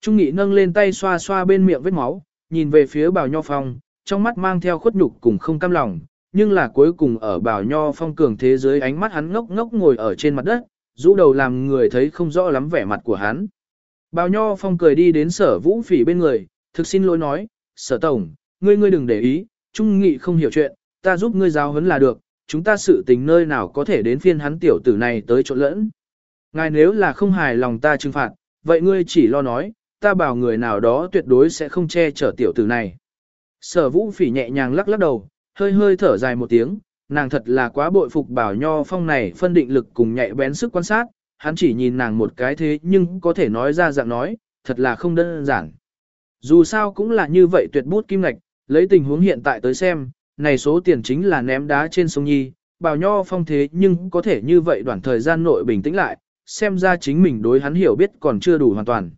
Trung nghị nâng lên tay xoa xoa bên miệng vết máu, nhìn về phía bào nho phong, trong mắt mang theo khuất nhục cùng không cam lòng, nhưng là cuối cùng ở bào nho phong cường thế giới ánh mắt hắn ngốc ngốc ngồi ở trên mặt đất, rũ đầu làm người thấy không rõ lắm vẻ mặt của hắn. Bào nho phong cười đi đến sở vũ phỉ bên người, thực xin lỗi nói, sở tổng, ngươi ngươi đừng để ý, trung nghị không hiểu chuyện, ta giúp ngươi giáo huấn là được, chúng ta sự tình nơi nào có thể đến phiên hắn tiểu tử này tới chỗ lẫn. Ngài nếu là không hài lòng ta trừng phạt, vậy ngươi chỉ lo nói, ta bảo người nào đó tuyệt đối sẽ không che chở tiểu tử này. Sở vũ phỉ nhẹ nhàng lắc lắc đầu, hơi hơi thở dài một tiếng, nàng thật là quá bội phục bảo nho phong này phân định lực cùng nhạy bén sức quan sát, hắn chỉ nhìn nàng một cái thế nhưng có thể nói ra dạng nói, thật là không đơn giản. Dù sao cũng là như vậy tuyệt bút kim ngạch, lấy tình huống hiện tại tới xem, này số tiền chính là ném đá trên sông Nhi, bảo nho phong thế nhưng có thể như vậy đoạn thời gian nội bình tĩnh lại, xem ra chính mình đối hắn hiểu biết còn chưa đủ hoàn toàn.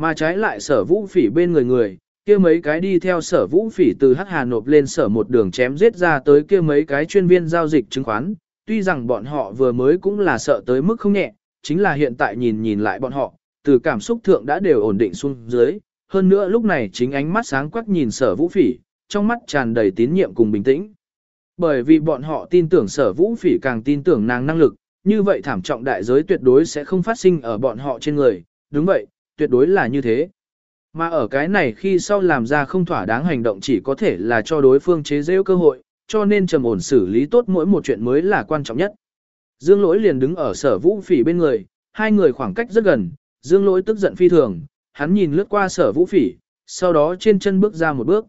Mà trái lại sở vũ phỉ bên người người, kia mấy cái đi theo sở vũ phỉ từ Hắc Hà nộp lên sở một đường chém giết ra tới kia mấy cái chuyên viên giao dịch chứng khoán, tuy rằng bọn họ vừa mới cũng là sợ tới mức không nhẹ, chính là hiện tại nhìn nhìn lại bọn họ, từ cảm xúc thượng đã đều ổn định xuống dưới, hơn nữa lúc này chính ánh mắt sáng quắc nhìn sở vũ phỉ, trong mắt tràn đầy tín nhiệm cùng bình tĩnh. Bởi vì bọn họ tin tưởng sở vũ phỉ càng tin tưởng nàng năng lực, như vậy thảm trọng đại giới tuyệt đối sẽ không phát sinh ở bọn họ trên người, đúng vậy, tuyệt đối là như thế. Mà ở cái này khi sau làm ra không thỏa đáng hành động chỉ có thể là cho đối phương chế giễu cơ hội, cho nên trầm ổn xử lý tốt mỗi một chuyện mới là quan trọng nhất. Dương lỗi liền đứng ở sở vũ phỉ bên người, hai người khoảng cách rất gần, dương lỗi tức giận phi thường, hắn nhìn lướt qua sở vũ phỉ, sau đó trên chân bước ra một bước.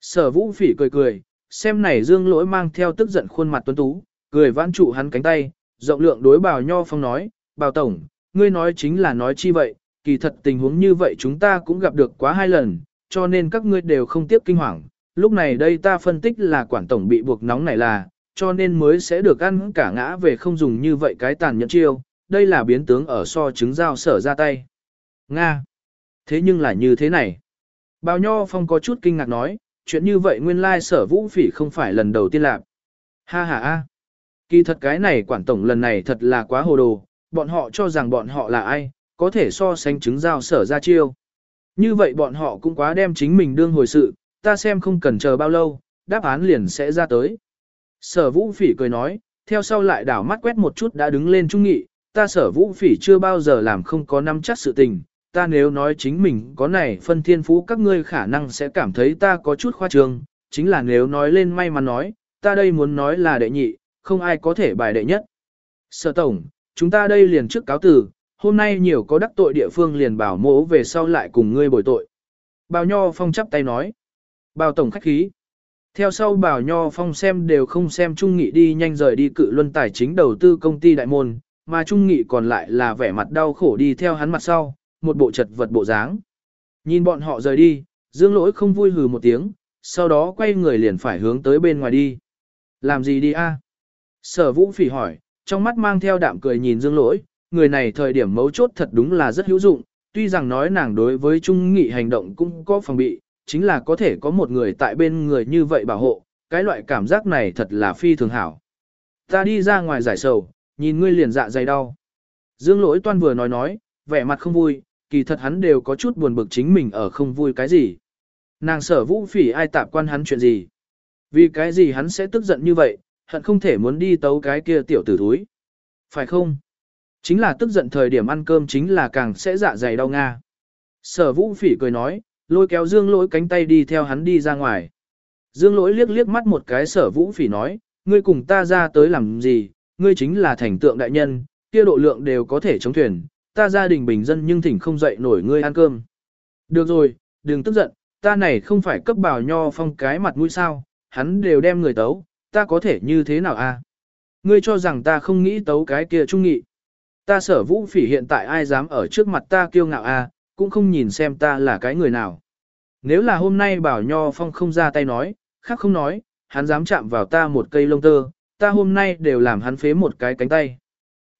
Sở vũ phỉ cười cười, xem này dương lỗi mang theo tức giận khuôn mặt tuấn tú, cười vãn trụ hắn cánh tay, rộng lượng đối bào nho phong nói, bào tổng, ngươi nói chính là nói chi vậy, kỳ thật tình huống như vậy chúng ta cũng gặp được quá hai lần, cho nên các ngươi đều không tiếp kinh hoàng. Lúc này đây ta phân tích là quản tổng bị buộc nóng này là, cho nên mới sẽ được ăn cả ngã về không dùng như vậy cái tàn nhẫn chiêu, đây là biến tướng ở so chứng giao sở ra tay. Nga! Thế nhưng là như thế này. Bào Nho Phong có chút kinh ngạc nói, chuyện như vậy nguyên lai sở vũ phỉ không phải lần đầu tiên làm. Ha ha ha! Kỳ thật cái này quản tổng lần này thật là quá hồ đồ, bọn họ cho rằng bọn họ là ai, có thể so sánh chứng giao sở ra chiêu. Như vậy bọn họ cũng quá đem chính mình đương hồi sự, ta xem không cần chờ bao lâu, đáp án liền sẽ ra tới. Sở vũ phỉ cười nói, theo sau lại đảo mắt quét một chút đã đứng lên trung nghị, ta sở vũ phỉ chưa bao giờ làm không có nắm chắc sự tình, ta nếu nói chính mình có này phân thiên phú các ngươi khả năng sẽ cảm thấy ta có chút khoa trương, chính là nếu nói lên may mà nói, ta đây muốn nói là đệ nhị, không ai có thể bài đệ nhất. Sở tổng, chúng ta đây liền trước cáo từ, hôm nay nhiều có đắc tội địa phương liền bảo mỗ về sau lại cùng ngươi bồi tội. Bào Nho Phong chắp tay nói. Bào Tổng khách khí. Theo sau Bảo Nho Phong xem đều không xem Trung Nghị đi nhanh rời đi cự luân tài chính đầu tư công ty đại môn, mà Trung Nghị còn lại là vẻ mặt đau khổ đi theo hắn mặt sau, một bộ chật vật bộ dáng. Nhìn bọn họ rời đi, Dương Lỗi không vui hừ một tiếng, sau đó quay người liền phải hướng tới bên ngoài đi. Làm gì đi a? Sở Vũ phỉ hỏi, trong mắt mang theo đạm cười nhìn Dương Lỗi, người này thời điểm mấu chốt thật đúng là rất hữu dụng, tuy rằng nói nàng đối với Trung Nghị hành động cũng có phòng bị, chính là có thể có một người tại bên người như vậy bảo hộ, cái loại cảm giác này thật là phi thường hảo. Ta đi ra ngoài giải sầu, nhìn ngươi liền dạ dày đau. Dương lỗi toan vừa nói nói, vẻ mặt không vui, kỳ thật hắn đều có chút buồn bực chính mình ở không vui cái gì. Nàng sở vũ phỉ ai tạp quan hắn chuyện gì. Vì cái gì hắn sẽ tức giận như vậy, hận không thể muốn đi tấu cái kia tiểu tử thúi. Phải không? Chính là tức giận thời điểm ăn cơm chính là càng sẽ dạ dày đau nga. Sở vũ phỉ cười nói, lôi kéo dương lỗi cánh tay đi theo hắn đi ra ngoài. Dương lỗi liếc liếc mắt một cái sở vũ phỉ nói, ngươi cùng ta ra tới làm gì, ngươi chính là thành tượng đại nhân, kia độ lượng đều có thể chống thuyền, ta gia đình bình dân nhưng thỉnh không dậy nổi ngươi ăn cơm. Được rồi, đừng tức giận, ta này không phải cấp bào nho phong cái mặt mũi sao, hắn đều đem người tấu, ta có thể như thế nào a? À? Ngươi cho rằng ta không nghĩ tấu cái kia trung nghị. Ta sở vũ phỉ hiện tại ai dám ở trước mặt ta kiêu ngạo a, à, cũng không nhìn xem ta là cái người nào. Nếu là hôm nay bảo Nho Phong không ra tay nói, khác không nói, hắn dám chạm vào ta một cây lông tơ, ta hôm nay đều làm hắn phế một cái cánh tay.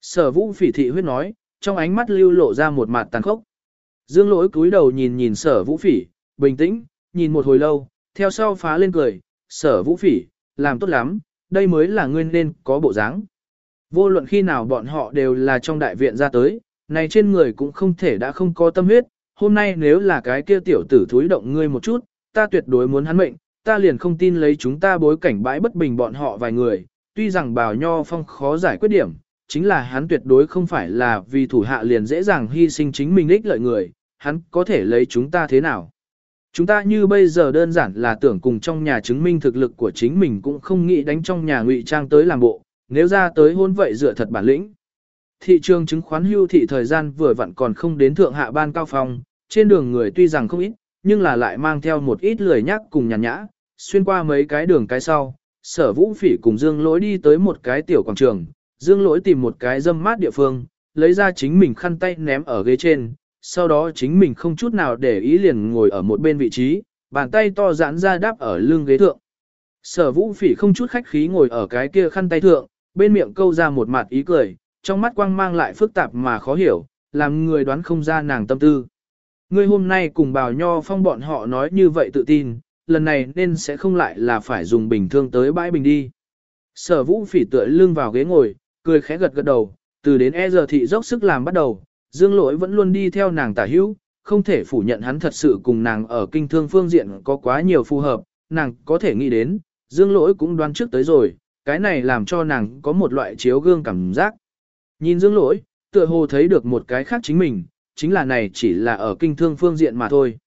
Sở vũ phỉ thị huyết nói, trong ánh mắt lưu lộ ra một mặt tàn khốc. Dương lỗi cúi đầu nhìn nhìn sở vũ phỉ, bình tĩnh, nhìn một hồi lâu, theo sau phá lên cười, sở vũ phỉ, làm tốt lắm, đây mới là nguyên nên có bộ dáng. Vô luận khi nào bọn họ đều là trong đại viện ra tới, này trên người cũng không thể đã không có tâm huyết, hôm nay nếu là cái kia tiểu tử thúi động ngươi một chút, ta tuyệt đối muốn hắn mệnh, ta liền không tin lấy chúng ta bối cảnh bãi bất bình bọn họ vài người, tuy rằng bào nho phong khó giải quyết điểm, chính là hắn tuyệt đối không phải là vì thủ hạ liền dễ dàng hy sinh chính mình ích lợi người, hắn có thể lấy chúng ta thế nào. Chúng ta như bây giờ đơn giản là tưởng cùng trong nhà chứng minh thực lực của chính mình cũng không nghĩ đánh trong nhà ngụy trang tới làm bộ, nếu ra tới hôn vậy dựa thật bản lĩnh. Thị trường chứng khoán hưu thị thời gian vừa vặn còn không đến thượng hạ ban cao phong, trên đường người tuy rằng không ít, nhưng là lại mang theo một ít lười nhắc cùng nhàn nhã, xuyên qua mấy cái đường cái sau, sở vũ phỉ cùng Dương Lỗi đi tới một cái tiểu quảng trường, Dương Lỗi tìm một cái dâm mát địa phương, lấy ra chính mình khăn tay ném ở ghế trên, sau đó chính mình không chút nào để ý liền ngồi ở một bên vị trí, bàn tay to giãn ra đáp ở lưng ghế thượng. Sở vũ phỉ không chút khách khí ngồi ở cái kia khăn tay thượng, bên miệng câu ra một mặt ý cười, trong mắt quang mang lại phức tạp mà khó hiểu, làm người đoán không ra nàng tâm tư. Ngươi hôm nay cùng bào nho phong bọn họ nói như vậy tự tin, lần này nên sẽ không lại là phải dùng bình thương tới bãi bình đi. Sở vũ phỉ tựa lưng vào ghế ngồi, cười khẽ gật gật đầu, từ đến e giờ thị dốc sức làm bắt đầu, dương lỗi vẫn luôn đi theo nàng tả hữu, không thể phủ nhận hắn thật sự cùng nàng ở kinh thương phương diện có quá nhiều phù hợp, nàng có thể nghĩ đến, dương lỗi cũng đoán trước tới rồi, cái này làm cho nàng có một loại chiếu gương cảm giác. Nhìn dương lỗi, tựa hồ thấy được một cái khác chính mình, chính là này chỉ là ở kinh thương phương diện mà thôi.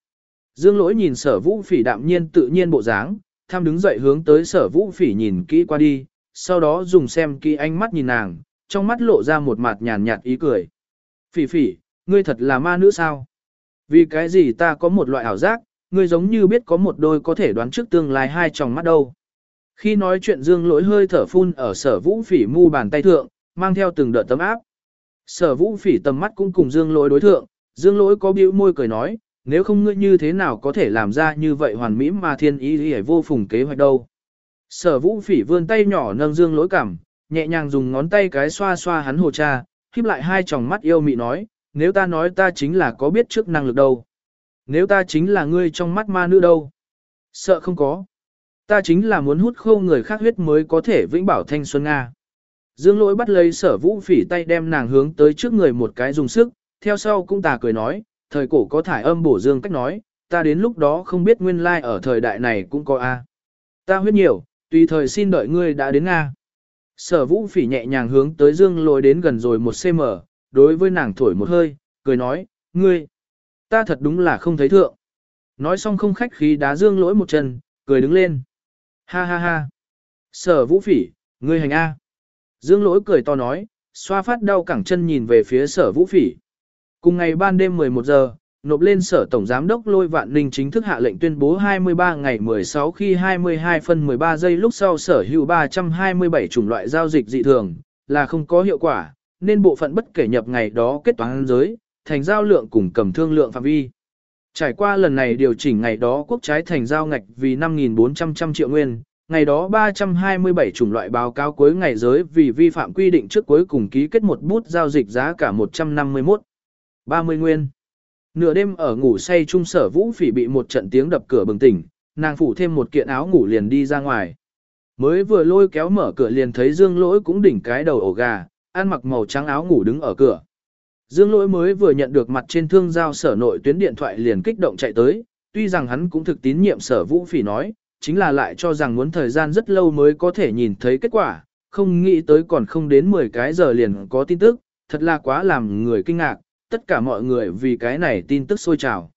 Dương lỗi nhìn sở vũ phỉ đạm nhiên tự nhiên bộ dáng, tham đứng dậy hướng tới sở vũ phỉ nhìn kỹ qua đi, sau đó dùng xem kỹ ánh mắt nhìn nàng, trong mắt lộ ra một mặt nhàn nhạt ý cười. Phỉ phỉ, ngươi thật là ma nữ sao? Vì cái gì ta có một loại ảo giác, ngươi giống như biết có một đôi có thể đoán trước tương lai hai tròng mắt đâu. Khi nói chuyện dương lỗi hơi thở phun ở sở vũ phỉ mu bàn tay thượng, mang theo từng đợt tấm áp. Sở vũ phỉ tầm mắt cũng cùng dương lỗi đối thượng, dương lỗi có biểu môi cười nói, nếu không ngươi như thế nào có thể làm ra như vậy hoàn mỹ mà thiên ý hề vô phùng kế hoạch đâu. Sở vũ phỉ vươn tay nhỏ nâng dương lỗi cảm, nhẹ nhàng dùng ngón tay cái xoa xoa hắn hồ cha, khiếp lại hai tròng mắt yêu mị nói, nếu ta nói ta chính là có biết trước năng lực đâu. Nếu ta chính là ngươi trong mắt ma nữ đâu. Sợ không có. Ta chính là muốn hút khô người khác huyết mới có thể vĩnh bảo thanh xuân Nga. Dương lỗi bắt lấy sở vũ phỉ tay đem nàng hướng tới trước người một cái dùng sức, theo sau cũng tà cười nói, thời cổ có thải âm bổ dương cách nói, ta đến lúc đó không biết nguyên lai like ở thời đại này cũng có A. Ta huyết nhiều, tùy thời xin đợi ngươi đã đến Nga. Sở vũ phỉ nhẹ nhàng hướng tới dương lỗi đến gần rồi một cm, đối với nàng thổi một hơi, cười nói, ngươi, ta thật đúng là không thấy thượng. Nói xong không khách khí đá dương lỗi một chân, cười đứng lên. Ha ha ha. Sở vũ phỉ, ngươi hành A. Dương lỗi cười to nói, xoa phát đau cẳng chân nhìn về phía sở vũ phỉ. Cùng ngày ban đêm 11 giờ, nộp lên sở tổng giám đốc lôi vạn ninh chính thức hạ lệnh tuyên bố 23 ngày 16 khi 22 phân 13 giây lúc sau sở hữu 327 chủng loại giao dịch dị thường, là không có hiệu quả, nên bộ phận bất kể nhập ngày đó kết toán giới, thành giao lượng cùng cầm thương lượng phạm vi. Trải qua lần này điều chỉnh ngày đó quốc trái thành giao ngạch vì 5.400 triệu nguyên, ngày đó 327 chủng loại báo cáo cuối ngày giới vì vi phạm quy định trước cuối cùng ký kết một bút giao dịch giá cả 151. 30 nguyên. Nửa đêm ở ngủ say trung sở vũ phỉ bị một trận tiếng đập cửa bừng tỉnh, nàng phủ thêm một kiện áo ngủ liền đi ra ngoài. Mới vừa lôi kéo mở cửa liền thấy dương lỗi cũng đỉnh cái đầu ổ gà, ăn mặc màu trắng áo ngủ đứng ở cửa. Dương lỗi mới vừa nhận được mặt trên thương giao sở nội tuyến điện thoại liền kích động chạy tới, tuy rằng hắn cũng thực tín nhiệm sở vũ phỉ nói, chính là lại cho rằng muốn thời gian rất lâu mới có thể nhìn thấy kết quả, không nghĩ tới còn không đến 10 cái giờ liền có tin tức, thật là quá làm người kinh ngạc, tất cả mọi người vì cái này tin tức sôi trào.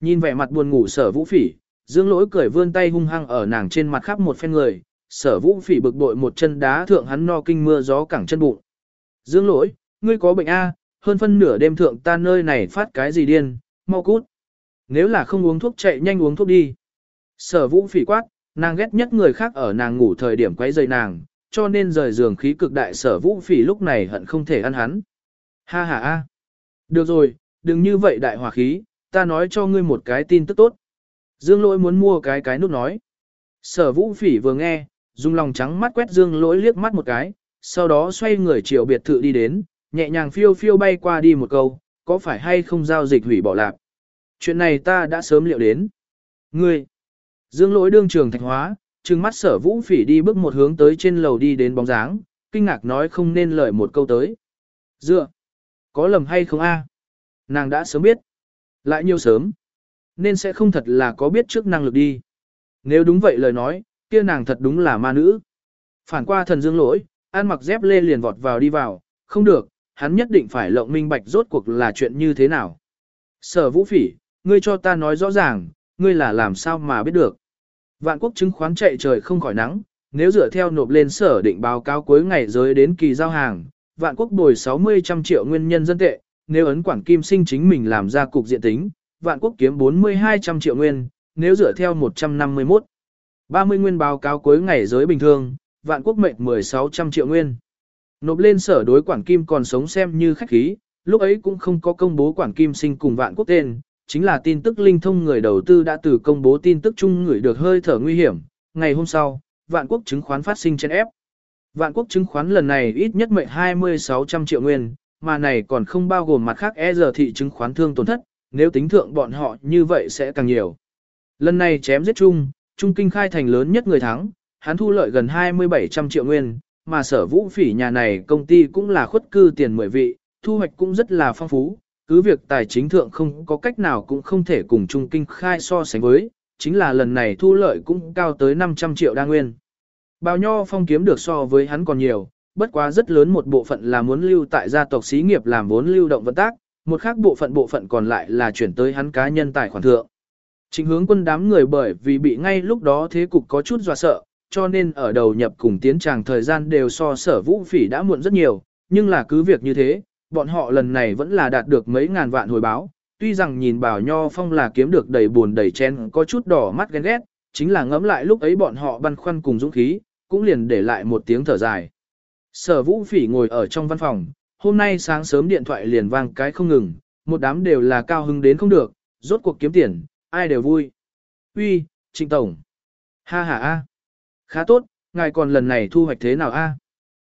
Nhìn vẻ mặt buồn ngủ sở vũ phỉ, dương lỗi cười vươn tay hung hăng ở nàng trên mặt khắp một phen người, sở vũ phỉ bực bội một chân đá thượng hắn no kinh mưa gió cẳng chân bụng. Dương lỗi, ngươi có bệnh A, hơn phân nửa đêm thượng ta nơi này phát cái gì điên, mau cút. Nếu là không uống thuốc chạy nhanh uống thuốc đi. Sở vũ phỉ quát, nàng ghét nhất người khác ở nàng ngủ thời điểm quấy rầy nàng, cho nên rời giường khí cực đại sở vũ phỉ lúc này hận không thể ăn hắn. Ha ha ha! Được rồi, đừng như vậy đại hòa khí, ta nói cho ngươi một cái tin tức tốt. Dương lỗi muốn mua cái cái nút nói. Sở vũ phỉ vừa nghe, dùng lòng trắng mắt quét dương lỗi liếc mắt một cái, sau đó xoay người chiều biệt thự đi đến, nhẹ nhàng phiêu phiêu bay qua đi một câu, có phải hay không giao dịch hủy bỏ lạc. Chuyện này ta đã sớm liệu đến. Ngươi, dương lỗi đương trường thạch hóa, trừng mắt sở vũ phỉ đi bước một hướng tới trên lầu đi đến bóng dáng, kinh ngạc nói không nên lời một câu tới. Dựa, có lầm hay không a? Nàng đã sớm biết. Lại nhiều sớm. Nên sẽ không thật là có biết trước năng lực đi. Nếu đúng vậy lời nói, kia nàng thật đúng là ma nữ. Phản qua thần dương lỗi, an mặc dép lê liền vọt vào đi vào, không được, hắn nhất định phải lộng minh bạch rốt cuộc là chuyện như thế nào. Sở vũ phỉ, ngươi cho ta nói rõ ràng, ngươi là làm sao mà biết được. Vạn quốc chứng khoán chạy trời không khỏi nắng, nếu dựa theo nộp lên sở định báo cáo cuối ngày giới đến kỳ giao hàng, vạn quốc bồi 60 trăm triệu nguyên nhân dân tệ, nếu ấn quản kim sinh chính mình làm ra cục diện tính, vạn quốc kiếm 42 trăm triệu nguyên, nếu dựa theo 151. 30 nguyên báo cáo cuối ngày giới bình thường, vạn quốc mệnh 1600 triệu nguyên. Nộp lên sở đối quản kim còn sống xem như khách khí, lúc ấy cũng không có công bố quản kim sinh cùng vạn quốc tên, chính là tin tức linh thông người đầu tư đã từ công bố tin tức chung người được hơi thở nguy hiểm. Ngày hôm sau, vạn quốc chứng khoán phát sinh trên ép. Vạn quốc chứng khoán lần này ít nhất mệnh 2600 triệu nguyên, mà này còn không bao gồm mặt khác e giờ thị chứng khoán thương tổn thất, nếu tính thượng bọn họ như vậy sẽ càng nhiều. Lần này chém giết chung, Trung Kinh khai thành lớn nhất người thắng, hắn thu lợi gần 2700 triệu nguyên, mà sở vũ phỉ nhà này công ty cũng là khuất cư tiền mười vị, thu hoạch cũng rất là phong phú, cứ việc tài chính thượng không có cách nào cũng không thể cùng Trung Kinh khai so sánh với, chính là lần này thu lợi cũng cao tới 500 triệu đa nguyên. Bào Nho Phong kiếm được so với hắn còn nhiều, bất quá rất lớn một bộ phận là muốn lưu tại gia tộc xí nghiệp làm vốn lưu động vận tác, một khác bộ phận bộ phận còn lại là chuyển tới hắn cá nhân tài khoản thượng. Chính hướng quân đám người bởi vì bị ngay lúc đó thế cục có chút dọa sợ, cho nên ở đầu nhập cùng tiến tràng thời gian đều so sở vũ phỉ đã muộn rất nhiều, nhưng là cứ việc như thế, bọn họ lần này vẫn là đạt được mấy ngàn vạn hồi báo, tuy rằng nhìn bảo nho phong là kiếm được đầy buồn đầy chen có chút đỏ mắt ghen ghét, chính là ngẫm lại lúc ấy bọn họ băn khoăn cùng dũng khí, cũng liền để lại một tiếng thở dài. Sở vũ phỉ ngồi ở trong văn phòng, hôm nay sáng sớm điện thoại liền vang cái không ngừng, một đám đều là cao hứng đến không được, rốt cuộc kiếm tiền, ai đều vui. Uy, Trịnh Tổng. Ha ha a. Khá tốt, ngài còn lần này thu hoạch thế nào a?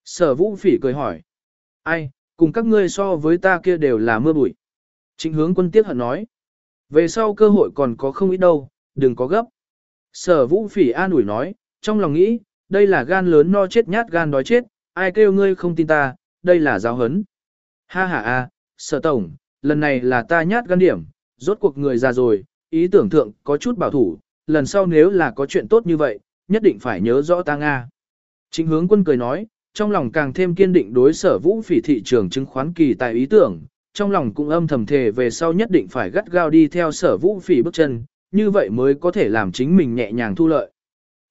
Sở vũ phỉ cười hỏi. Ai, cùng các ngươi so với ta kia đều là mưa bụi. Trịnh hướng quân tiếc hận nói. Về sau cơ hội còn có không ít đâu, đừng có gấp. Sở vũ phỉ an ủi nói, trong lòng nghĩ, đây là gan lớn no chết nhát gan đói chết, ai kêu ngươi không tin ta, đây là giáo hấn. Ha ha a, sở tổng, lần này là ta nhát gan điểm, rốt cuộc người già rồi, ý tưởng thượng có chút bảo thủ, lần sau nếu là có chuyện tốt như vậy, nhất định phải nhớ rõ ta Nga. Chính hướng quân cười nói, trong lòng càng thêm kiên định đối sở vũ phỉ thị trường chứng khoán kỳ tài ý tưởng, trong lòng cũng âm thầm thề về sau nhất định phải gắt gao đi theo sở vũ phỉ bước chân, như vậy mới có thể làm chính mình nhẹ nhàng thu lợi.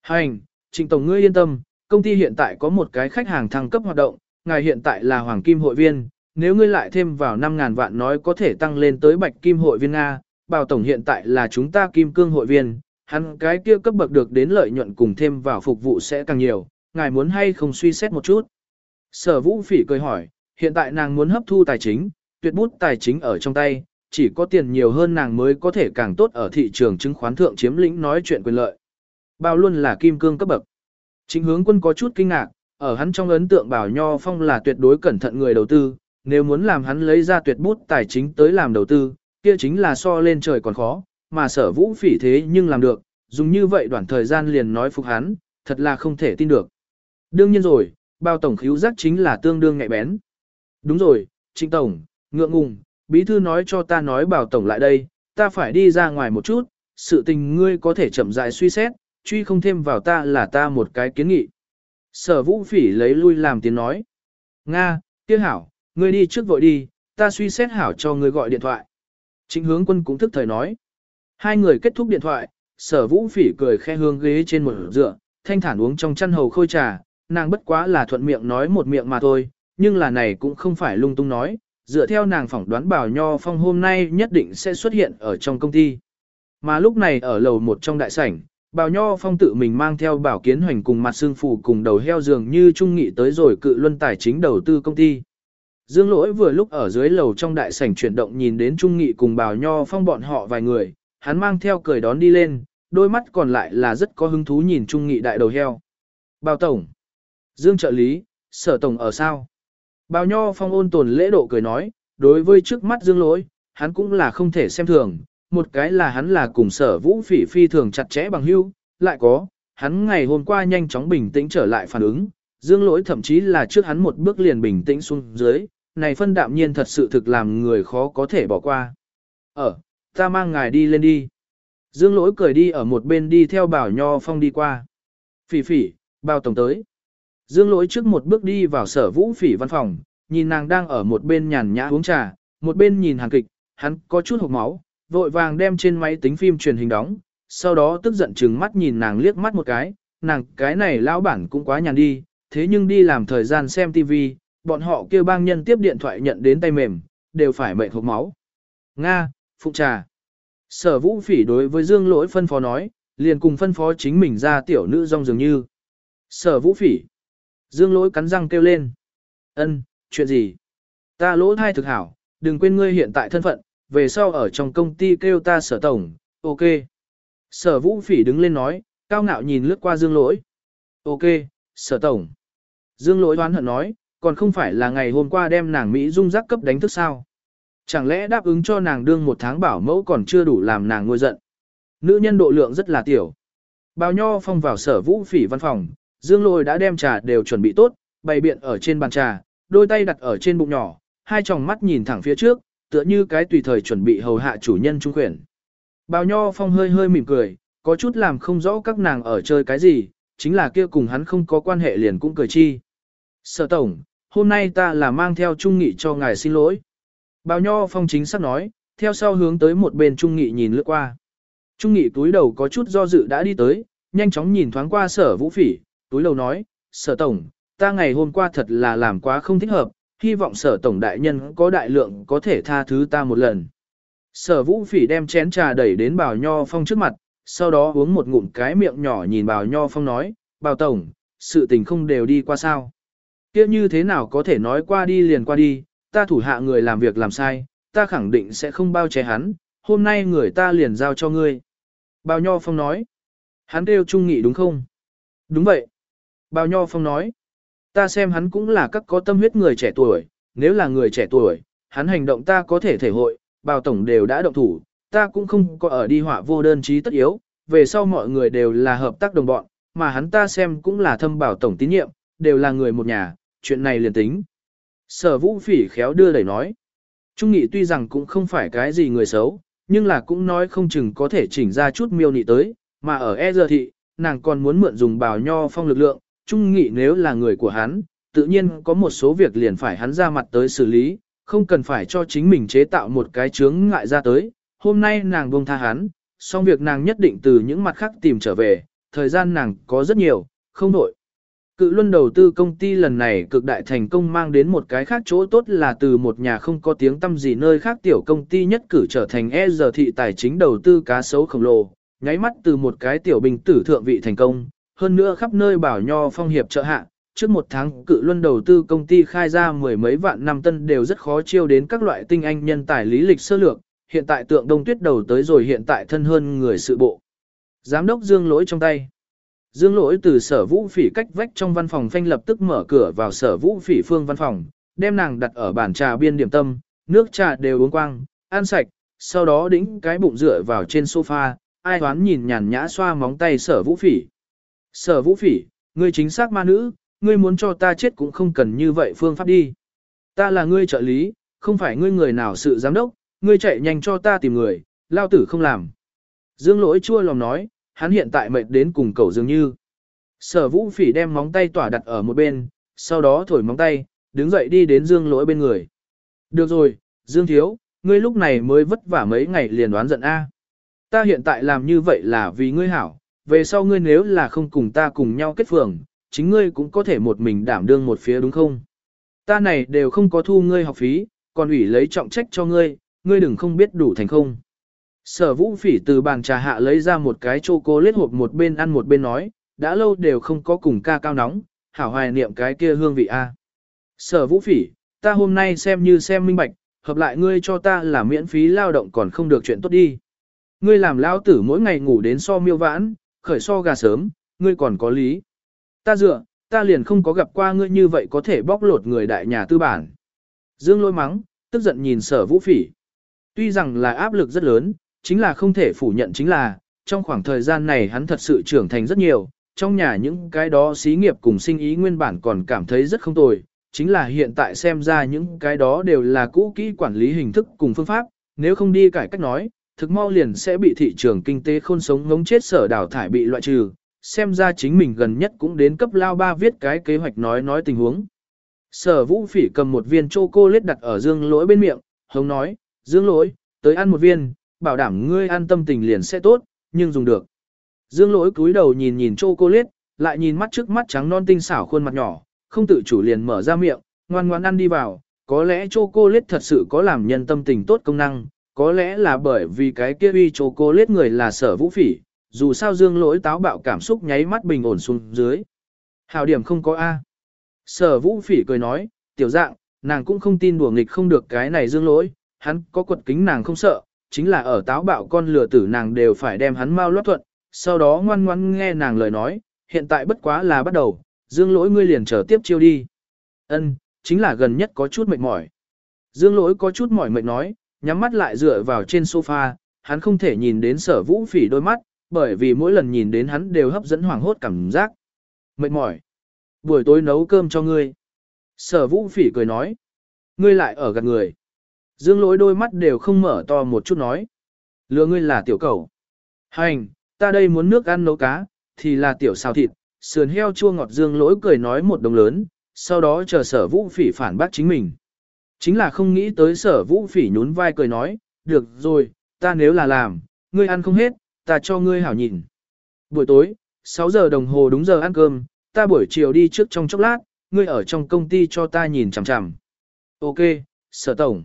Hành, Trịnh Tổng ngươi yên tâm, công ty hiện tại có một cái khách hàng thăng cấp hoạt động, ngài hiện tại là Hoàng Kim hội viên, nếu ngươi lại thêm vào 5.000 vạn nói có thể tăng lên tới Bạch Kim hội viên Nga, Bào Tổng hiện tại là chúng ta Kim Cương hội viên, hắn cái kia cấp bậc được đến lợi nhuận cùng thêm vào phục vụ sẽ càng nhiều, ngài muốn hay không suy xét một chút. Sở Vũ Phỉ cười hỏi, hiện tại nàng muốn hấp thu tài chính, tuyệt bút tài chính ở trong tay, chỉ có tiền nhiều hơn nàng mới có thể càng tốt ở thị trường chứng khoán thượng chiếm lĩnh nói chuyện quyền lợi. Bao luôn là kim cương cấp bậc. Chính hướng quân có chút kinh ngạc, ở hắn trong ấn tượng bảo Nho Phong là tuyệt đối cẩn thận người đầu tư, nếu muốn làm hắn lấy ra tuyệt bút tài chính tới làm đầu tư, kia chính là so lên trời còn khó, mà sở vũ phỉ thế nhưng làm được, dùng như vậy đoạn thời gian liền nói phục hắn, thật là không thể tin được. Đương nhiên rồi, bao tổng khíu giác chính là tương đương ngại bén. Đúng rồi, trịnh tổng, ngượng ngùng, bí thư nói cho ta nói bảo tổng lại đây, ta phải đi ra ngoài một chút, sự tình ngươi có thể chậm rãi suy xét, truy không thêm vào ta là ta một cái kiến nghị. Sở vũ phỉ lấy lui làm tiếng nói. Nga, kia hảo, ngươi đi trước vội đi, ta suy xét hảo cho ngươi gọi điện thoại. Trịnh hướng quân cũng thức thời nói. Hai người kết thúc điện thoại, sở vũ phỉ cười khe hương ghế trên một dựa, thanh thản uống trong chăn hầu khôi trà, nàng bất quá là thuận miệng nói một miệng mà thôi, nhưng là này cũng không phải lung tung nói, dựa theo nàng phỏng đoán bảo nho phong hôm nay nhất định sẽ xuất hiện ở trong công ty. Mà lúc này ở lầu một trong đại sảnh, bảo nho phong tự mình mang theo bảo kiến hoành cùng mặt xương phủ cùng đầu heo dường như trung nghị tới rồi cự luân tài chính đầu tư công ty. Dương lỗi vừa lúc ở dưới lầu trong đại sảnh chuyển động nhìn đến trung nghị cùng bảo nho phong bọn họ vài người, hắn mang theo cười đón đi lên, đôi mắt còn lại là rất có hứng thú nhìn trung nghị đại đầu heo. bao tổng, Dương trợ lý, sở tổng ở sao? bao Nho Phong ôn tồn lễ độ cười nói, đối với trước mắt Dương lỗi, hắn cũng là không thể xem thường, một cái là hắn là cùng sở vũ phỉ phi thường chặt chẽ bằng hưu, lại có, hắn ngày hôm qua nhanh chóng bình tĩnh trở lại phản ứng, Dương lỗi thậm chí là trước hắn một bước liền bình tĩnh xuống dưới, này phân đạm nhiên thật sự thực làm người khó có thể bỏ qua. Ở, Ta mang ngài đi lên đi. Dương lỗi cười đi ở một bên đi theo bảo nho phong đi qua. Phỉ phỉ, bao tổng tới. Dương lỗi trước một bước đi vào sở vũ phỉ văn phòng, nhìn nàng đang ở một bên nhàn nhã uống trà, một bên nhìn hàng kịch, hắn có chút hộp máu, vội vàng đem trên máy tính phim truyền hình đóng, sau đó tức giận chừng mắt nhìn nàng liếc mắt một cái, nàng cái này lão bản cũng quá nhàn đi, thế nhưng đi làm thời gian xem tivi, bọn họ kêu bang nhân tiếp điện thoại nhận đến tay mềm, đều phải mệt hộp máu. Nga, phụ trà. Sở vũ phỉ đối với Dương lỗi phân phó nói, liền cùng phân phó chính mình ra tiểu nữ rong dường như. Sở vũ phỉ. Dương lỗi cắn răng kêu lên. ân chuyện gì? Ta lỗ thai thực hảo, đừng quên ngươi hiện tại thân phận, về sau ở trong công ty kêu ta sở tổng, ok. Sở vũ phỉ đứng lên nói, cao ngạo nhìn lướt qua dương lỗi. Ok, sở tổng. Dương lỗi đoán hận nói, còn không phải là ngày hôm qua đem nàng Mỹ dung giác cấp đánh thức sao. Chẳng lẽ đáp ứng cho nàng đương một tháng bảo mẫu còn chưa đủ làm nàng ngôi giận. Nữ nhân độ lượng rất là tiểu. Bào nho phong vào sở vũ phỉ văn phòng, dương lôi đã đem trà đều chuẩn bị tốt, bày biện ở trên bàn trà, đôi tay đặt ở trên bụng nhỏ, hai tròng mắt nhìn thẳng phía trước, tựa như cái tùy thời chuẩn bị hầu hạ chủ nhân trung quyển. Bào Nho Phong hơi hơi mỉm cười, có chút làm không rõ các nàng ở chơi cái gì, chính là kia cùng hắn không có quan hệ liền cũng cười chi. Sở Tổng, hôm nay ta là mang theo Trung Nghị cho ngài xin lỗi. Bào Nho Phong chính xác nói, theo sau hướng tới một bên Trung Nghị nhìn lướt qua. Trung Nghị túi đầu có chút do dự đã đi tới, nhanh chóng nhìn thoáng qua sở vũ phỉ, túi đầu nói, Sở Tổng, ta ngày hôm qua thật là làm quá không thích hợp, hy vọng sở tổng đại nhân có đại lượng có thể tha thứ ta một lần. Sở vũ phỉ đem chén trà đẩy đến bào nho phong trước mặt, sau đó uống một ngụm cái miệng nhỏ nhìn bào nho phong nói, bào tổng, sự tình không đều đi qua sao. Kiếp như thế nào có thể nói qua đi liền qua đi, ta thủ hạ người làm việc làm sai, ta khẳng định sẽ không bao che hắn, hôm nay người ta liền giao cho ngươi. Bào Nho Phong nói, hắn kêu trung nghị đúng không? Đúng vậy. Bào Nho Phong nói, Ta xem hắn cũng là các có tâm huyết người trẻ tuổi, nếu là người trẻ tuổi, hắn hành động ta có thể thể hội, bào tổng đều đã động thủ, ta cũng không có ở đi họa vô đơn trí tất yếu, về sau mọi người đều là hợp tác đồng bọn, mà hắn ta xem cũng là thâm bảo tổng tín nhiệm, đều là người một nhà, chuyện này liền tính. Sở vũ phỉ khéo đưa đẩy nói, Trung nghị tuy rằng cũng không phải cái gì người xấu, nhưng là cũng nói không chừng có thể chỉnh ra chút miêu nị tới, mà ở e giờ thị, nàng còn muốn mượn dùng bào nho phong lực lượng, Trung Nghị nếu là người của hắn, tự nhiên có một số việc liền phải hắn ra mặt tới xử lý, không cần phải cho chính mình chế tạo một cái chướng ngại ra tới. Hôm nay nàng buông tha hắn, xong việc nàng nhất định từ những mặt khác tìm trở về, thời gian nàng có rất nhiều, không đổi. Cự luân đầu tư công ty lần này cực đại thành công mang đến một cái khác chỗ tốt là từ một nhà không có tiếng tâm gì nơi khác tiểu công ty nhất cử trở thành e giờ thị tài chính đầu tư cá sấu khổng lồ, nháy mắt từ một cái tiểu bình tử thượng vị thành công, hơn nữa khắp nơi bảo nho phong hiệp trợ hạ, trước một tháng cự luân đầu tư công ty khai ra mười mấy vạn năm tân đều rất khó chiêu đến các loại tinh anh nhân tài lý lịch sơ lược, hiện tại tượng đông tuyết đầu tới rồi hiện tại thân hơn người sự bộ. Giám đốc Dương Lỗi trong tay. Dương Lỗi từ sở vũ phỉ cách vách trong văn phòng phanh lập tức mở cửa vào sở vũ phỉ phương văn phòng, đem nàng đặt ở bàn trà biên điểm tâm, nước trà đều uống quang, ăn sạch, sau đó đĩnh cái bụng dựa vào trên sofa, ai hoán nhìn nhàn nhã xoa móng tay sở vũ phỉ. Sở vũ phỉ, ngươi chính xác ma nữ, ngươi muốn cho ta chết cũng không cần như vậy phương pháp đi. Ta là ngươi trợ lý, không phải ngươi người nào sự giám đốc, ngươi chạy nhanh cho ta tìm người, lao tử không làm. Dương lỗi chua lòng nói, hắn hiện tại mệt đến cùng cầu dường như. Sở vũ phỉ đem móng tay tỏa đặt ở một bên, sau đó thổi móng tay, đứng dậy đi đến dương lỗi bên người. Được rồi, Dương Thiếu, ngươi lúc này mới vất vả mấy ngày liền đoán giận A. Ta hiện tại làm như vậy là vì ngươi hảo, về sau ngươi nếu là không cùng ta cùng nhau kết phường, chính ngươi cũng có thể một mình đảm đương một phía đúng không? Ta này đều không có thu ngươi học phí, còn ủy lấy trọng trách cho ngươi, ngươi đừng không biết đủ thành không. Sở vũ phỉ từ bàn trà hạ lấy ra một cái chocolate hộp một bên ăn một bên nói, đã lâu đều không có cùng ca cao nóng, hảo hoài niệm cái kia hương vị a. Sở vũ phỉ, ta hôm nay xem như xem minh bạch, hợp lại ngươi cho ta là miễn phí lao động còn không được chuyện tốt đi. Ngươi làm lao tử mỗi ngày ngủ đến so miêu vãn, khởi so gà sớm, ngươi còn có lý. Ta dựa, ta liền không có gặp qua ngươi như vậy có thể bóc lột người đại nhà tư bản. Dương lôi mắng, tức giận nhìn sở vũ phỉ. Tuy rằng là áp lực rất lớn, chính là không thể phủ nhận chính là, trong khoảng thời gian này hắn thật sự trưởng thành rất nhiều, trong nhà những cái đó xí nghiệp cùng sinh ý nguyên bản còn cảm thấy rất không tồi, chính là hiện tại xem ra những cái đó đều là cũ kỹ quản lý hình thức cùng phương pháp, nếu không đi cải cách nói, thực mau liền sẽ bị thị trường kinh tế khôn sống ngống chết sở đào thải bị loại trừ, xem ra chính mình gần nhất cũng đến cấp lao ba viết cái kế hoạch nói nói tình huống. Sở vũ phỉ cầm một viên chocolate đặt ở dương lỗi bên miệng, hống nói, dương lỗi, tới ăn một viên, bảo đảm ngươi an tâm tình liền sẽ tốt, nhưng dùng được. Dương lỗi cúi đầu nhìn nhìn chocolate, lại nhìn mắt trước mắt trắng non tinh xảo khuôn mặt nhỏ, không tự chủ liền mở ra miệng, ngoan ngoan ăn đi vào, có lẽ chocolate thật sự có làm nhân tâm tình tốt công năng, có lẽ là bởi vì cái kia uy chocolate người là sở vũ phỉ, dù sao dương lỗi táo bạo cảm xúc nháy mắt bình ổn xuống dưới. Hào điểm không có A. Sở vũ phỉ cười nói, tiểu dạng, nàng cũng không tin đùa nghịch không được cái này dương lỗi, hắn có quật kính nàng không sợ, chính là ở táo bạo con lừa tử nàng đều phải đem hắn mau lót thuận, sau đó ngoan ngoan nghe nàng lời nói, hiện tại bất quá là bắt đầu, dương lỗi ngươi liền trở tiếp chiêu đi. ân chính là gần nhất có chút mệt mỏi. Dương lỗi có chút mỏi mệt nói, nhắm mắt lại dựa vào trên sofa, hắn không thể nhìn đến sở vũ phỉ đôi mắt, bởi vì mỗi lần nhìn đến hắn đều hấp dẫn hoảng hốt cảm giác. Mệt mỏi. Buổi tối nấu cơm cho ngươi. Sở vũ phỉ cười nói. Ngươi lại ở gần người. Dương lỗi đôi mắt đều không mở to một chút nói. Lừa ngươi là tiểu cầu. Hành, ta đây muốn nước ăn nấu cá, thì là tiểu xào thịt, sườn heo chua ngọt dương lỗi cười nói một đồng lớn, sau đó chờ sở vũ phỉ phản bác chính mình. Chính là không nghĩ tới sở vũ phỉ nhún vai cười nói, được rồi, ta nếu là làm, ngươi ăn không hết, ta cho ngươi hảo nhìn. Buổi tối, 6 giờ đồng hồ đúng giờ ăn cơm, ta buổi chiều đi trước trong chốc lát, ngươi ở trong công ty cho ta nhìn chằm chằm. Ok, sở tổng.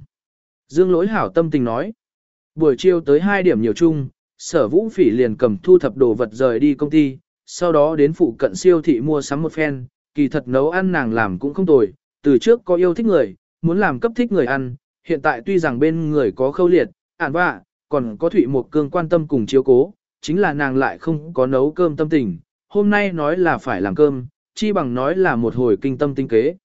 Dương lỗi hảo tâm tình nói. Buổi chiều tới 2 điểm nhiều chung, sở vũ phỉ liền cầm thu thập đồ vật rời đi công ty, sau đó đến phụ cận siêu thị mua sắm một phen, kỳ thật nấu ăn nàng làm cũng không tồi, từ trước có yêu thích người, muốn làm cấp thích người ăn, hiện tại tuy rằng bên người có khâu liệt, ản vạ, còn có Thụy một cương quan tâm cùng chiếu cố, chính là nàng lại không có nấu cơm tâm tình, hôm nay nói là phải làm cơm, chi bằng nói là một hồi kinh tâm tinh kế.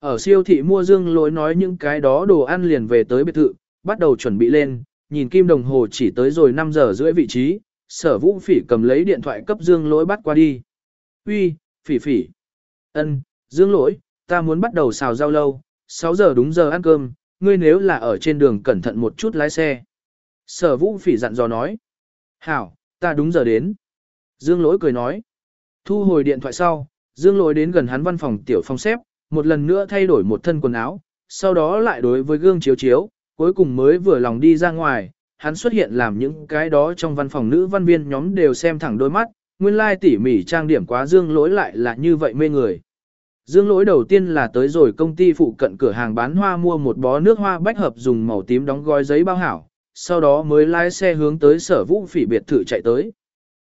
Ở siêu thị mua dương lỗi nói những cái đó đồ ăn liền về tới biệt thự, bắt đầu chuẩn bị lên, nhìn kim đồng hồ chỉ tới rồi 5 giờ rưỡi vị trí, sở vũ phỉ cầm lấy điện thoại cấp dương lỗi bắt qua đi. Uy, phỉ phỉ. ân dương lỗi, ta muốn bắt đầu xào rau lâu, 6 giờ đúng giờ ăn cơm, ngươi nếu là ở trên đường cẩn thận một chút lái xe. Sở vũ phỉ dặn dò nói. Hảo, ta đúng giờ đến. Dương lỗi cười nói. Thu hồi điện thoại sau, Dương lỗi đến gần hắn văn phòng tiểu phong xếp, một lần nữa thay đổi một thân quần áo, sau đó lại đối với gương chiếu chiếu, cuối cùng mới vừa lòng đi ra ngoài, hắn xuất hiện làm những cái đó trong văn phòng nữ văn viên nhóm đều xem thẳng đôi mắt, nguyên lai tỉ mỉ trang điểm quá dương lỗi lại là như vậy mê người. Dương lỗi đầu tiên là tới rồi công ty phụ cận cửa hàng bán hoa mua một bó nước hoa bách hợp dùng màu tím đóng gói giấy bao hảo, sau đó mới lái xe hướng tới sở vũ phỉ biệt thự chạy tới.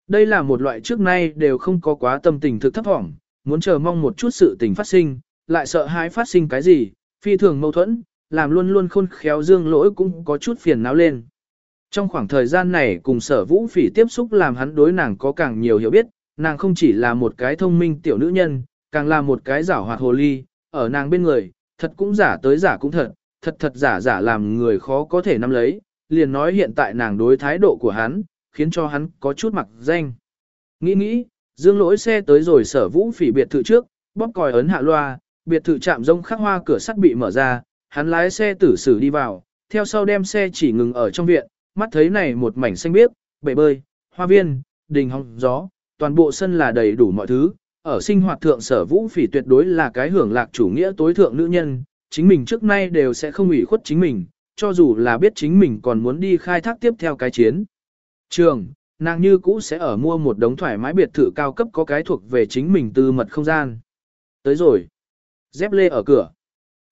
Đây là một loại trước nay đều không có quá tâm tình thực thấp hỏng, muốn chờ mong một chút sự tình phát sinh, lại sợ hãi phát sinh cái gì, phi thường mâu thuẫn, làm luôn luôn khôn khéo dương lỗi cũng có chút phiền não lên. Trong khoảng thời gian này cùng sở vũ phỉ tiếp xúc làm hắn đối nàng có càng nhiều hiểu biết, nàng không chỉ là một cái thông minh tiểu nữ nhân, càng là một cái giả hoạt hồ ly, ở nàng bên người, thật cũng giả tới giả cũng thật, thật thật giả giả làm người khó có thể nắm lấy, liền nói hiện tại nàng đối thái độ của hắn, khiến cho hắn có chút mặc danh. Nghĩ nghĩ, dương lỗi xe tới rồi sở vũ phỉ biệt thự trước, bóp còi ấn hạ loa, biệt thự chạm rông khắc hoa cửa sắt bị mở ra, hắn lái xe tử xử đi vào, theo sau đem xe chỉ ngừng ở trong viện, mắt thấy này một mảnh xanh biếc, bể bơi, hoa viên, đình hóng gió, toàn bộ sân là đầy đủ mọi thứ. Ở sinh hoạt thượng sở vũ phỉ tuyệt đối là cái hưởng lạc chủ nghĩa tối thượng nữ nhân, chính mình trước nay đều sẽ không ủy khuất chính mình, cho dù là biết chính mình còn muốn đi khai thác tiếp theo cái chiến. Trường, nàng như cũ sẽ ở mua một đống thoải mái biệt thự cao cấp có cái thuộc về chính mình tư mật không gian. Tới rồi. Dép lê ở cửa.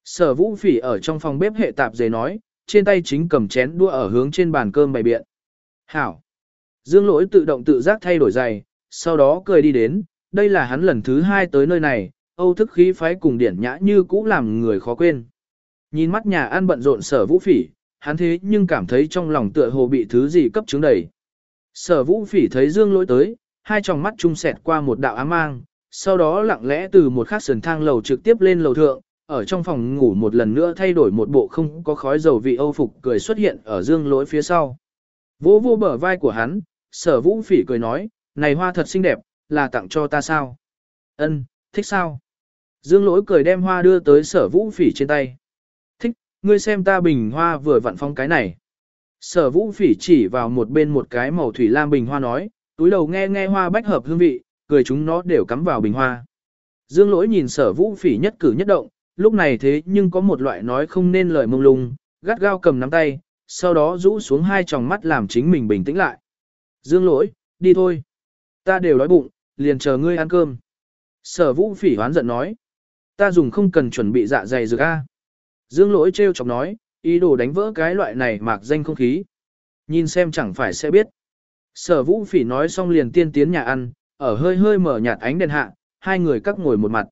Sở vũ phỉ ở trong phòng bếp hệ tạp dề nói, trên tay chính cầm chén đua ở hướng trên bàn cơm bày biện. Hảo. Dương lỗi tự động tự giác thay đổi giày, sau đó cười đi đến, đây là hắn lần thứ hai tới nơi này, Âu thức khí phái cùng điển nhã như cũ làm người khó quên. Nhìn mắt nhà ăn bận rộn sở vũ phỉ, hắn thế nhưng cảm thấy trong lòng tựa hồ bị thứ gì cấp chứng đầy. Sở vũ phỉ thấy dương lỗi tới, hai tròng mắt trung sẹt qua một đạo ám mang, sau đó lặng lẽ từ một khắc sườn thang lầu trực tiếp lên lầu thượng, ở trong phòng ngủ một lần nữa thay đổi một bộ không có khói dầu vị âu phục cười xuất hiện ở dương lỗi phía sau. Vô vô bờ vai của hắn, sở vũ phỉ cười nói, này hoa thật xinh đẹp, là tặng cho ta sao? Ân, thích sao? Dương lỗi cười đem hoa đưa tới sở vũ phỉ trên tay. Thích, ngươi xem ta bình hoa vừa vặn phong cái này. Sở vũ phỉ chỉ vào một bên một cái màu thủy lam bình hoa nói, túi đầu nghe nghe hoa bách hợp hương vị, cười chúng nó đều cắm vào bình hoa. Dương lỗi nhìn sở vũ phỉ nhất cử nhất động, lúc này thế nhưng có một loại nói không nên lời mông lung, gắt gao cầm nắm tay, sau đó rũ xuống hai tròng mắt làm chính mình bình tĩnh lại. Dương lỗi, đi thôi. Ta đều đói bụng, liền chờ ngươi ăn cơm. Sở vũ phỉ hoán giận nói. Ta dùng không cần chuẩn bị dạ dày dược A. Dương lỗi trêu chọc nói, ý đồ đánh vỡ cái loại này mạc danh không khí. Nhìn xem chẳng phải sẽ biết. Sở vũ phỉ nói xong liền tiên tiến nhà ăn, ở hơi hơi mở nhạt ánh đèn hạ, hai người các ngồi một mặt.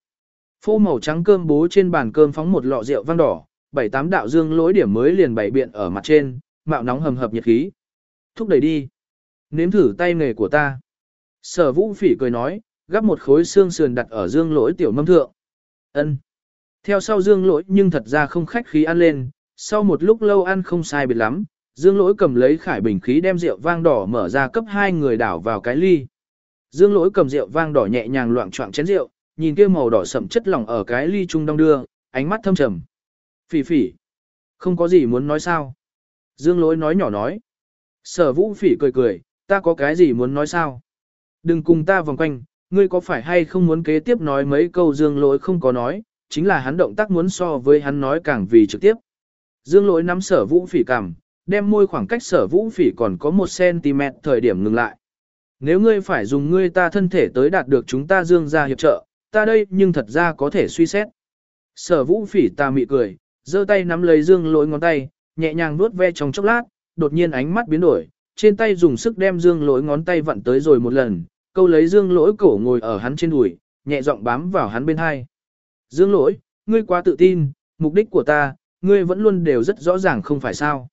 Phô màu trắng cơm bố trên bàn cơm phóng một lọ rượu vang đỏ, bảy tám đạo dương lối điểm mới liền bảy biện ở mặt trên, mạo nóng hầm hập nhiệt khí. Thúc đẩy đi. Nếm thử tay nghề của ta. Sở vũ phỉ cười nói, gắp một khối xương sườn đặt ở dương lỗi tiểu mâm thượng. ân Theo sau dương lỗi nhưng thật ra không khách khí ăn lên, sau một lúc lâu ăn không sai biệt lắm, dương lỗi cầm lấy khải bình khí đem rượu vang đỏ mở ra cấp hai người đảo vào cái ly. Dương lỗi cầm rượu vang đỏ nhẹ nhàng loạn choạng chén rượu, nhìn kia màu đỏ sậm chất lỏng ở cái ly trung đông đưa, ánh mắt thâm trầm. Phỉ phỉ, không có gì muốn nói sao? Dương lỗi nói nhỏ nói. Sở vũ phỉ cười cười, ta có cái gì muốn nói sao? Đừng cùng ta vòng quanh, ngươi có phải hay không muốn kế tiếp nói mấy câu dương lỗi không có nói, chính là hắn động tác muốn so với hắn nói càng vì trực tiếp. Dương lỗi nắm sở vũ phỉ cằm, đem môi khoảng cách sở vũ phỉ còn có 1cm thời điểm ngừng lại. Nếu ngươi phải dùng ngươi ta thân thể tới đạt được chúng ta dương ra hiệp trợ, ta đây nhưng thật ra có thể suy xét. Sở vũ phỉ ta mị cười, giơ tay nắm lấy dương lỗi ngón tay, nhẹ nhàng nuốt ve trong chốc lát, đột nhiên ánh mắt biến đổi, trên tay dùng sức đem dương lỗi ngón tay vặn tới rồi một lần, câu lấy dương lỗi cổ ngồi ở hắn trên đùi, nhẹ giọng bám vào hắn bên hai. Dương lỗi, ngươi quá tự tin, mục đích của ta, ngươi vẫn luôn đều rất rõ ràng không phải sao.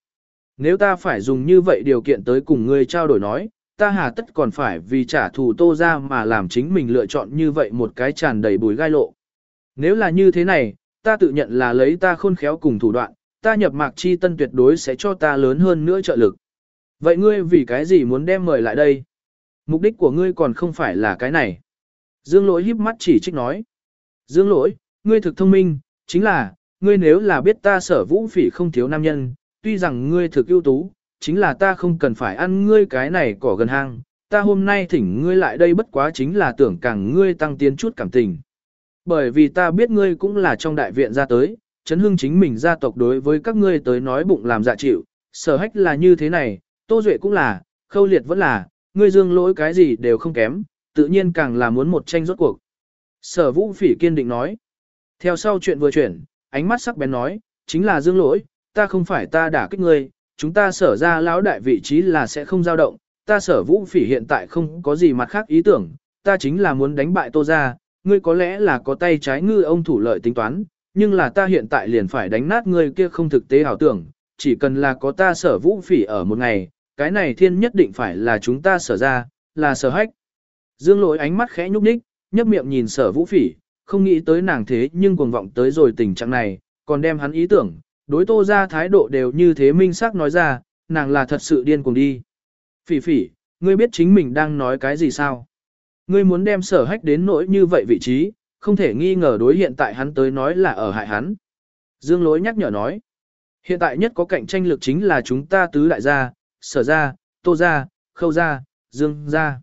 Nếu ta phải dùng như vậy điều kiện tới cùng ngươi trao đổi nói, ta hà tất còn phải vì trả thù tô ra mà làm chính mình lựa chọn như vậy một cái tràn đầy bùi gai lộ. Nếu là như thế này, ta tự nhận là lấy ta khôn khéo cùng thủ đoạn, ta nhập mạc chi tân tuyệt đối sẽ cho ta lớn hơn nữa trợ lực. Vậy ngươi vì cái gì muốn đem mời lại đây? Mục đích của ngươi còn không phải là cái này. Dương lỗi híp mắt chỉ trích nói. Dương lỗi, ngươi thực thông minh, chính là, ngươi nếu là biết ta sở vũ phỉ không thiếu nam nhân, tuy rằng ngươi thực ưu tú, chính là ta không cần phải ăn ngươi cái này cỏ gần hang, ta hôm nay thỉnh ngươi lại đây bất quá chính là tưởng càng ngươi tăng tiến chút cảm tình. Bởi vì ta biết ngươi cũng là trong đại viện ra tới, chấn hưng chính mình gia tộc đối với các ngươi tới nói bụng làm dạ chịu, sở hách là như thế này, tô duệ cũng là, khâu liệt vẫn là, ngươi dương lỗi cái gì đều không kém, tự nhiên càng là muốn một tranh rốt cuộc. Sở vũ phỉ kiên định nói. Theo sau chuyện vừa chuyển, ánh mắt sắc bén nói, chính là dương lỗi, ta không phải ta đả kích ngươi, chúng ta sở ra lão đại vị trí là sẽ không dao động, ta sở vũ phỉ hiện tại không có gì mặt khác ý tưởng, ta chính là muốn đánh bại tô ra, ngươi có lẽ là có tay trái ngư ông thủ lợi tính toán, nhưng là ta hiện tại liền phải đánh nát ngươi kia không thực tế hảo tưởng, chỉ cần là có ta sở vũ phỉ ở một ngày, cái này thiên nhất định phải là chúng ta sở ra, là sở hách. Dương lỗi ánh mắt khẽ nhúc nhích, nhấp miệng nhìn sở vũ phỉ, không nghĩ tới nàng thế nhưng cuồng vọng tới rồi tình trạng này, còn đem hắn ý tưởng, đối tô ra thái độ đều như thế minh xác nói ra, nàng là thật sự điên cuồng đi. Phỉ phỉ, ngươi biết chính mình đang nói cái gì sao? Ngươi muốn đem sở hách đến nỗi như vậy vị trí, không thể nghi ngờ đối hiện tại hắn tới nói là ở hại hắn. Dương lối nhắc nhở nói, hiện tại nhất có cạnh tranh lực chính là chúng ta tứ đại gia, sở gia, tô gia, khâu gia, dương gia.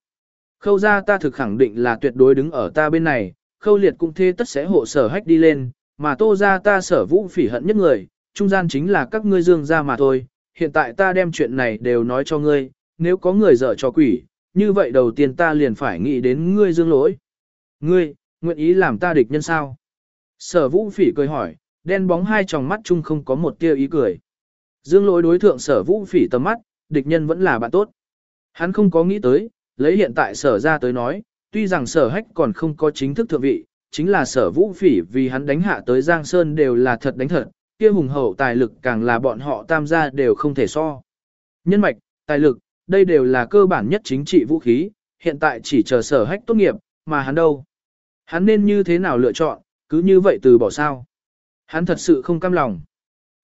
Khâu gia ta thực khẳng định là tuyệt đối đứng ở ta bên này, khâu liệt cũng thế tất sẽ hộ sở hách đi lên, mà tô gia ta sở vũ phỉ hận nhất người, trung gian chính là các ngươi dương gia mà thôi. Hiện tại ta đem chuyện này đều nói cho ngươi, nếu có người dở cho quỷ, như vậy đầu tiên ta liền phải nghĩ đến ngươi dương lỗi. Ngươi, nguyện ý làm ta địch nhân sao? Sở vũ phỉ cười hỏi, đen bóng hai tròng mắt chung không có một tia ý cười. Dương lỗi đối thượng sở vũ phỉ tầm mắt, địch nhân vẫn là bạn tốt. Hắn không có nghĩ tới, lấy hiện tại sở ra tới nói, tuy rằng sở hách còn không có chính thức thượng vị, chính là sở vũ phỉ vì hắn đánh hạ tới Giang Sơn đều là thật đánh thật, kia hùng hậu tài lực càng là bọn họ tam gia đều không thể so. Nhân mạch, tài lực, đây đều là cơ bản nhất chính trị vũ khí, hiện tại chỉ chờ sở hách tốt nghiệp, mà hắn đâu. Hắn nên như thế nào lựa chọn, cứ như vậy từ bỏ sao. Hắn thật sự không cam lòng.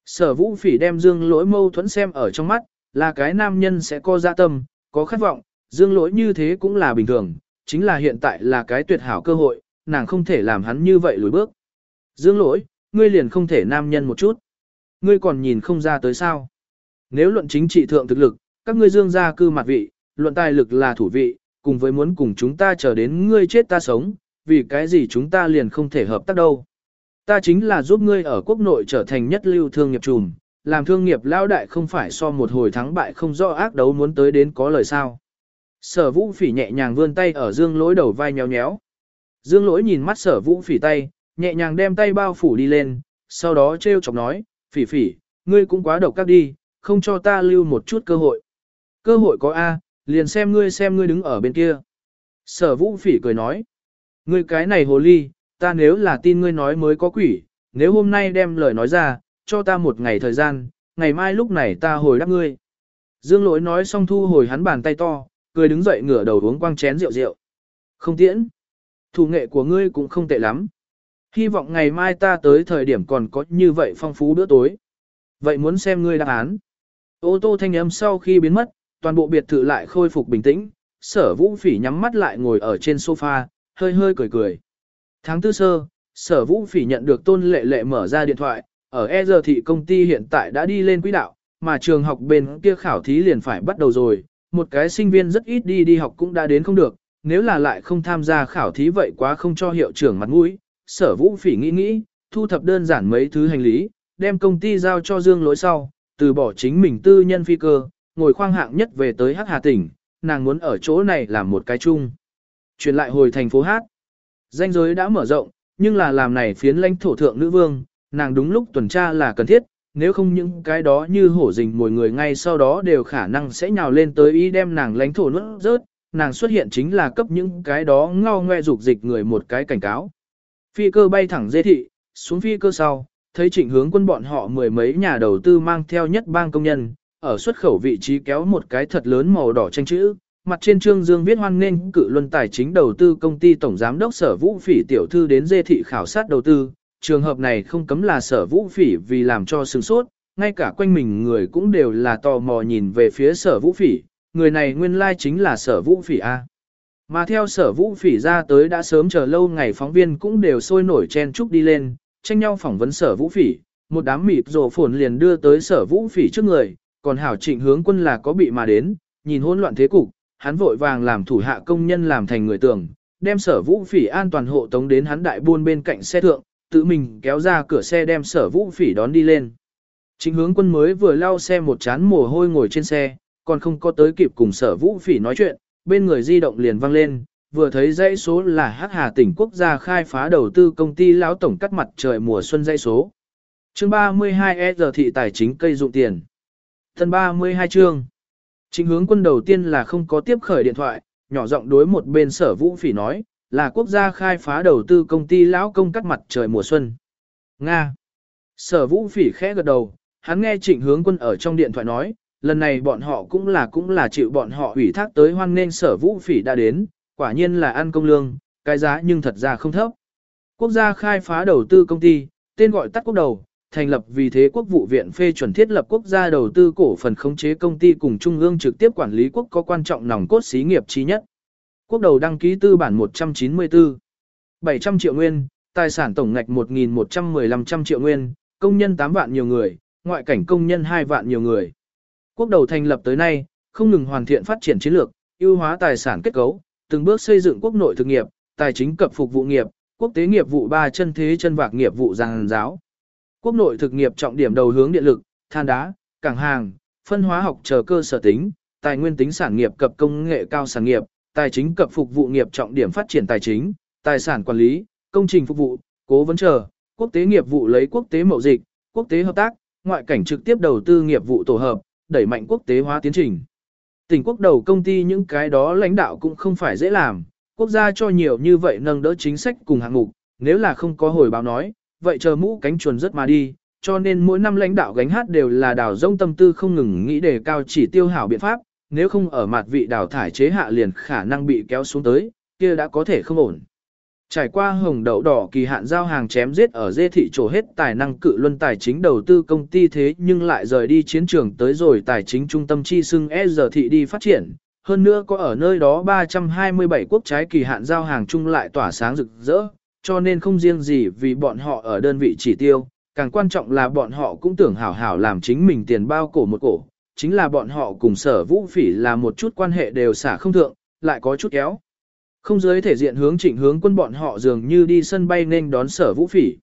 Sở vũ phỉ đem dương lỗi mâu thuẫn xem ở trong mắt, là cái nam nhân sẽ có dạ tâm, có khát vọng, dương lỗi như thế cũng là bình thường, chính là hiện tại là cái tuyệt hảo cơ hội, nàng không thể làm hắn như vậy lùi bước. Dương lỗi, ngươi liền không thể nam nhân một chút. Ngươi còn nhìn không ra tới sao. Nếu luận chính trị thượng thực lực, các ngươi dương gia cư mặt vị, luận tài lực là thủ vị, cùng với muốn cùng chúng ta chờ đến ngươi chết ta sống, vì cái gì chúng ta liền không thể hợp tác đâu. Ta chính là giúp ngươi ở quốc nội trở thành nhất lưu thương nghiệp trùm, làm thương nghiệp lao đại không phải so một hồi thắng bại không rõ ác đấu muốn tới đến có lời sao. Sở vũ phỉ nhẹ nhàng vươn tay ở dương lỗi đầu vai nhéo nhéo. Dương lỗi nhìn mắt sở vũ phỉ tay, nhẹ nhàng đem tay bao phủ đi lên, sau đó treo chọc nói, phỉ phỉ, ngươi cũng quá độc các đi, không cho ta lưu một chút cơ hội. Cơ hội có A, liền xem ngươi xem ngươi đứng ở bên kia. Sở vũ phỉ cười nói, ngươi cái này hồ ly, ta nếu là tin ngươi nói mới có quỷ, nếu hôm nay đem lời nói ra, cho ta một ngày thời gian, ngày mai lúc này ta hồi đáp ngươi. Dương lỗi nói xong thu hồi hắn bàn tay to, cười đứng dậy ngửa đầu uống quang chén rượu rượu. Không tiễn. Thủ nghệ của ngươi cũng không tệ lắm. Hy vọng ngày mai ta tới thời điểm còn có như vậy phong phú bữa tối. Vậy muốn xem ngươi đáp án. Ô tô thanh âm sau khi biến mất, toàn bộ biệt thự lại khôi phục bình tĩnh, sở vũ phỉ nhắm mắt lại ngồi ở trên sofa, hơi hơi cười cười. Tháng tư sơ, sở vũ phỉ nhận được tôn lệ lệ mở ra điện thoại, ở E giờ thị công ty hiện tại đã đi lên quỹ đạo, mà trường học bên kia khảo thí liền phải bắt đầu rồi, một cái sinh viên rất ít đi đi học cũng đã đến không được, nếu là lại không tham gia khảo thí vậy quá không cho hiệu trưởng mặt mũi. Sở vũ phỉ nghĩ nghĩ, thu thập đơn giản mấy thứ hành lý, đem công ty giao cho Dương lối sau, từ bỏ chính mình tư nhân phi cơ, ngồi khoang hạng nhất về tới Hắc Hà tỉnh, nàng muốn ở chỗ này làm một cái chung. Chuyển lại hồi thành phố Hát. Danh giới đã mở rộng, nhưng là làm này phiến lãnh thổ thượng nữ vương, nàng đúng lúc tuần tra là cần thiết, nếu không những cái đó như hổ rình mồi người ngay sau đó đều khả năng sẽ nhào lên tới ý đem nàng lãnh thổ nuốt rớt, nàng xuất hiện chính là cấp những cái đó ngao ngoe dục dịch người một cái cảnh cáo. Phi cơ bay thẳng dê thị, xuống phi cơ sau, thấy trịnh hướng quân bọn họ mười mấy nhà đầu tư mang theo nhất bang công nhân, ở xuất khẩu vị trí kéo một cái thật lớn màu đỏ tranh chữ, mặt trên trương dương viết hoan nghênh cử luân tài chính đầu tư công ty tổng giám đốc sở vũ phỉ tiểu thư đến dê thị khảo sát đầu tư, trường hợp này không cấm là sở vũ phỉ vì làm cho sừng sốt, ngay cả quanh mình người cũng đều là tò mò nhìn về phía sở vũ phỉ, người này nguyên lai chính là sở vũ phỉ A. Mà theo sở vũ phỉ ra tới đã sớm chờ lâu ngày phóng viên cũng đều sôi nổi chen chúc đi lên, tranh nhau phỏng vấn sở vũ phỉ, một đám mịt rồ phồn liền đưa tới sở vũ phỉ trước người, còn hảo trịnh hướng quân là có bị mà đến, nhìn hỗn loạn thế cục, hắn vội vàng làm thủ hạ công nhân làm thành người tưởng, đem sở vũ phỉ an toàn hộ tống đến hắn đại buôn bên cạnh xe thượng, tự mình kéo ra cửa xe đem sở vũ phỉ đón đi lên. Chính hướng quân mới vừa lao xe một chán mồ hôi ngồi trên xe, còn không có tới kịp cùng sở vũ phỉ nói chuyện, bên người di động liền vang lên, vừa thấy dãy số là Hắc Hà tỉnh quốc gia khai phá đầu tư công ty lão tổng cắt mặt trời mùa xuân dãy số. Chương 32 E giờ thị tài chính cây dụng tiền. Thân 32 chương. Chính hướng quân đầu tiên là không có tiếp khởi điện thoại, nhỏ giọng đối một bên sở vũ phỉ nói, là quốc gia khai phá đầu tư công ty lão công cắt mặt trời mùa xuân. Nga. Sở vũ phỉ khẽ gật đầu, hắn nghe trịnh hướng quân ở trong điện thoại nói, lần này bọn họ cũng là cũng là chịu bọn họ ủy thác tới hoan nên sở vũ phỉ đã đến, quả nhiên là ăn công lương, cái giá nhưng thật ra không thấp. Quốc gia khai phá đầu tư công ty, tên gọi tắt quốc đầu, thành lập vì thế quốc vụ viện phê chuẩn thiết lập quốc gia đầu tư cổ phần khống chế công ty cùng trung ương trực tiếp quản lý quốc có quan trọng nòng cốt xí nghiệp chi nhất. Quốc đầu đăng ký tư bản 194, 700 triệu nguyên, tài sản tổng ngạch 1.115 triệu nguyên, công nhân 8 vạn nhiều người, ngoại cảnh công nhân 2 vạn nhiều người. Quốc đầu thành lập tới nay, không ngừng hoàn thiện phát triển chiến lược, ưu hóa tài sản kết cấu, từng bước xây dựng quốc nội thực nghiệp, tài chính cập phục vụ nghiệp, quốc tế nghiệp vụ ba chân thế chân vạc nghiệp vụ giang giáo. Quốc nội thực nghiệp trọng điểm đầu hướng điện lực, than đá, cảng hàng, phân hóa học chờ cơ sở tính, tài nguyên tính sản nghiệp cập công nghệ cao sản nghiệp, tài chính cập phục vụ nghiệp trọng điểm phát triển tài chính, tài sản quản lý, công trình phục vụ, cố vấn chờ, quốc tế nghiệp vụ lấy quốc tế mậu dịch, quốc tế hợp tác, ngoại cảnh trực tiếp đầu tư nghiệp vụ tổ hợp, đẩy mạnh quốc tế hóa tiến trình. Tỉnh quốc đầu công ty những cái đó lãnh đạo cũng không phải dễ làm, quốc gia cho nhiều như vậy nâng đỡ chính sách cùng hạng mục, nếu là không có hồi báo nói, vậy chờ mũ cánh chuồn rất mà đi, cho nên mỗi năm lãnh đạo gánh hát đều là đào rông tâm tư không ngừng nghĩ đề cao chỉ tiêu hảo biện pháp, nếu không ở mặt vị đào thải chế hạ liền khả năng bị kéo xuống tới, kia đã có thể không ổn. Trải qua hồng đậu đỏ kỳ hạn giao hàng chém giết ở dê thị trổ hết tài năng cự luân tài chính đầu tư công ty thế nhưng lại rời đi chiến trường tới rồi tài chính trung tâm chi xưng E giờ thị đi phát triển. Hơn nữa có ở nơi đó 327 quốc trái kỳ hạn giao hàng chung lại tỏa sáng rực rỡ, cho nên không riêng gì vì bọn họ ở đơn vị chỉ tiêu, càng quan trọng là bọn họ cũng tưởng hảo hảo làm chính mình tiền bao cổ một cổ, chính là bọn họ cùng sở vũ phỉ là một chút quan hệ đều xả không thượng, lại có chút kéo. Không dưới thể diện hướng trịnh hướng quân bọn họ dường như đi sân bay nên đón sở vũ phỉ.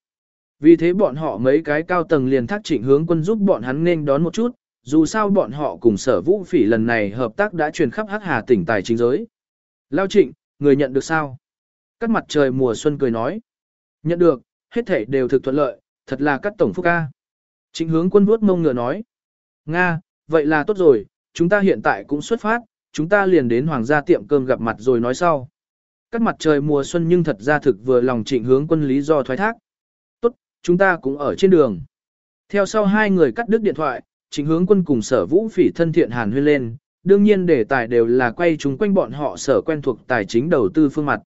Vì thế bọn họ mấy cái cao tầng liền thác trịnh hướng quân giúp bọn hắn nên đón một chút, dù sao bọn họ cùng sở vũ phỉ lần này hợp tác đã truyền khắp hắc hà tỉnh tài chính giới. Lao trịnh, người nhận được sao? Cắt mặt trời mùa xuân cười nói. Nhận được, hết thể đều thực thuận lợi, thật là cắt tổng phúc ca. Trịnh hướng quân vuốt mông ngựa nói. Nga, vậy là tốt rồi, chúng ta hiện tại cũng xuất phát, chúng ta liền đến hoàng gia tiệm cơm gặp mặt rồi nói sau. Cắt mặt trời mùa xuân nhưng thật ra thực vừa lòng trịnh hướng quân lý do thoái thác. Tốt, chúng ta cũng ở trên đường. Theo sau hai người cắt đứt điện thoại, trịnh hướng quân cùng sở vũ phỉ thân thiện hàn huyên lên, đương nhiên đề tài đều là quay chúng quanh bọn họ sở quen thuộc tài chính đầu tư phương mặt.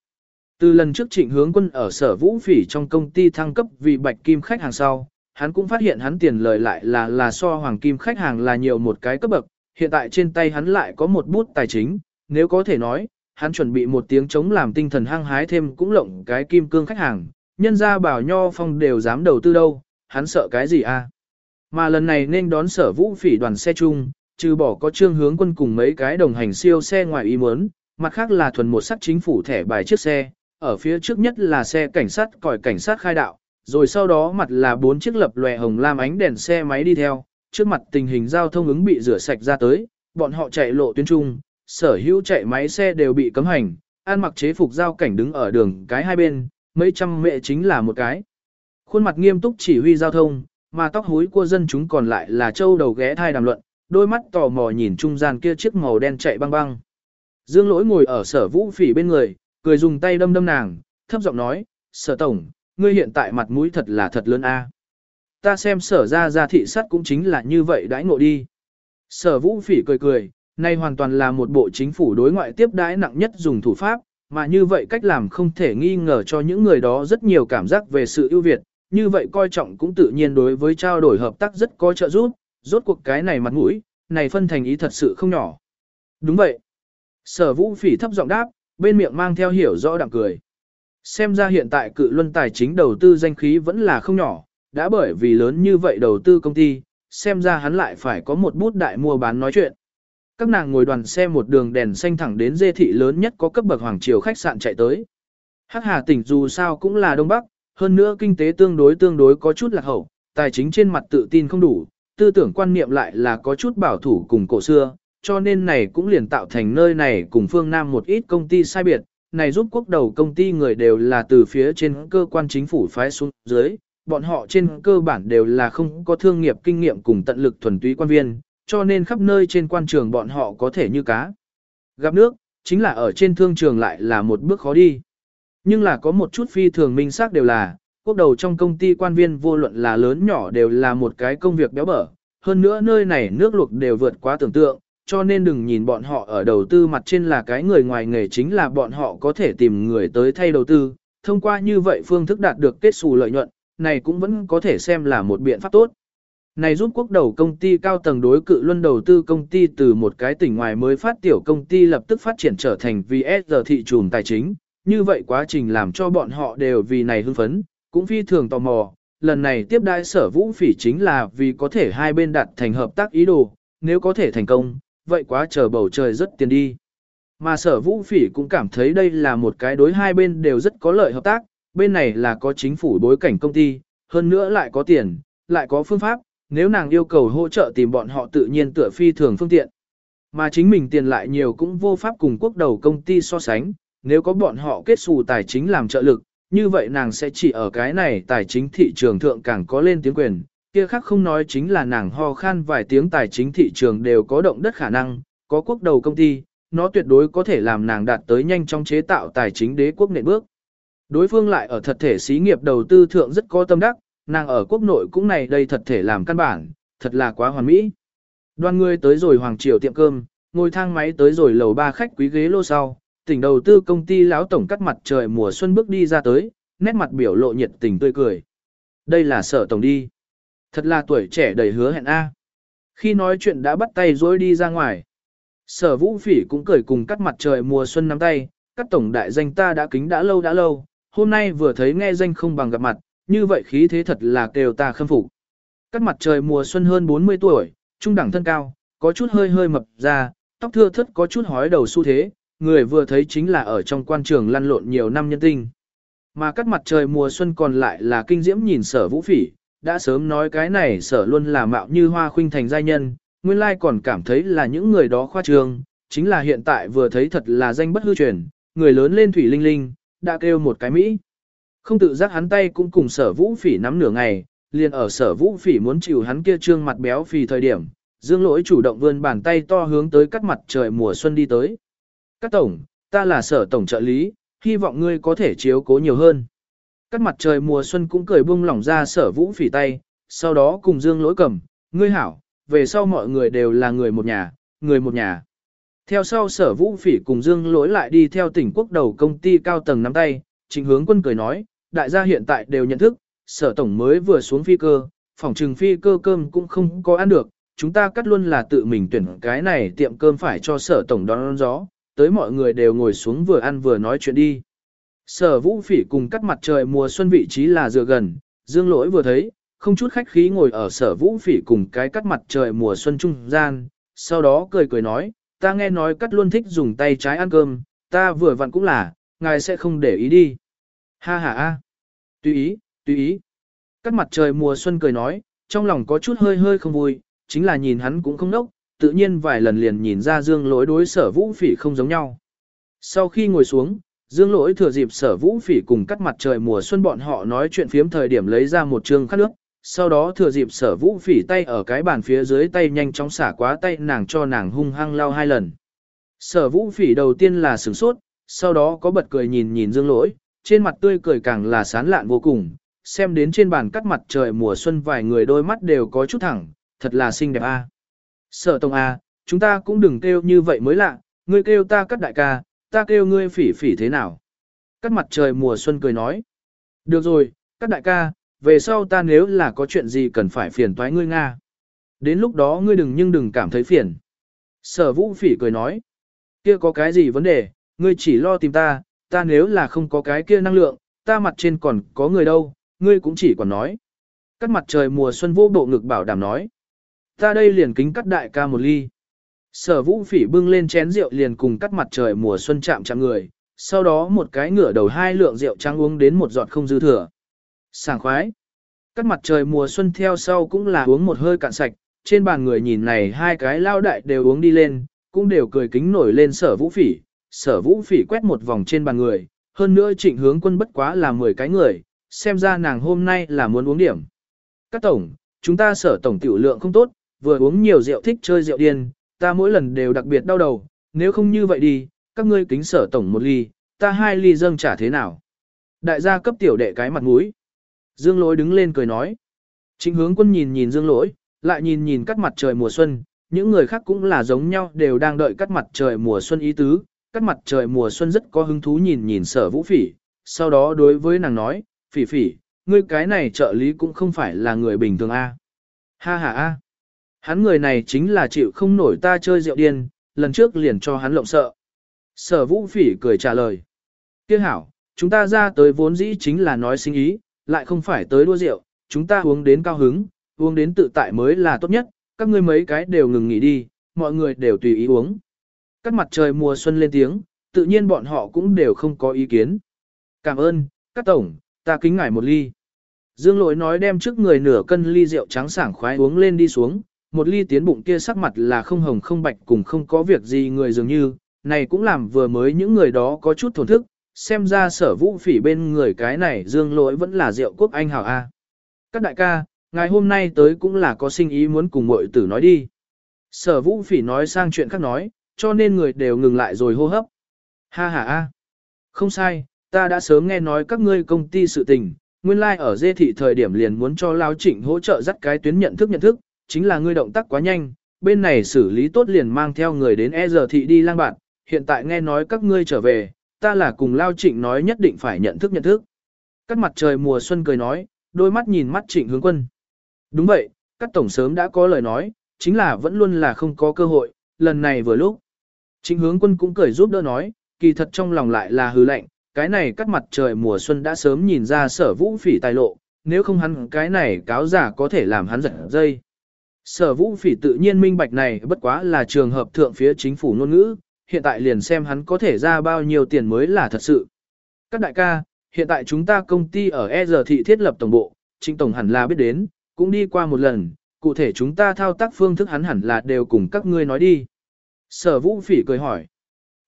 Từ lần trước trịnh hướng quân ở sở vũ phỉ trong công ty thăng cấp vì bạch kim khách hàng sau, hắn cũng phát hiện hắn tiền lời lại là là so hoàng kim khách hàng là nhiều một cái cấp bậc, hiện tại trên tay hắn lại có một bút tài chính, nếu có thể nói, hắn chuẩn bị một tiếng chống làm tinh thần hăng hái thêm cũng lộng cái kim cương khách hàng, nhân ra bảo nho phong đều dám đầu tư đâu, hắn sợ cái gì a? Mà lần này nên đón sở vũ phỉ đoàn xe chung, trừ bỏ có trương hướng quân cùng mấy cái đồng hành siêu xe ngoài ý muốn, mặt khác là thuần một sắc chính phủ thẻ bài chiếc xe, ở phía trước nhất là xe cảnh sát còi cảnh sát khai đạo, rồi sau đó mặt là bốn chiếc lập lòe hồng lam ánh đèn xe máy đi theo, trước mặt tình hình giao thông ứng bị rửa sạch ra tới, bọn họ chạy lộ tuyến trung, sở hữu chạy máy xe đều bị cấm hành, an mặc chế phục giao cảnh đứng ở đường cái hai bên, mấy trăm mẹ chính là một cái. Khuôn mặt nghiêm túc chỉ huy giao thông, mà tóc hối của dân chúng còn lại là châu đầu ghé thai đàm luận, đôi mắt tò mò nhìn trung gian kia chiếc màu đen chạy băng băng. Dương lỗi ngồi ở sở vũ phỉ bên người, cười dùng tay đâm đâm nàng, thấp giọng nói, sở tổng, ngươi hiện tại mặt mũi thật là thật lớn a. Ta xem sở ra ra thị sát cũng chính là như vậy đãi ngộ đi. Sở vũ phỉ cười cười, nay hoàn toàn là một bộ chính phủ đối ngoại tiếp đãi nặng nhất dùng thủ pháp, mà như vậy cách làm không thể nghi ngờ cho những người đó rất nhiều cảm giác về sự ưu việt, như vậy coi trọng cũng tự nhiên đối với trao đổi hợp tác rất có trợ giúp, rốt cuộc cái này mặt mũi, này phân thành ý thật sự không nhỏ. Đúng vậy. Sở vũ phỉ thấp giọng đáp, bên miệng mang theo hiểu rõ đặng cười. Xem ra hiện tại cự luân tài chính đầu tư danh khí vẫn là không nhỏ, đã bởi vì lớn như vậy đầu tư công ty, xem ra hắn lại phải có một bút đại mua bán nói chuyện. Các nàng ngồi đoàn xe một đường đèn xanh thẳng đến dê thị lớn nhất có cấp bậc hoàng triều khách sạn chạy tới. Hắc Hà tỉnh dù sao cũng là Đông Bắc, hơn nữa kinh tế tương đối tương đối có chút lạc hậu, tài chính trên mặt tự tin không đủ, tư tưởng quan niệm lại là có chút bảo thủ cùng cổ xưa, cho nên này cũng liền tạo thành nơi này cùng phương Nam một ít công ty sai biệt, này giúp quốc đầu công ty người đều là từ phía trên cơ quan chính phủ phái xuống dưới, bọn họ trên cơ bản đều là không có thương nghiệp kinh nghiệm cùng tận lực thuần túy quan viên, cho nên khắp nơi trên quan trường bọn họ có thể như cá. Gặp nước, chính là ở trên thương trường lại là một bước khó đi. Nhưng là có một chút phi thường minh xác đều là, quốc đầu trong công ty quan viên vô luận là lớn nhỏ đều là một cái công việc béo bở, hơn nữa nơi này nước luộc đều vượt quá tưởng tượng, cho nên đừng nhìn bọn họ ở đầu tư mặt trên là cái người ngoài nghề chính là bọn họ có thể tìm người tới thay đầu tư, thông qua như vậy phương thức đạt được kết xù lợi nhuận, này cũng vẫn có thể xem là một biện pháp tốt. Này giúp quốc đầu công ty cao tầng đối cự luân đầu tư công ty từ một cái tỉnh ngoài mới phát tiểu công ty lập tức phát triển trở thành VSG thị trường tài chính, như vậy quá trình làm cho bọn họ đều vì này hưng phấn, cũng phi thường tò mò, lần này tiếp đại sở vũ phỉ chính là vì có thể hai bên đạt thành hợp tác ý đồ, nếu có thể thành công, vậy quá chờ bầu trời rất tiền đi. Mà sở vũ phỉ cũng cảm thấy đây là một cái đối hai bên đều rất có lợi hợp tác, bên này là có chính phủ bối cảnh công ty, hơn nữa lại có tiền, lại có phương pháp, nếu nàng yêu cầu hỗ trợ tìm bọn họ tự nhiên tựa phi thường phương tiện. Mà chính mình tiền lại nhiều cũng vô pháp cùng quốc đầu công ty so sánh, nếu có bọn họ kết xù tài chính làm trợ lực, như vậy nàng sẽ chỉ ở cái này tài chính thị trường thượng càng có lên tiếng quyền, kia khác không nói chính là nàng ho khan vài tiếng tài chính thị trường đều có động đất khả năng, có quốc đầu công ty, nó tuyệt đối có thể làm nàng đạt tới nhanh trong chế tạo tài chính đế quốc nền bước. Đối phương lại ở thật thể xí nghiệp đầu tư thượng rất có tâm đắc, nàng ở quốc nội cũng này đây thật thể làm căn bản, thật là quá hoàn mỹ. Đoàn người tới rồi Hoàng Triều tiệm cơm, ngồi thang máy tới rồi lầu ba khách quý ghế lô sau, tỉnh đầu tư công ty lão tổng cắt mặt trời mùa xuân bước đi ra tới, nét mặt biểu lộ nhiệt tình tươi cười. Đây là sở tổng đi. Thật là tuổi trẻ đầy hứa hẹn A. Khi nói chuyện đã bắt tay dối đi ra ngoài. Sở vũ phỉ cũng cười cùng cắt mặt trời mùa xuân nắm tay, các tổng đại danh ta đã kính đã lâu đã lâu, hôm nay vừa thấy nghe danh không bằng gặp mặt, như vậy khí thế thật là kêu ta khâm phục. Cắt mặt trời mùa xuân hơn 40 tuổi, trung đẳng thân cao, có chút hơi hơi mập ra, tóc thưa thớt có chút hói đầu xu thế, người vừa thấy chính là ở trong quan trường lăn lộn nhiều năm nhân tinh. Mà cắt mặt trời mùa xuân còn lại là kinh diễm nhìn sở vũ phỉ, đã sớm nói cái này sở luôn là mạo như hoa khuynh thành giai nhân, nguyên lai còn cảm thấy là những người đó khoa trương, chính là hiện tại vừa thấy thật là danh bất hư truyền, người lớn lên thủy linh linh, đã kêu một cái Mỹ. Không tự giác hắn tay cũng cùng sở vũ phỉ nắm nửa ngày, liền ở sở vũ phỉ muốn chịu hắn kia trương mặt béo phì thời điểm, dương lỗi chủ động vươn bàn tay to hướng tới cắt mặt trời mùa xuân đi tới. Các tổng, ta là sở tổng trợ lý, hy vọng ngươi có thể chiếu cố nhiều hơn. Cắt mặt trời mùa xuân cũng cười bung lỏng ra sở vũ phỉ tay, sau đó cùng dương lỗi cầm, ngươi hảo, về sau mọi người đều là người một nhà, người một nhà. Theo sau sở vũ phỉ cùng dương lỗi lại đi theo tỉnh quốc đầu công ty cao tầng nắm tay, trình hướng quân cười nói, đại gia hiện tại đều nhận thức, sở tổng mới vừa xuống phi cơ, phòng trừng phi cơ cơm cũng không có ăn được, chúng ta cắt luôn là tự mình tuyển cái này tiệm cơm phải cho sở tổng đón gió, tới mọi người đều ngồi xuống vừa ăn vừa nói chuyện đi. Sở vũ phỉ cùng cắt mặt trời mùa xuân vị trí là dựa gần, dương lỗi vừa thấy, không chút khách khí ngồi ở sở vũ phỉ cùng cái cắt mặt trời mùa xuân trung gian, sau đó cười cười nói, ta nghe nói cắt luôn thích dùng tay trái ăn cơm, ta vừa vặn cũng là, ngài sẽ không để ý đi. Ha ha ha. Tùy ý, tùy ý. Các mặt trời mùa xuân cười nói, trong lòng có chút hơi hơi không vui, chính là nhìn hắn cũng không nốc, tự nhiên vài lần liền nhìn ra dương lỗi đối sở vũ phỉ không giống nhau. Sau khi ngồi xuống, dương lỗi thừa dịp sở vũ phỉ cùng cắt mặt trời mùa xuân bọn họ nói chuyện phiếm thời điểm lấy ra một trường khát nước, sau đó thừa dịp sở vũ phỉ tay ở cái bàn phía dưới tay nhanh chóng xả quá tay nàng cho nàng hung hăng lao hai lần. Sở vũ phỉ đầu tiên là sửng sốt, sau đó có bật cười nhìn nhìn dương lỗi, trên mặt tươi cười càng là sán lạn vô cùng, xem đến trên bàn cắt mặt trời mùa xuân vài người đôi mắt đều có chút thẳng, thật là xinh đẹp a. Sở Tông a, chúng ta cũng đừng kêu như vậy mới lạ, ngươi kêu ta cắt đại ca, ta kêu ngươi phỉ phỉ thế nào. Cắt mặt trời mùa xuân cười nói. Được rồi, cắt đại ca, về sau ta nếu là có chuyện gì cần phải phiền toái ngươi Nga. Đến lúc đó ngươi đừng nhưng đừng cảm thấy phiền. Sở vũ phỉ cười nói. Kia có cái gì vấn đề, ngươi chỉ lo tìm ta, ta nếu là không có cái kia năng lượng, ta mặt trên còn có người đâu, ngươi cũng chỉ còn nói. Cắt mặt trời mùa xuân vô bộ ngực bảo đảm nói. Ta đây liền kính cắt đại ca một ly. Sở vũ phỉ bưng lên chén rượu liền cùng cắt mặt trời mùa xuân chạm chạm người, sau đó một cái ngửa đầu hai lượng rượu trắng uống đến một giọt không dư thừa. Sảng khoái. Cắt mặt trời mùa xuân theo sau cũng là uống một hơi cạn sạch, trên bàn người nhìn này hai cái lao đại đều uống đi lên, cũng đều cười kính nổi lên sở vũ phỉ. Sở vũ phỉ quét một vòng trên bàn người, hơn nữa trịnh hướng quân bất quá là 10 cái người, xem ra nàng hôm nay là muốn uống điểm. Các tổng, chúng ta sở tổng tiểu lượng không tốt, vừa uống nhiều rượu thích chơi rượu điên, ta mỗi lần đều đặc biệt đau đầu, nếu không như vậy đi, các ngươi kính sở tổng một ly, ta hai ly dâng trả thế nào. Đại gia cấp tiểu đệ cái mặt mũi. Dương lỗi đứng lên cười nói. Trịnh hướng quân nhìn nhìn dương lỗi, lại nhìn nhìn cắt mặt trời mùa xuân, những người khác cũng là giống nhau đều đang đợi cắt mặt trời mùa xuân ý tứ. Cắt mặt trời mùa xuân rất có hứng thú nhìn nhìn sở vũ phỉ, sau đó đối với nàng nói, phỉ phỉ, ngươi cái này trợ lý cũng không phải là người bình thường a. Ha ha a. Hắn người này chính là chịu không nổi ta chơi rượu điên, lần trước liền cho hắn lộng sợ. Sở vũ phỉ cười trả lời. Tiếc hảo, chúng ta ra tới vốn dĩ chính là nói sinh ý, lại không phải tới đua rượu, chúng ta uống đến cao hứng, uống đến tự tại mới là tốt nhất, các ngươi mấy cái đều ngừng nghỉ đi, mọi người đều tùy ý uống. Các mặt trời mùa xuân lên tiếng, tự nhiên bọn họ cũng đều không có ý kiến. Cảm ơn, các tổng, ta kính ngài một ly. Dương lỗi nói đem trước người nửa cân ly rượu trắng sảng khoái uống lên đi xuống, một ly tiến bụng kia sắc mặt là không hồng không bạch cùng không có việc gì người dường như, này cũng làm vừa mới những người đó có chút thổn thức, xem ra sở vũ phỉ bên người cái này dương lỗi vẫn là rượu quốc anh hảo A. Các đại ca, ngày hôm nay tới cũng là có sinh ý muốn cùng mội tử nói đi. Sở vũ phỉ nói sang chuyện khác nói, cho nên người đều ngừng lại rồi hô hấp. Ha ha ha, Không sai, ta đã sớm nghe nói các ngươi công ty sự tình, nguyên lai like ở dê thị thời điểm liền muốn cho Lao Trịnh hỗ trợ dắt cái tuyến nhận thức nhận thức, chính là ngươi động tác quá nhanh, bên này xử lý tốt liền mang theo người đến e giờ thị đi lang bạn, hiện tại nghe nói các ngươi trở về, ta là cùng Lao Trịnh nói nhất định phải nhận thức nhận thức. Cắt mặt trời mùa xuân cười nói, đôi mắt nhìn mắt trịnh hướng quân. Đúng vậy, các tổng sớm đã có lời nói, chính là vẫn luôn là không có cơ hội, lần này vừa lúc. Trịnh hướng quân cũng cười giúp đỡ nói, kỳ thật trong lòng lại là hư lạnh, cái này cắt mặt trời mùa xuân đã sớm nhìn ra sở vũ phỉ tài lộ, nếu không hắn cái này cáo giả có thể làm hắn giật dây. Sở vũ phỉ tự nhiên minh bạch này bất quá là trường hợp thượng phía chính phủ ngôn ngữ, hiện tại liền xem hắn có thể ra bao nhiêu tiền mới là thật sự. Các đại ca, hiện tại chúng ta công ty ở E giờ thị thiết lập tổng bộ, Trịnh Tổng hẳn là biết đến, cũng đi qua một lần, cụ thể chúng ta thao tác phương thức hắn hẳn là đều cùng các ngươi nói đi. Sở vũ phỉ cười hỏi,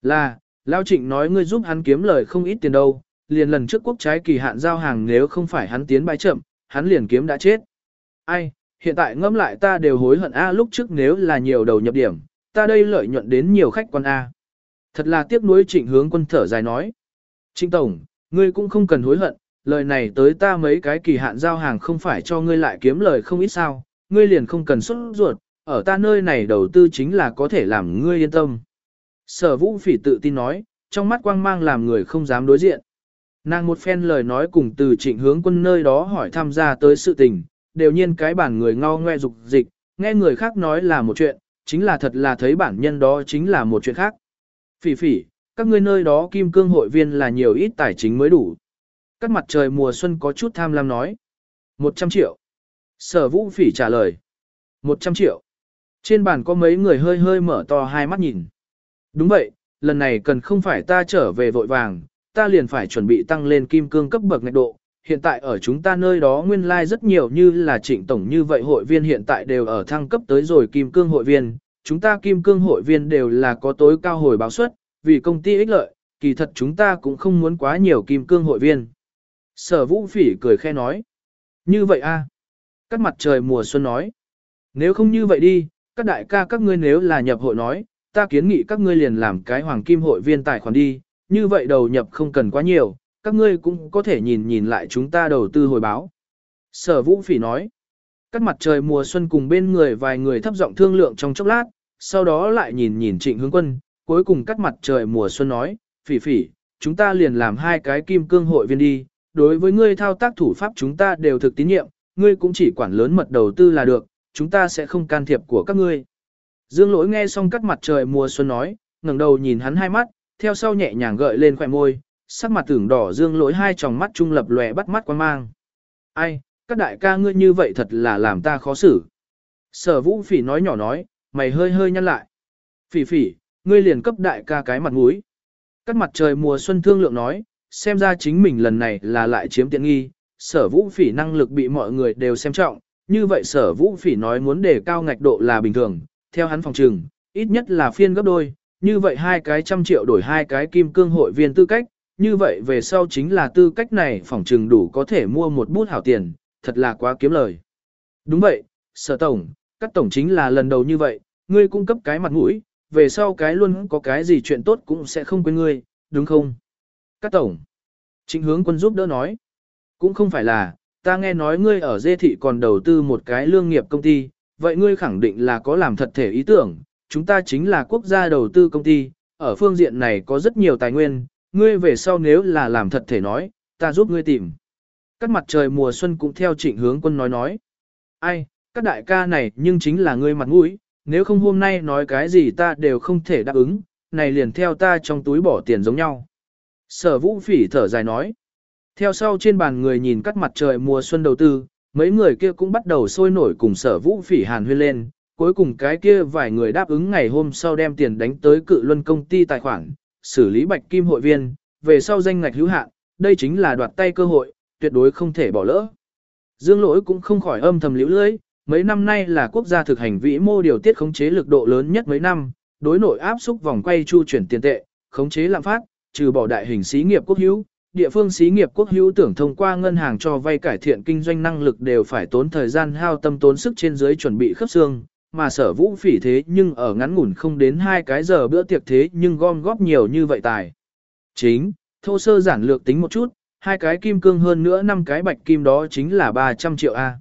là, Lao Trịnh nói ngươi giúp hắn kiếm lời không ít tiền đâu, liền lần trước quốc trái kỳ hạn giao hàng nếu không phải hắn tiến bãi chậm, hắn liền kiếm đã chết. Ai, hiện tại ngâm lại ta đều hối hận A lúc trước nếu là nhiều đầu nhập điểm, ta đây lợi nhuận đến nhiều khách quan A. Thật là tiếc nuối trịnh hướng quân thở dài nói. Trịnh Tổng, ngươi cũng không cần hối hận, lời này tới ta mấy cái kỳ hạn giao hàng không phải cho ngươi lại kiếm lời không ít sao, ngươi liền không cần xuất ruột, ở ta nơi này đầu tư chính là có thể làm ngươi yên tâm. Sở vũ phỉ tự tin nói, trong mắt quang mang làm người không dám đối diện. Nàng một phen lời nói cùng từ trịnh hướng quân nơi đó hỏi tham gia tới sự tình, đều nhiên cái bản người ngao ngoe dục dịch, nghe người khác nói là một chuyện, chính là thật là thấy bản nhân đó chính là một chuyện khác. Phỉ phỉ, các ngươi nơi đó kim cương hội viên là nhiều ít tài chính mới đủ. Các mặt trời mùa xuân có chút tham lam nói. 100 triệu. Sở vũ phỉ trả lời. 100 triệu. Trên bàn có mấy người hơi hơi mở to hai mắt nhìn. Đúng vậy, lần này cần không phải ta trở về vội vàng, ta liền phải chuẩn bị tăng lên kim cương cấp bậc ngạch độ. Hiện tại ở chúng ta nơi đó nguyên lai like rất nhiều như là trịnh tổng như vậy hội viên hiện tại đều ở thăng cấp tới rồi kim cương hội viên. Chúng ta kim cương hội viên đều là có tối cao hồi báo suất, vì công ty ích lợi, kỳ thật chúng ta cũng không muốn quá nhiều kim cương hội viên. Sở vũ phỉ cười khe nói. Như vậy a Các mặt trời mùa xuân nói. Nếu không như vậy đi, các đại ca các ngươi nếu là nhập hội nói, ta kiến nghị các ngươi liền làm cái hoàng kim hội viên tài khoản đi, như vậy đầu nhập không cần quá nhiều, các ngươi cũng có thể nhìn nhìn lại chúng ta đầu tư hồi báo. Sở vũ phỉ nói, các mặt trời mùa xuân cùng bên người vài người thấp giọng thương lượng trong chốc lát, sau đó lại nhìn nhìn trịnh hướng quân, cuối cùng các mặt trời mùa xuân nói, phỉ phỉ, chúng ta liền làm hai cái kim cương hội viên đi, đối với ngươi thao tác thủ pháp chúng ta đều thực tín nhiệm, ngươi cũng chỉ quản lớn mật đầu tư là được, chúng ta sẽ không can thiệp của các ngươi. Dương lỗi nghe xong cắt mặt trời mùa xuân nói, ngẩng đầu nhìn hắn hai mắt, theo sau nhẹ nhàng gợi lên khỏe môi, sắc mặt tưởng đỏ dương lỗi hai tròng mắt trung lập lòe bắt mắt quan mang. Ai, các đại ca ngươi như vậy thật là làm ta khó xử. Sở vũ phỉ nói nhỏ nói, mày hơi hơi nhăn lại. Phỉ phỉ, ngươi liền cấp đại ca cái mặt mũi. cắt mặt trời mùa xuân thương lượng nói, xem ra chính mình lần này là lại chiếm tiện nghi, sở vũ phỉ năng lực bị mọi người đều xem trọng, như vậy sở vũ phỉ nói muốn đề cao ngạch độ là bình thường, theo hắn phòng trừng, ít nhất là phiên gấp đôi, như vậy hai cái trăm triệu đổi hai cái kim cương hội viên tư cách, như vậy về sau chính là tư cách này phòng trừng đủ có thể mua một bút hảo tiền, thật là quá kiếm lời. Đúng vậy, sở tổng, các tổng chính là lần đầu như vậy, ngươi cung cấp cái mặt mũi, về sau cái luôn có cái gì chuyện tốt cũng sẽ không quên ngươi, đúng không? Các tổng, trịnh hướng quân giúp đỡ nói, cũng không phải là, ta nghe nói ngươi ở dê thị còn đầu tư một cái lương nghiệp công ty, vậy ngươi khẳng định là có làm thật thể ý tưởng, chúng ta chính là quốc gia đầu tư công ty, ở phương diện này có rất nhiều tài nguyên, ngươi về sau nếu là làm thật thể nói, ta giúp ngươi tìm. Các mặt trời mùa xuân cũng theo trịnh hướng quân nói nói. Ai, các đại ca này nhưng chính là ngươi mặt mũi, nếu không hôm nay nói cái gì ta đều không thể đáp ứng, này liền theo ta trong túi bỏ tiền giống nhau. Sở vũ phỉ thở dài nói. Theo sau trên bàn người nhìn cắt mặt trời mùa xuân đầu tư, mấy người kia cũng bắt đầu sôi nổi cùng sở vũ phỉ hàn huyên lên, cuối cùng cái kia vài người đáp ứng ngày hôm sau đem tiền đánh tới cự luân công ty tài khoản, xử lý bạch kim hội viên, về sau danh ngạch hữu hạn, đây chính là đoạt tay cơ hội, tuyệt đối không thể bỏ lỡ. Dương lỗi cũng không khỏi âm thầm liễu lưới, mấy năm nay là quốc gia thực hành vĩ mô điều tiết khống chế lực độ lớn nhất mấy năm, đối nội áp xúc vòng quay chu chuyển tiền tệ, khống chế lạm phát, trừ bỏ đại hình xí nghiệp quốc hữu, địa phương xí nghiệp quốc hữu tưởng thông qua ngân hàng cho vay cải thiện kinh doanh năng lực đều phải tốn thời gian hao tâm tốn sức trên dưới chuẩn bị khớp xương, mà sở vũ phỉ thế nhưng ở ngắn ngủn không đến hai cái giờ bữa tiệc thế nhưng gom góp nhiều như vậy tài. Chính, thô sơ giản lược tính một chút, hai cái kim cương hơn nữa năm cái bạch kim đó chính là 300 triệu A.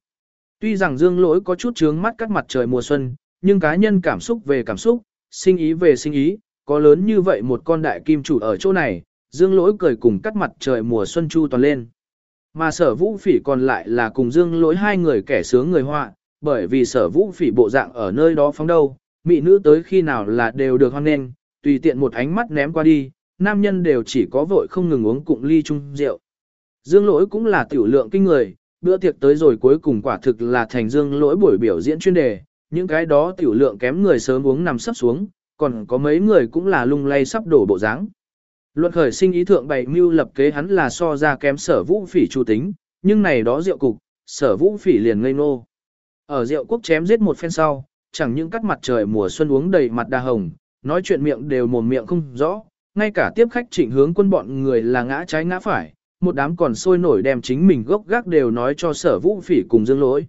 Tuy rằng dương lỗi có chút trướng mắt các mặt trời mùa xuân, nhưng cá nhân cảm xúc về cảm xúc, sinh ý về sinh ý, có lớn như vậy một con đại kim chủ ở chỗ này, dương lỗi cười cùng cắt mặt trời mùa xuân chu toàn lên. Mà sở vũ phỉ còn lại là cùng dương lỗi hai người kẻ sướng người họa, bởi vì sở vũ phỉ bộ dạng ở nơi đó phóng đâu, mỹ nữ tới khi nào là đều được hoan nghênh, tùy tiện một ánh mắt ném qua đi, nam nhân đều chỉ có vội không ngừng uống cụm ly chung rượu. Dương lỗi cũng là tiểu lượng kinh người, bữa tiệc tới rồi cuối cùng quả thực là thành dương lỗi buổi biểu diễn chuyên đề, những cái đó tiểu lượng kém người sớm uống nằm sắp xuống, còn có mấy người cũng là lung lay sắp đổ bộ dáng. Luận khởi sinh ý thượng bày mưu lập kế hắn là so ra kém sở vũ phỉ chủ tính, nhưng này đó rượu cục, sở vũ phỉ liền ngây nô. Ở rượu quốc chém giết một phen sau, chẳng những cắt mặt trời mùa xuân uống đầy mặt đa hồng, nói chuyện miệng đều mồm miệng không rõ, ngay cả tiếp khách chỉnh hướng quân bọn người là ngã trái ngã phải, một đám còn sôi nổi đem chính mình gốc gác đều nói cho sở vũ phỉ cùng dương lỗi.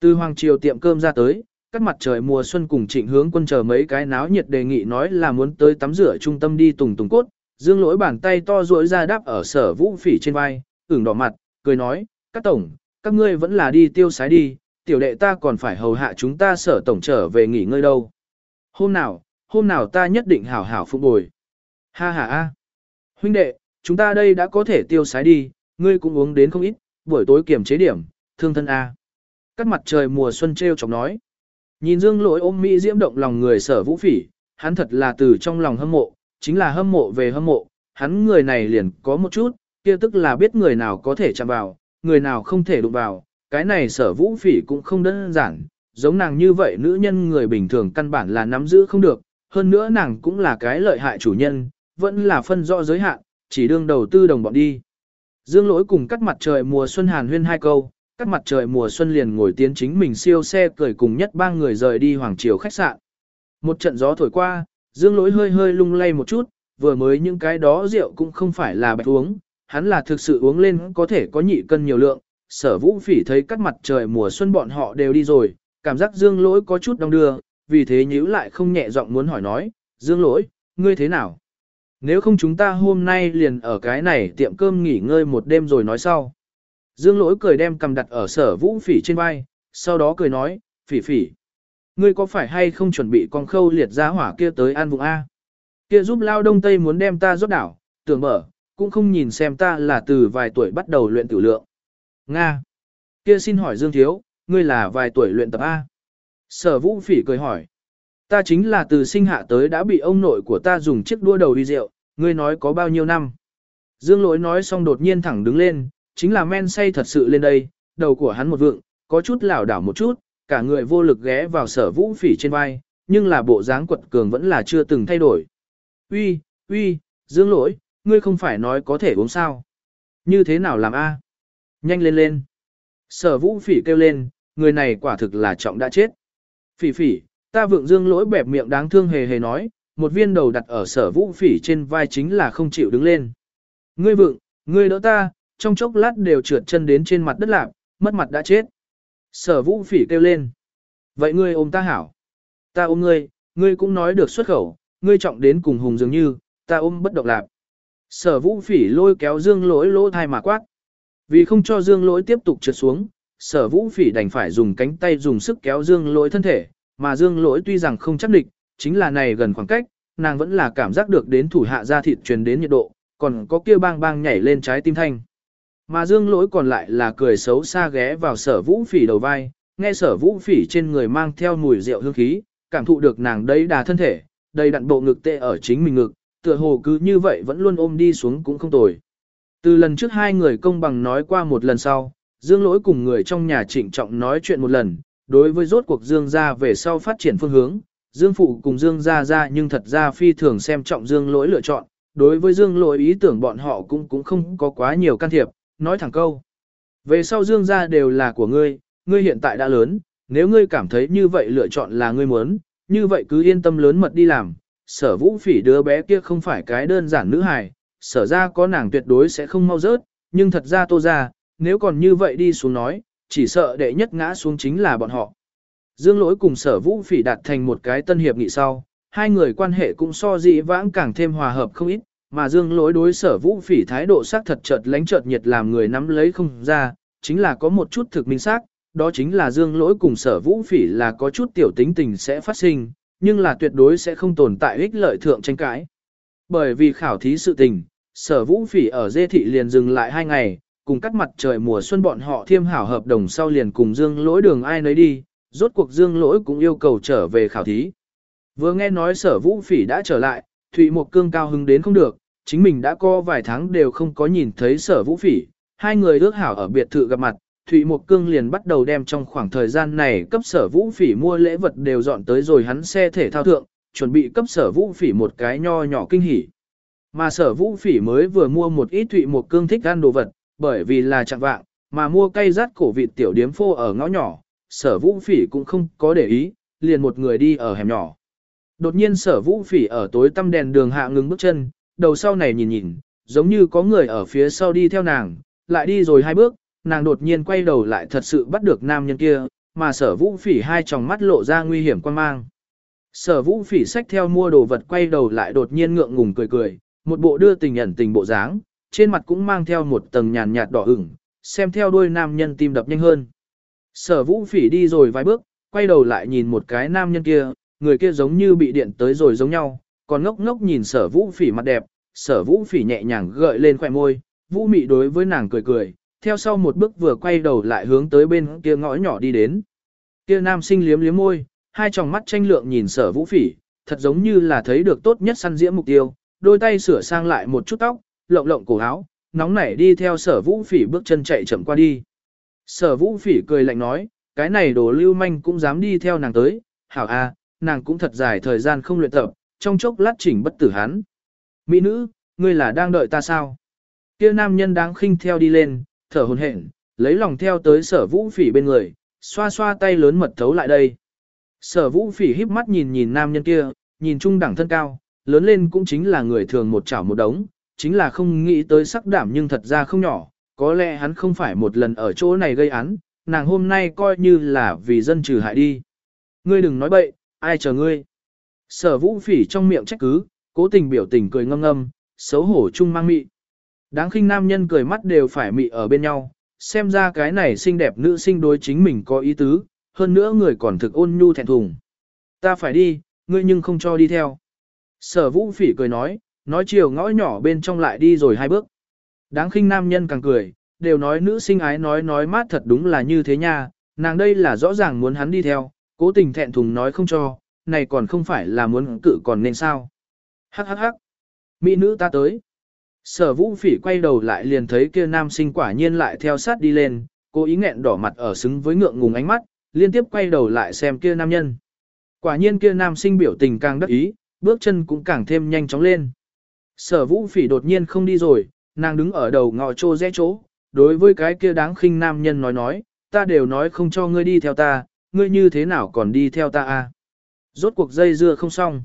Từ hoàng triều tiệm cơm ra tới, các mặt trời mùa xuân cùng trịnh hướng quân chờ mấy cái náo nhiệt đề nghị nói là muốn tới tắm rửa trung tâm đi tùng tùng cốt, dương lỗi bàn tay to rỗi ra đáp ở sở vũ phỉ trên vai, ửng đỏ mặt, cười nói, các tổng, các ngươi vẫn là đi tiêu sái đi, tiểu đệ ta còn phải hầu hạ chúng ta sở tổng trở về nghỉ ngơi đâu. Hôm nào, hôm nào ta nhất định hảo hảo phục bồi. Ha ha ha. huynh đệ, chúng ta đây đã có thể tiêu sái đi, ngươi cũng uống đến không ít, buổi tối kiểm chế điểm, thương thân a. Cắt mặt trời mùa xuân treo chọc nói. Nhìn dương lỗi ôm Mỹ diễm động lòng người sở vũ phỉ, hắn thật là từ trong lòng hâm mộ, chính là hâm mộ về hâm mộ, hắn người này liền có một chút, kia tức là biết người nào có thể chạm vào, người nào không thể đụng vào, cái này sở vũ phỉ cũng không đơn giản, giống nàng như vậy nữ nhân người bình thường căn bản là nắm giữ không được, hơn nữa nàng cũng là cái lợi hại chủ nhân, vẫn là phân rõ giới hạn, chỉ đương đầu tư đồng bọn đi. Dương lỗi cùng cắt mặt trời mùa xuân hàn huyên hai câu, cắt mặt trời mùa xuân liền ngồi tiến chính mình siêu xe cười cùng nhất ba người rời đi hoàng triều khách sạn. Một trận gió thổi qua, dương lỗi hơi hơi lung lay một chút, vừa mới những cái đó rượu cũng không phải là bạch uống, hắn là thực sự uống lên có thể có nhị cân nhiều lượng. Sở vũ phỉ thấy cắt mặt trời mùa xuân bọn họ đều đi rồi, cảm giác dương lỗi có chút đong đưa, vì thế nhíu lại không nhẹ giọng muốn hỏi nói, dương lỗi, ngươi thế nào? Nếu không chúng ta hôm nay liền ở cái này tiệm cơm nghỉ ngơi một đêm rồi nói sau. Dương lỗi cười đem cầm đặt ở sở vũ phỉ trên vai, sau đó cười nói, phỉ phỉ. Ngươi có phải hay không chuẩn bị con khâu liệt ra hỏa kia tới an vùng A? Kia giúp lao đông tây muốn đem ta rốt đảo, tưởng mở, cũng không nhìn xem ta là từ vài tuổi bắt đầu luyện tử lượng. Nga. Kia xin hỏi Dương Thiếu, ngươi là vài tuổi luyện tập A? Sở vũ phỉ cười hỏi. Ta chính là từ sinh hạ tới đã bị ông nội của ta dùng chiếc đua đầu đi rượu, ngươi nói có bao nhiêu năm. Dương lỗi nói xong đột nhiên thẳng đứng lên, chính là men say thật sự lên đây, đầu của hắn một vượng, có chút lảo đảo một chút, cả người vô lực ghé vào sở vũ phỉ trên vai, nhưng là bộ dáng quật cường vẫn là chưa từng thay đổi. Uy, uy, dương lỗi, ngươi không phải nói có thể uống sao. Như thế nào làm a? Nhanh lên lên. Sở vũ phỉ kêu lên, người này quả thực là trọng đã chết. Phỉ phỉ, ta vượng dương lỗi bẹp miệng đáng thương hề hề nói, một viên đầu đặt ở sở vũ phỉ trên vai chính là không chịu đứng lên. Ngươi vượng, ngươi đỡ ta, trong chốc lát đều trượt chân đến trên mặt đất lạc, mất mặt đã chết. Sở vũ phỉ kêu lên. Vậy ngươi ôm ta hảo. Ta ôm ngươi, ngươi cũng nói được xuất khẩu, ngươi trọng đến cùng hùng dường như, ta ôm bất động lạc. Sở vũ phỉ lôi kéo dương lỗi lỗ thai mà quát. Vì không cho dương lỗi tiếp tục trượt xuống, sở vũ phỉ đành phải dùng cánh tay dùng sức kéo dương lỗi thân thể, mà dương lỗi tuy rằng không chắc địch, chính là này gần khoảng cách, nàng vẫn là cảm giác được đến thủ hạ da thịt truyền đến nhiệt độ, còn có kia bang bang nhảy lên trái tim thanh. Mà dương lỗi còn lại là cười xấu xa ghé vào sở vũ phỉ đầu vai, nghe sở vũ phỉ trên người mang theo mùi rượu hương khí, cảm thụ được nàng đấy đà thân thể, đầy đặn bộ ngực tệ ở chính mình ngực, tựa hồ cứ như vậy vẫn luôn ôm đi xuống cũng không tồi. Từ lần trước hai người công bằng nói qua một lần sau, dương lỗi cùng người trong nhà trịnh trọng nói chuyện một lần, đối với rốt cuộc dương gia về sau phát triển phương hướng, dương phụ cùng dương gia ra nhưng thật ra phi thường xem trọng dương lỗi lựa chọn, đối với dương lỗi ý tưởng bọn họ cũng cũng không có quá nhiều can thiệp, nói thẳng câu. Về sau dương gia đều là của ngươi, ngươi hiện tại đã lớn, nếu ngươi cảm thấy như vậy lựa chọn là ngươi muốn, như vậy cứ yên tâm lớn mật đi làm. Sở vũ phỉ đứa bé kia không phải cái đơn giản nữ hài, sở ra có nàng tuyệt đối sẽ không mau rớt, nhưng thật ra tô ra, nếu còn như vậy đi xuống nói, chỉ sợ đệ nhất ngã xuống chính là bọn họ. Dương lỗi cùng sở vũ phỉ đạt thành một cái tân hiệp nghị sau, hai người quan hệ cũng so dị vãng càng thêm hòa hợp không ít, mà dương lỗi đối sở vũ phỉ thái độ xác thật chợt lánh chợt nhiệt làm người nắm lấy không ra, chính là có một chút thực minh xác đó chính là dương lỗi cùng sở vũ phỉ là có chút tiểu tính tình sẽ phát sinh, nhưng là tuyệt đối sẽ không tồn tại ích lợi thượng tranh cãi. Bởi vì khảo thí sự tình, sở vũ phỉ ở dê thị liền dừng lại hai ngày, cùng cắt mặt trời mùa xuân bọn họ thiêm hảo hợp đồng sau liền cùng dương lỗi đường ai nấy đi, rốt cuộc dương lỗi cũng yêu cầu trở về khảo thí. Vừa nghe nói sở vũ phỉ đã trở lại, Thụy Mộc Cương cao hứng đến không được, chính mình đã có vài tháng đều không có nhìn thấy sở vũ phỉ, hai người ước hảo ở biệt thự gặp mặt, Thụy Mộc Cương liền bắt đầu đem trong khoảng thời gian này cấp sở vũ phỉ mua lễ vật đều dọn tới rồi hắn xe thể thao thượng, chuẩn bị cấp sở vũ phỉ một cái nho nhỏ kinh hỉ. Mà sở vũ phỉ mới vừa mua một ít Thụy Mộc Cương thích ăn đồ vật, bởi vì là chặng vạng, mà mua cây rát cổ vịt tiểu điếm phô ở ngõ nhỏ, sở vũ phỉ cũng không có để ý, liền một người đi ở hẻm nhỏ. Đột nhiên sở vũ phỉ ở tối tăm đèn đường hạ ngừng bước chân, đầu sau này nhìn nhìn, giống như có người ở phía sau đi theo nàng, lại đi rồi hai bước, nàng đột nhiên quay đầu lại thật sự bắt được nam nhân kia, mà sở vũ phỉ hai tròng mắt lộ ra nguy hiểm quan mang. Sở vũ phỉ xách theo mua đồ vật quay đầu lại đột nhiên ngượng ngùng cười cười, một bộ đưa tình ẩn tình bộ dáng, trên mặt cũng mang theo một tầng nhàn nhạt đỏ ửng, xem theo đuôi nam nhân tim đập nhanh hơn. Sở vũ phỉ đi rồi vài bước, quay đầu lại nhìn một cái nam nhân kia, người kia giống như bị điện tới rồi giống nhau, còn ngốc ngốc nhìn sở vũ phỉ mặt đẹp, sở vũ phỉ nhẹ nhàng gợi lên khỏe môi, vũ mị đối với nàng cười cười, theo sau một bước vừa quay đầu lại hướng tới bên kia ngõ nhỏ đi đến. Kia nam sinh liếm liếm môi, hai tròng mắt tranh lượng nhìn sở vũ phỉ, thật giống như là thấy được tốt nhất săn diễm mục tiêu, đôi tay sửa sang lại một chút tóc, lộng lộng cổ áo, nóng nảy đi theo sở vũ phỉ bước chân chạy chậm qua đi. Sở vũ phỉ cười lạnh nói, cái này đồ lưu manh cũng dám đi theo nàng tới, hảo a, nàng cũng thật dài thời gian không luyện tập, trong chốc lát chỉnh bất tử hắn. Mỹ nữ, ngươi là đang đợi ta sao? Kia nam nhân đáng khinh theo đi lên, thở hồn hển, lấy lòng theo tới sở vũ phỉ bên người, xoa xoa tay lớn mật thấu lại đây. Sở vũ phỉ híp mắt nhìn nhìn nam nhân kia, nhìn trung đẳng thân cao, lớn lên cũng chính là người thường một chảo một đống, chính là không nghĩ tới sắc đảm nhưng thật ra không nhỏ, có lẽ hắn không phải một lần ở chỗ này gây án, nàng hôm nay coi như là vì dân trừ hại đi. Ngươi đừng nói bậy, ai chờ ngươi. Sở vũ phỉ trong miệng trách cứ, cố tình biểu tình cười ngâm ngâm, xấu hổ chung mang mị. Đáng khinh nam nhân cười mắt đều phải mị ở bên nhau, xem ra cái này xinh đẹp nữ sinh đối chính mình có ý tứ, hơn nữa người còn thực ôn nhu thẹn thùng. Ta phải đi, ngươi nhưng không cho đi theo. Sở vũ phỉ cười nói, nói chiều ngõ nhỏ bên trong lại đi rồi hai bước. Đáng khinh nam nhân càng cười, đều nói nữ sinh ái nói nói mát thật đúng là như thế nha, nàng đây là rõ ràng muốn hắn đi theo, cố tình thẹn thùng nói không cho, này còn không phải là muốn cự còn nên sao. Hắc hắc hắc. Mỹ nữ ta tới. Sở vũ phỉ quay đầu lại liền thấy kia nam sinh quả nhiên lại theo sát đi lên, cố ý nghẹn đỏ mặt ở xứng với ngượng ngùng ánh mắt, liên tiếp quay đầu lại xem kia nam nhân. Quả nhiên kia nam sinh biểu tình càng đắc ý, bước chân cũng càng thêm nhanh chóng lên. Sở vũ phỉ đột nhiên không đi rồi, nàng đứng ở đầu ngõ trô rẽ chỗ, đối với cái kia đáng khinh nam nhân nói nói, ta đều nói không cho ngươi đi theo ta, ngươi như thế nào còn đi theo ta a? Rốt cuộc dây dưa không xong.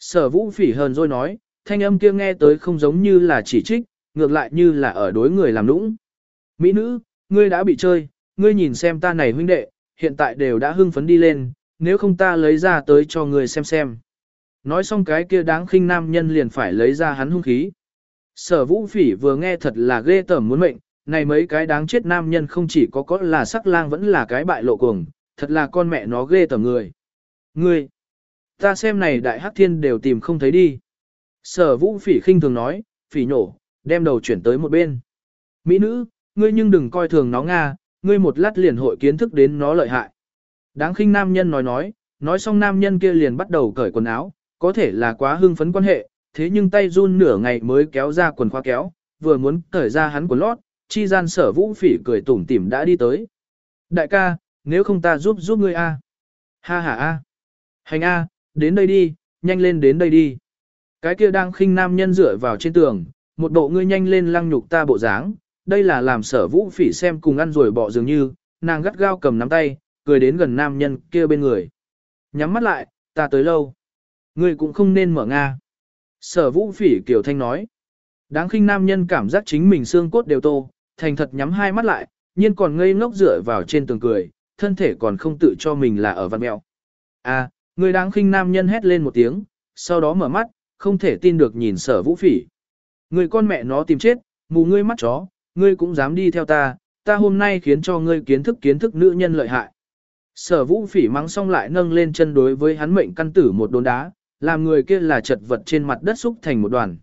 Sở vũ phỉ hờn rồi nói, thanh âm kia nghe tới không giống như là chỉ trích, ngược lại như là ở đối người làm nũng. Mỹ nữ, ngươi đã bị chơi, ngươi nhìn xem ta này huynh đệ, hiện tại đều đã hưng phấn đi lên, nếu không ta lấy ra tới cho ngươi xem xem. Nói xong cái kia đáng khinh nam nhân liền phải lấy ra hắn hung khí. Sở vũ phỉ vừa nghe thật là ghê tởm muốn mệnh, này mấy cái đáng chết nam nhân không chỉ có có là sắc lang vẫn là cái bại lộ cuồng, thật là con mẹ nó ghê tởm người. Ngươi, ta xem này đại hắc thiên đều tìm không thấy đi. Sở vũ phỉ khinh thường nói, phỉ nhổ, đem đầu chuyển tới một bên. Mỹ nữ, ngươi nhưng đừng coi thường nó Nga, ngươi một lát liền hội kiến thức đến nó lợi hại. Đáng khinh nam nhân nói nói, nói xong nam nhân kia liền bắt đầu cởi quần áo, có thể là quá hưng phấn quan hệ, thế nhưng tay run nửa ngày mới kéo ra quần khoa kéo, vừa muốn cởi ra hắn quần lót, chi gian sở vũ phỉ cười tủm tỉm đã đi tới. Đại ca, nếu không ta giúp giúp ngươi a Ha ha a Hành a đến đây đi, nhanh lên đến đây đi. Cái kia đang khinh nam nhân dựa vào trên tường, một bộ ngươi nhanh lên lăng nhục ta bộ dáng, đây là làm sở vũ phỉ xem cùng ăn rồi bỏ dường như, nàng gắt gao cầm nắm tay, cười đến gần nam nhân kia bên người. Nhắm mắt lại, ta tới lâu. Ngươi cũng không nên mở Nga. Sở vũ phỉ kiểu thanh nói. Đáng khinh nam nhân cảm giác chính mình xương cốt đều tô, thành thật nhắm hai mắt lại, nhiên còn ngây ngốc dựa vào trên tường cười, thân thể còn không tự cho mình là ở văn mẹo. À, người đáng khinh nam nhân hét lên một tiếng, sau đó mở mắt, không thể tin được nhìn sở vũ phỉ. Người con mẹ nó tìm chết, mù ngươi mắt chó, ngươi cũng dám đi theo ta, ta hôm nay khiến cho ngươi kiến thức kiến thức nữ nhân lợi hại. Sở vũ phỉ mắng xong lại nâng lên chân đối với hắn mệnh căn tử một đồn đá, làm người kia là chật vật trên mặt đất xúc thành một đoàn.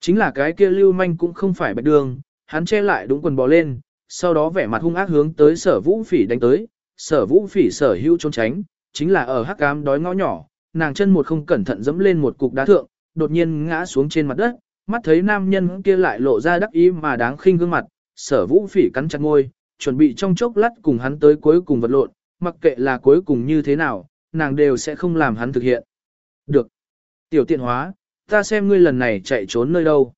Chính là cái kia lưu manh cũng không phải bạch đường, hắn che lại đúng quần bò lên, sau đó vẻ mặt hung ác hướng tới sở vũ phỉ đánh tới, sở vũ phỉ sở hữu trốn tránh, chính là ở hắc cám đói ngõ nhỏ, nàng chân một không cẩn thận dẫm lên một cục đá thượng, đột nhiên ngã xuống trên mặt đất, mắt thấy nam nhân kia lại lộ ra đắc ý mà đáng khinh gương mặt, sở vũ phỉ cắn chặt ngôi, chuẩn bị trong chốc lát cùng hắn tới cuối cùng vật lộn, mặc kệ là cuối cùng như thế nào, nàng đều sẽ không làm hắn thực hiện. Được. Tiểu tiện hóa, ta xem ngươi lần này chạy trốn nơi đâu.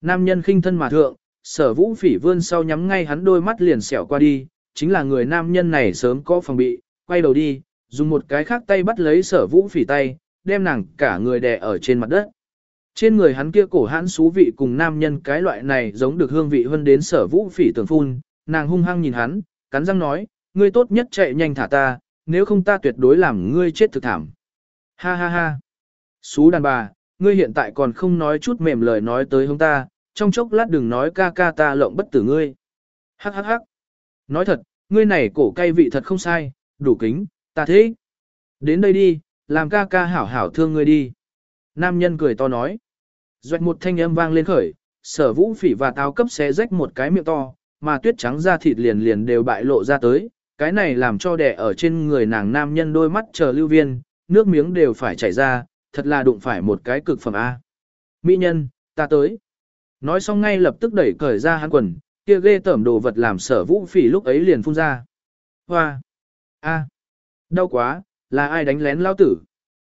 Nam nhân khinh thân mà thượng, sở vũ phỉ vươn sau nhắm ngay hắn đôi mắt liền xẻo qua đi, chính là người nam nhân này sớm có phòng bị, quay đầu đi, dùng một cái khác tay bắt lấy sở vũ phỉ tay, đem nàng cả người đè ở trên mặt đất. Trên người hắn kia cổ hãn xú vị cùng nam nhân cái loại này giống được hương vị hơn đến sở vũ phỉ tưởng phun, nàng hung hăng nhìn hắn, cắn răng nói, ngươi tốt nhất chạy nhanh thả ta, nếu không ta tuyệt đối làm ngươi chết thực thảm. Ha ha ha. Xú đàn bà, ngươi hiện tại còn không nói chút mềm lời nói tới hông ta, trong chốc lát đừng nói ca ca ta lộng bất tử ngươi. Hắc hắc hắc. Nói thật, ngươi này cổ cay vị thật không sai, đủ kính, ta thế. Đến đây đi, làm ca ca hảo hảo thương ngươi đi. Nam nhân cười to nói. Doạch một thanh âm vang lên khởi, sở vũ phỉ và táo cấp xé rách một cái miệng to, mà tuyết trắng da thịt liền liền đều bại lộ ra tới. Cái này làm cho đẻ ở trên người nàng nam nhân đôi mắt chờ lưu viên, nước miếng đều phải chảy ra, thật là đụng phải một cái cực phẩm A. Mỹ nhân, ta tới. Nói xong ngay lập tức đẩy cởi ra hắn quần, kia ghê tẩm đồ vật làm sở vũ phỉ lúc ấy liền phun ra. Hoa! A! Đau quá, là ai đánh lén lao tử?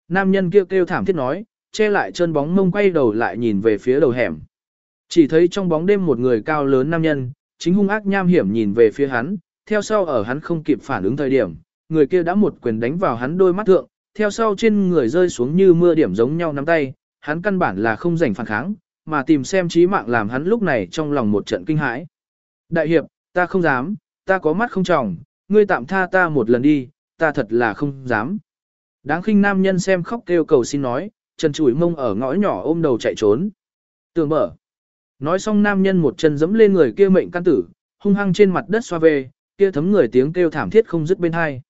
Nam nhân kia kêu, kêu thảm thiết nói, che lại chân bóng mông quay đầu lại nhìn về phía đầu hẻm. Chỉ thấy trong bóng đêm một người cao lớn nam nhân, chính hung ác nham hiểm nhìn về phía hắn, theo sau ở hắn không kịp phản ứng thời điểm, người kia đã một quyền đánh vào hắn đôi mắt thượng, theo sau trên người rơi xuống như mưa điểm giống nhau nắm tay, hắn căn bản là không rảnh phản kháng, mà tìm xem trí mạng làm hắn lúc này trong lòng một trận kinh hãi. Đại hiệp, ta không dám, ta có mắt không tròng, ngươi tạm tha ta một lần đi, ta thật là không dám. Đáng khinh nam nhân xem khóc kêu cầu xin nói, trần chủi mông ở ngõ nhỏ ôm đầu chạy trốn. Tường mở. Nói xong nam nhân một chân giẫm lên người kia mệnh căn tử, hung hăng trên mặt đất xoa về, kia thấm người tiếng kêu thảm thiết không dứt bên hai.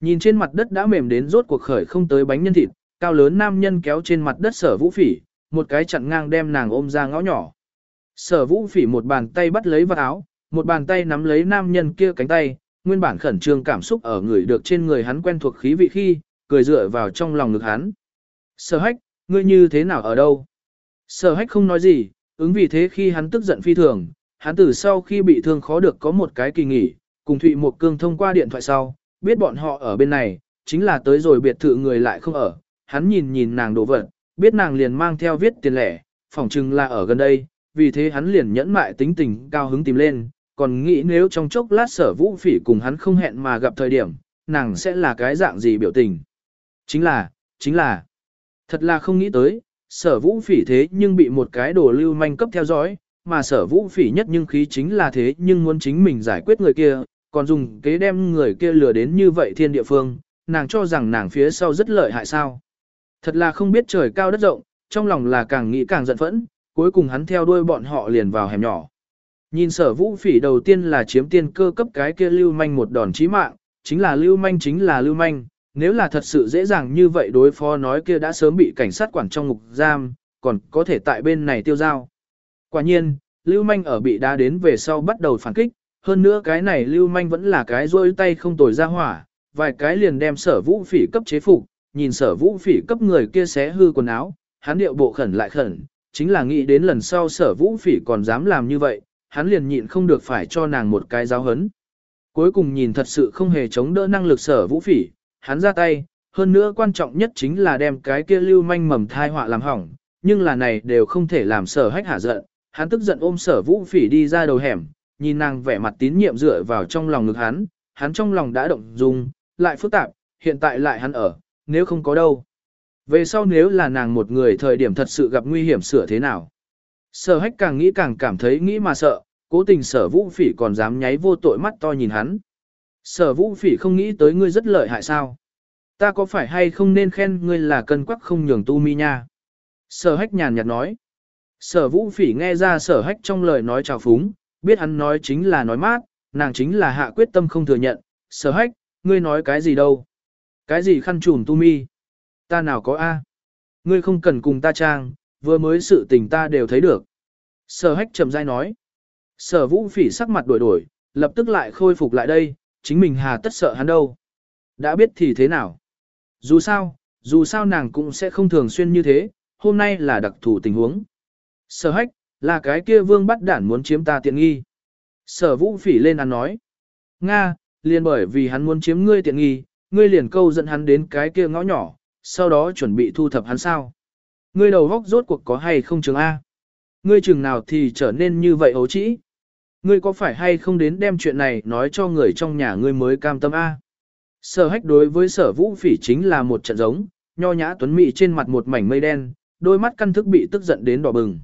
Nhìn trên mặt đất đã mềm đến rốt cuộc khởi không tới bánh nhân thịt, cao lớn nam nhân kéo trên mặt đất sở vũ phỉ, một cái chặn ngang đem nàng ôm ra ngõ nhỏ. Sở vũ phỉ một bàn tay bắt lấy vào áo, một bàn tay nắm lấy nam nhân kia cánh tay, nguyên bản khẩn trương cảm xúc ở người được trên người hắn quen thuộc khí vị khi, cười dựa vào trong lòng ngực hắn. Sở hách, ngươi như thế nào ở đâu? Sở hách không nói gì, ứng vì thế khi hắn tức giận phi thường, hắn từ sau khi bị thương khó được có một cái kỳ nghỉ, cùng Thụy Một Cương thông qua điện thoại sau, biết bọn họ ở bên này, chính là tới rồi biệt thự người lại không ở, hắn nhìn nhìn nàng đổ vật, biết nàng liền mang theo viết tiền lẻ, phỏng chừng là ở gần đây, vì thế hắn liền nhẫn mại tính tình cao hứng tìm lên, còn nghĩ nếu trong chốc lát sở vũ phỉ cùng hắn không hẹn mà gặp thời điểm, nàng sẽ là cái dạng gì biểu tình. Chính là, chính là, thật là không nghĩ tới, sở vũ phỉ thế nhưng bị một cái đồ lưu manh cấp theo dõi, mà sở vũ phỉ nhất nhưng khí chính là thế nhưng muốn chính mình giải quyết người kia, còn dùng kế đem người kia lừa đến như vậy thiên địa phương, nàng cho rằng nàng phía sau rất lợi hại sao. Thật là không biết trời cao đất rộng, trong lòng là càng nghĩ càng giận phẫn, cuối cùng hắn theo đuôi bọn họ liền vào hẻm nhỏ. Nhìn sở vũ phỉ đầu tiên là chiếm tiên cơ cấp cái kia lưu manh một đòn chí mạng, chính là lưu manh chính là lưu manh, nếu là thật sự dễ dàng như vậy đối phó nói kia đã sớm bị cảnh sát quản trong ngục giam, còn có thể tại bên này tiêu giao. Quả nhiên, lưu manh ở bị đá đến về sau bắt đầu phản kích, hơn nữa cái này lưu manh vẫn là cái rôi tay không tồi ra hỏa, vài cái liền đem sở vũ phỉ cấp chế phục, nhìn sở vũ phỉ cấp người kia xé hư quần áo, hắn điệu bộ khẩn lại khẩn, chính là nghĩ đến lần sau sở vũ phỉ còn dám làm như vậy, hắn liền nhịn không được phải cho nàng một cái giáo hấn. Cuối cùng nhìn thật sự không hề chống đỡ năng lực sở vũ phỉ, hắn ra tay, hơn nữa quan trọng nhất chính là đem cái kia lưu manh mầm thai họa làm hỏng, nhưng là này đều không thể làm sở hách hả giận, hắn tức giận ôm sở vũ phỉ đi ra đầu hẻm, nhìn nàng vẻ mặt tín nhiệm dựa vào trong lòng ngực hắn, hắn trong lòng đã động dung, lại phức tạp, hiện tại lại hắn ở, nếu không có đâu. Về sau nếu là nàng một người thời điểm thật sự gặp nguy hiểm sửa thế nào. Sở hách càng nghĩ càng cảm thấy nghĩ mà sợ, cố tình sở vũ phỉ còn dám nháy vô tội mắt to nhìn hắn. Sở vũ phỉ không nghĩ tới ngươi rất lợi hại sao. Ta có phải hay không nên khen ngươi là cân quắc không nhường tu mi nha. Sở hách nhàn nhạt nói. Sở vũ phỉ nghe ra sở hách trong lời nói trào phúng, biết hắn nói chính là nói mát, nàng chính là hạ quyết tâm không thừa nhận. Sở hách, ngươi nói cái gì đâu? Cái gì khăn trùm tu mi? Ta nào có A? Ngươi không cần cùng ta trang, vừa mới sự tình ta đều thấy được. Sở hách trầm dai nói. Sở vũ phỉ sắc mặt đổi đổi, lập tức lại khôi phục lại đây, chính mình hà tất sợ hắn đâu. Đã biết thì thế nào? Dù sao, dù sao nàng cũng sẽ không thường xuyên như thế, hôm nay là đặc thù tình huống. Sở hách, là cái kia vương bắt đản muốn chiếm ta tiện nghi. Sở vũ phỉ lên ăn nói, Nga, liền bởi vì hắn muốn chiếm ngươi tiện nghi, ngươi liền câu dẫn hắn đến cái kia ngõ nhỏ, sau đó chuẩn bị thu thập hắn sao. Ngươi đầu góc rốt cuộc có hay không chứng A. Ngươi chừng nào thì trở nên như vậy ấu trĩ. Ngươi có phải hay không đến đem chuyện này nói cho người trong nhà ngươi mới cam tâm A. Sở hách đối với sở vũ phỉ chính là một trận giống, nho nhã tuấn mỹ trên mặt một mảnh mây đen, đôi mắt căn thức bị tức giận đến đỏ bừng.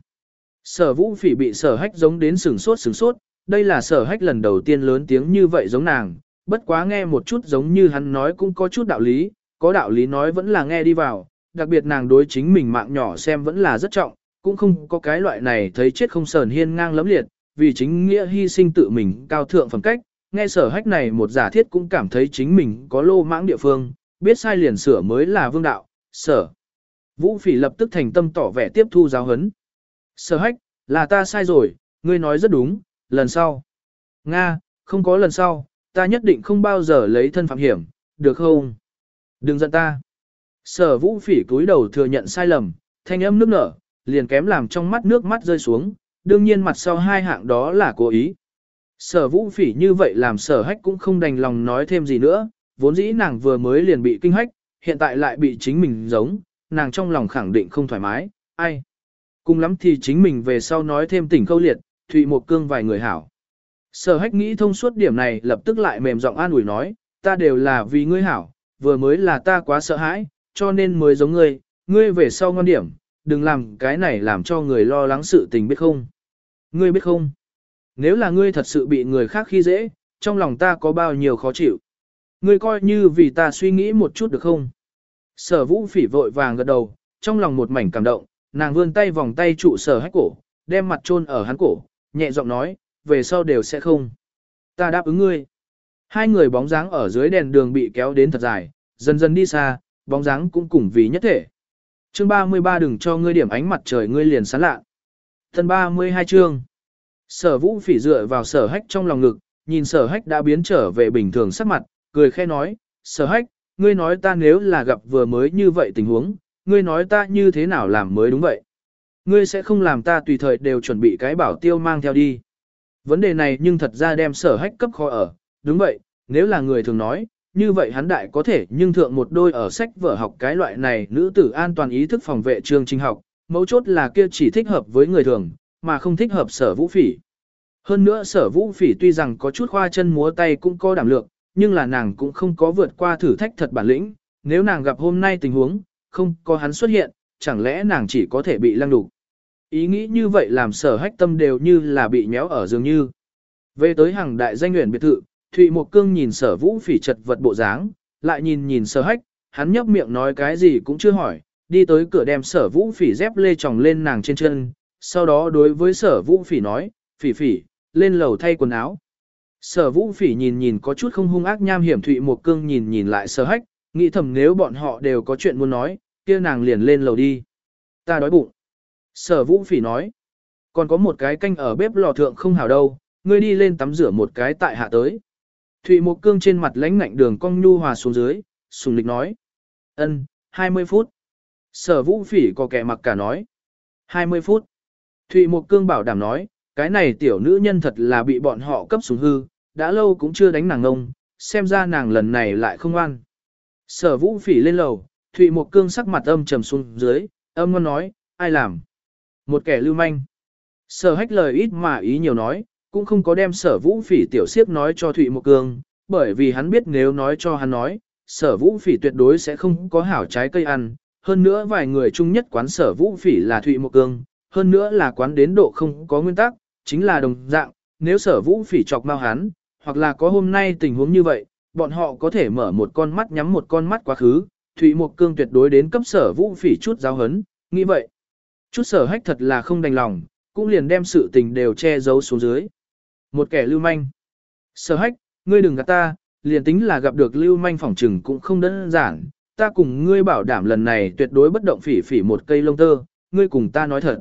Sở vũ phỉ bị sở hách giống đến sừng sốt sừng sốt, đây là sở hách lần đầu tiên lớn tiếng như vậy giống nàng, bất quá nghe một chút giống như hắn nói cũng có chút đạo lý, có đạo lý nói vẫn là nghe đi vào, đặc biệt nàng đối chính mình mạng nhỏ xem vẫn là rất trọng, cũng không có cái loại này thấy chết không sờn hiên ngang lấm liệt, vì chính nghĩa hy sinh tự mình cao thượng phẩm cách, nghe sở hách này một giả thiết cũng cảm thấy chính mình có lô mãng địa phương, biết sai liền sửa mới là vương đạo, sở. Vũ phỉ lập tức thành tâm tỏ vẻ tiếp thu giáo hấn. Sở hách, là ta sai rồi, ngươi nói rất đúng, lần sau. Nga, không có lần sau, ta nhất định không bao giờ lấy thân phạm hiểm, được không? Đừng giận ta. Sở vũ phỉ cúi đầu thừa nhận sai lầm, thanh âm nước nở, liền kém làm trong mắt nước mắt rơi xuống, đương nhiên mặt sau hai hạng đó là cố ý. Sở vũ phỉ như vậy làm sở hách cũng không đành lòng nói thêm gì nữa, vốn dĩ nàng vừa mới liền bị kinh hách, hiện tại lại bị chính mình giống, nàng trong lòng khẳng định không thoải mái, ai. Cùng lắm thì chính mình về sau nói thêm tỉnh câu liệt, Thụy một cương vài người hảo. Sở hách nghĩ thông suốt điểm này lập tức lại mềm giọng an ủi nói, ta đều là vì ngươi hảo, vừa mới là ta quá sợ hãi, cho nên mới giống ngươi, ngươi về sau ngon điểm, đừng làm cái này làm cho người lo lắng sự tình biết không. Ngươi biết không? Nếu là ngươi thật sự bị người khác khi dễ, trong lòng ta có bao nhiêu khó chịu. Ngươi coi như vì ta suy nghĩ một chút được không? Sở vũ phỉ vội vàng gật đầu, trong lòng một mảnh cảm động, nàng vươn tay vòng tay trụ sở hách cổ, đem mặt chôn ở hắn cổ, nhẹ giọng nói, về sau đều sẽ không. Ta đáp ứng ngươi. Hai người bóng dáng ở dưới đèn đường bị kéo đến thật dài, dần dần đi xa, bóng dáng cũng cùng vì nhất thể. Chương 33 đừng cho ngươi điểm ánh mặt trời ngươi liền sáng lạ. Thân 32 chương. Sở vũ phỉ dựa vào sở hách trong lòng ngực, nhìn sở hách đã biến trở về bình thường sắc mặt, cười khẽ nói, sở hách, ngươi nói ta nếu là gặp vừa mới như vậy tình huống, ngươi nói ta như thế nào làm mới đúng vậy. Ngươi sẽ không làm ta tùy thời đều chuẩn bị cái bảo tiêu mang theo đi. Vấn đề này nhưng thật ra đem sở hách cấp khó ở, đúng vậy, nếu là người thường nói, như vậy hắn đại có thể nhưng thượng một đôi ở sách vở học cái loại này nữ tử an toàn ý thức phòng vệ trường trình học, mấu chốt là kia chỉ thích hợp với người thường, mà không thích hợp sở vũ phỉ. Hơn nữa sở vũ phỉ tuy rằng có chút khoa chân múa tay cũng có đảm lượng, nhưng là nàng cũng không có vượt qua thử thách thật bản lĩnh, nếu nàng gặp hôm nay tình huống, không có hắn xuất hiện, chẳng lẽ nàng chỉ có thể bị lăng đục. Ý nghĩ như vậy làm sở hách tâm đều như là bị méo ở dường như. Về tới hàng đại danh nguyện biệt thự, Thụy Mộc Cương nhìn sở vũ phỉ chật vật bộ dáng, lại nhìn nhìn sở hách, hắn nhấp miệng nói cái gì cũng chưa hỏi, đi tới cửa đem sở vũ phỉ dép lê tròng lên nàng trên chân, sau đó đối với sở vũ phỉ nói, phỉ phỉ, lên lầu thay quần áo. Sở vũ phỉ nhìn nhìn có chút không hung ác nham hiểm Thụy Mộc Cương nhìn nhìn lại sở hách, nghĩ thầm nếu bọn họ đều có chuyện muốn nói, kia nàng liền lên lầu đi. Ta đói bụng. Sở vũ phỉ nói, còn có một cái canh ở bếp lò thượng không hảo đâu, ngươi đi lên tắm rửa một cái tại hạ tới. Thụy Mộc Cương trên mặt lãnh ngạnh đường cong nhu hòa xuống dưới, sùng lịch nói. ân, 20 phút. Sở vũ phỉ có kẻ mặc cả nói. 20 phút. Thụy Mộc Cương bảo đảm nói, cái này tiểu nữ nhân thật là bị bọn họ cấp xuống hư, đã lâu cũng chưa đánh nàng ngông, xem ra nàng lần này lại không ăn. Sở vũ phỉ lên lầu, Thụy Mộc Cương sắc mặt âm trầm xuống dưới, âm ngon nói, ai làm? Một kẻ lưu manh. Sở hách lời ít mà ý nhiều nói, cũng không có đem sở vũ phỉ tiểu siếp nói cho Thụy Mộc Cương, bởi vì hắn biết nếu nói cho hắn nói, sở vũ phỉ tuyệt đối sẽ không có hảo trái cây ăn. Hơn nữa vài người chung nhất quán sở vũ phỉ là Thụy Mộc Cương, hơn nữa là quán đến độ không có nguyên tắc, chính là đồng dạng, nếu sở vũ phỉ chọc mau hắn, hoặc là có hôm nay tình huống như vậy, bọn họ có thể mở một con mắt nhắm một con mắt quá khứ, Thụy Mộc Cương tuyệt đối đến cấp sở vũ phỉ chút giáo hấn, nghĩ vậy. Chút sở hách thật là không đành lòng, cũng liền đem sự tình đều che giấu xuống dưới. Một kẻ lưu manh. Sở hách, ngươi đừng gạt ta, liền tính là gặp được lưu manh phỏng trừng cũng không đơn giản, ta cùng ngươi bảo đảm lần này tuyệt đối bất động phỉ phỉ một cây lông tơ, ngươi cùng ta nói thật.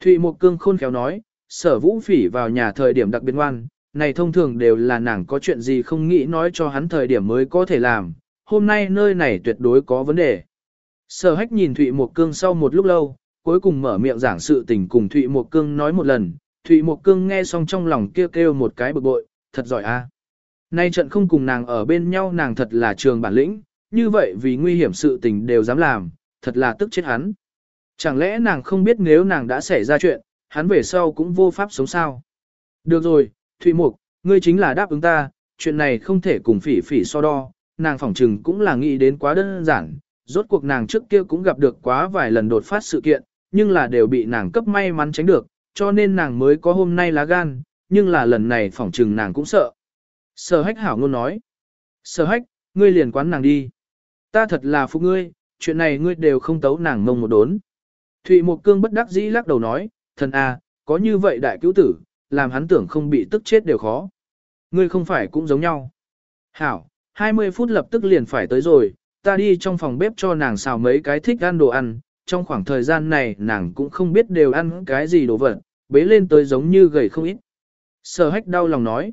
Thụy Mộc Cương khôn khéo nói, sở vũ phỉ vào nhà thời điểm đặc biệt ngoan, này thông thường đều là nàng có chuyện gì không nghĩ nói cho hắn thời điểm mới có thể làm, hôm nay nơi này tuyệt đối có vấn đề. Sở hách nhìn Thụy Mộc Cương sau một lúc lâu, cuối cùng mở miệng giảng sự tình cùng Thụy Mộc Cương nói một lần, Thụy Mộc Cương nghe xong trong lòng kêu kêu một cái bực bội, thật giỏi a. Nay trận không cùng nàng ở bên nhau nàng thật là trường bản lĩnh, như vậy vì nguy hiểm sự tình đều dám làm, thật là tức chết hắn. Chẳng lẽ nàng không biết nếu nàng đã xảy ra chuyện, hắn về sau cũng vô pháp sống sao? Được rồi, Thụy Mục, ngươi chính là đáp ứng ta, chuyện này không thể cùng phỉ phỉ so đo, nàng phỏng trừng cũng là nghĩ đến quá đơn giản, rốt cuộc nàng trước kia cũng gặp được quá vài lần đột phát sự kiện, nhưng là đều bị nàng cấp may mắn tránh được, cho nên nàng mới có hôm nay lá gan, nhưng là lần này phỏng trừng nàng cũng sợ. Sở hách hảo ngôn nói. Sở hách, ngươi liền quán nàng đi. Ta thật là phụ ngươi, chuyện này ngươi đều không tấu nàng mông một đốn. Thụy Một Cương bất đắc dĩ lắc đầu nói, thần a, có như vậy đại cứu tử, làm hắn tưởng không bị tức chết đều khó. Ngươi không phải cũng giống nhau. Hảo, 20 phút lập tức liền phải tới rồi, ta đi trong phòng bếp cho nàng xào mấy cái thích ăn đồ ăn, trong khoảng thời gian này nàng cũng không biết đều ăn cái gì đồ vật, bế lên tới giống như gầy không ít. Sở hách đau lòng nói.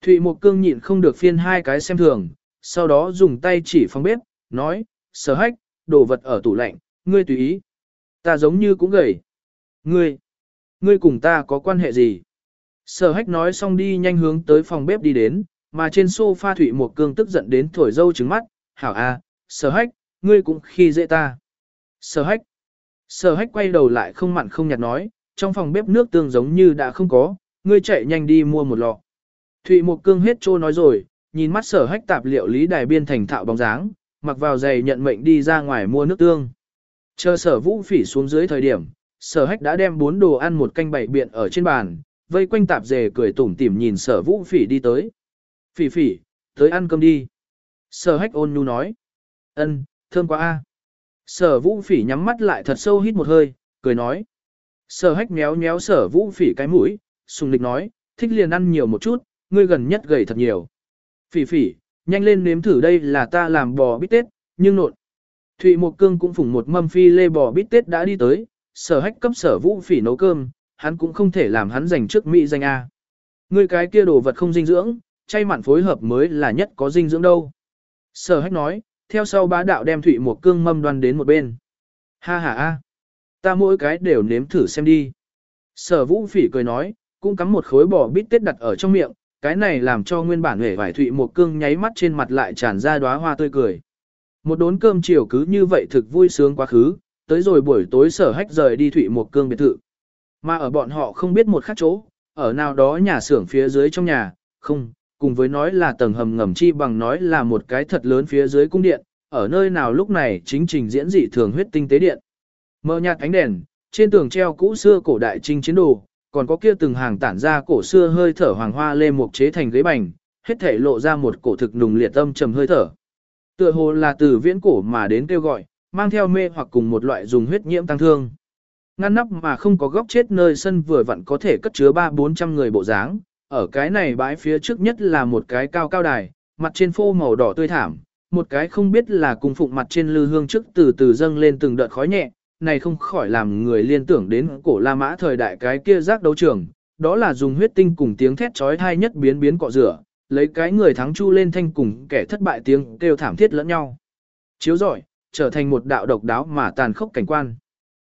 Thụy Một Cương nhịn không được phiên hai cái xem thường, sau đó dùng tay chỉ phòng bếp, nói, sở hách, đồ vật ở tủ lạnh, ngươi tùy ý. Ta giống như cũng gầy. Ngươi, ngươi cùng ta có quan hệ gì? Sở hách nói xong đi nhanh hướng tới phòng bếp đi đến, mà trên sofa Thụy Một Cương tức giận đến thổi dâu trứng mắt, hảo a, sở hách, ngươi cũng khi dễ ta. Sở hách, sở hách quay đầu lại không mặn không nhạt nói, trong phòng bếp nước tương giống như đã không có, ngươi chạy nhanh đi mua một lọ. Thụy Mộc Cương hết trô nói rồi, nhìn mắt sở hách tạp liệu lý đài biên thành thạo bóng dáng, mặc vào giày nhận mệnh đi ra ngoài mua nước tương. Chờ sở vũ phỉ xuống dưới thời điểm, sở hách đã đem bốn đồ ăn một canh bảy biện ở trên bàn, vây quanh tạp dề cười tủm tỉm nhìn sở vũ phỉ đi tới. Phỉ phỉ, tới ăn cơm đi. Sở hách ôn nhu nói. ân, thơm quá a. Sở vũ phỉ nhắm mắt lại thật sâu hít một hơi, cười nói. Sở hách méo méo sở vũ phỉ cái mũi, sùng lịch nói, thích liền ăn nhiều một chút, ngươi gần nhất gầy thật nhiều. Phỉ phỉ, nhanh lên nếm thử đây là ta làm bò bít tết, nhưng nộn. Thụy Mộc Cương cũng phủng một mâm phi lê bò bít tết đã đi tới, sở hách cấp sở vũ phỉ nấu cơm, hắn cũng không thể làm hắn giành trước mỹ danh A. Ngươi cái kia đồ vật không dinh dưỡng, chay mặn phối hợp mới là nhất có dinh dưỡng đâu. Sở hách nói, theo sau bá đạo đem Thụy Mộc Cương mâm đoan đến một bên. Ha ha a, ta mỗi cái đều nếm thử xem đi. Sở vũ phỉ cười nói, cũng cắm một khối bò bít tết đặt ở trong miệng, cái này làm cho nguyên bản hề vải Thụy một Cương nháy mắt trên mặt lại tràn ra đóa hoa tươi cười. Một đốn cơm chiều cứ như vậy thực vui sướng quá khứ, tới rồi buổi tối sở hách rời đi Thụy một Cương biệt thự. Mà ở bọn họ không biết một khác chỗ, ở nào đó nhà xưởng phía dưới trong nhà, không, cùng với nói là tầng hầm ngầm chi bằng nói là một cái thật lớn phía dưới cung điện, ở nơi nào lúc này chính trình diễn dị thường huyết tinh tế điện. Mờ nhạt ánh đèn, trên tường treo cũ xưa cổ đại trinh chiến đồ, còn có kia từng hàng tản ra cổ xưa hơi thở hoàng hoa lê mục chế thành ghế bành, hết thể lộ ra một cổ thực nùng liệt âm trầm hơi thở. Tựa hồ là từ viễn cổ mà đến kêu gọi, mang theo mê hoặc cùng một loại dùng huyết nhiễm tăng thương. Ngăn nắp mà không có góc chết nơi sân vừa vặn có thể cất chứa ba bốn trăm người bộ dáng, ở cái này bãi phía trước nhất là một cái cao cao đài, mặt trên phô màu đỏ tươi thảm, một cái không biết là cùng phụng mặt trên lư hương trước từ từ dâng lên từng đợt khói nhẹ, này không khỏi làm người liên tưởng đến cổ La Mã thời đại cái kia giác đấu trường, đó là dùng huyết tinh cùng tiếng thét chói tai nhất biến biến cọ rửa, lấy cái người thắng chu lên thanh cùng kẻ thất bại tiếng kêu thảm thiết lẫn nhau. Chiếu rọi, trở thành một đạo độc đáo mà tàn khốc cảnh quan.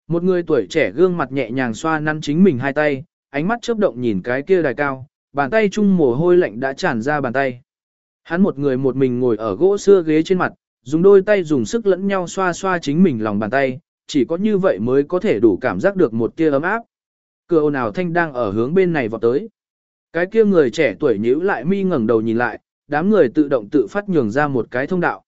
Một người tuổi trẻ gương mặt nhẹ nhàng xoa nắn chính mình hai tay, ánh mắt chớp động nhìn cái kia đài cao, bàn tay chung mồ hôi lạnh đã tràn ra bàn tay. Hắn một người một mình ngồi ở gỗ xưa ghế trên mặt, dùng đôi tay dùng sức lẫn nhau xoa xoa chính mình lòng bàn tay, chỉ có như vậy mới có thể đủ cảm giác được một tia ấm áp. Cửa ồn ào thanh đang ở hướng bên này vọt tới. Cái kia người trẻ tuổi nhíu lại mi ngẩng đầu nhìn lại, đám người tự động tự phát nhường ra một cái thông đạo.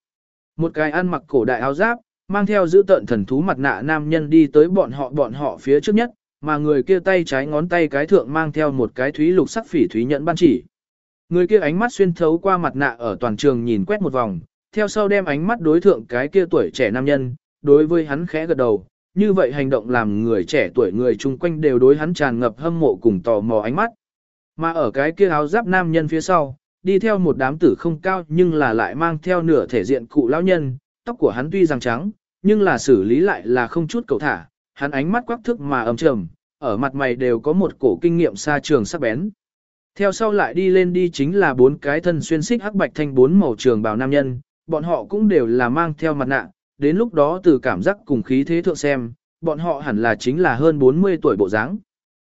Một cái ăn mặc cổ đại áo giáp, mang theo giữ tận thần thú mặt nạ nam nhân đi tới bọn họ bọn họ phía trước nhất, mà người kia tay trái ngón tay cái thượng mang theo một cái thúy lục sắc phỉ thúy nhẫn ban chỉ. Người kia ánh mắt xuyên thấu qua mặt nạ ở toàn trường nhìn quét một vòng, theo sau đem ánh mắt đối thượng cái kia tuổi trẻ nam nhân, đối với hắn khẽ gật đầu, như vậy hành động làm người trẻ tuổi người chung quanh đều đối hắn tràn ngập hâm mộ cùng tò mò ánh mắt. Mà ở cái kia áo giáp nam nhân phía sau, đi theo một đám tử không cao nhưng là lại mang theo nửa thể diện cụ lão nhân, tóc của hắn tuy rằng trắng, nhưng là xử lý lại là không chút cầu thả, hắn ánh mắt quắc thức mà ấm trầm, ở mặt mày đều có một cổ kinh nghiệm xa trường sắc bén. Theo sau lại đi lên đi chính là bốn cái thân xuyên xích hắc bạch thanh bốn màu trường bào nam nhân, bọn họ cũng đều là mang theo mặt nạ, đến lúc đó từ cảm giác cùng khí thế thượng xem, bọn họ hẳn là chính là hơn 40 tuổi bộ dáng.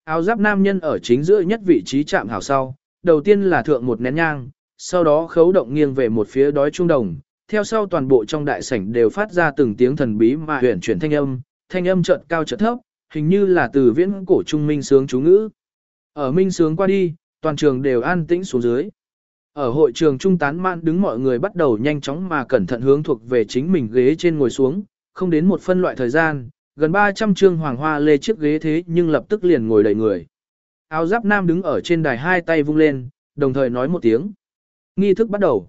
Áo giáp nam nhân ở chính giữa nhất vị trí chạm hảo sau, đầu tiên là thượng một nén nhang, sau đó khấu động nghiêng về một phía đói trung đồng, theo sau toàn bộ trong đại sảnh đều phát ra từng tiếng thần bí mà huyền chuyển thanh âm, thanh âm chợt cao chợt thấp, hình như là từ viễn cổ trung minh sướng chú ngữ. Ở minh sướng qua đi, toàn trường đều an tĩnh xuống dưới. Ở hội trường trung tán mạn đứng mọi người bắt đầu nhanh chóng mà cẩn thận hướng thuộc về chính mình ghế trên ngồi xuống, không đến một phân loại thời gian, gần 300 trương hoàng hoa lê chiếc ghế thế nhưng lập tức liền ngồi đầy người. Áo giáp nam đứng ở trên đài hai tay vung lên, đồng thời nói một tiếng. Nghi thức bắt đầu.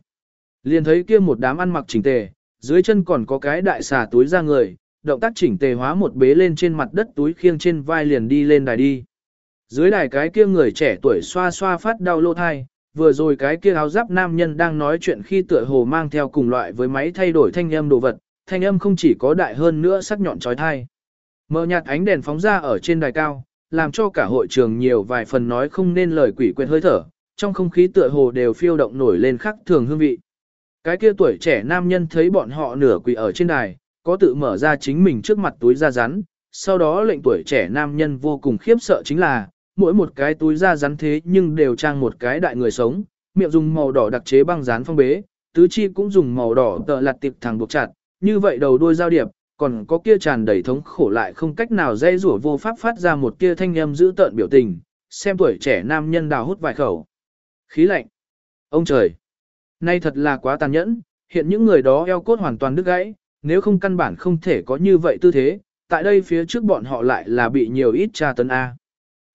Liền thấy kia một đám ăn mặc chỉnh tề, dưới chân còn có cái đại xà túi ra người, động tác chỉnh tề hóa một bế lên trên mặt đất túi khiêng trên vai liền đi lên đài đi. Dưới đài cái kia người trẻ tuổi xoa xoa phát đau lô thai, vừa rồi cái kia áo giáp nam nhân đang nói chuyện khi tựa hồ mang theo cùng loại với máy thay đổi thanh âm đồ vật, thanh âm không chỉ có đại hơn nữa sắc nhọn trói thai. Mờ nhạt ánh đèn phóng ra ở trên đài cao, làm cho cả hội trường nhiều vài phần nói không nên lời quỷ quyệt hơi thở, trong không khí tựa hồ đều phiêu động nổi lên khắc thường hương vị. Cái kia tuổi trẻ nam nhân thấy bọn họ nửa quỷ ở trên đài, có tự mở ra chính mình trước mặt túi da rắn, sau đó lệnh tuổi trẻ nam nhân vô cùng khiếp sợ chính là, mỗi một cái túi da rắn thế nhưng đều trang một cái đại người sống, miệng dùng màu đỏ đặc chế băng dán phong bế, tứ chi cũng dùng màu đỏ tợ lặt tiệp thẳng buộc chặt, như vậy đầu đuôi giao điệp, còn có kia tràn đầy thống khổ lại không cách nào dây rủa vô pháp phát ra một kia thanh âm giữ tợn biểu tình, xem tuổi trẻ nam nhân đào hút vài khẩu. Khí lạnh. Ông trời. Nay thật là quá tàn nhẫn, hiện những người đó eo cốt hoàn toàn đứt gãy, nếu không căn bản không thể có như vậy tư thế, tại đây phía trước bọn họ lại là bị nhiều ít tra tấn A.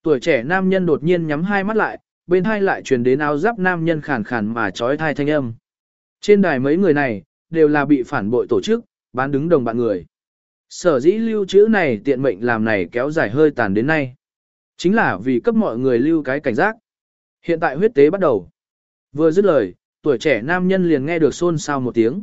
Tuổi trẻ nam nhân đột nhiên nhắm hai mắt lại, bên hai lại truyền đến áo giáp nam nhân khàn khàn mà trói thai thanh âm. Trên đài mấy người này, đều là bị phản bội tổ chức, bán đứng đồng bạn người. Sở dĩ lưu trữ này tiện mệnh làm này kéo dài hơi tàn đến nay. Chính là vì cấp mọi người lưu cái cảnh giác. Hiện tại huyết tế bắt đầu. Vừa dứt lời, tuổi trẻ nam nhân liền nghe được xôn xao một tiếng.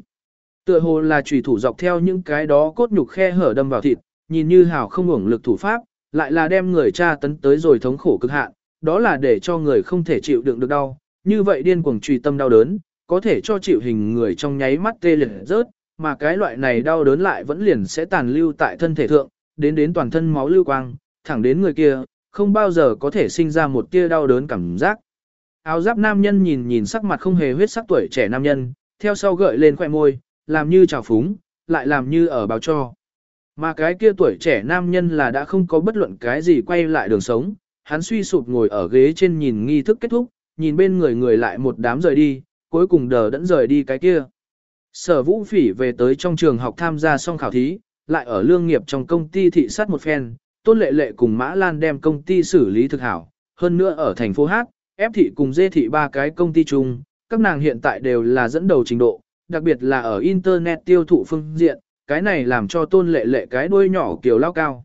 Tựa hồ là chủy thủ dọc theo những cái đó cốt nhục khe hở đâm vào thịt, nhìn như hào không hưởng lực thủ pháp, lại là đem người cha tấn tới rồi thống khổ cực hạn, đó là để cho người không thể chịu đựng được đau, như vậy điên cuồng truy tâm đau đớn, có thể cho chịu hình người trong nháy mắt tê liệt rớt, mà cái loại này đau đớn lại vẫn liền sẽ tàn lưu tại thân thể thượng, đến đến toàn thân máu lưu quang, thẳng đến người kia, không bao giờ có thể sinh ra một tia đau đớn cảm giác. Áo giáp nam nhân nhìn nhìn sắc mặt không hề huyết sắc tuổi trẻ nam nhân, theo sau gợi lên khoẻ môi, làm như trào phúng, lại làm như ở báo cho. Mà cái kia tuổi trẻ nam nhân là đã không có bất luận cái gì quay lại đường sống, hắn suy sụp ngồi ở ghế trên nhìn nghi thức kết thúc, nhìn bên người người lại một đám rời đi, cuối cùng đờ đẫn rời đi cái kia. Sở vũ phỉ về tới trong trường học tham gia xong khảo thí, lại ở lương nghiệp trong công ty thị sát một phen, tôn lệ lệ cùng Mã Lan đem công ty xử lý thực hảo, hơn nữa ở thành phố Hát, ép thị cùng dê thị ba cái công ty chung, các nàng hiện tại đều là dẫn đầu trình độ, đặc biệt là ở Internet tiêu thụ phương diện, cái này làm cho tôn lệ lệ cái đuôi nhỏ kiểu lao cao.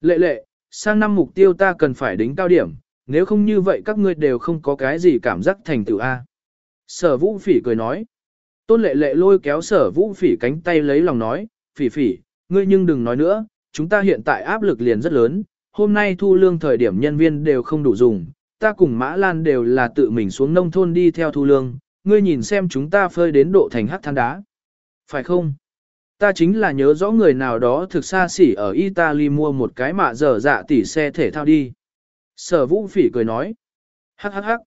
Lệ lệ, sang năm mục tiêu ta cần phải đính cao điểm, nếu không như vậy các ngươi đều không có cái gì cảm giác thành tựu A. Sở vũ phỉ cười nói. Tôn lệ lệ lôi kéo sở vũ phỉ cánh tay lấy lòng nói, phỉ phỉ, ngươi nhưng đừng nói nữa, chúng ta hiện tại áp lực liền rất lớn, hôm nay thu lương thời điểm nhân viên đều không đủ dùng, ta cùng Mã Lan đều là tự mình xuống nông thôn đi theo thu lương, ngươi nhìn xem chúng ta phơi đến độ thành hắc than đá. Phải không? Ta chính là nhớ rõ người nào đó thực xa xỉ ở Italy mua một cái mạ dở dạ tỉ xe thể thao đi. Sở vũ phỉ cười nói. Hắc hắc hắc.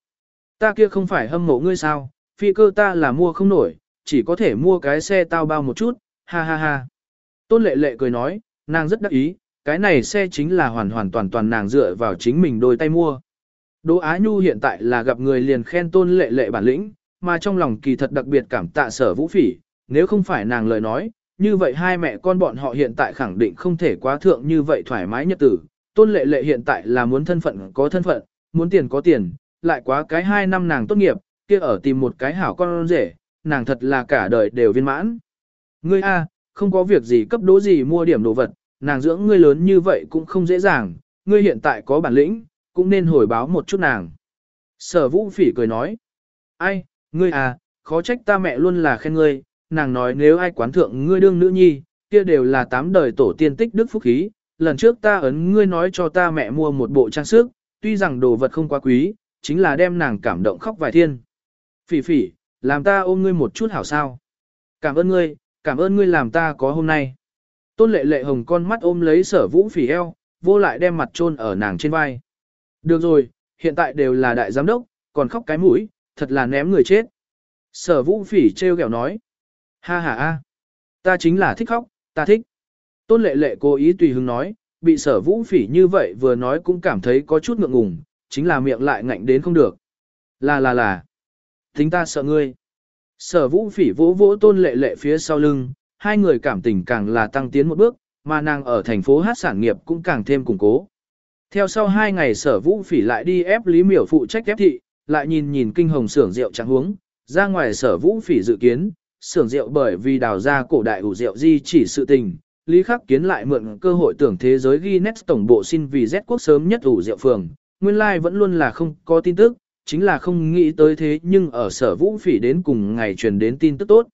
Ta kia không phải hâm mộ ngươi sao, phi cơ ta là mua không nổi, chỉ có thể mua cái xe tao bao một chút, ha ha ha. Tôn lệ lệ cười nói, nàng rất đắc ý, cái này xe chính là hoàn hoàn toàn toàn nàng dựa vào chính mình đôi tay mua. Đỗ Á Nhu hiện tại là gặp người liền khen tôn lệ lệ bản lĩnh, mà trong lòng kỳ thật đặc biệt cảm tạ sở vũ phỉ, nếu không phải nàng lời nói, như vậy hai mẹ con bọn họ hiện tại khẳng định không thể quá thượng như vậy thoải mái nhật tử. Tôn lệ lệ hiện tại là muốn thân phận có thân phận, muốn tiền có tiền, lại quá cái hai năm nàng tốt nghiệp, kia ở tìm một cái hảo con rể, nàng thật là cả đời đều viên mãn. Ngươi A, không có việc gì cấp đố gì mua điểm đồ vật, nàng dưỡng ngươi lớn như vậy cũng không dễ dàng, ngươi hiện tại có bản lĩnh, cũng nên hồi báo một chút nàng. Sở vũ phỉ cười nói, ai, ngươi à, khó trách ta mẹ luôn là khen ngươi, nàng nói nếu ai quán thượng ngươi đương nữ nhi, kia đều là tám đời tổ tiên tích đức phúc khí, lần trước ta ấn ngươi nói cho ta mẹ mua một bộ trang sức, tuy rằng đồ vật không quá quý, chính là đem nàng cảm động khóc vài thiên. Phỉ phỉ, làm ta ôm ngươi một chút hảo sao. Cảm ơn ngươi, cảm ơn ngươi làm ta có hôm nay. Tôn lệ lệ hồng con mắt ôm lấy sở vũ phỉ eo, vô lại đem mặt chôn ở nàng trên vai. Được rồi, hiện tại đều là đại giám đốc, còn khóc cái mũi, thật là ném người chết. Sở vũ phỉ treo kẹo nói. Ha ha a, ta chính là thích khóc, ta thích. Tôn lệ lệ cố ý tùy hứng nói, bị sở vũ phỉ như vậy vừa nói cũng cảm thấy có chút ngượng ngùng, chính là miệng lại ngạnh đến không được. Là là là, tính ta sợ ngươi. Sở vũ phỉ vỗ vỗ tôn lệ lệ phía sau lưng, hai người cảm tình càng là tăng tiến một bước, mà nàng ở thành phố hát sản nghiệp cũng càng thêm củng cố. Theo sau hai ngày sở vũ phỉ lại đi ép Lý Miểu phụ trách ép thị, lại nhìn nhìn kinh hồng xưởng rượu trạng huống, ra ngoài sở vũ phỉ dự kiến, xưởng rượu bởi vì đào ra cổ đại ủ rượu di chỉ sự tình, Lý Khắc Kiến lại mượn cơ hội tưởng thế giới Guinness tổng bộ xin vì Z quốc sớm nhất ủ rượu phường, nguyên lai like vẫn luôn là không có tin tức, chính là không nghĩ tới thế nhưng ở sở vũ phỉ đến cùng ngày truyền đến tin tức tốt.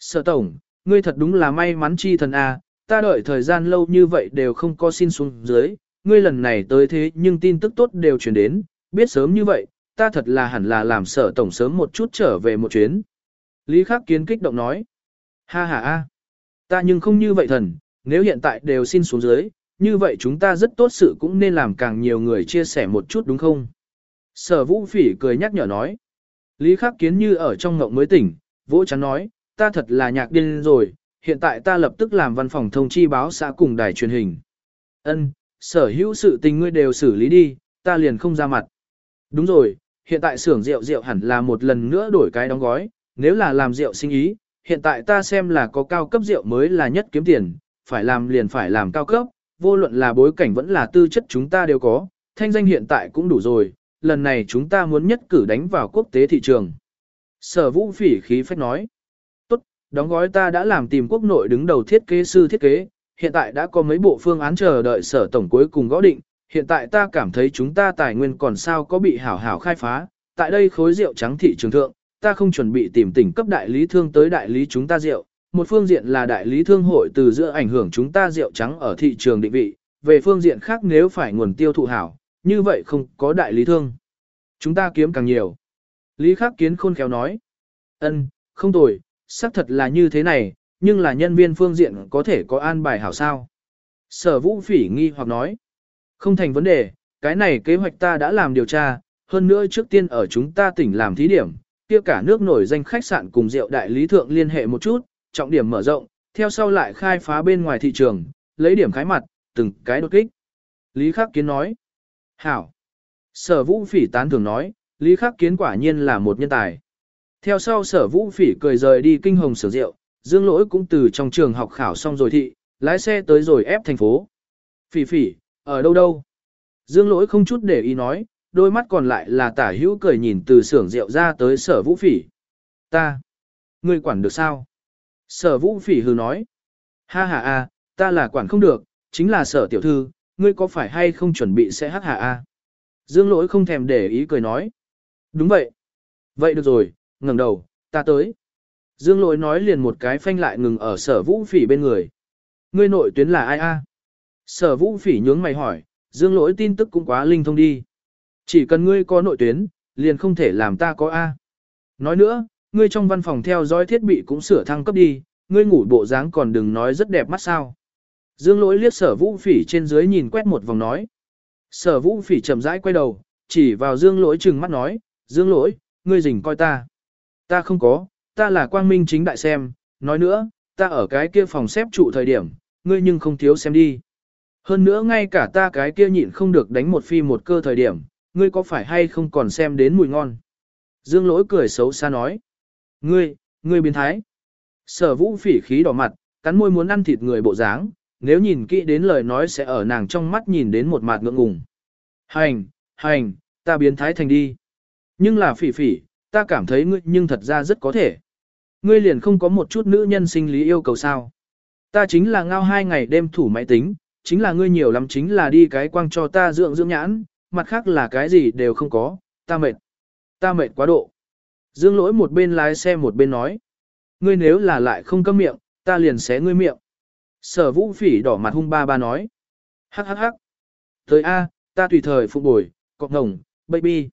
Sở tổng, ngươi thật đúng là may mắn chi thần A, ta đợi thời gian lâu như vậy đều không có xin xuống dưới, ngươi lần này tới thế nhưng tin tức tốt đều truyền đến, biết sớm như vậy, ta thật là hẳn là làm sở tổng sớm một chút trở về một chuyến. Lý Khắc Kiến kích động nói, ha ha ha. ta nhưng không như vậy thần, nếu hiện tại đều xin xuống dưới, như vậy chúng ta rất tốt sự cũng nên làm càng nhiều người chia sẻ một chút đúng không? Sở vũ phỉ cười nhắc nhở nói. Lý Khắc Kiến như ở trong ngộng mới tỉnh, vỗ chắn nói, ta thật là nhạc điên rồi, hiện tại ta lập tức làm văn phòng thông chi báo xã cùng đài truyền hình. Ân, sở hữu sự tình ngươi đều xử lý đi, ta liền không ra mặt. Đúng rồi, hiện tại xưởng rượu rượu hẳn là một lần nữa đổi cái đóng gói, nếu là làm rượu sinh ý, hiện tại ta xem là có cao cấp rượu mới là nhất kiếm tiền, phải làm liền phải làm cao cấp, vô luận là bối cảnh vẫn là tư chất chúng ta đều có, thanh danh hiện tại cũng đủ rồi, lần này chúng ta muốn nhất cử đánh vào quốc tế thị trường. Sở vũ phỉ khí phách nói, tốt, đóng gói ta đã làm tìm quốc nội đứng đầu thiết kế sư thiết kế, hiện tại đã có mấy bộ phương án chờ đợi sở tổng cuối cùng gõ định, hiện tại ta cảm thấy chúng ta tài nguyên còn sao có bị hảo hảo khai phá, tại đây khối rượu trắng thị trường thượng, ta không chuẩn bị tìm tỉnh cấp đại lý thương tới đại lý chúng ta rượu, một phương diện là đại lý thương hội từ giữa ảnh hưởng chúng ta rượu trắng ở thị trường định vị, về phương diện khác nếu phải nguồn tiêu thụ hảo, như vậy không có đại lý thương. Chúng ta kiếm càng nhiều. Lý Khắc Kiến khôn khéo nói, ân, không tồi, xác thật là như thế này, nhưng là nhân viên phương diện có thể có an bài hảo sao. Sở vũ phỉ nghi hoặc nói, không thành vấn đề, cái này kế hoạch ta đã làm điều tra, hơn nữa trước tiên ở chúng ta tỉnh làm thí điểm, kia cả nước nổi danh khách sạn cùng rượu đại lý thượng liên hệ một chút, trọng điểm mở rộng, theo sau lại khai phá bên ngoài thị trường, lấy điểm khái mặt, từng cái đột kích. Lý Khắc Kiến nói, hảo. Sở vũ phỉ tán thường nói, Lý Khắc Kiến quả nhiên là một nhân tài. Theo sau sở vũ phỉ cười rời đi kinh hồng sở rượu, dương lỗi cũng từ trong trường học khảo xong rồi thị, lái xe tới rồi ép thành phố. Phỉ phỉ, ở đâu đâu? Dương lỗi không chút để ý nói, đôi mắt còn lại là tả hữu cười nhìn từ xưởng rượu ra tới sở vũ phỉ. Ta, ngươi quản được sao? Sở vũ phỉ hừ nói, ha ha a, ta là quản không được, chính là sở tiểu thư, ngươi có phải hay không chuẩn bị sẽ hát hạ a? Dương lỗi không thèm để ý cười nói. Đúng vậy. Vậy được rồi, ngẩng đầu, ta tới. Dương lỗi nói liền một cái phanh lại ngừng ở sở vũ phỉ bên người. Ngươi nội tuyến là ai a? Sở vũ phỉ nhướng mày hỏi, dương lỗi tin tức cũng quá linh thông đi. Chỉ cần ngươi có nội tuyến, liền không thể làm ta có A. Nói nữa, ngươi trong văn phòng theo dõi thiết bị cũng sửa thăng cấp đi, ngươi ngủ bộ dáng còn đừng nói rất đẹp mắt sao. Dương lỗi liếc sở vũ phỉ trên dưới nhìn quét một vòng nói. Sở vũ phỉ chậm rãi quay đầu, chỉ vào dương lỗi trừng mắt nói, dương lỗi, ngươi rình coi ta. Ta không có, ta là quang minh chính đại xem, nói nữa, ta ở cái kia phòng xếp trụ thời điểm, ngươi nhưng không thiếu xem đi. Hơn nữa ngay cả ta cái kia nhịn không được đánh một phi một cơ thời điểm, ngươi có phải hay không còn xem đến mùi ngon. Dương lỗi cười xấu xa nói. Ngươi, ngươi biến thái. Sở vũ phỉ khí đỏ mặt, cắn môi muốn ăn thịt người bộ dáng, nếu nhìn kỹ đến lời nói sẽ ở nàng trong mắt nhìn đến một mặt ngượng ngùng. Hành, hành, ta biến thái thành đi. Nhưng là phỉ phỉ, ta cảm thấy ngươi nhưng thật ra rất có thể. Ngươi liền không có một chút nữ nhân sinh lý yêu cầu sao. Ta chính là ngao hai ngày đêm thủ máy tính, chính là ngươi nhiều lắm chính là đi cái quang cho ta dưỡng dưỡng nhãn, mặt khác là cái gì đều không có, ta mệt. Ta mệt quá độ. Dương lỗi một bên lái xe một bên nói. Ngươi nếu là lại không cấm miệng, ta liền xé ngươi miệng. Sở vũ phỉ đỏ mặt hung ba ba nói. Hắc hắc hắc. Tới A, ta tùy thời phụ bồi, cọc ngồng, baby.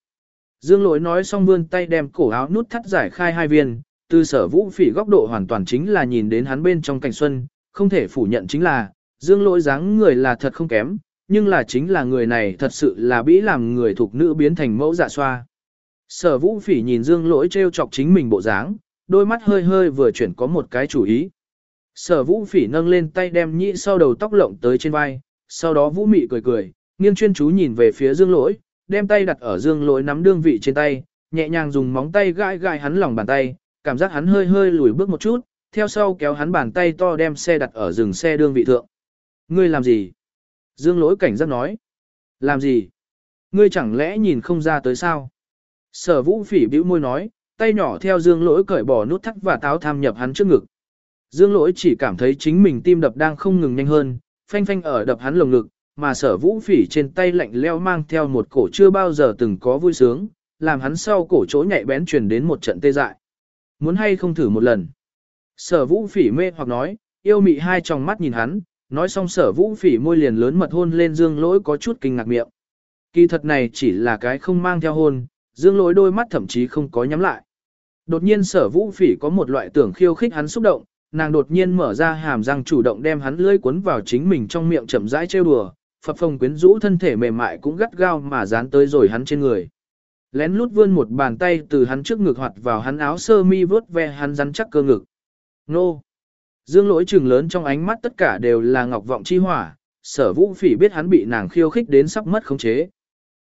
Dương lỗi nói xong vươn tay đem cổ áo nút thắt giải khai hai viên, từ sở vũ phỉ góc độ hoàn toàn chính là nhìn đến hắn bên trong cảnh xuân, không thể phủ nhận chính là, dương lỗi dáng người là thật không kém, nhưng là chính là người này thật sự là bĩ làm người thuộc nữ biến thành mẫu dạ xoa. Sở vũ phỉ nhìn dương lỗi trêu chọc chính mình bộ dáng, đôi mắt hơi hơi vừa chuyển có một cái chủ ý. Sở vũ phỉ nâng lên tay đem nhĩ sau đầu tóc lộng tới trên vai, sau đó vũ mị cười cười, nghiêng chuyên chú nhìn về phía dương lỗi, đem tay đặt ở dương lỗi nắm đương vị trên tay, nhẹ nhàng dùng móng tay gãi gãi hắn lòng bàn tay, cảm giác hắn hơi hơi lùi bước một chút, theo sau kéo hắn bàn tay to đem xe đặt ở rừng xe đương vị thượng. Ngươi làm gì? Dương lỗi cảnh giác nói. Làm gì? Ngươi chẳng lẽ nhìn không ra tới sao? Sở vũ phỉ bĩu môi nói, tay nhỏ theo dương lỗi cởi bỏ nút thắt và táo tham nhập hắn trước ngực. Dương lỗi chỉ cảm thấy chính mình tim đập đang không ngừng nhanh hơn, phanh phanh ở đập hắn lồng ngực, mà sở vũ phỉ trên tay lạnh leo mang theo một cổ chưa bao giờ từng có vui sướng, làm hắn sau cổ chỗ nhạy bén truyền đến một trận tê dại. Muốn hay không thử một lần. Sở vũ phỉ mê hoặc nói, yêu mị hai tròng mắt nhìn hắn, nói xong sở vũ phỉ môi liền lớn mật hôn lên dương lỗi có chút kinh ngạc miệng. Kỳ thật này chỉ là cái không mang theo hôn, dương lỗi đôi mắt thậm chí không có nhắm lại. Đột nhiên sở vũ phỉ có một loại tưởng khiêu khích hắn xúc động, nàng đột nhiên mở ra hàm răng chủ động đem hắn lưỡi cuốn vào chính mình trong miệng chậm rãi trêu đùa, phập phồng quyến rũ thân thể mềm mại cũng gắt gao mà dán tới rồi hắn trên người. Lén lút vươn một bàn tay từ hắn trước ngực hoạt vào hắn áo sơ mi vớt ve hắn rắn chắc cơ ngực. Nô! Dương lỗi trừng lớn trong ánh mắt tất cả đều là ngọc vọng chi hỏa, sở vũ phỉ biết hắn bị nàng khiêu khích đến sắp mất khống chế.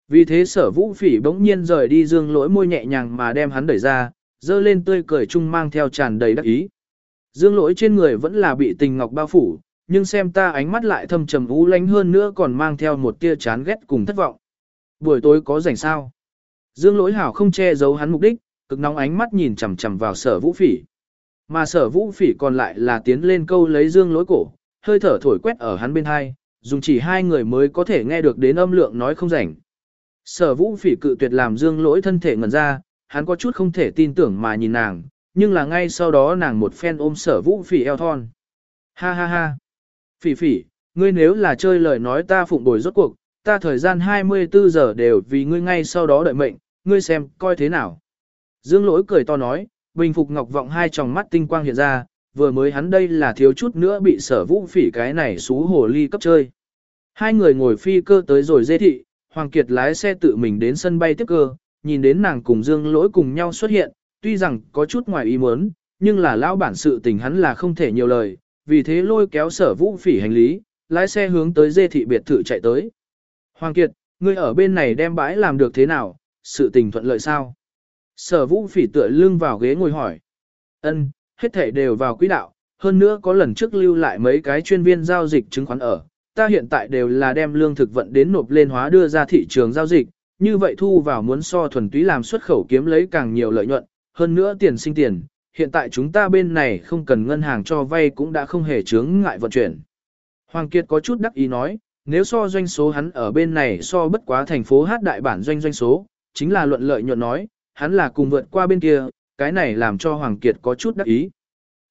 Vì thế sở vũ phỉ bỗng nhiên rời đi dương lỗi môi nhẹ nhàng mà đem hắn đẩy ra, dơ lên tươi cười chung mang theo tràn đầy đắc ý. Dương lỗi trên người vẫn là bị tình ngọc bao phủ, nhưng xem ta ánh mắt lại thâm trầm u lánh hơn nữa còn mang theo một tia chán ghét cùng thất vọng. Buổi tối có rảnh sao? Dương lỗi hảo không che giấu hắn mục đích, cực nóng ánh mắt nhìn chằm chằm vào sở vũ phỉ. Mà sở vũ phỉ còn lại là tiến lên câu lấy dương lỗi cổ, hơi thở thổi quét ở hắn bên hai, dùng chỉ hai người mới có thể nghe được đến âm lượng nói không rảnh. Sở vũ phỉ cự tuyệt làm dương lỗi thân thể ngẩn ra, hắn có chút không thể tin tưởng mà nhìn nàng, nhưng là ngay sau đó nàng một phen ôm sở vũ phỉ eo thon. Ha ha ha. Phỉ phỉ, ngươi nếu là chơi lời nói ta phụng bồi rốt cuộc, ta thời gian 24 giờ đều vì ngươi ngay sau đó đợi mệnh, ngươi xem, coi thế nào. Dương lỗi cười to nói, bình phục ngọc vọng hai tròng mắt tinh quang hiện ra, vừa mới hắn đây là thiếu chút nữa bị sở vũ phỉ cái này xú hồ ly cấp chơi. Hai người ngồi phi cơ tới rồi dê thị, Hoàng Kiệt lái xe tự mình đến sân bay tiếp cơ, nhìn đến nàng cùng Dương lỗi cùng nhau xuất hiện, tuy rằng có chút ngoài ý muốn, nhưng là lão bản sự tình hắn là không thể nhiều lời, vì thế lôi kéo sở vũ phỉ hành lý, lái xe hướng tới dê thị biệt thự chạy tới. Hoàng Kiệt, ngươi ở bên này đem bãi làm được thế nào, sự tình thuận lợi sao? Sở vũ phỉ tựa lưng vào ghế ngồi hỏi. Ân, hết thể đều vào quỹ đạo, hơn nữa có lần trước lưu lại mấy cái chuyên viên giao dịch chứng khoán ở. Ta hiện tại đều là đem lương thực vận đến nộp lên hóa đưa ra thị trường giao dịch, như vậy thu vào muốn so thuần túy làm xuất khẩu kiếm lấy càng nhiều lợi nhuận, hơn nữa tiền sinh tiền. Hiện tại chúng ta bên này không cần ngân hàng cho vay cũng đã không hề chướng ngại vận chuyển. Hoàng Kiệt có chút đắc ý nói, nếu so doanh số hắn ở bên này so bất quá thành phố hát đại bản doanh doanh số, chính là luận lợi nhuận nói, hắn là cùng vượt qua bên kia, cái này làm cho Hoàng Kiệt có chút đắc ý.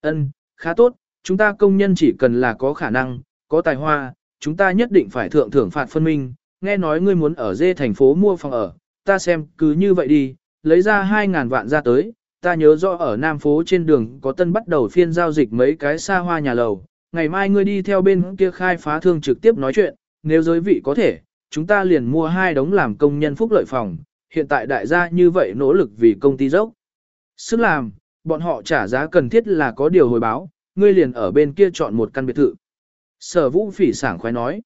Ân, khá tốt, chúng ta công nhân chỉ cần là có khả năng, có tài hoa, chúng ta nhất định phải thượng thưởng phạt phân minh, nghe nói ngươi muốn ở dê thành phố mua phòng ở, ta xem cứ như vậy đi, lấy ra 2.000 vạn ra tới, ta nhớ rõ ở Nam phố trên đường có tân bắt đầu phiên giao dịch mấy cái xa hoa nhà lầu, ngày mai ngươi đi theo bên kia khai phá thương trực tiếp nói chuyện, nếu giới vị có thể, chúng ta liền mua hai đống làm công nhân phúc lợi phòng, hiện tại đại gia như vậy nỗ lực vì công ty dốc. Sức làm, bọn họ trả giá cần thiết là có điều hồi báo, ngươi liền ở bên kia chọn một căn biệt thự. Sở vũ phỉ sảng khoái nói.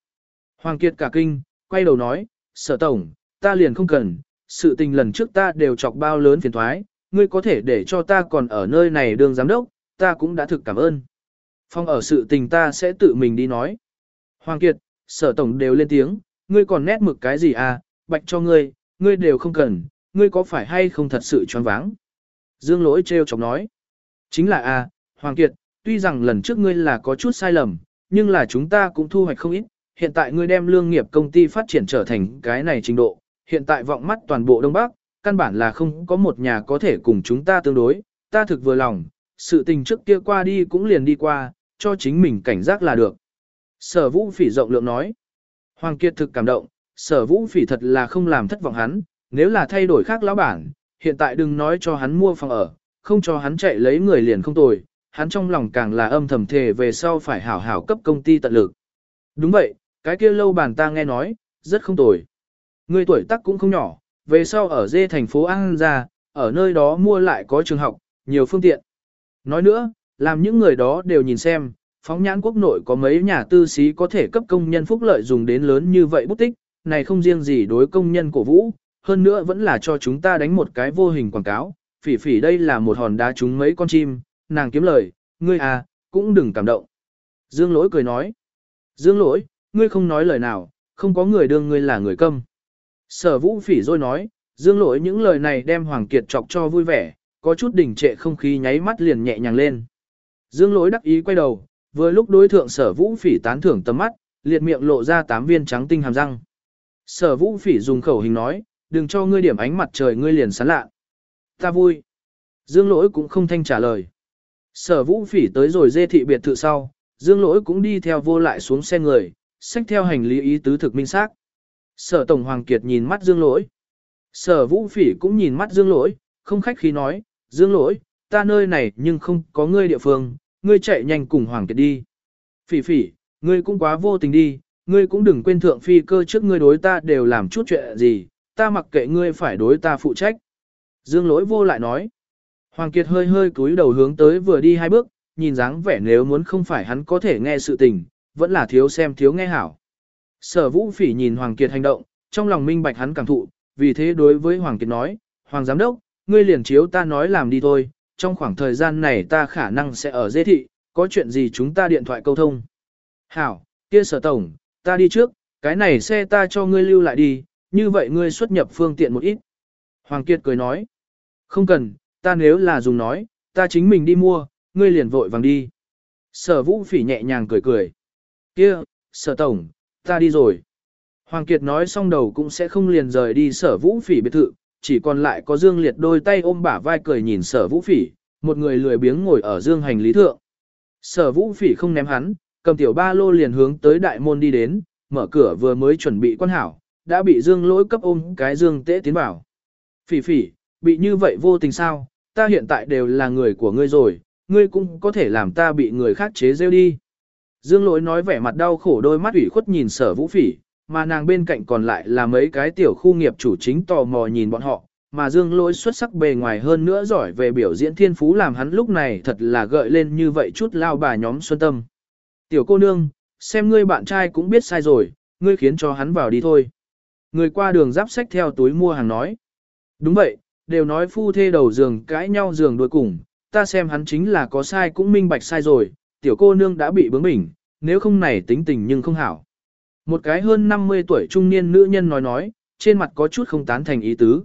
Hoàng Kiệt cả kinh, quay đầu nói, sở tổng, ta liền không cần, sự tình lần trước ta đều chọc bao lớn phiền thoái, ngươi có thể để cho ta còn ở nơi này đương giám đốc, ta cũng đã thực cảm ơn. Phong ở sự tình ta sẽ tự mình đi nói. Hoàng Kiệt, sở tổng đều lên tiếng, ngươi còn nét mực cái gì à, bạch cho ngươi, ngươi đều không cần, ngươi có phải hay không thật sự choáng váng. Dương lỗi treo chọc nói. Chính là a à, Hoàng Kiệt, tuy rằng lần trước ngươi là có chút sai lầm, nhưng là chúng ta cũng thu hoạch không ít. Hiện tại ngươi đem lương nghiệp công ty phát triển trở thành cái này trình độ. Hiện tại vọng mắt toàn bộ Đông Bắc, căn bản là không có một nhà có thể cùng chúng ta tương đối. Ta thực vừa lòng, sự tình trước kia qua đi cũng liền đi qua, cho chính mình cảnh giác là được. Sở vũ phỉ rộng lượng nói. Hoàng Kiệt thực cảm động, sở vũ phỉ thật là không làm thất vọng hắn, nếu là thay đổi khác lão bản, hiện tại đừng nói cho hắn mua phòng ở, không cho hắn chạy lấy người liền không tồi, hắn trong lòng càng là âm thầm thề về sau phải hảo hảo cấp công ty tận lực. Đúng vậy, cái kia lâu bản ta nghe nói, rất không tồi. Người tuổi tác cũng không nhỏ, về sau ở dê thành phố An ra, ở nơi đó mua lại có trường học, nhiều phương tiện. Nói nữa, làm những người đó đều nhìn xem, phóng nhãn quốc nội có mấy nhà tư sĩ có thể cấp công nhân phúc lợi dùng đến lớn như vậy bút tích, này không riêng gì đối công nhân cổ vũ, hơn nữa vẫn là cho chúng ta đánh một cái vô hình quảng cáo, phỉ phỉ đây là một hòn đá trúng mấy con chim, nàng kiếm lời, ngươi à, cũng đừng cảm động. Dương lỗi cười nói, Dương lỗi, ngươi không nói lời nào, không có người đương ngươi là người câm. Sở vũ phỉ rồi nói, Dương lỗi những lời này đem Hoàng Kiệt chọc cho vui vẻ, có chút đỉnh trệ không khí nháy mắt liền nhẹ nhàng lên. Dương lỗi đắc ý quay đầu, vừa lúc đối thượng sở vũ phỉ tán thưởng tầm mắt, liệt miệng lộ ra tám viên trắng tinh hàm răng. Sở vũ phỉ dùng khẩu hình nói, đừng cho ngươi điểm ánh mặt trời ngươi liền sán lạ. Ta vui. Dương lỗi cũng không thanh trả lời. Sở vũ phỉ tới rồi dê thị biệt thự sau, dương lỗi cũng đi theo vô lại xuống xe người, xách theo hành lý ý tứ thực minh xác. Sở Tổng Hoàng Kiệt nhìn mắt dương lỗi. Sở vũ phỉ cũng nhìn mắt dương lỗi, không khách khí nói, dương lỗi, ta nơi này nhưng không có ngươi địa phương, ngươi chạy nhanh cùng Hoàng Kiệt đi. Phỉ phỉ, ngươi cũng quá vô tình đi, ngươi cũng đừng quên thượng phi cơ trước ngươi đối ta đều làm chút chuyện gì, ta mặc kệ ngươi phải đối ta phụ trách. Dương lỗi vô lại nói. Hoàng Kiệt hơi hơi cúi đầu hướng tới vừa đi hai bước, nhìn dáng vẻ nếu muốn không phải hắn có thể nghe sự tình, vẫn là thiếu xem thiếu nghe hảo. Sở Vũ Phỉ nhìn Hoàng Kiệt hành động, trong lòng minh bạch hắn cảm thụ, vì thế đối với Hoàng Kiệt nói, Hoàng Giám Đốc, ngươi liền chiếu ta nói làm đi thôi, trong khoảng thời gian này ta khả năng sẽ ở dê thị, có chuyện gì chúng ta điện thoại câu thông. Hảo, kia sở tổng, ta đi trước, cái này xe ta cho ngươi lưu lại đi, như vậy ngươi xuất nhập phương tiện một ít. Hoàng Kiệt cười nói, không cần, ta nếu là dùng nói, ta chính mình đi mua, ngươi liền vội vàng đi. Sở vũ phỉ nhẹ nhàng cười cười. kia, sở tổng, ta đi rồi. Hoàng Kiệt nói xong đầu cũng sẽ không liền rời đi sở vũ phỉ biệt thự, chỉ còn lại có Dương Liệt đôi tay ôm bả vai cười nhìn sở vũ phỉ, một người lười biếng ngồi ở dương hành lý thượng. Sở vũ phỉ không ném hắn, cầm tiểu ba lô liền hướng tới đại môn đi đến, mở cửa vừa mới chuẩn bị quan hảo, đã bị dương lỗi cấp ôm cái dương tễ tiến vào. Phỉ phỉ, bị như vậy vô tình sao, ta hiện tại đều là người của ngươi rồi, ngươi cũng có thể làm ta bị người khác chế rêu đi. Dương lỗi nói vẻ mặt đau khổ đôi mắt ủy khuất nhìn sở vũ phỉ, mà nàng bên cạnh còn lại là mấy cái tiểu khu nghiệp chủ chính tò mò nhìn bọn họ, mà dương lỗi xuất sắc bề ngoài hơn nữa giỏi về biểu diễn thiên phú làm hắn lúc này thật là gợi lên như vậy chút lao bà nhóm xuân tâm. Tiểu cô nương, xem ngươi bạn trai cũng biết sai rồi, ngươi khiến cho hắn vào đi thôi. Người qua đường giáp sách theo túi mua hàng nói. Đúng vậy, đều nói phu thê đầu giường cãi nhau giường đuôi cùng, ta xem hắn chính là có sai cũng minh bạch sai rồi, tiểu cô nương đã bị bướng bỉnh, nếu không này tính tình nhưng không hảo. Một cái hơn 50 tuổi trung niên nữ nhân nói nói, trên mặt có chút không tán thành ý tứ.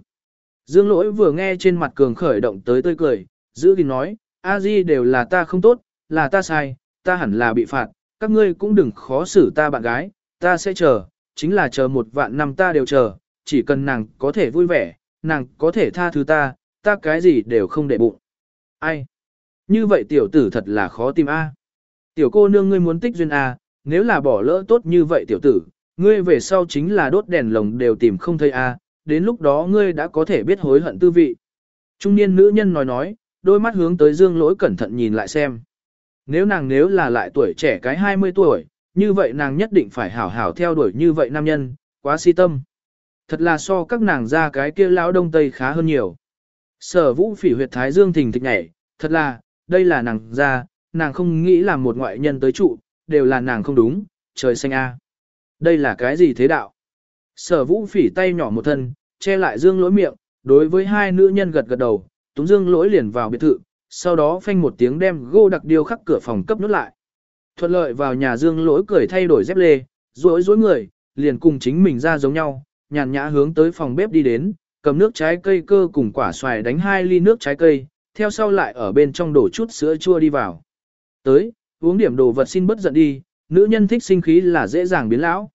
Dương lỗi vừa nghe trên mặt cường khởi động tới tươi cười, giữ gìn nói, a di đều là ta không tốt, là ta sai, ta hẳn là bị phạt, các ngươi cũng đừng khó xử ta bạn gái, ta sẽ chờ, chính là chờ một vạn năm ta đều chờ, chỉ cần nàng có thể vui vẻ, nàng có thể tha thứ ta, ta cái gì đều không để bụng. Ai? Như vậy tiểu tử thật là khó tìm A. Tiểu cô nương ngươi muốn tích duyên A, nếu là bỏ lỡ tốt như vậy tiểu tử, ngươi về sau chính là đốt đèn lồng đều tìm không thấy A, đến lúc đó ngươi đã có thể biết hối hận tư vị. Trung niên nữ nhân nói nói, đôi mắt hướng tới dương lỗi cẩn thận nhìn lại xem. Nếu nàng nếu là lại tuổi trẻ cái 20 tuổi, như vậy nàng nhất định phải hảo hảo theo đuổi như vậy nam nhân, quá si tâm. Thật là so các nàng ra cái kia lão đông tây khá hơn nhiều. Sở vũ phỉ huyệt thái dương thình thịch nhảy, thật là, đây là nàng ra, nàng không nghĩ là một ngoại nhân tới trụ, đều là nàng không đúng, trời xanh a. Đây là cái gì thế đạo? Sở vũ phỉ tay nhỏ một thân, che lại dương lỗi miệng, đối với hai nữ nhân gật gật đầu, túng dương lỗi liền vào biệt thự, sau đó phanh một tiếng đem gô đặc điêu khắc cửa phòng cấp nút lại. Thuận lợi vào nhà dương lỗi cười thay đổi dép lê, rối rối người, liền cùng chính mình ra giống nhau, nhàn nhã hướng tới phòng bếp đi đến, cầm nước trái cây cơ cùng quả xoài đánh hai ly nước trái cây, theo sau lại ở bên trong đổ chút sữa chua đi vào. Tới, uống điểm đồ vật xin bất giận đi, nữ nhân thích sinh khí là dễ dàng biến lão.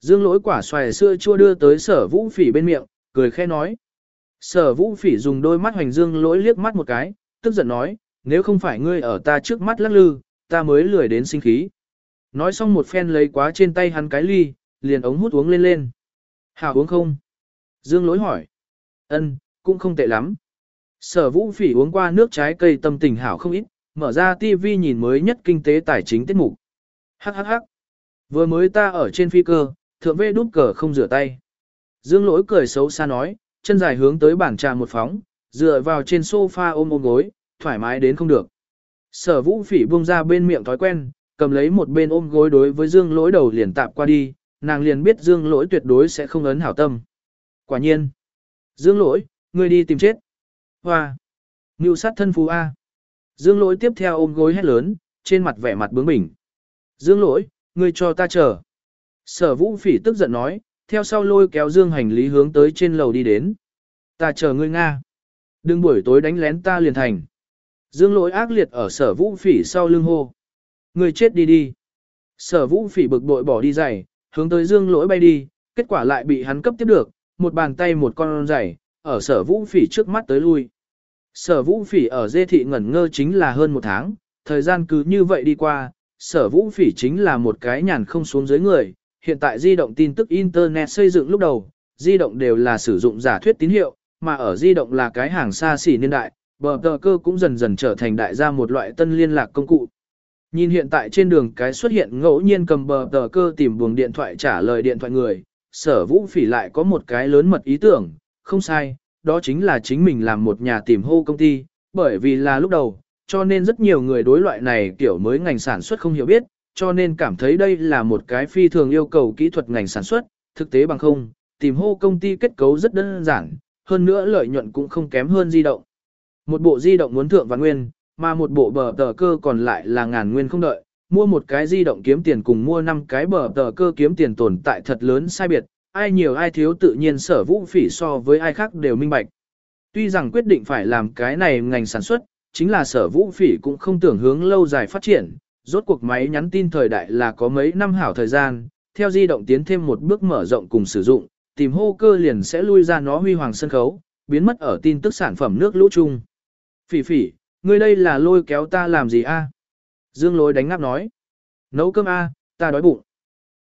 Dương lỗi quả xoài sữa chua đưa tới sở vũ phỉ bên miệng, cười khẽ nói. Sở vũ phỉ dùng đôi mắt hoành dương lỗi liếc mắt một cái, tức giận nói, nếu không phải ngươi ở ta trước mắt lắc lư, ta mới lười đến sinh khí. Nói xong một phen lấy quá trên tay hắn cái ly, liền ống hút uống lên lên. Hảo uống không? Dương lỗi hỏi. Ân, cũng không tệ lắm. Sở vũ phỉ uống qua nước trái cây tâm tình hảo không ít, mở ra TV nhìn mới nhất kinh tế tài chính tiết mục. Hắc hắc hắc. Vừa mới ta ở trên phi cơ, thượng vê đút cờ không rửa tay. Dương lỗi cười xấu xa nói, chân dài hướng tới bàn trà một phóng, dựa vào trên sofa ôm ôm gối, thoải mái đến không được. Sở vũ phỉ buông ra bên miệng thói quen, cầm lấy một bên ôm gối đối với dương lỗi đầu liền tạp qua đi, nàng liền biết dương lỗi tuyệt đối sẽ không ấn hảo tâm. Quả nhiên. Dương lỗi, ngươi đi tìm chết. Hoa. Ngưu sát thân phú A. Dương lỗi tiếp theo ôm gối hét lớn, trên mặt vẻ mặt bướng bỉnh. Dương lỗi, ngươi cho ta chờ. Sở vũ phỉ tức giận nói, theo sau lôi kéo dương hành lý hướng tới trên lầu đi đến. Ta chờ ngươi Nga. Đừng buổi tối đánh lén ta liền thành. Dương lỗi ác liệt ở sở vũ phỉ sau lưng hô. người chết đi đi. Sở vũ phỉ bực bội bỏ đi giày, hướng tới dương lỗi bay đi, kết quả lại bị hắn cấp tiếp được, một bàn tay một con giày, ở sở vũ phỉ trước mắt tới lui. Sở vũ phỉ ở dê thị ngẩn ngơ chính là hơn một tháng, thời gian cứ như vậy đi qua, sở vũ phỉ chính là một cái nhàn không xuống dưới người, hiện tại di động tin tức Internet xây dựng lúc đầu, di động đều là sử dụng giả thuyết tín hiệu, mà ở di động là cái hàng xa xỉ niên đại, bờ tờ cơ cũng dần dần trở thành đại gia một loại tân liên lạc công cụ. Nhìn hiện tại trên đường cái xuất hiện ngẫu nhiên cầm bờ tờ cơ tìm buồng điện thoại trả lời điện thoại người, sở vũ phỉ lại có một cái lớn mật ý tưởng, không sai, đó chính là chính mình làm một nhà tìm hô công ty, bởi vì là lúc đầu, cho nên rất nhiều người đối loại này kiểu mới ngành sản xuất không hiểu biết, cho nên cảm thấy đây là một cái phi thường yêu cầu kỹ thuật ngành sản xuất, thực tế bằng không, tìm hô công ty kết cấu rất đơn giản, hơn nữa lợi nhuận cũng không kém hơn di động. Một bộ di động muốn thượng và nguyên, mà một bộ bờ tờ cơ còn lại là ngàn nguyên không đợi, mua một cái di động kiếm tiền cùng mua năm cái bờ tờ cơ kiếm tiền tồn tại thật lớn sai biệt, ai nhiều ai thiếu tự nhiên sở vũ phỉ so với ai khác đều minh bạch. Tuy rằng quyết định phải làm cái này ngành sản xuất, chính là sở vũ phỉ cũng không tưởng hướng lâu dài phát triển, rốt cuộc máy nhắn tin thời đại là có mấy năm hảo thời gian, theo di động tiến thêm một bước mở rộng cùng sử dụng, tìm hô cơ liền sẽ lui ra nó huy hoàng sân khấu, biến mất ở tin tức sản phẩm nước lũ chung. Phỉ phỉ, ngươi đây là lôi kéo ta làm gì a? Dương lối đánh ngáp nói. Nấu cơm a, ta đói bụng.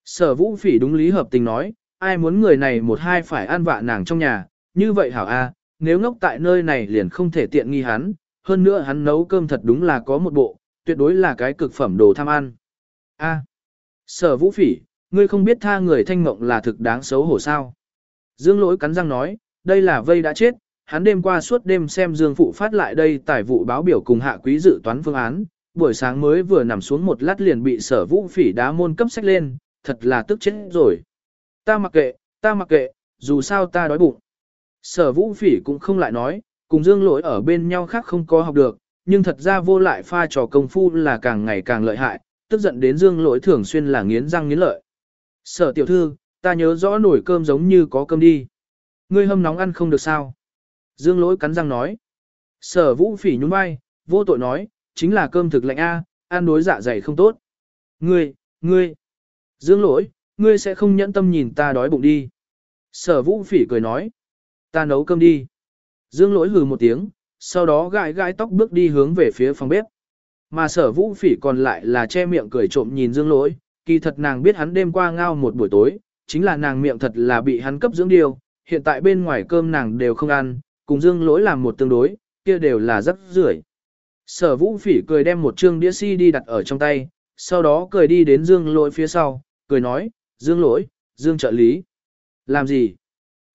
Sở vũ phỉ đúng lý hợp tình nói, ai muốn người này một hai phải ăn vạ nàng trong nhà, như vậy hảo a, nếu ngốc tại nơi này liền không thể tiện nghi hắn, hơn nữa hắn nấu cơm thật đúng là có một bộ, tuyệt đối là cái cực phẩm đồ tham ăn. A. Sở vũ phỉ, ngươi không biết tha người thanh mộng là thực đáng xấu hổ sao. Dương lỗi cắn răng nói, đây là vây đã chết, hắn đêm qua suốt đêm xem Dương Phụ phát lại đây tài vụ báo biểu cùng hạ quý dự toán phương án, buổi sáng mới vừa nằm xuống một lát liền bị sở vũ phỉ đá môn cấp sách lên, thật là tức chết rồi. Ta mặc kệ, ta mặc kệ, dù sao ta đói bụng. Sở vũ phỉ cũng không lại nói, cùng Dương lỗi ở bên nhau khác không có học được, nhưng thật ra vô lại pha trò công phu là càng ngày càng lợi hại, tức giận đến Dương lỗi thường xuyên là nghiến răng nghiến lợi. Sở tiểu thư, ta nhớ rõ nổi cơm giống như có cơm đi. Ngươi hâm nóng ăn không được sao? Dương lỗi cắn răng nói. Sở vũ phỉ nhún vai, vô tội nói, chính là cơm thực lạnh A, ăn đối dạ dày không tốt. Ngươi, ngươi, Dương lỗi, ngươi sẽ không nhẫn tâm nhìn ta đói bụng đi. Sở vũ phỉ cười nói, ta nấu cơm đi. Dương lỗi hừ một tiếng, sau đó gãi gãi tóc bước đi hướng về phía phòng bếp. Mà sở vũ phỉ còn lại là che miệng cười trộm nhìn dương lỗi, kỳ thật nàng biết hắn đêm qua ngao một buổi tối, chính là nàng miệng thật là bị hắn cấp dưỡng điều, hiện tại bên ngoài cơm nàng đều không ăn, cùng dương lỗi làm một tương đối, kia đều là rất rưởi. Sở vũ phỉ cười đem một chương đĩa si đi đặt ở trong tay, sau đó cười đi đến dương lỗi phía sau, cười nói, dương lỗi, dương trợ lý. Làm gì?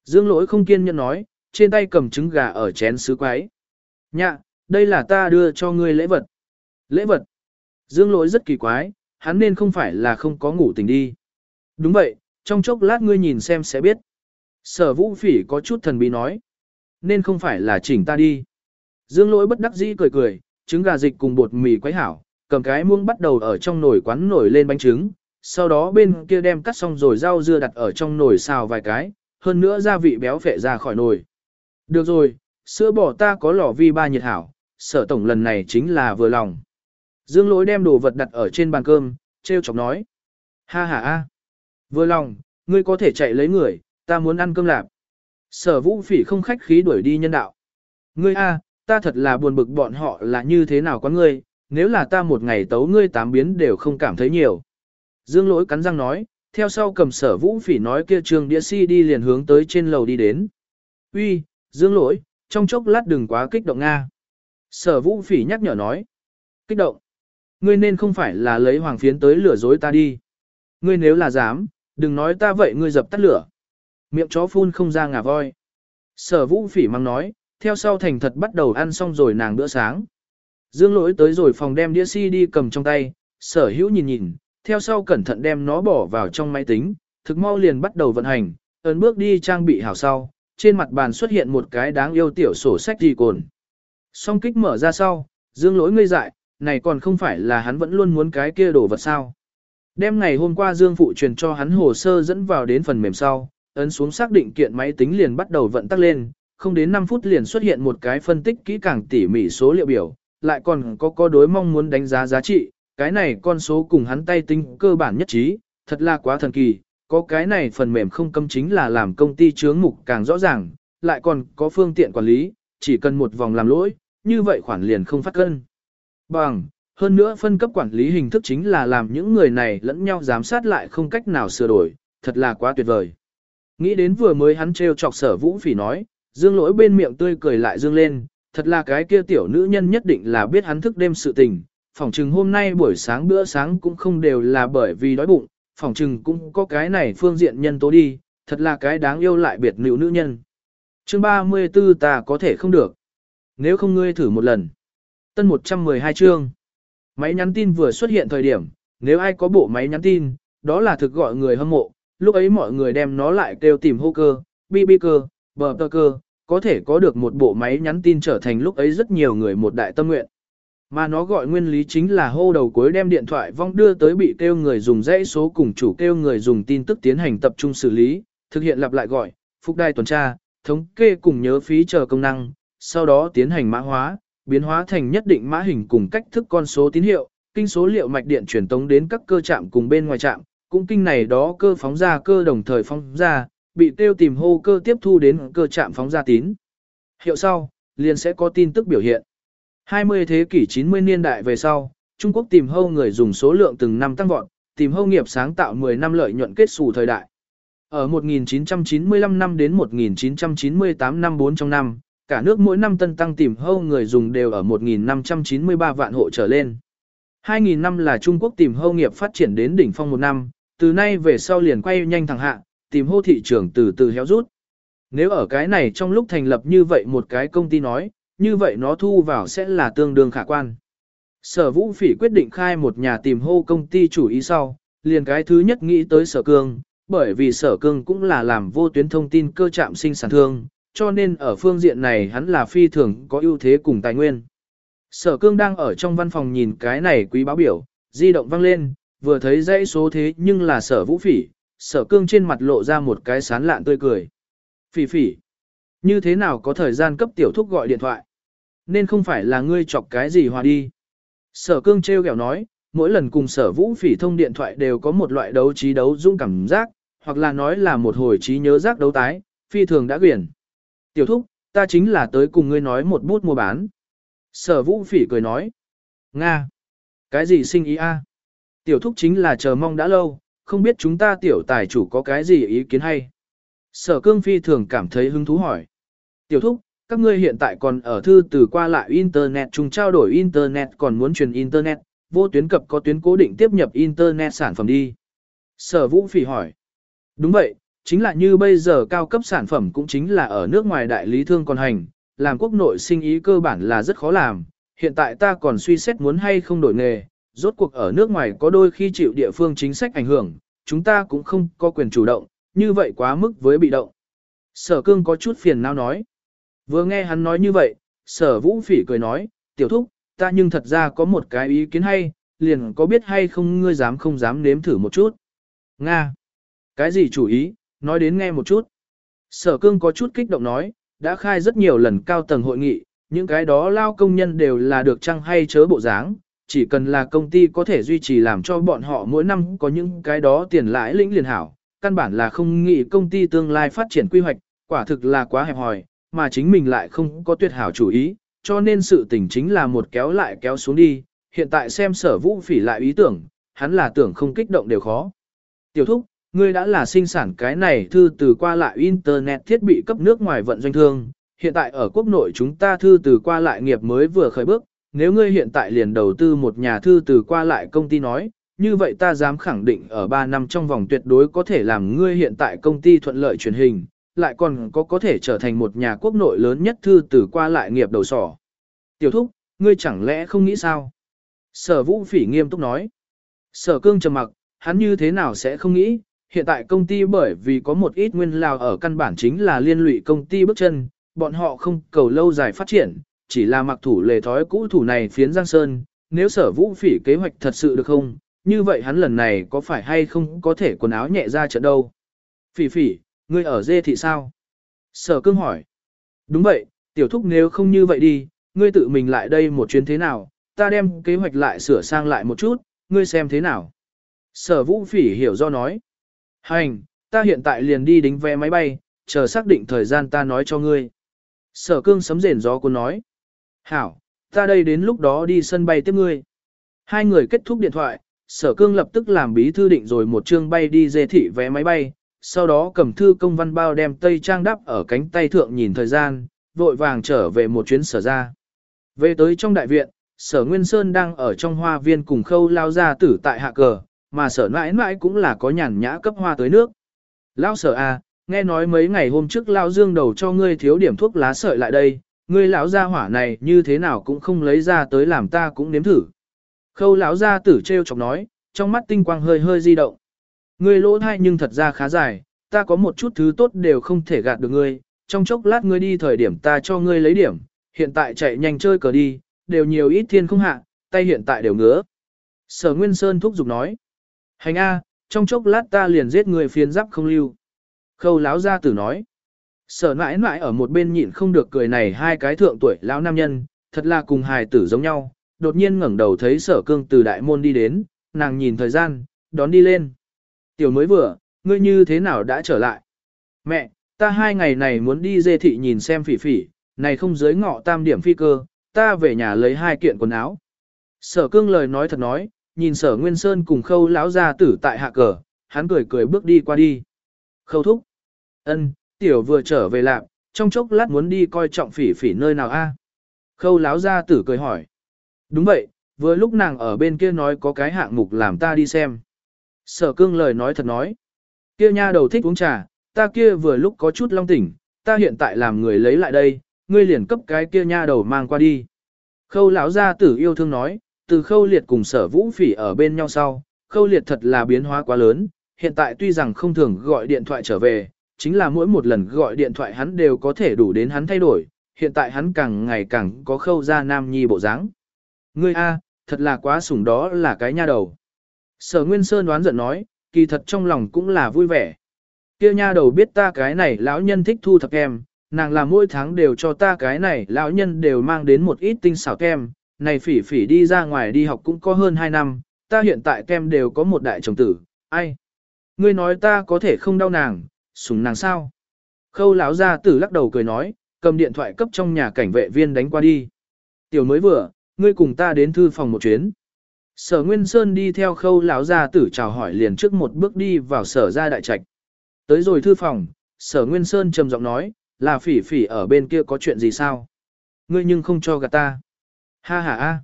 Dương lỗi không kiên nhẫn nói, trên tay cầm trứng gà ở chén sứ quái. Nhạ, đây là ta đưa cho ngươi lễ vật. Lễ vật. Dương lỗi rất kỳ quái, hắn nên không phải là không có ngủ tình đi. Đúng vậy, trong chốc lát ngươi nhìn xem sẽ biết. Sở vũ phỉ có chút thần bí nói. Nên không phải là chỉnh ta đi. Dương lỗi bất đắc dĩ cười cười, trứng gà dịch cùng bột mì quấy hảo, cầm cái muông bắt đầu ở trong nồi quán nổi lên bánh trứng, sau đó bên kia đem cắt xong rồi rau dưa đặt ở trong nồi xào vài cái, hơn nữa gia vị béo phệ ra khỏi nồi. Được rồi, sữa bò ta có lò vi ba nhiệt hảo, sở tổng lần này chính là vừa lòng. Dương lỗi đem đồ vật đặt ở trên bàn cơm, treo chọc nói. Ha ha ha. Vừa lòng, ngươi có thể chạy lấy người, ta muốn ăn cơm lạp. Sở vũ phỉ không khách khí đuổi đi nhân đạo. Ngươi a, ta thật là buồn bực bọn họ là như thế nào có ngươi, nếu là ta một ngày tấu ngươi tám biến đều không cảm thấy nhiều. Dương lỗi cắn răng nói, theo sau cầm sở vũ phỉ nói kia trường đĩa si đi liền hướng tới trên lầu đi đến. Uy, Dương lỗi, trong chốc lát đừng quá kích động Nga. Sở vũ phỉ nhắc nhở nói. Kích động. Ngươi nên không phải là lấy hoàng phiến tới lửa dối ta đi. Ngươi nếu là dám, đừng nói ta vậy ngươi dập tắt lửa. Miệng chó phun không ra ngà voi. Sở vũ phỉ mang nói, theo sau thành thật bắt đầu ăn xong rồi nàng bữa sáng. Dương lỗi tới rồi phòng đem đĩa CD cầm trong tay, sở hữu nhìn nhìn, theo sau cẩn thận đem nó bỏ vào trong máy tính, thực mau liền bắt đầu vận hành, ấn bước đi trang bị hảo sau, trên mặt bàn xuất hiện một cái đáng yêu tiểu sổ sách gì cồn. Song kích mở ra sau, dương lỗi ngây dại, này còn không phải là hắn vẫn luôn muốn cái kia đổ vật sao. Đêm ngày hôm qua Dương Phụ truyền cho hắn hồ sơ dẫn vào đến phần mềm sau, ấn xuống xác định kiện máy tính liền bắt đầu vận tắc lên, không đến 5 phút liền xuất hiện một cái phân tích kỹ càng tỉ mỉ số liệu biểu, lại còn có có đối mong muốn đánh giá giá trị, cái này con số cùng hắn tay tính cơ bản nhất trí, thật là quá thần kỳ, có cái này phần mềm không cấm chính là làm công ty chướng mục càng rõ ràng, lại còn có phương tiện quản lý, chỉ cần một vòng làm lỗi, như vậy khoản liền không phát cân. Bằng, hơn nữa phân cấp quản lý hình thức chính là làm những người này lẫn nhau giám sát lại không cách nào sửa đổi, thật là quá tuyệt vời. Nghĩ đến vừa mới hắn trêu chọc sở vũ phỉ nói, dương lỗi bên miệng tươi cười lại dương lên, thật là cái kia tiểu nữ nhân nhất định là biết hắn thức đêm sự tình, phỏng chừng hôm nay buổi sáng bữa sáng cũng không đều là bởi vì đói bụng, phỏng chừng cũng có cái này phương diện nhân tố đi, thật là cái đáng yêu lại biệt nữ nữ nhân. chương 34 ta có thể không được. Nếu không ngươi thử một lần. Tân 112 chương. Máy nhắn tin vừa xuất hiện thời điểm, nếu ai có bộ máy nhắn tin, đó là thực gọi người hâm mộ, lúc ấy mọi người đem nó lại kêu tìm hô cơ, bi bi cơ, bờ tơ cơ, có thể có được một bộ máy nhắn tin trở thành lúc ấy rất nhiều người một đại tâm nguyện. Mà nó gọi nguyên lý chính là hô đầu cuối đem điện thoại vong đưa tới bị kêu người dùng dãy số cùng chủ kêu người dùng tin tức tiến hành tập trung xử lý, thực hiện lặp lại gọi, phục đai tuần tra, thống kê cùng nhớ phí chờ công năng, sau đó tiến hành mã hóa, biến hóa thành nhất định mã hình cùng cách thức con số tín hiệu, kinh số liệu mạch điện truyền tống đến các cơ trạm cùng bên ngoài trạm, cũng kinh này đó cơ phóng ra cơ đồng thời phóng ra, bị tiêu tìm hô cơ tiếp thu đến cơ trạm phóng ra tín. Hiệu sau, liền sẽ có tin tức biểu hiện. 20 thế kỷ 90 niên đại về sau, Trung Quốc tìm hâu người dùng số lượng từng năm tăng vọt, tìm hâu nghiệp sáng tạo 10 năm lợi nhuận kết xù thời đại. Ở 1995 năm đến 1998 năm 4 trong năm, cả nước mỗi năm tân tăng tìm hâu người dùng đều ở 1.593 vạn hộ trở lên. 2.000 năm là Trung Quốc tìm hâu nghiệp phát triển đến đỉnh phong một năm, từ nay về sau liền quay nhanh thẳng hạ, tìm hô thị trường từ từ héo rút. Nếu ở cái này trong lúc thành lập như vậy một cái công ty nói, như vậy nó thu vào sẽ là tương đương khả quan. Sở Vũ Phỉ quyết định khai một nhà tìm hô công ty chủ ý sau, liền cái thứ nhất nghĩ tới Sở Cương, bởi vì Sở Cương cũng là làm vô tuyến thông tin cơ trạm sinh sản thương, cho nên ở phương diện này hắn là phi thường có ưu thế cùng tài nguyên. Sở Cương đang ở trong văn phòng nhìn cái này quý báo biểu, di động vang lên, vừa thấy dãy số thế nhưng là Sở Vũ Phỉ, Sở Cương trên mặt lộ ra một cái sán lạn tươi cười. Phỉ phỉ, như thế nào có thời gian cấp tiểu thúc gọi điện thoại? Nên không phải là ngươi chọc cái gì hòa đi. Sở cương treo kẹo nói, mỗi lần cùng sở vũ phỉ thông điện thoại đều có một loại đấu trí đấu dũng cảm giác, hoặc là nói là một hồi trí nhớ giác đấu tái, phi thường đã quyển. Tiểu thúc, ta chính là tới cùng ngươi nói một bút mua bán. Sở vũ phỉ cười nói. Nga. Cái gì sinh ý a? Tiểu thúc chính là chờ mong đã lâu, không biết chúng ta tiểu tài chủ có cái gì ý kiến hay. Sở cương phi thường cảm thấy hứng thú hỏi. Tiểu thúc, các ngươi hiện tại còn ở thư từ qua lại Internet chung trao đổi Internet còn muốn truyền Internet, vô tuyến cập có tuyến cố định tiếp nhập Internet sản phẩm đi. Sở vũ phỉ hỏi. Đúng vậy, chính là như bây giờ cao cấp sản phẩm cũng chính là ở nước ngoài đại lý thương còn hành, làm quốc nội sinh ý cơ bản là rất khó làm, hiện tại ta còn suy xét muốn hay không đổi nghề, rốt cuộc ở nước ngoài có đôi khi chịu địa phương chính sách ảnh hưởng, chúng ta cũng không có quyền chủ động, như vậy quá mức với bị động. Sở cương có chút phiền não nói. Vừa nghe hắn nói như vậy, sở vũ phỉ cười nói, tiểu thúc, ta nhưng thật ra có một cái ý kiến hay, liền có biết hay không ngươi dám không dám nếm thử một chút. Nga! Cái gì chủ ý, nói đến nghe một chút. Sở cương có chút kích động nói, đã khai rất nhiều lần cao tầng hội nghị, những cái đó lao công nhân đều là được trăng hay chớ bộ dáng, chỉ cần là công ty có thể duy trì làm cho bọn họ mỗi năm có những cái đó tiền lãi lĩnh liền hảo, căn bản là không nghĩ công ty tương lai phát triển quy hoạch, quả thực là quá hẹp hòi, mà chính mình lại không có tuyệt hảo chủ ý, cho nên sự tình chính là một kéo lại kéo xuống đi, hiện tại xem sở vũ phỉ lại ý tưởng, hắn là tưởng không kích động đều khó. Tiểu thúc, ngươi đã là sinh sản cái này thư từ qua lại Internet thiết bị cấp nước ngoài vận doanh thương, hiện tại ở quốc nội chúng ta thư từ qua lại nghiệp mới vừa khởi bước, nếu ngươi hiện tại liền đầu tư một nhà thư từ qua lại công ty nói, như vậy ta dám khẳng định ở 3 năm trong vòng tuyệt đối có thể làm ngươi hiện tại công ty thuận lợi truyền hình, lại còn có có thể trở thành một nhà quốc nội lớn nhất thư từ qua lại nghiệp đầu sỏ. Tiểu thúc, ngươi chẳng lẽ không nghĩ sao? Sở vũ phỉ nghiêm túc nói. Sở cương trầm mặc, hắn như thế nào sẽ không nghĩ, hiện tại công ty bởi vì có một ít nguyên lao ở căn bản chính là liên lụy công ty bước chân, bọn họ không cầu lâu dài phát triển, chỉ là mặc thủ lề thói cũ thủ này phiến Giang Sơn, nếu sở vũ phỉ kế hoạch thật sự được không, như vậy hắn lần này có phải hay không có thể quần áo nhẹ ra trận đâu. Phỉ phỉ, ngươi ở dê thị sao? Sở cương hỏi. Đúng vậy, tiểu thúc nếu không như vậy đi, ngươi tự mình lại đây một chuyến thế nào, ta đem kế hoạch lại sửa sang lại một chút, ngươi xem thế nào. Sở vũ phỉ hiểu do nói. Hành, ta hiện tại liền đi đính vé máy bay, chờ xác định thời gian ta nói cho ngươi. Sở cương sấm rền gió cô nói. Hảo, ta đây đến lúc đó đi sân bay tiếp ngươi. Hai người kết thúc điện thoại, sở cương lập tức làm bí thư định rồi một chương bay đi dê thị vé máy bay, sau đó cầm thư công văn bao đem tây trang đắp ở cánh tay thượng nhìn thời gian, vội vàng trở về một chuyến sở ra. Về tới trong đại viện, sở Nguyên Sơn đang ở trong hoa viên cùng khâu lao ra tử tại hạ cờ, mà sở mãi mãi cũng là có nhàn nhã cấp hoa tới nước. Lao sở à, nghe nói mấy ngày hôm trước Lao Dương đầu cho ngươi thiếu điểm thuốc lá sợi lại đây, ngươi lão gia hỏa này như thế nào cũng không lấy ra tới làm ta cũng nếm thử. Khâu lão gia tử treo chọc nói, trong mắt tinh quang hơi hơi di động. Ngươi lỗ thai nhưng thật ra khá dài, ta có một chút thứ tốt đều không thể gạt được ngươi, trong chốc lát ngươi đi thời điểm ta cho ngươi lấy điểm, hiện tại chạy nhanh chơi cờ đi, đều nhiều ít thiên không hạ, tay hiện tại đều ngứa. Sở Nguyên Sơn thúc giục nói. Hành A, trong chốc lát ta liền giết người phiến giáp không lưu. Khâu láo gia tử nói. Sở mãi mãi ở một bên nhịn không được cười này hai cái thượng tuổi lão nam nhân, thật là cùng hài tử giống nhau, đột nhiên ngẩng đầu thấy sở cương từ đại môn đi đến, nàng nhìn thời gian, đón đi lên. Tiểu mới vừa, ngươi như thế nào đã trở lại? Mẹ, ta hai ngày này muốn đi dê thị nhìn xem phỉ phỉ, này không dưới ngọ tam điểm phi cơ, ta về nhà lấy hai kiện quần áo. Sở cương lời nói thật nói, nhìn sở Nguyên Sơn cùng khâu lão gia tử tại hạ cờ, hắn cười cười bước đi qua đi. Khâu thúc. ân, tiểu vừa trở về lạp, trong chốc lát muốn đi coi trọng phỉ phỉ nơi nào a? Khâu lão gia tử cười hỏi. Đúng vậy, vừa lúc nàng ở bên kia nói có cái hạng mục làm ta đi xem. Sở cương lời nói thật nói. Kia nha đầu thích uống trà, ta kia vừa lúc có chút long tỉnh, ta hiện tại làm người lấy lại đây, ngươi liền cấp cái kia nha đầu mang qua đi. Khâu lão gia tử yêu thương nói, từ khâu liệt cùng sở vũ phỉ ở bên nhau sau, khâu liệt thật là biến hóa quá lớn, hiện tại tuy rằng không thường gọi điện thoại trở về, chính là mỗi một lần gọi điện thoại hắn đều có thể đủ đến hắn thay đổi, hiện tại hắn càng ngày càng có khâu ra nam nhi bộ dáng. Ngươi a, thật là quá sủng đó là cái nha đầu. Sở Nguyên Sơn đoán giận nói, kỳ thật trong lòng cũng là vui vẻ. Kia nha đầu biết ta cái này lão nhân thích thu thập em, nàng là mỗi tháng đều cho ta cái này lão nhân đều mang đến một ít tinh xảo kem, này phỉ phỉ đi ra ngoài đi học cũng có hơn 2 năm, ta hiện tại kem đều có một đại chồng tử, ai? Ngươi nói ta có thể không đau nàng, Súng nàng sao? Khâu lão gia tử lắc đầu cười nói, cầm điện thoại cấp trong nhà cảnh vệ viên đánh qua đi. Tiểu mới vừa, ngươi cùng ta đến thư phòng một chuyến. Sở Nguyên Sơn đi theo khâu lão gia tử chào hỏi liền trước một bước đi vào sở gia đại trạch. Tới rồi thư phòng, sở Nguyên Sơn trầm giọng nói, là phỉ phỉ ở bên kia có chuyện gì sao? Ngươi nhưng không cho gạt ta. Ha ha a.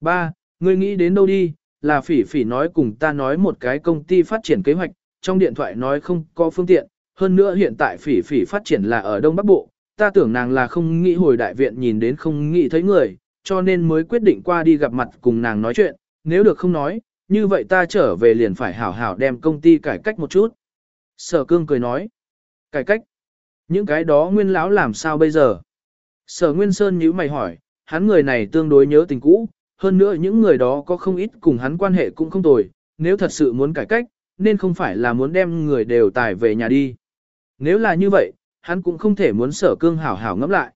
Ba, ngươi nghĩ đến đâu đi, là phỉ phỉ nói cùng ta nói một cái công ty phát triển kế hoạch, trong điện thoại nói không có phương tiện, hơn nữa hiện tại phỉ phỉ phát triển là ở Đông Bắc Bộ, ta tưởng nàng là không nghĩ hồi đại viện nhìn đến không nghĩ thấy người, cho nên mới quyết định qua đi gặp mặt cùng nàng nói chuyện, nếu được không nói, như vậy ta trở về liền phải hảo hảo đem công ty cải cách một chút. Sở cương cười nói, cải cách, những cái đó nguyên lão làm sao bây giờ? Sở Nguyên Sơn nhíu mày hỏi, hắn người này tương đối nhớ tình cũ, hơn nữa những người đó có không ít cùng hắn quan hệ cũng không tồi, nếu thật sự muốn cải cách, nên không phải là muốn đem người đều tải về nhà đi. Nếu là như vậy, hắn cũng không thể muốn sở cương hảo hảo ngẫm lại.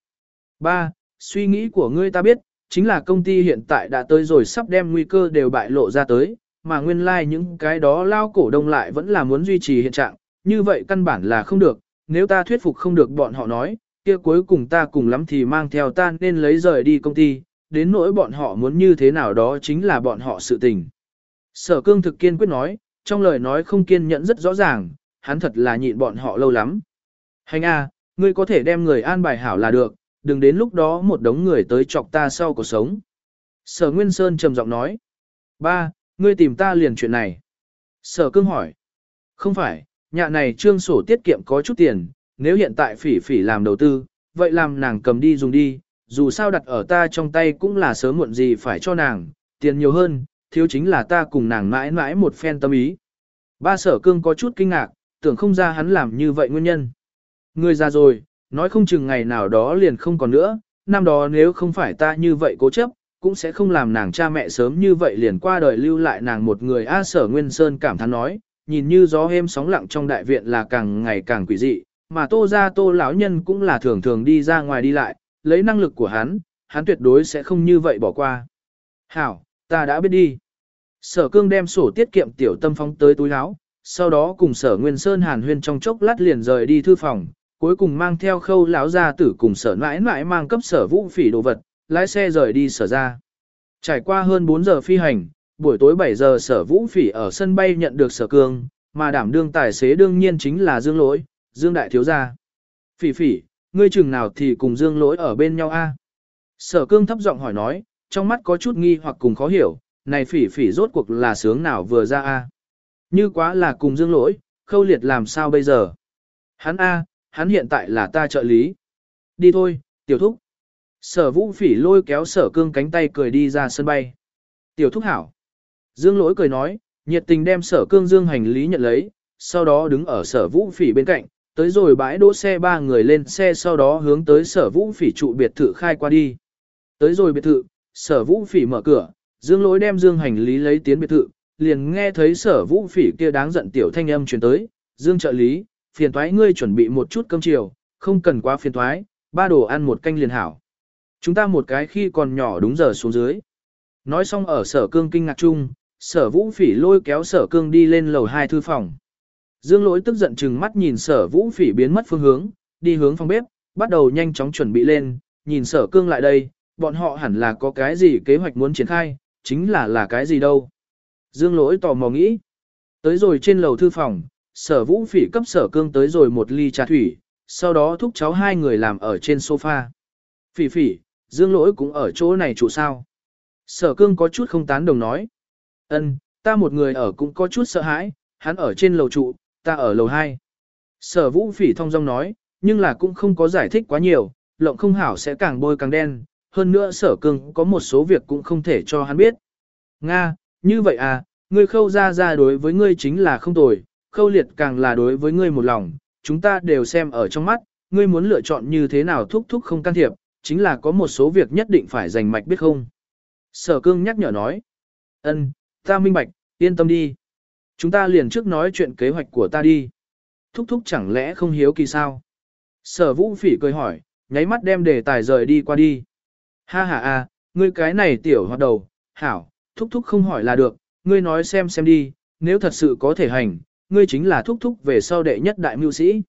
Ba, Suy nghĩ của ngươi ta biết, chính là công ty hiện tại đã tới rồi sắp đem nguy cơ đều bại lộ ra tới, mà nguyên lai like những cái đó lao cổ đông lại vẫn là muốn duy trì hiện trạng, như vậy căn bản là không được, nếu ta thuyết phục không được bọn họ nói, kia cuối cùng ta cùng lắm thì mang theo ta nên lấy rời đi công ty, đến nỗi bọn họ muốn như thế nào đó chính là bọn họ sự tình. Sở cương thực kiên quyết nói, trong lời nói không kiên nhẫn rất rõ ràng, hắn thật là nhịn bọn họ lâu lắm. Hành a, ngươi có thể đem người an bài hảo là được, đừng đến lúc đó một đống người tới chọc ta sau cuộc sống. Sở Nguyên Sơn trầm giọng nói. Ba, ngươi tìm ta liền chuyện này. Sở cương hỏi. Không phải, nhà này trương sổ tiết kiệm có chút tiền, nếu hiện tại phỉ phỉ làm đầu tư, vậy làm nàng cầm đi dùng đi, dù sao đặt ở ta trong tay cũng là sớm muộn gì phải cho nàng, tiền nhiều hơn, thiếu chính là ta cùng nàng mãi mãi một phen tâm ý. Ba sở cương có chút kinh ngạc, tưởng không ra hắn làm như vậy nguyên nhân. Người già rồi, nói không chừng ngày nào đó liền không còn nữa, năm đó nếu không phải ta như vậy cố chấp, cũng sẽ không làm nàng cha mẹ sớm như vậy liền qua đời lưu lại nàng một người A sở Nguyên Sơn cảm thán nói, nhìn như gió êm sóng lặng trong đại viện là càng ngày càng quỷ dị, mà tô ra tô lão nhân cũng là thường thường đi ra ngoài đi lại, lấy năng lực của hắn, hắn tuyệt đối sẽ không như vậy bỏ qua. Hảo, ta đã biết đi. Sở cương đem sổ tiết kiệm tiểu tâm phóng tới túi áo, sau đó cùng sở Nguyên Sơn hàn huyên trong chốc lát liền rời đi thư phòng, cuối cùng mang theo khâu lão gia tử cùng sở mãi mãi mang cấp sở vũ phỉ đồ vật, lái xe rời đi sở ra. Trải qua hơn 4 giờ phi hành, buổi tối 7 giờ sở vũ phỉ ở sân bay nhận được sở cương, mà đảm đương tài xế đương nhiên chính là Dương Lỗi, Dương Đại Thiếu Gia. Phỉ phỉ, ngươi chừng nào thì cùng Dương Lỗi ở bên nhau a Sở cương thấp giọng hỏi nói, trong mắt có chút nghi hoặc cùng khó hiểu, này phỉ phỉ rốt cuộc là sướng nào vừa ra a Như quá là cùng Dương Lỗi, khâu liệt làm sao bây giờ? Hắn a hắn hiện tại là ta trợ lý. Đi thôi, tiểu thúc. Sở vũ phỉ lôi kéo sở cương cánh tay cười đi ra sân bay. Tiểu thúc hảo. Dương lỗi cười nói, nhiệt tình đem sở cương dương hành lý nhận lấy, sau đó đứng ở sở vũ phỉ bên cạnh, tới rồi bãi đỗ xe ba người lên xe sau đó hướng tới sở vũ phỉ trụ biệt thự khai qua đi. Tới rồi biệt thự, sở vũ phỉ mở cửa, dương lỗi đem dương hành lý lấy tiến biệt thự, liền nghe thấy sở vũ phỉ kia đáng giận tiểu thanh âm truyền tới, dương trợ lý, phiền thoái ngươi chuẩn bị một chút cơm chiều, không cần quá phiền thoái, ba đồ ăn một canh liền hảo. Chúng ta một cái khi còn nhỏ đúng giờ xuống dưới. Nói xong ở sở cương kinh ngạc chung, sở vũ phỉ lôi kéo sở cương đi lên lầu hai thư phòng. Dương lỗi tức giận chừng mắt nhìn sở vũ phỉ biến mất phương hướng, đi hướng phòng bếp, bắt đầu nhanh chóng chuẩn bị lên, nhìn sở cương lại đây, bọn họ hẳn là có cái gì kế hoạch muốn triển khai, chính là là cái gì đâu. Dương lỗi tò mò nghĩ. Tới rồi trên lầu thư phòng, sở vũ phỉ cấp sở cương tới rồi một ly trà thủy, sau đó thúc cháu hai người làm ở trên sofa. Phỉ phỉ, dương lỗi cũng ở chỗ này trụ sao. Sở cương có chút không tán đồng nói. ân ta một người ở cũng có chút sợ hãi, hắn ở trên lầu trụ, ta ở lầu 2. Sở vũ phỉ thông dong nói, nhưng là cũng không có giải thích quá nhiều, lộng không hảo sẽ càng bôi càng đen, hơn nữa sở cương có một số việc cũng không thể cho hắn biết. Nga, như vậy à, ngươi khâu ra ra đối với ngươi chính là không tồi, khâu liệt càng là đối với ngươi một lòng, chúng ta đều xem ở trong mắt, ngươi muốn lựa chọn như thế nào thúc thúc không can thiệp, chính là có một số việc nhất định phải giành mạch biết không. Sở cương nhắc nhở nói, ân, ta minh bạch, yên tâm đi. Chúng ta liền trước nói chuyện kế hoạch của ta đi. Thúc thúc chẳng lẽ không hiếu kỳ sao? Sở vũ phỉ cười hỏi, nháy mắt đem đề tài rời đi qua đi. Ha ha a, ngươi cái này tiểu hoạt đầu, hảo, thúc thúc không hỏi là được, ngươi nói xem xem đi, nếu thật sự có thể hành, ngươi chính là thúc thúc về sau đệ nhất đại mưu sĩ.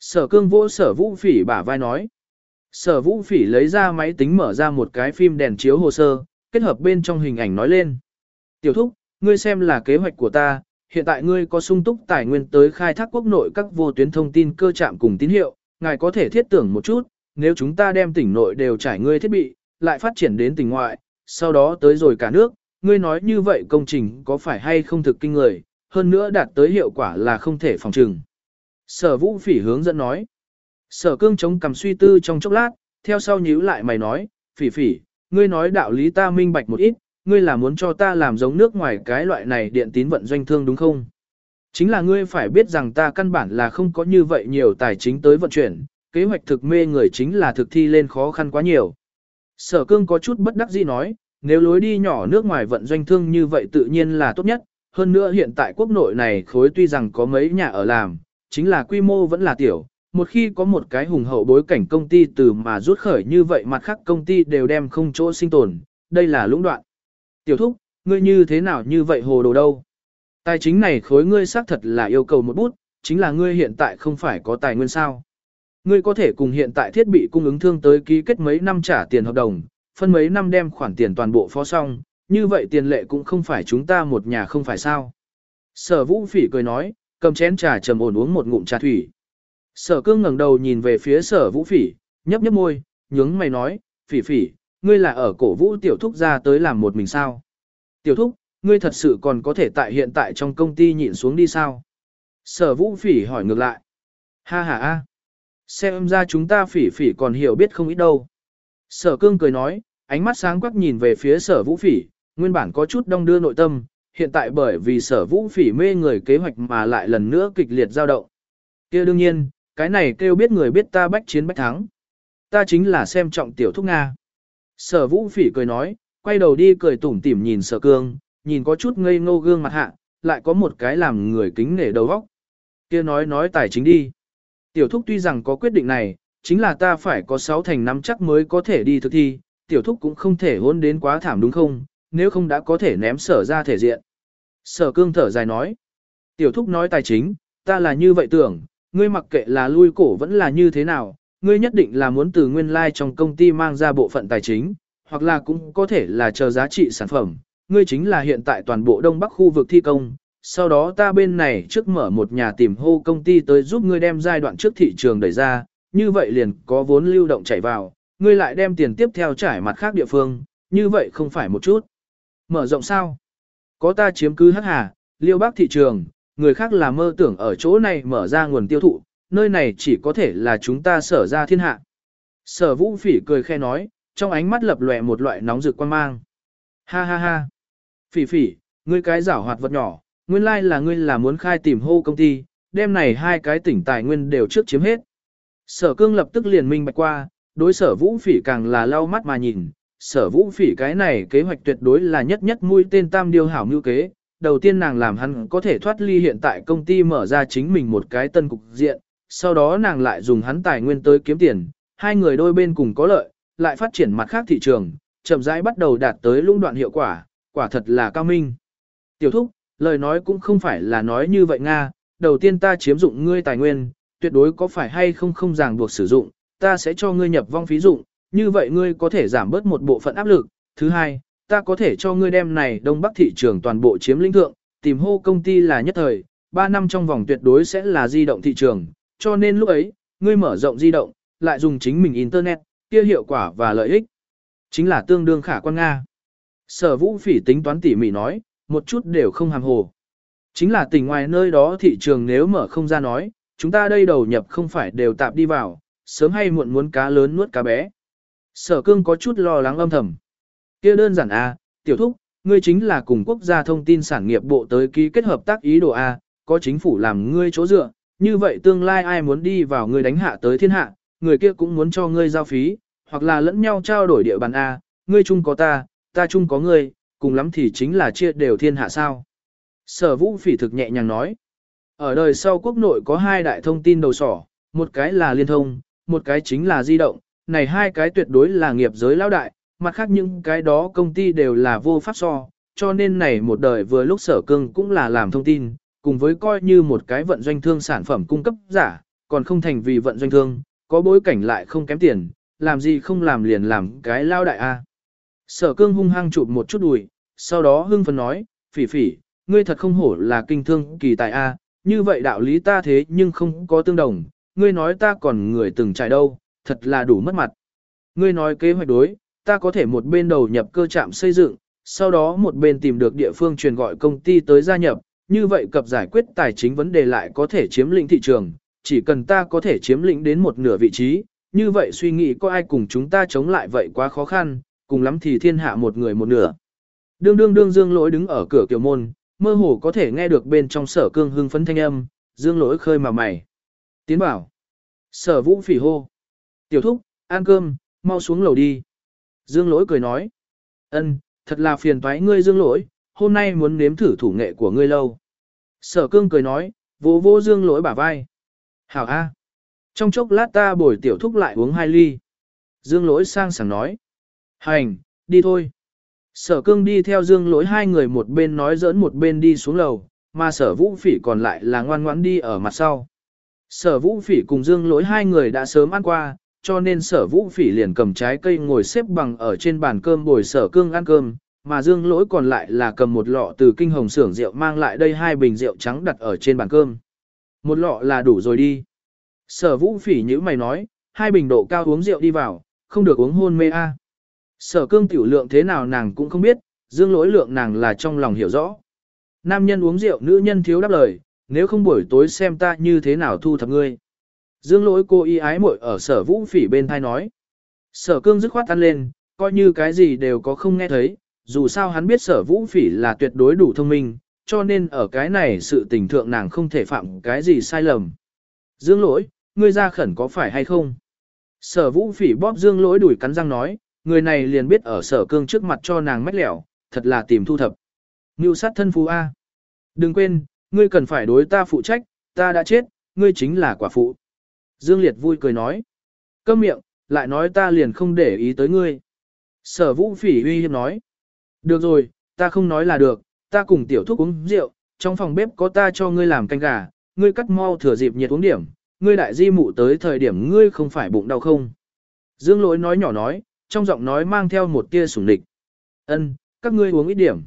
Sở cương vô sở vũ phỉ bả vai nói. Sở vũ phỉ lấy ra máy tính mở ra một cái phim đèn chiếu hồ sơ, kết hợp bên trong hình ảnh nói lên. Tiểu thúc, ngươi xem là kế hoạch của ta, hiện tại ngươi có sung túc tài nguyên tới khai thác quốc nội các vô tuyến thông tin cơ trạm cùng tín hiệu, ngài có thể thiết tưởng một chút, nếu chúng ta đem tỉnh nội đều trải ngươi thiết bị, lại phát triển đến tỉnh ngoại, sau đó tới rồi cả nước, ngươi nói như vậy công trình có phải hay không thực kinh người, hơn nữa đạt tới hiệu quả là không thể phòng trừng. Sở vũ phỉ hướng dẫn nói. Sở cương chống cầm suy tư trong chốc lát, theo sau nhíu lại mày nói, phỉ phỉ, ngươi nói đạo lý ta minh bạch một ít, ngươi là muốn cho ta làm giống nước ngoài cái loại này điện tín vận doanh thương đúng không? Chính là ngươi phải biết rằng ta căn bản là không có như vậy nhiều tài chính tới vận chuyển, kế hoạch thực mê người chính là thực thi lên khó khăn quá nhiều. Sở cương có chút bất đắc dĩ nói, nếu lối đi nhỏ nước ngoài vận doanh thương như vậy tự nhiên là tốt nhất, hơn nữa hiện tại quốc nội này khối tuy rằng có mấy nhà ở làm, chính là quy mô vẫn là tiểu, một khi có một cái hùng hậu bối cảnh công ty từ mà rút khởi như vậy mặt khác công ty đều đem không chỗ sinh tồn, đây là lũng đoạn. Tiểu thúc, ngươi như thế nào như vậy hồ đồ đâu? Tài chính này khối ngươi xác thật là yêu cầu một bút, chính là ngươi hiện tại không phải có tài nguyên sao. Ngươi có thể cùng hiện tại thiết bị cung ứng thương tới ký kết mấy năm trả tiền hợp đồng, phân mấy năm đem khoản tiền toàn bộ phó xong, như vậy tiền lệ cũng không phải chúng ta một nhà không phải sao. Sở vũ phỉ cười nói, cầm chén trà trầm ổn uống một ngụm trà thủy. Sở cương ngẩng đầu nhìn về phía sở vũ phỉ, nhấp nhấp môi, nhướng mày nói, phỉ phỉ, ngươi là ở cổ vũ tiểu thúc ra tới làm một mình sao. Tiểu thúc, ngươi thật sự còn có thể tại hiện tại trong công ty nhịn xuống đi sao? Sở vũ phỉ hỏi ngược lại. Ha ha ha. Xem ra chúng ta phỉ phỉ còn hiểu biết không ít đâu. Sở cương cười nói, ánh mắt sáng quắc nhìn về phía sở vũ phỉ, nguyên bản có chút đông đưa nội tâm, hiện tại bởi vì sở vũ phỉ mê người kế hoạch mà lại lần nữa kịch liệt dao động. kia đương nhiên, cái này kêu biết người biết ta bách chiến bách thắng. Ta chính là xem trọng tiểu thúc Nga. Sở vũ phỉ cười nói, quay đầu đi cười tủm tỉm nhìn sở cương, nhìn có chút ngây ngô gương mặt hạ, lại có một cái làm người kính nể đầu vóc. kia nói nói tài chính đi. Tiểu thúc tuy rằng có quyết định này, chính là ta phải có sáu thành năm chắc mới có thể đi thực thi, tiểu thúc cũng không thể hôn đến quá thảm đúng không, nếu không đã có thể ném sở ra thể diện. Sở cương thở dài nói, tiểu thúc nói tài chính, ta là như vậy tưởng, ngươi mặc kệ là lui cổ vẫn là như thế nào, ngươi nhất định là muốn từ nguyên lai like trong công ty mang ra bộ phận tài chính, hoặc là cũng có thể là chờ giá trị sản phẩm, ngươi chính là hiện tại toàn bộ Đông Bắc khu vực thi công, sau đó ta bên này trước mở một nhà tìm hô công ty tới giúp ngươi đem giai đoạn trước thị trường đẩy ra, như vậy liền có vốn lưu động chảy vào, ngươi lại đem tiền tiếp theo trải mặt khác địa phương, như vậy không phải một chút. Mở rộng sao? Có ta chiếm cứ hắc hà, liêu bắc thị trường, người khác là mơ tưởng ở chỗ này mở ra nguồn tiêu thụ, nơi này chỉ có thể là chúng ta sở ra thiên hạ. Sở vũ phỉ cười khe nói, trong ánh mắt lập lòe một loại nóng rực quan mang. Ha ha ha. Phỉ phỉ, ngươi cái giảo hoạt vật nhỏ, nguyên lai là ngươi là muốn khai tìm hô công ty, Đêm này hai cái tỉnh tài nguyên đều trước chiếm hết. Sở cương lập tức liền minh bạch qua, đối sở vũ phỉ càng là lau mắt mà nhìn, sở vũ phỉ cái này kế hoạch tuyệt đối là nhất nhất mũi tên tam điều hảo mưu kế. Đầu tiên nàng làm hắn có thể thoát ly hiện tại công ty mở ra chính mình một cái tân cục diện, sau đó nàng lại dùng hắn tài nguyên tới kiếm tiền, hai người đôi bên cùng có lợi, lại phát triển mặt khác thị trường, chậm rãi bắt đầu đạt tới lũng đoạn hiệu quả, quả thật là cao minh. Tiểu thúc, lời nói cũng không phải là nói như vậy Nga, đầu tiên ta chiếm dụng ngươi tài nguyên, tuyệt đối có phải hay không không ràng buộc sử dụng, ta sẽ cho ngươi nhập vong phí dụng, như vậy ngươi có thể giảm bớt một bộ phận áp lực. Thứ hai, ta có thể cho ngươi đem này Đông Bắc thị trường toàn bộ chiếm lĩnh thượng, tìm hô công ty là nhất thời, 3 năm trong vòng tuyệt đối sẽ là di động thị trường, cho nên lúc ấy, ngươi mở rộng di động, lại dùng chính mình Internet, kia hiệu quả và lợi ích. Chính là tương đương khả quan Nga. Sở vũ phỉ tính toán tỉ mỉ nói, một chút đều không hàm hồ. Chính là tỉnh ngoài nơi đó thị trường nếu mở không ra nói, chúng ta đây đầu nhập không phải đều tạp đi vào, sớm hay muộn muốn cá lớn nuốt cá bé. Sở cương có chút lo lắng âm thầm. kia đơn giản à, tiểu thúc, ngươi chính là cùng quốc gia thông tin sản nghiệp bộ tới ký kết hợp tác ý đồ A, có chính phủ làm ngươi chỗ dựa, như vậy tương lai ai muốn đi vào ngươi đánh hạ tới thiên hạ, người kia cũng muốn cho ngươi giao phí, hoặc là lẫn nhau trao đổi địa bàn A, ngươi chung có ta, ta chung có ngươi, cùng lắm thì chính là chia đều thiên hạ sao. Sở vũ phỉ thực nhẹ nhàng nói. Ở đời sau quốc nội có hai đại thông tin đầu sỏ, một cái là liên thông, một cái chính là di động, này hai cái tuyệt đối là nghiệp giới lao đại, mặt khác những cái đó công ty đều là vô pháp so, cho nên này một đời vừa lúc sở cương cũng là làm thông tin, cùng với coi như một cái vận doanh thương sản phẩm cung cấp giả, còn không thành vì vận doanh thương, có bối cảnh lại không kém tiền, làm gì không làm liền làm cái lao đại a. Sở cương hung hăng chụp một chút đùi, sau đó hưng phấn nói, phỉ phỉ, ngươi thật không hổ là kinh thương kỳ tài a, như vậy đạo lý ta thế nhưng không có tương đồng, ngươi nói ta còn người từng trải đâu, thật là đủ mất mặt. Ngươi nói kế hoạch đối, ta có thể một bên đầu nhập cơ trạm xây dựng, sau đó một bên tìm được địa phương truyền gọi công ty tới gia nhập, như vậy cập giải quyết tài chính vấn đề lại có thể chiếm lĩnh thị trường, chỉ cần ta có thể chiếm lĩnh đến một nửa vị trí, như vậy suy nghĩ có ai cùng chúng ta chống lại vậy quá khó khăn, cùng lắm thì thiên hạ một người một nửa. Đương đương đương dương lỗi đứng ở cửa kiều môn, mơ hồ có thể nghe được bên trong sở cương hưng phấn thanh âm, dương lỗi khơi mà mày. Tiến bảo. Sở vũ phỉ hô. Tiểu thúc, ăn cơm, mau xuống lầu đi. Dương lỗi cười nói. ân, thật là phiền toái ngươi dương lỗi, hôm nay muốn nếm thử thủ nghệ của ngươi lâu. Sở cương cười nói, vô vô dương lỗi bả vai. Hảo A. Trong chốc lát ta bồi tiểu thúc lại uống hai ly. Dương lỗi sang sảng nói. Hành, đi thôi. Sở cương đi theo dương lỗi hai người một bên nói giỡn một bên đi xuống lầu, mà sở vũ phỉ còn lại là ngoan ngoãn đi ở mặt sau. Sở vũ phỉ cùng dương lỗi hai người đã sớm ăn qua, cho nên sở vũ phỉ liền cầm trái cây ngồi xếp bằng ở trên bàn cơm bồi sở cương ăn cơm, mà dương lỗi còn lại là cầm một lọ từ kinh hồng xưởng rượu mang lại đây hai bình rượu trắng đặt ở trên bàn cơm. Một lọ là đủ rồi đi. Sở vũ phỉ như mày nói, hai bình độ cao uống rượu đi vào, không được uống hôn mê a. Sở cương tiểu lượng thế nào nàng cũng không biết, dương lỗi lượng nàng là trong lòng hiểu rõ. Nam nhân uống rượu nữ nhân thiếu đáp lời, nếu không buổi tối xem ta như thế nào thu thập ngươi. Dương lỗi cô y ái muội ở sở vũ phỉ bên thai nói. Sở cương dứt khoát ăn lên, coi như cái gì đều có không nghe thấy, dù sao hắn biết sở vũ phỉ là tuyệt đối đủ thông minh, cho nên ở cái này sự tình thượng nàng không thể phạm cái gì sai lầm. Dương lỗi, ngươi ra khẩn có phải hay không? Sở vũ phỉ bóp dương lỗi đuổi cắn răng nói, người này liền biết ở sở cương trước mặt cho nàng mách lẻo, thật là tìm thu thập. Ngưu sát thân phú A. Đừng quên, ngươi cần phải đối ta phụ trách, ta đã chết, ngươi chính là quả phụ. Dương Liệt vui cười nói. Câm miệng, lại nói ta liền không để ý tới ngươi. Sở vũ phỉ uy hiếp nói. Được rồi, ta không nói là được, ta cùng tiểu thúc uống rượu, trong phòng bếp có ta cho ngươi làm canh gà, ngươi cắt mau thừa dịp nhiệt uống điểm, ngươi đại di mụ tới thời điểm ngươi không phải bụng đau không. Dương lỗi nói nhỏ nói, trong giọng nói mang theo một tia sủng địch. Ân, các ngươi uống ít điểm.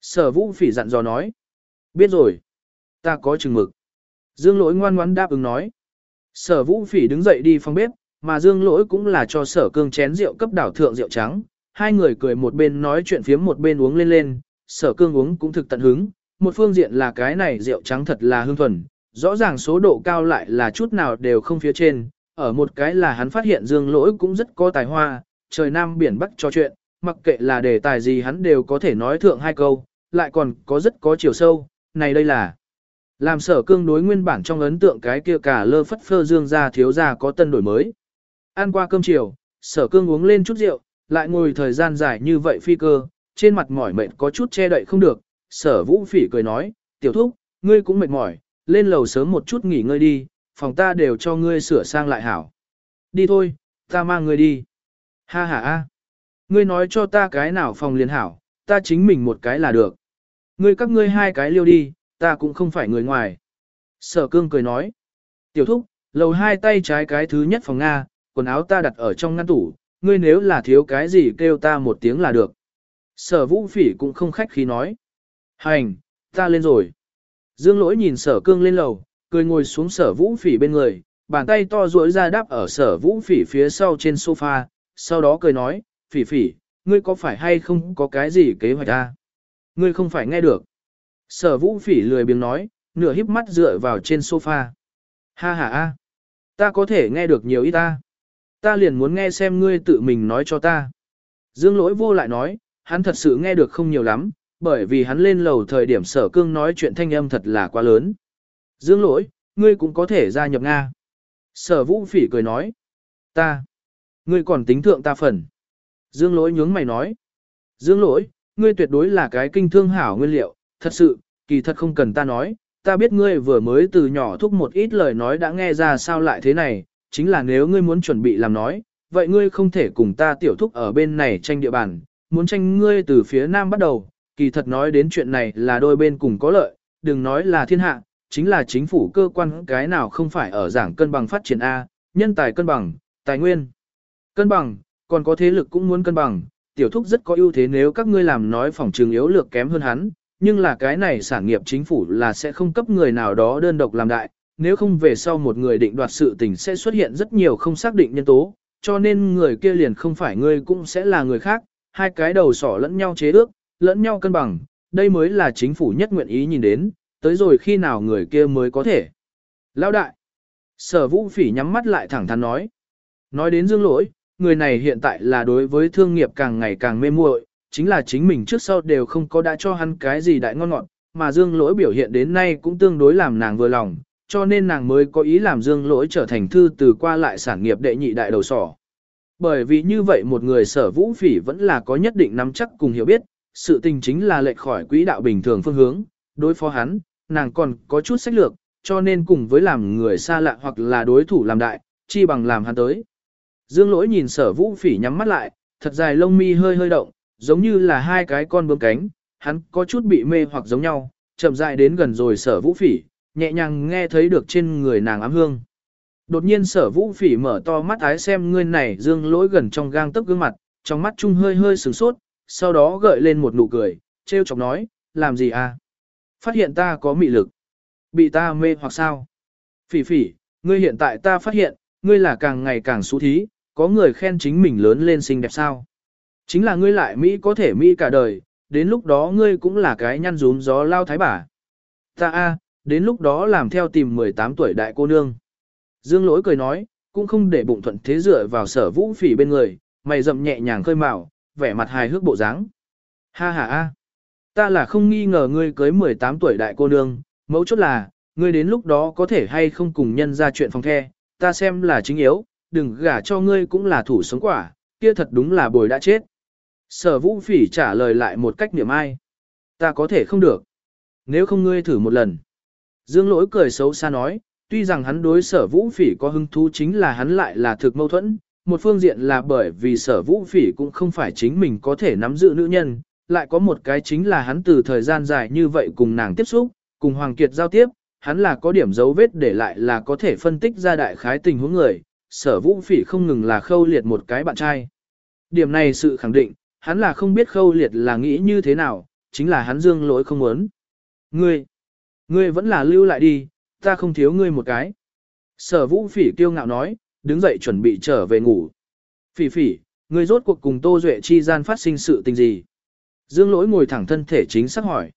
Sở vũ phỉ dặn dò nói. Biết rồi. Ta có chừng mực. Dương lỗi ngoan ngoãn đáp ứng nói. Sở vũ phỉ đứng dậy đi phòng bếp, mà dương lỗi cũng là cho sở cương chén rượu cấp đảo thượng rượu trắng. Hai người cười một bên nói chuyện phiếm một bên uống lên lên, sở cương uống cũng thực tận hứng. Một phương diện là cái này rượu trắng thật là hương thuần, rõ ràng số độ cao lại là chút nào đều không phía trên. Ở một cái là hắn phát hiện dương lỗi cũng rất có tài hoa, trời nam biển bắc cho chuyện, mặc kệ là đề tài gì hắn đều có thể nói thượng hai câu, lại còn có rất có chiều sâu, này đây là làm sở cương đối nguyên bản trong ấn tượng cái kia cả lơ phất phơ dương ra thiếu ra có tân đổi mới. Ăn qua cơm chiều, sở cương uống lên chút rượu, lại ngồi thời gian dài như vậy phi cơ, trên mặt mỏi mệt có chút che đậy không được, sở vũ phỉ cười nói, tiểu thúc, ngươi cũng mệt mỏi, lên lầu sớm một chút nghỉ ngơi đi, phòng ta đều cho ngươi sửa sang lại hảo. Đi thôi, ta mang ngươi đi. Ha ha ha. ngươi nói cho ta cái nào phòng liền hảo, ta chính mình một cái là được. Ngươi các ngươi hai cái liêu đi, ta cũng không phải người ngoài. Sở cương cười nói. Tiểu thúc, lầu hai tay trái cái thứ nhất phòng Nga, quần áo ta đặt ở trong ngăn tủ, ngươi nếu là thiếu cái gì kêu ta một tiếng là được. Sở vũ phỉ cũng không khách khí nói. Hành, ta lên rồi. Dương lỗi nhìn sở cương lên lầu, cười ngồi xuống sở vũ phỉ bên người, bàn tay to duỗi ra đáp ở sở vũ phỉ phía sau trên sofa, sau đó cười nói, phỉ phỉ, ngươi có phải hay không có cái gì kế hoạch ta? Ngươi không phải nghe được. Sở vũ phỉ lười biếng nói, nửa híp mắt dựa vào trên sofa. Ha ha a, ta có thể nghe được nhiều ít ta. Ta liền muốn nghe xem ngươi tự mình nói cho ta. Dương lỗi vô lại nói, hắn thật sự nghe được không nhiều lắm, bởi vì hắn lên lầu thời điểm sở cương nói chuyện thanh âm thật là quá lớn. Dương lỗi, ngươi cũng có thể gia nhập Nga. Sở vũ phỉ cười nói. Ta. Ngươi còn tính thượng ta phần. Dương lỗi nhướng mày nói. Dương lỗi, ngươi tuyệt đối là cái kinh thương hảo nguyên liệu, thật sự, kỳ thật không cần ta nói, ta biết ngươi vừa mới từ nhỏ thúc một ít lời nói đã nghe ra sao lại thế này, chính là nếu ngươi muốn chuẩn bị làm nói, vậy ngươi không thể cùng ta tiểu thúc ở bên này tranh địa bàn, muốn tranh ngươi từ phía nam bắt đầu, kỳ thật nói đến chuyện này là đôi bên cùng có lợi, đừng nói là thiên hạ, chính là chính phủ cơ quan cái nào không phải ở giảng cân bằng phát triển A, nhân tài cân bằng, tài nguyên. Cân bằng, còn có thế lực cũng muốn cân bằng, tiểu thúc rất có ưu thế nếu các ngươi làm nói phòng trường yếu lược kém hơn hắn, nhưng là cái này sản nghiệp chính phủ là sẽ không cấp người nào đó đơn độc làm đại, nếu không về sau một người định đoạt sự tình sẽ xuất hiện rất nhiều không xác định nhân tố, cho nên người kia liền không phải ngươi cũng sẽ là người khác, hai cái đầu sỏ lẫn nhau chế ước, lẫn nhau cân bằng, đây mới là chính phủ nhất nguyện ý nhìn đến, tới rồi khi nào người kia mới có thể. Lão đại, sở vũ phỉ nhắm mắt lại thẳng thắn nói, nói đến dương lỗi, người này hiện tại là đối với thương nghiệp càng ngày càng mê muội, chính là chính mình trước sau đều không có đã cho hắn cái gì đại ngon ngọt, mà dương lỗi biểu hiện đến nay cũng tương đối làm nàng vừa lòng, cho nên nàng mới có ý làm dương lỗi trở thành thư từ qua lại sản nghiệp đệ nhị đại đầu sỏ. Bởi vì như vậy một người sở vũ phỉ vẫn là có nhất định nắm chắc cùng hiểu biết, sự tình chính là lệch khỏi quỹ đạo bình thường phương hướng, đối phó hắn, nàng còn có chút sách lược, cho nên cùng với làm người xa lạ hoặc là đối thủ làm đại, chi bằng làm hắn tới. Dương lỗi nhìn sở vũ phỉ nhắm mắt lại, thật dài lông mi hơi hơi động, giống như là hai cái con bướm cánh, hắn có chút bị mê hoặc giống nhau, chậm rãi đến gần rồi sở vũ phỉ, nhẹ nhàng nghe thấy được trên người nàng ám hương. Đột nhiên sở vũ phỉ mở to mắt ái xem ngươi này dương lỗi gần trong gang tấc gương mặt, trong mắt chung hơi hơi sửng sốt, sau đó gợi lên một nụ cười, treo chọc nói, làm gì à? Phát hiện ta có mị lực. Bị ta mê hoặc sao? Phỉ phỉ, ngươi hiện tại ta phát hiện, ngươi là càng ngày càng xú thí, có người khen chính mình lớn lên xinh đẹp sao? Chính là ngươi lại Mỹ có thể Mỹ cả đời, đến lúc đó ngươi cũng là cái nhăn rúm gió lao thái bà. Ta a, đến lúc đó làm theo tìm 18 tuổi đại cô nương. Dương lỗi cười nói, cũng không để bụng thuận thế dựa vào sở vũ phỉ bên người, mày rậm nhẹ nhàng khơi mạo vẻ mặt hài hước bộ dáng. Ha ha ha, ta là không nghi ngờ ngươi cưới 18 tuổi đại cô nương, mẫu chốt là, ngươi đến lúc đó có thể hay không cùng nhân ra chuyện phòng the, ta xem là chính yếu, đừng gả cho ngươi cũng là thủ sống quả, kia thật đúng là bồi đã chết. Sở vũ phỉ trả lời lại một cách niệm ai. Ta có thể không được. Nếu không ngươi thử một lần. Dương lỗi cười xấu xa nói, tuy rằng hắn đối sở vũ phỉ có hứng thú chính là hắn lại là thực mâu thuẫn. Một phương diện là bởi vì sở vũ phỉ cũng không phải chính mình có thể nắm giữ nữ nhân, lại có một cái chính là hắn từ thời gian dài như vậy cùng nàng tiếp xúc, cùng Hoàng Kiệt giao tiếp, hắn là có điểm dấu vết để lại là có thể phân tích ra đại khái tình huống người, sở vũ phỉ không ngừng là khâu liệt một cái bạn trai. Điểm này sự khẳng định, hắn là không biết khâu liệt là nghĩ như thế nào, chính là hắn dương lỗi không muốn. Ngươi, ngươi vẫn là lưu lại đi, ta không thiếu ngươi một cái. Sở vũ phỉ kiêu ngạo nói, đứng dậy chuẩn bị trở về ngủ. Phỉ phỉ, ngươi rốt cuộc cùng Tô Duệ chi gian phát sinh sự tình gì? Dương lỗi ngồi thẳng thân thể chính xác hỏi.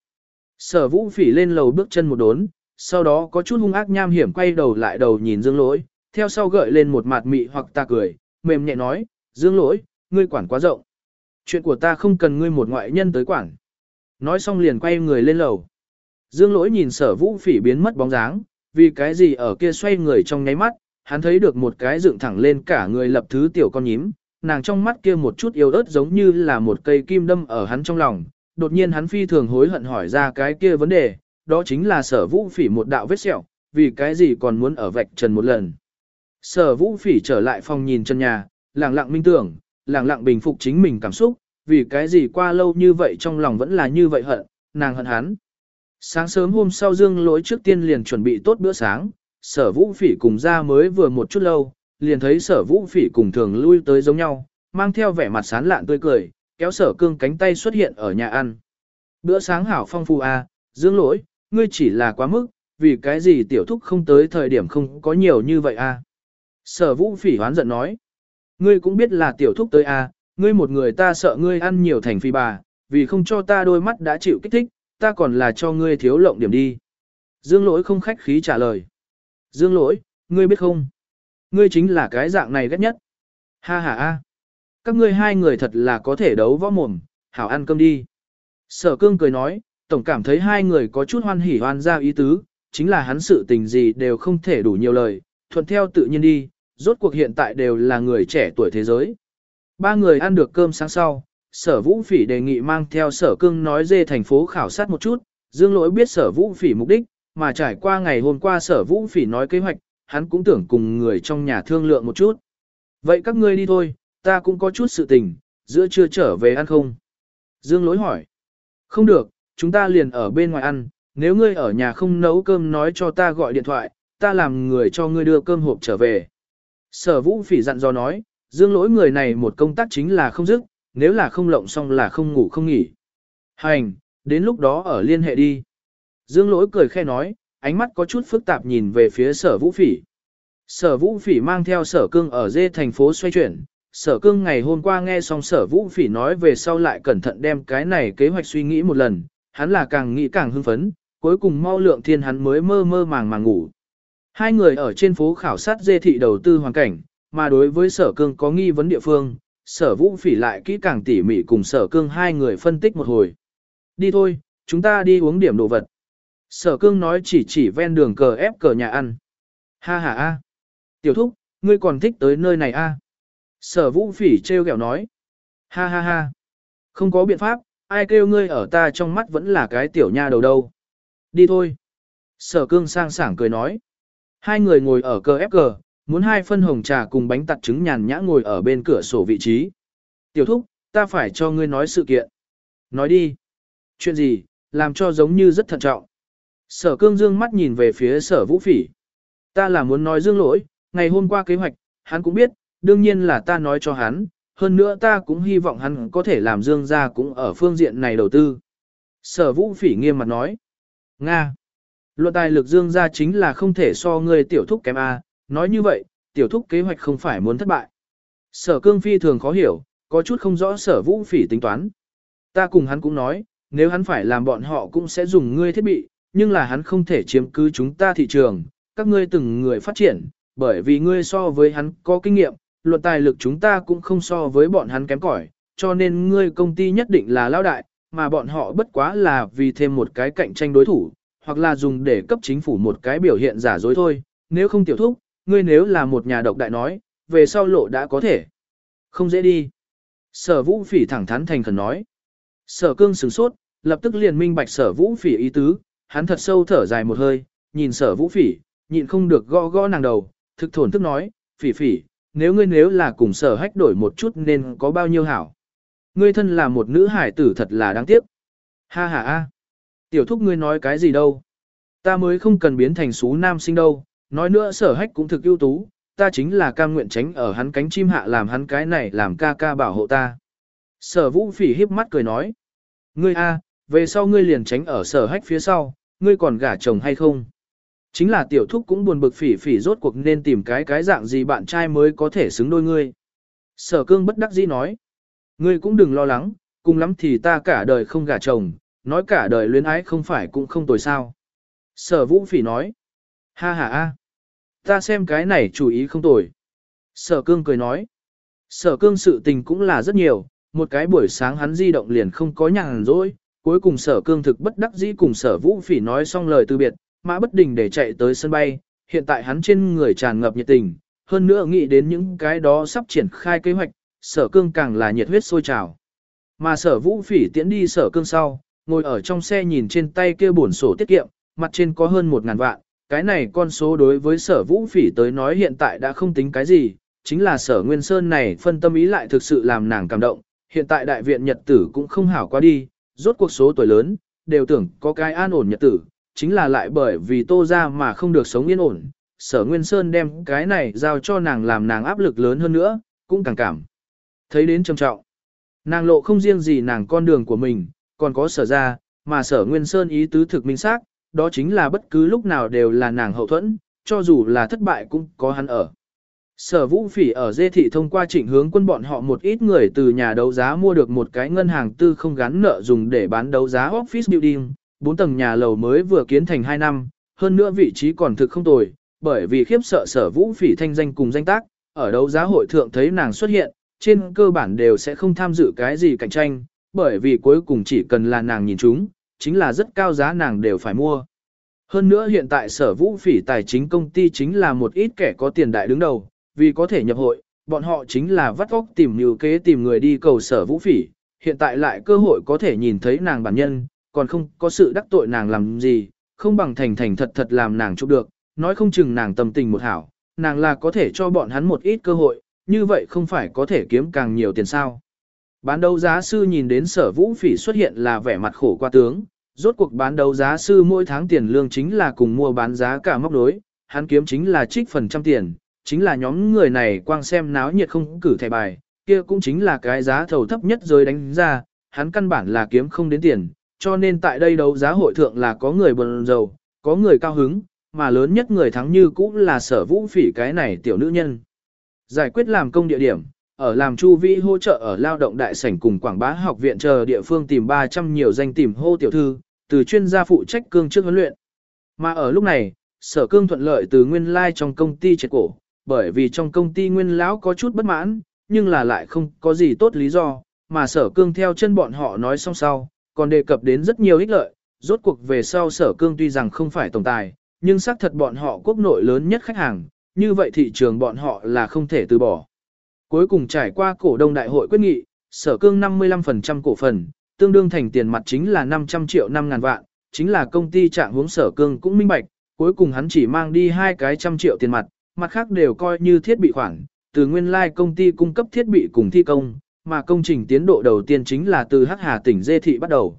Sở vũ phỉ lên lầu bước chân một đốn, sau đó có chút hung ác nham hiểm quay đầu lại đầu nhìn dương lỗi, theo sau gợi lên một mặt mị hoặc ta cười, mềm nhẹ nói, dương lỗi, ngươi quản quá rộng. Chuyện của ta không cần ngươi một ngoại nhân tới quản. Nói xong liền quay người lên lầu. Dương lỗi nhìn sở vũ phỉ biến mất bóng dáng, vì cái gì ở kia xoay người trong nháy mắt, hắn thấy được một cái dựng thẳng lên cả người lập thứ tiểu con nhím, nàng trong mắt kia một chút yếu ớt giống như là một cây kim đâm ở hắn trong lòng. Đột nhiên hắn phi thường hối hận hỏi ra cái kia vấn đề, đó chính là sở vũ phỉ một đạo vết sẹo, vì cái gì còn muốn ở vạch trần một lần. Sở vũ phỉ trở lại phòng nhìn chân nhà, lặng lặng minh tưởng, lặng lặng bình phục chính mình cảm xúc, vì cái gì qua lâu như vậy trong lòng vẫn là như vậy hận, nàng hận hắn. Sáng sớm hôm sau dương lỗi trước tiên liền chuẩn bị tốt bữa sáng, sở vũ phỉ cùng ra mới vừa một chút lâu, liền thấy sở vũ phỉ cùng thường lui tới giống nhau, mang theo vẻ mặt sán lạn tươi cười, kéo sở cương cánh tay xuất hiện ở nhà ăn. Bữa sáng hảo phong phu a, à, dương lỗi, ngươi chỉ là quá mức, vì cái gì tiểu thúc không tới thời điểm không có nhiều như vậy a à? Sở vũ phỉ hoán giận nói, ngươi cũng biết là tiểu thúc tới a à, ngươi một người ta sợ ngươi ăn nhiều thành phi bà, vì không cho ta đôi mắt đã chịu kích thích, ta còn là cho ngươi thiếu lộng điểm đi. Dương lỗi không khách khí trả lời. Dương lỗi, ngươi biết không? Ngươi chính là cái dạng này ghét nhất. Ha ha ha. Các ngươi hai người thật là có thể đấu võ mồm, hảo ăn cơm đi. Sở cương cười nói, tổng cảm thấy hai người có chút hoan hỉ hoan ra ý tứ, chính là hắn sự tình gì đều không thể đủ nhiều lời, thuận theo tự nhiên đi, rốt cuộc hiện tại đều là người trẻ tuổi thế giới. Ba người ăn được cơm sáng sau, sở vũ phỉ đề nghị mang theo sở cương nói dê thành phố khảo sát một chút, dương lỗi biết sở vũ phỉ mục đích, mà trải qua ngày hôm qua sở vũ phỉ nói kế hoạch, hắn cũng tưởng cùng người trong nhà thương lượng một chút. Vậy các ngươi đi thôi, ta cũng có chút sự tình, giữa trưa trở về ăn không? Dương lỗi hỏi. Không được, chúng ta liền ở bên ngoài ăn, nếu ngươi ở nhà không nấu cơm nói cho ta gọi điện thoại, ta làm người cho ngươi đưa cơm hộp trở về. Sở vũ phỉ dặn dò nói, dương lỗi người này một công tác chính là không dứt, nếu là không lộng xong là không ngủ không nghỉ. Hành, đến lúc đó ở liên hệ đi. Dương lỗi cười khe nói, ánh mắt có chút phức tạp nhìn về phía sở vũ phỉ. Sở vũ phỉ mang theo sở cương ở dê thành phố xoay chuyển. Sở cương ngày hôm qua nghe xong sở vũ phỉ nói về sau lại cẩn thận đem cái này kế hoạch suy nghĩ một lần, hắn là càng nghĩ càng hưng phấn, cuối cùng mau lượng thiên hắn mới mơ mơ màng màng ngủ. Hai người ở trên phố khảo sát dê thị đầu tư hoàn cảnh, mà đối với sở cương có nghi vấn địa phương, sở vũ phỉ lại kỹ càng tỉ mỉ cùng sở cương hai người phân tích một hồi. Đi thôi, chúng ta đi uống điểm đồ vật. Sở cương nói chỉ chỉ ven đường cờ ép cờ nhà ăn. Ha ha a. Tiểu thúc, ngươi còn thích tới nơi này a? Sở vũ phỉ treo kẹo nói. Ha ha ha. Không có biện pháp, ai kêu ngươi ở ta trong mắt vẫn là cái tiểu nha đầu đâu. Đi thôi. Sở cương sang sảng cười nói. Hai người ngồi ở cờ ép cờ, muốn hai phân hồng trà cùng bánh tặt trứng nhàn nhã ngồi ở bên cửa sổ vị trí. Tiểu thúc, ta phải cho ngươi nói sự kiện. Nói đi. Chuyện gì, làm cho giống như rất thận trọng. Sở cương dương mắt nhìn về phía sở vũ phỉ. Ta là muốn nói dương lỗi, ngày hôm qua kế hoạch, hắn cũng biết, đương nhiên là ta nói cho hắn, hơn nữa ta cũng hy vọng hắn có thể làm dương gia cũng ở phương diện này đầu tư. Sở vũ phỉ nghiêm mặt nói. Nga. Luận tài lực dương gia chính là không thể so ngươi tiểu thúc kém A, nói như vậy, tiểu thúc kế hoạch không phải muốn thất bại. Sở cương phi thường khó hiểu, có chút không rõ sở vũ phỉ tính toán. Ta cùng hắn cũng nói, nếu hắn phải làm bọn họ cũng sẽ dùng ngươi thiết bị, nhưng là hắn không thể chiếm cứ chúng ta thị trường, các ngươi từng người phát triển, bởi vì ngươi so với hắn có kinh nghiệm, luận tài lực chúng ta cũng không so với bọn hắn kém cỏi, cho nên ngươi công ty nhất định là lao đại, mà bọn họ bất quá là vì thêm một cái cạnh tranh đối thủ, hoặc là dùng để cấp chính phủ một cái biểu hiện giả dối thôi, nếu không tiểu thúc, ngươi nếu là một nhà độc đại nói, về sau lộ đã có thể. Không dễ đi. Sở vũ phỉ thẳng thắn thành khẩn nói. Sở cương sửng sốt, lập tức liền minh bạch sở vũ phỉ ý tứ, hắn thật sâu thở dài một hơi, nhìn sở vũ phỉ, nhịn không được gõ gõ nàng đầu, thực thổn thức nói, phỉ phỉ, nếu ngươi nếu là cùng sở hách đổi một chút nên có bao nhiêu hảo. Ngươi thân là một nữ hải tử thật là đáng tiếc. Ha ha a. Tiểu thúc ngươi nói cái gì đâu. Ta mới không cần biến thành xú nam sinh đâu, nói nữa sở hách cũng thực ưu tú, ta chính là cam nguyện tránh ở hắn cánh chim hạ làm hắn cái này làm ca ca bảo hộ ta. Sở vũ phỉ híp mắt cười nói. Ngươi a, về sau ngươi liền tránh ở sở hách phía sau, ngươi còn gả chồng hay không? Chính là tiểu thúc cũng buồn bực phỉ phỉ rốt cuộc nên tìm cái cái dạng gì bạn trai mới có thể xứng đôi ngươi. Sở cương bất đắc dĩ nói. Ngươi cũng đừng lo lắng, cùng lắm thì ta cả đời không gả chồng, nói cả đời luyến ái không phải cũng không tồi sao. Sở vũ phỉ nói. Ha ha a, ta xem cái này chủ ý không tồi. Sở cương cười nói. Sở cương sự tình cũng là rất nhiều, một cái buổi sáng hắn di động liền không có nhàn rỗi, cuối cùng sở cương thực bất đắc dĩ cùng sở vũ phỉ nói xong lời từ biệt, mã bất đình để chạy tới sân bay, hiện tại hắn trên người tràn ngập nhiệt tình, hơn nữa nghĩ đến những cái đó sắp triển khai kế hoạch, sở cương càng là nhiệt huyết sôi trào. Mà sở vũ phỉ tiễn đi sở cương sau, ngồi ở trong xe nhìn trên tay kia bổn sổ tiết kiệm, mặt trên có hơn một ngàn vạn, cái này con số đối với sở vũ phỉ tới nói hiện tại đã không tính cái gì, chính là sở nguyên sơn này phân tâm ý lại thực sự làm nàng cảm động, hiện tại đại viện nhật tử cũng không hảo qua đi, rốt cuộc số tuổi lớn, đều tưởng có cái an ổn nhật tử, chính là lại bởi vì tô ra mà không được sống yên ổn, sở nguyên sơn đem cái này giao cho nàng làm nàng áp lực lớn hơn nữa, cũng càng cảm. Thấy đến trầm trọng, nàng lộ không riêng gì nàng con đường của mình, còn có sở ra, mà sở nguyên sơn ý tứ thực minh xác đó chính là bất cứ lúc nào đều là nàng hậu thuẫn, cho dù là thất bại cũng có hắn ở. Sở vũ phỉ ở dê thị thông qua trịnh hướng quân bọn họ một ít người từ nhà đấu giá mua được một cái ngân hàng tư không gắn nợ dùng để bán đấu giá office building, bốn tầng nhà lầu mới vừa kiến thành 2 năm, hơn nữa vị trí còn thực không tồi, bởi vì khiếp sợ sở vũ phỉ thanh danh cùng danh tác, ở đấu giá hội thượng thấy nàng xuất hiện, trên cơ bản đều sẽ không tham dự cái gì cạnh tranh, bởi vì cuối cùng chỉ cần là nàng nhìn chúng, chính là rất cao giá nàng đều phải mua. Hơn nữa hiện tại sở vũ phỉ tài chính công ty chính là một ít kẻ có tiền đại đứng đầu, vì có thể nhập hội, bọn họ chính là vắt óc tìm nhiều kế tìm người đi cầu sở vũ phỉ, hiện tại lại cơ hội có thể nhìn thấy nàng bản nhân, còn không có sự đắc tội nàng làm gì, không bằng thành thành thật thật làm nàng chụp được, nói không chừng nàng tâm tình một hảo, nàng là có thể cho bọn hắn một ít cơ hội, như vậy không phải có thể kiếm càng nhiều tiền sao. Bán đấu giá sư nhìn đến sở vũ phỉ xuất hiện là vẻ mặt khổ qua tướng, rốt cuộc bán đấu giá sư mỗi tháng tiền lương chính là cùng mua bán giá cả móc đối, hắn kiếm chính là trích phần trăm tiền, chính là nhóm người này quang xem náo nhiệt không cử thẻ bài, kia cũng chính là cái giá thầu thấp nhất rồi đánh ra, hắn căn bản là kiếm không đến tiền, cho nên tại đây đấu giá hội thượng là có người bần giàu, có người cao hứng, mà lớn nhất người thắng như cũng là sở vũ phỉ cái này tiểu nữ nhân. Giải quyết làm công địa điểm, ở làm chu vĩ hỗ trợ ở lao động đại sảnh cùng quảng bá học viện chờ địa phương tìm 300 nhiều danh tìm hô tiểu thư, từ chuyên gia phụ trách cương trước huấn luyện. Mà ở lúc này, sở cương thuận lợi từ nguyên lai like trong công ty triệt cổ, bởi vì trong công ty nguyên lão có chút bất mãn, nhưng là lại không có gì tốt lý do, mà sở cương theo chân bọn họ nói xong sau, còn đề cập đến rất nhiều ích lợi, rốt cuộc về sau sở cương tuy rằng không phải tổng tài, nhưng xác thật bọn họ quốc nội lớn nhất khách hàng, như vậy thị trường bọn họ là không thể từ bỏ. Cuối cùng trải qua cổ đông đại hội quyết nghị, sở cương 55% cổ phần, tương đương thành tiền mặt chính là 500 triệu 5 ngàn vạn, chính là công ty trạng hướng sở cương cũng minh bạch, cuối cùng hắn chỉ mang đi hai cái trăm triệu tiền mặt, mặt khác đều coi như thiết bị khoản, từ nguyên lai like công ty cung cấp thiết bị cùng thi công, mà công trình tiến độ đầu tiên chính là từ Hắc Hà tỉnh Dê Thị bắt đầu.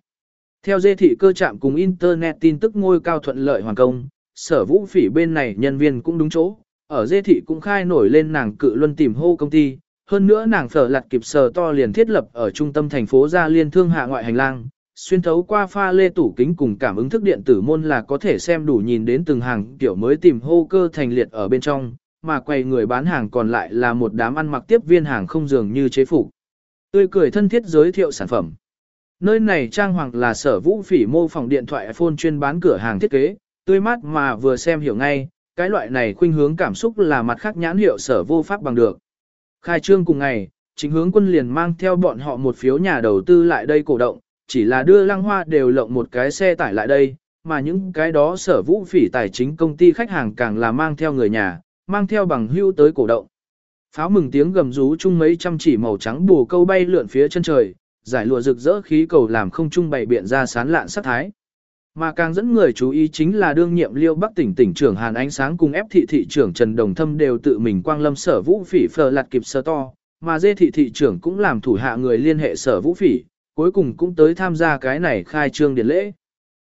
Theo Dê Thị cơ trạm cùng Internet tin tức ngôi cao thuận lợi hoàn công, sở vũ phỉ bên này nhân viên cũng đúng chỗ, ở Dê Thị cũng khai nổi lên nàng cự luân tìm hô công ty, hơn nữa nàng phở lặt kịp sờ to liền thiết lập ở trung tâm thành phố Gia Liên thương hạ ngoại hành lang, xuyên thấu qua pha lê tủ kính cùng cảm ứng thức điện tử môn là có thể xem đủ nhìn đến từng hàng kiểu mới tìm hô cơ thành liệt ở bên trong, mà quay người bán hàng còn lại là một đám ăn mặc tiếp viên hàng không dường như chế phục. Tươi cười thân thiết giới thiệu sản phẩm. Nơi này trang hoàng là sở vũ phỉ mô phỏng điện thoại iPhone chuyên bán cửa hàng thiết kế, tươi mát mà vừa xem hiểu ngay, cái loại này khuynh hướng cảm xúc là mặt khác nhãn hiệu sở vô pháp bằng được. Khai trương cùng ngày, chính hướng quân liền mang theo bọn họ một phiếu nhà đầu tư lại đây cổ động, chỉ là đưa lăng hoa đều lộng một cái xe tải lại đây, mà những cái đó sở vũ phỉ tài chính công ty khách hàng càng là mang theo người nhà, mang theo bằng hưu tới cổ động. Pháo mừng tiếng gầm rú chung mấy trăm chỉ màu trắng bù câu bay lượn phía chân trời, giải lụa rực rỡ khí cầu làm không trung bày biện ra sán lạn sắc thái. Mà càng dẫn người chú ý chính là đương nhiệm Liêu Bắc tỉnh tỉnh trưởng Hàn Ánh Sáng cùng ép thị thị trưởng Trần Đồng Thâm đều tự mình quang lâm sở vũ phỉ phờ lạt kịp sơ to, mà dê thị thị trưởng cũng làm thủ hạ người liên hệ sở vũ phỉ, cuối cùng cũng tới tham gia cái này khai trương điển lễ.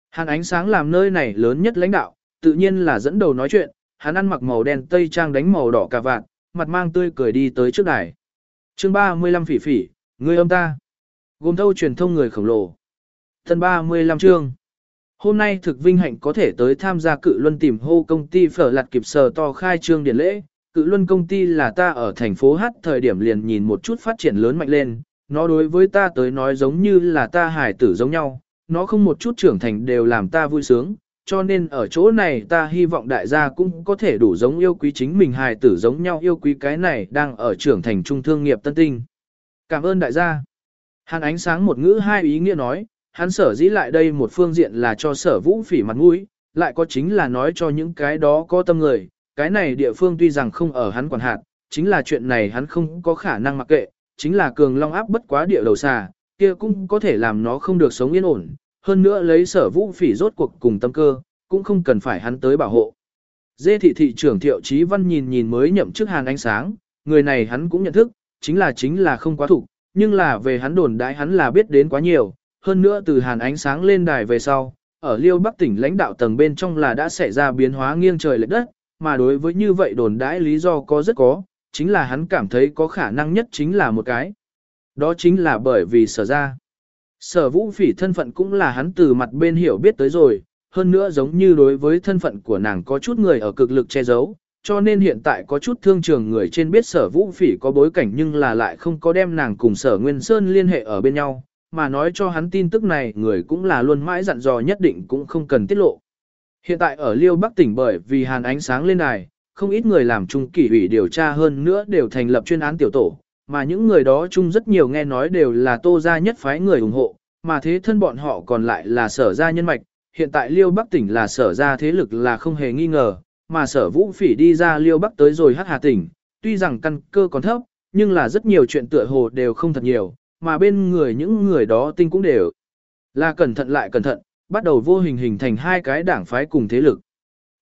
Hàn Ánh Sáng làm nơi này lớn nhất lãnh đạo, tự nhiên là dẫn đầu nói chuyện, hắn ăn mặc màu đen tây trang đánh màu đỏ cà vạt, mặt mang tươi cười đi tới trước đài. Chương 35 phỉ phỉ, người âm ta. Gồm thâu truyền thông người khổng lồ. Thân 35 chương. Hôm nay thực vinh hạnh có thể tới tham gia cự luân tìm hô công ty phở lặt kịp sờ to khai trương điển lễ. Cự luân công ty là ta ở thành phố Hát thời điểm liền nhìn một chút phát triển lớn mạnh lên. Nó đối với ta tới nói giống như là ta hải tử giống nhau. Nó không một chút trưởng thành đều làm ta vui sướng. Cho nên ở chỗ này ta hy vọng đại gia cũng có thể đủ giống yêu quý chính mình hài tử giống nhau yêu quý cái này đang ở trưởng thành trung thương nghiệp tân tinh. Cảm ơn đại gia. Hàn ánh sáng một ngữ hai ý nghĩa nói, hắn sở dĩ lại đây một phương diện là cho sở vũ phỉ mặt mũi, lại có chính là nói cho những cái đó có tâm người, cái này địa phương tuy rằng không ở hắn quản hạt, chính là chuyện này hắn không có khả năng mặc kệ, chính là cường long áp bất quá địa đầu xà, kia cũng có thể làm nó không được sống yên ổn, hơn nữa lấy sở vũ phỉ rốt cuộc cùng tâm cơ, cũng không cần phải hắn tới bảo hộ. Dê thị thị trưởng thiệu trí văn nhìn nhìn mới nhậm chức hàn ánh sáng, người này hắn cũng nhận thức, chính là chính là không quá thủ, nhưng là về hắn đồn đãi hắn là biết đến quá nhiều, hơn nữa từ hàn ánh sáng lên đài về sau, ở Liêu Bắc tỉnh lãnh đạo tầng bên trong là đã xảy ra biến hóa nghiêng trời lệch đất, mà đối với như vậy đồn đãi lý do có rất có, chính là hắn cảm thấy có khả năng nhất chính là một cái. Đó chính là bởi vì sở ra. Sở vũ phỉ thân phận cũng là hắn từ mặt bên hiểu biết tới rồi, hơn nữa giống như đối với thân phận của nàng có chút người ở cực lực che giấu, cho nên hiện tại có chút thương trường người trên biết sở vũ phỉ có bối cảnh nhưng là lại không có đem nàng cùng sở Nguyên Sơn liên hệ ở bên nhau, mà nói cho hắn tin tức này người cũng là luôn mãi dặn dò nhất định cũng không cần tiết lộ. Hiện tại ở Liêu Bắc tỉnh bởi vì hàn ánh sáng lên đài, không ít người làm trung kỷ ủy điều tra hơn nữa đều thành lập chuyên án tiểu tổ, mà những người đó chung rất nhiều nghe nói đều là tô gia nhất phái người ủng hộ, mà thế thân bọn họ còn lại là sở gia nhân mạch, hiện tại Liêu Bắc tỉnh là sở gia thế lực là không hề nghi ngờ, mà sở vũ phỉ đi ra Liêu Bắc tới rồi hắc hà tỉnh, tuy rằng căn cơ còn thấp, nhưng là rất nhiều chuyện tựa hồ đều không thật nhiều, mà bên người những người đó tinh cũng đều là cẩn thận lại cẩn thận, bắt đầu vô hình hình thành hai cái đảng phái cùng thế lực.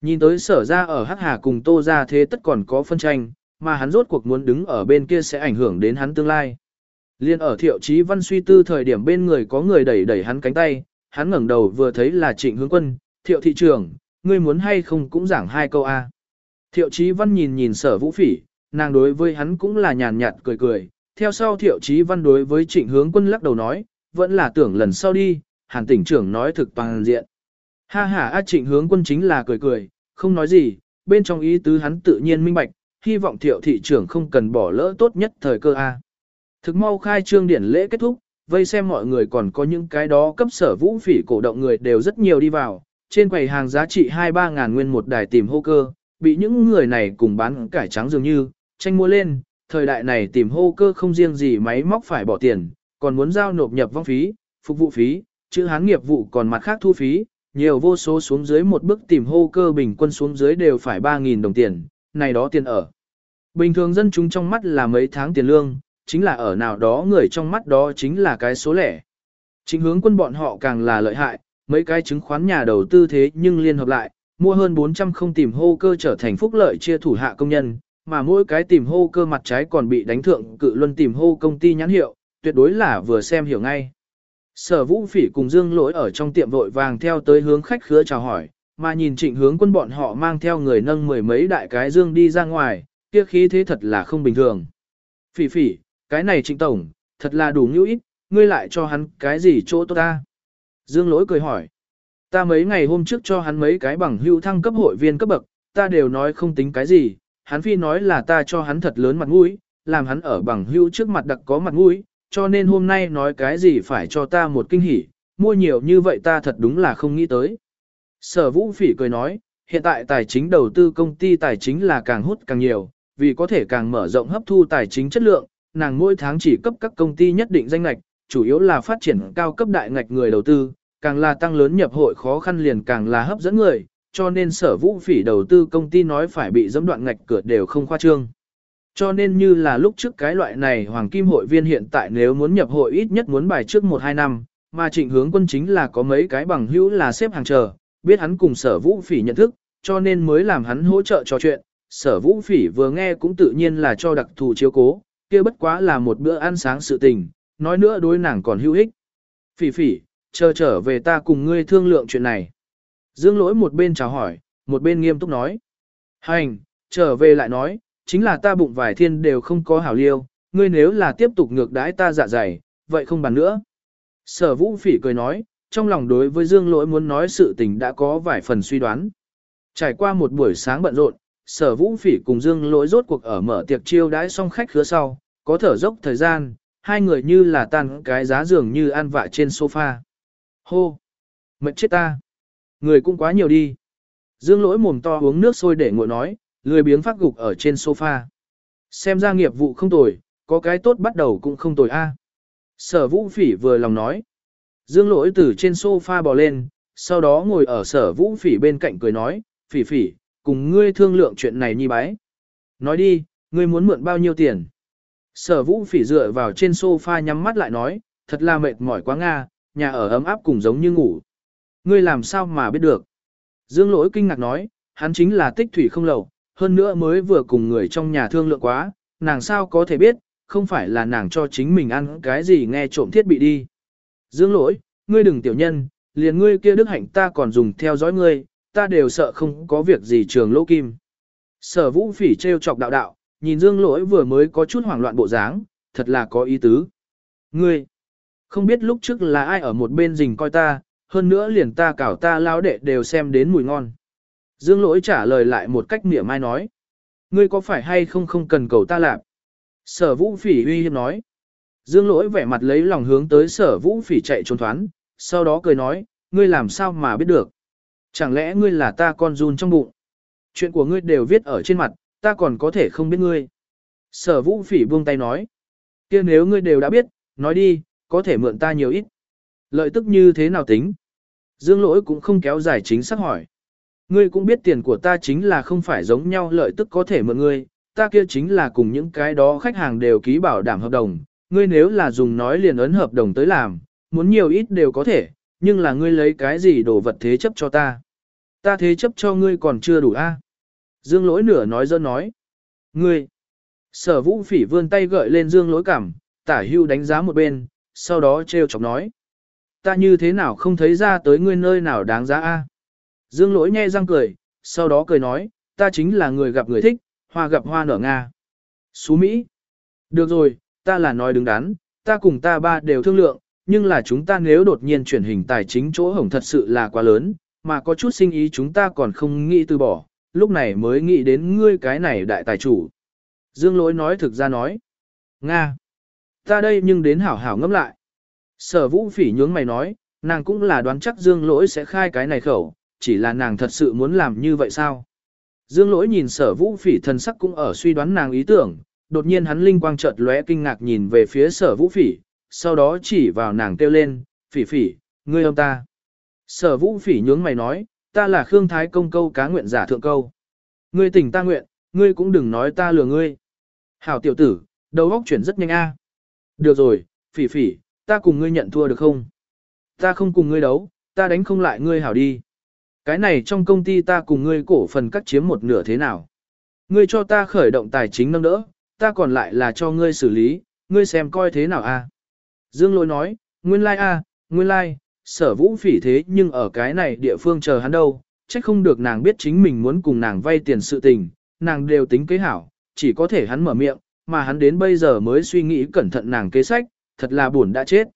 Nhìn tới sở ra ở Hắc Hà cùng Tô ra thế tất còn có phân tranh, mà hắn rốt cuộc muốn đứng ở bên kia sẽ ảnh hưởng đến hắn tương lai. Liên ở thiệu chí văn suy tư thời điểm bên người có người đẩy đẩy hắn cánh tay, hắn ngẩng đầu vừa thấy là trịnh hướng quân, thiệu thị trưởng, ngươi muốn hay không cũng giảng hai câu A. Thiệu chí văn nhìn nhìn sở vũ phỉ, nàng đối với hắn cũng là nhàn nhạt cười cười, theo sau thiệu chí văn đối với trịnh hướng quân lắc đầu nói, vẫn là tưởng lần sau đi, hàn tỉnh trưởng nói thực toàn diện. Ha ha a trịnh hướng quân chính là cười cười, không nói gì, bên trong ý tứ hắn tự nhiên minh bạch, hy vọng thiệu thị trưởng không cần bỏ lỡ tốt nhất thời cơ A. Thực mau khai trương điển lễ kết thúc, vây xem mọi người còn có những cái đó cấp sở vũ phỉ cổ động người đều rất nhiều đi vào, trên quầy hàng giá trị 2-3 ngàn nguyên một đài tìm hô cơ, bị những người này cùng bán cải trắng dường như, tranh mua lên, thời đại này tìm hô cơ không riêng gì máy móc phải bỏ tiền, còn muốn giao nộp nhập vong phí, phục vụ phí, chữ hán nghiệp vụ còn mặt khác thu phí, nhiều vô số xuống dưới một bước tìm hô cơ bình quân xuống dưới đều phải 3.000 đồng tiền, này đó tiền ở. Bình thường dân chúng trong mắt là mấy tháng tiền lương, chính là ở nào đó người trong mắt đó chính là cái số lẻ. Chính hướng quân bọn họ càng là lợi hại, mấy cái chứng khoán nhà đầu tư thế nhưng liên hợp lại, mua hơn 400 không tìm hô cơ trở thành phúc lợi chia thủ hạ công nhân, mà mỗi cái tìm hô cơ mặt trái còn bị đánh thượng cự luân tìm hô công ty nhãn hiệu, tuyệt đối là vừa xem hiểu ngay. Sở vũ phỉ cùng dương lỗi ở trong tiệm vội vàng theo tới hướng khách khứa chào hỏi, mà nhìn trịnh hướng quân bọn họ mang theo người nâng mười mấy đại cái dương đi ra ngoài, kia khí thế thật là không bình thường. Phỉ phỉ, cái này trịnh tổng, thật là đủ nhũ ít, ngươi lại cho hắn cái gì chỗ tốt ta? Dương lỗi cười hỏi. Ta mấy ngày hôm trước cho hắn mấy cái bằng hưu thăng cấp hội viên cấp bậc, ta đều nói không tính cái gì, hắn phi nói là ta cho hắn thật lớn mặt mũi, làm hắn ở bằng hữu trước mặt đặc có mặt mũi, cho nên hôm nay nói cái gì phải cho ta một kinh hỉ, mua nhiều như vậy ta thật đúng là không nghĩ tới. Sở vũ phỉ cười nói, hiện tại tài chính đầu tư công ty tài chính là càng hút càng nhiều, vì có thể càng mở rộng hấp thu tài chính chất lượng, nàng mỗi tháng chỉ cấp các công ty nhất định danh ngạch, chủ yếu là phát triển cao cấp đại ngạch người đầu tư, càng là tăng lớn nhập hội khó khăn liền càng là hấp dẫn người, cho nên sở vũ phỉ đầu tư công ty nói phải bị dẫm đoạn ngạch cửa đều không khoa trương. Cho nên như là lúc trước cái loại này hoàng kim hội viên hiện tại nếu muốn nhập hội ít nhất muốn bài trước 1-2 năm, mà trịnh hướng quân chính là có mấy cái bằng hữu là xếp hàng chờ, biết hắn cùng sở vũ phỉ nhận thức, cho nên mới làm hắn hỗ trợ trò chuyện. Sở vũ phỉ vừa nghe cũng tự nhiên là cho đặc thù chiếu cố, kia bất quá là một bữa ăn sáng sự tình, nói nữa đối nàng còn hữu ích. Phỉ phỉ, chờ trở về ta cùng ngươi thương lượng chuyện này. Dương lỗi một bên chào hỏi, một bên nghiêm túc nói. Hành, trở về lại nói, chính là ta bụng vài thiên đều không có hảo liêu, ngươi nếu là tiếp tục ngược đãi ta dạ dày, vậy không bàn nữa. Sở vũ phỉ cười nói, trong lòng đối với Dương lỗi muốn nói sự tình đã có vài phần suy đoán. Trải qua một buổi sáng bận rộn, sở vũ phỉ cùng Dương lỗi rốt cuộc ở mở tiệc chiêu đãi xong khách khứa sau, có thở dốc thời gian, hai người như là tan cái giá giường như ăn vạ trên sofa. Hô! Mệt chết ta! Người cũng quá nhiều đi. Dương lỗi mồm to uống nước sôi để ngồi nói, lười biếng phát gục ở trên sofa. Xem ra nghiệp vụ không tồi, có cái tốt bắt đầu cũng không tồi a. Sở vũ phỉ vừa lòng nói. Dương lỗi từ trên sofa bò lên, sau đó ngồi ở sở vũ phỉ bên cạnh cười nói, phỉ phỉ, cùng ngươi thương lượng chuyện này nhi bái. Nói đi, ngươi muốn mượn bao nhiêu tiền? Sở vũ phỉ dựa vào trên sofa nhắm mắt lại nói, thật là mệt mỏi quá Nga, nhà ở ấm áp cùng giống như ngủ. Ngươi làm sao mà biết được? Dương lỗi kinh ngạc nói, hắn chính là tích thủy không lầu, hơn nữa mới vừa cùng người trong nhà thương lượng quá, nàng sao có thể biết, không phải là nàng cho chính mình ăn cái gì nghe trộm thiết bị đi. Dương lỗi, ngươi đừng tiểu nhân, liền ngươi kia đức hạnh ta còn dùng theo dõi ngươi, ta đều sợ không có việc gì trường lỗ kim. Sở vũ phỉ treo chọc đạo đạo, nhìn dương lỗi vừa mới có chút hoảng loạn bộ dáng, thật là có ý tứ. Ngươi, không biết lúc trước là ai ở một bên rình coi ta, hơn nữa liền ta cảo ta lao đệ đều xem đến mùi ngon. Dương lỗi trả lời lại một cách mỉa mai nói. Ngươi có phải hay không không cần cầu ta lạp? Sở vũ phỉ uy hiếp nói. Dương lỗi vẻ mặt lấy lòng hướng tới sở vũ phỉ chạy trốn thoán, sau đó cười nói, ngươi làm sao mà biết được? Chẳng lẽ ngươi là ta con run trong bụng? Chuyện của ngươi đều viết ở trên mặt, ta còn có thể không biết ngươi. Sở vũ phỉ buông tay nói. kia nếu ngươi đều đã biết, nói đi, có thể mượn ta nhiều ít. Lợi tức như thế nào tính? Dương lỗi cũng không kéo dài chính xác hỏi. Ngươi cũng biết tiền của ta chính là không phải giống nhau lợi tức có thể mượn ngươi, ta kia chính là cùng những cái đó khách hàng đều ký bảo đảm hợp đồng, ngươi nếu là dùng nói liền ấn hợp đồng tới làm, muốn nhiều ít đều có thể, nhưng là ngươi lấy cái gì đồ vật thế chấp cho ta. Ta thế chấp cho ngươi còn chưa đủ a. Dương lỗi nửa nói dơ nói. Ngươi. Sở vũ phỉ vươn tay gợi lên dương lỗi cảm, tả hưu đánh giá một bên, sau đó treo chọc nói. Ta như thế nào không thấy ra tới ngươi nơi nào đáng giá a? Dương lỗi nhe răng cười, sau đó cười nói, ta chính là người gặp người thích, hoa gặp hoa nở Nga. Xú Mỹ. Được rồi, ta là nói đứng đắn, ta cùng ta ba đều thương lượng, nhưng là chúng ta nếu đột nhiên chuyển hình tài chính chỗ hổng thật sự là quá lớn, mà có chút sinh ý chúng ta còn không nghĩ từ bỏ, lúc này mới nghĩ đến ngươi cái này đại tài chủ. Dương lỗi nói thực ra nói. Nga. Ta đây nhưng đến hảo hảo ngẫm lại. Sở vũ phỉ nhướng mày nói, nàng cũng là đoán chắc dương lỗi sẽ khai cái này khẩu, chỉ là nàng thật sự muốn làm như vậy sao? Dương lỗi nhìn sở vũ phỉ thần sắc cũng ở suy đoán nàng ý tưởng, đột nhiên hắn linh quang chợt lóe kinh ngạc nhìn về phía sở vũ phỉ, sau đó chỉ vào nàng kêu lên, phỉ phỉ, ngươi ông ta. Sở vũ phỉ nhướng mày nói, ta là Khương Thái công câu cá nguyện giả thượng câu. Ngươi tỉnh ta nguyện, ngươi cũng đừng nói ta lừa ngươi. Hảo tiểu tử, đầu óc chuyển rất nhanh a. Được rồi, phỉ phỉ, ta cùng ngươi nhận thua được không? Ta không cùng ngươi đấu, ta đánh không lại ngươi hảo đi. Cái này trong công ty ta cùng ngươi cổ phần cắt chiếm một nửa thế nào? Ngươi cho ta khởi động tài chính nâng đỡ, ta còn lại là cho ngươi xử lý, ngươi xem coi thế nào a? Dương lỗi nói, nguyên lai like a, nguyên lai, like, sở vũ phỉ thế nhưng ở cái này địa phương chờ hắn đâu, trách không được nàng biết chính mình muốn cùng nàng vay tiền sự tình, nàng đều tính kế hảo, chỉ có thể hắn mở miệng, mà hắn đến bây giờ mới suy nghĩ cẩn thận nàng kế sách, thật là buồn đã chết.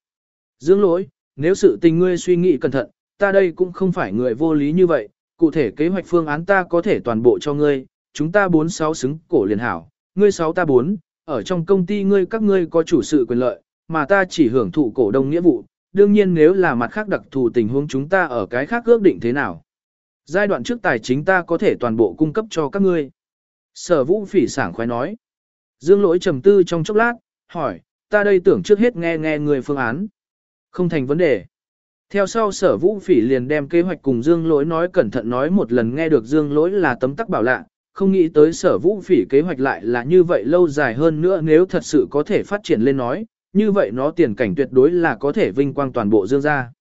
Dương lỗi, nếu sự tình ngươi suy nghĩ cẩn thận, ta đây cũng không phải người vô lý như vậy, cụ thể kế hoạch phương án ta có thể toàn bộ cho ngươi, chúng ta bốn sáu xứng cổ liền hảo, ngươi sáu ta bốn, ở trong công ty ngươi các ngươi có chủ sự quyền lợi, mà ta chỉ hưởng thụ cổ đông nghĩa vụ, đương nhiên nếu là mặt khác đặc thù tình huống chúng ta ở cái khác ước định thế nào. Giai đoạn trước tài chính ta có thể toàn bộ cung cấp cho các ngươi. Sở vũ phỉ sảng khoái nói. Dương lỗi trầm tư trong chốc lát, hỏi, ta đây tưởng trước hết nghe nghe người phương án. Không thành vấn đề. Theo sau sở vũ phỉ liền đem kế hoạch cùng Dương lỗi nói cẩn thận nói một lần nghe được Dương lỗi là tấm tắc bảo lạ, không nghĩ tới sở vũ phỉ kế hoạch lại là như vậy lâu dài hơn nữa nếu thật sự có thể phát triển lên nói, như vậy nó tiền cảnh tuyệt đối là có thể vinh quang toàn bộ Dương gia.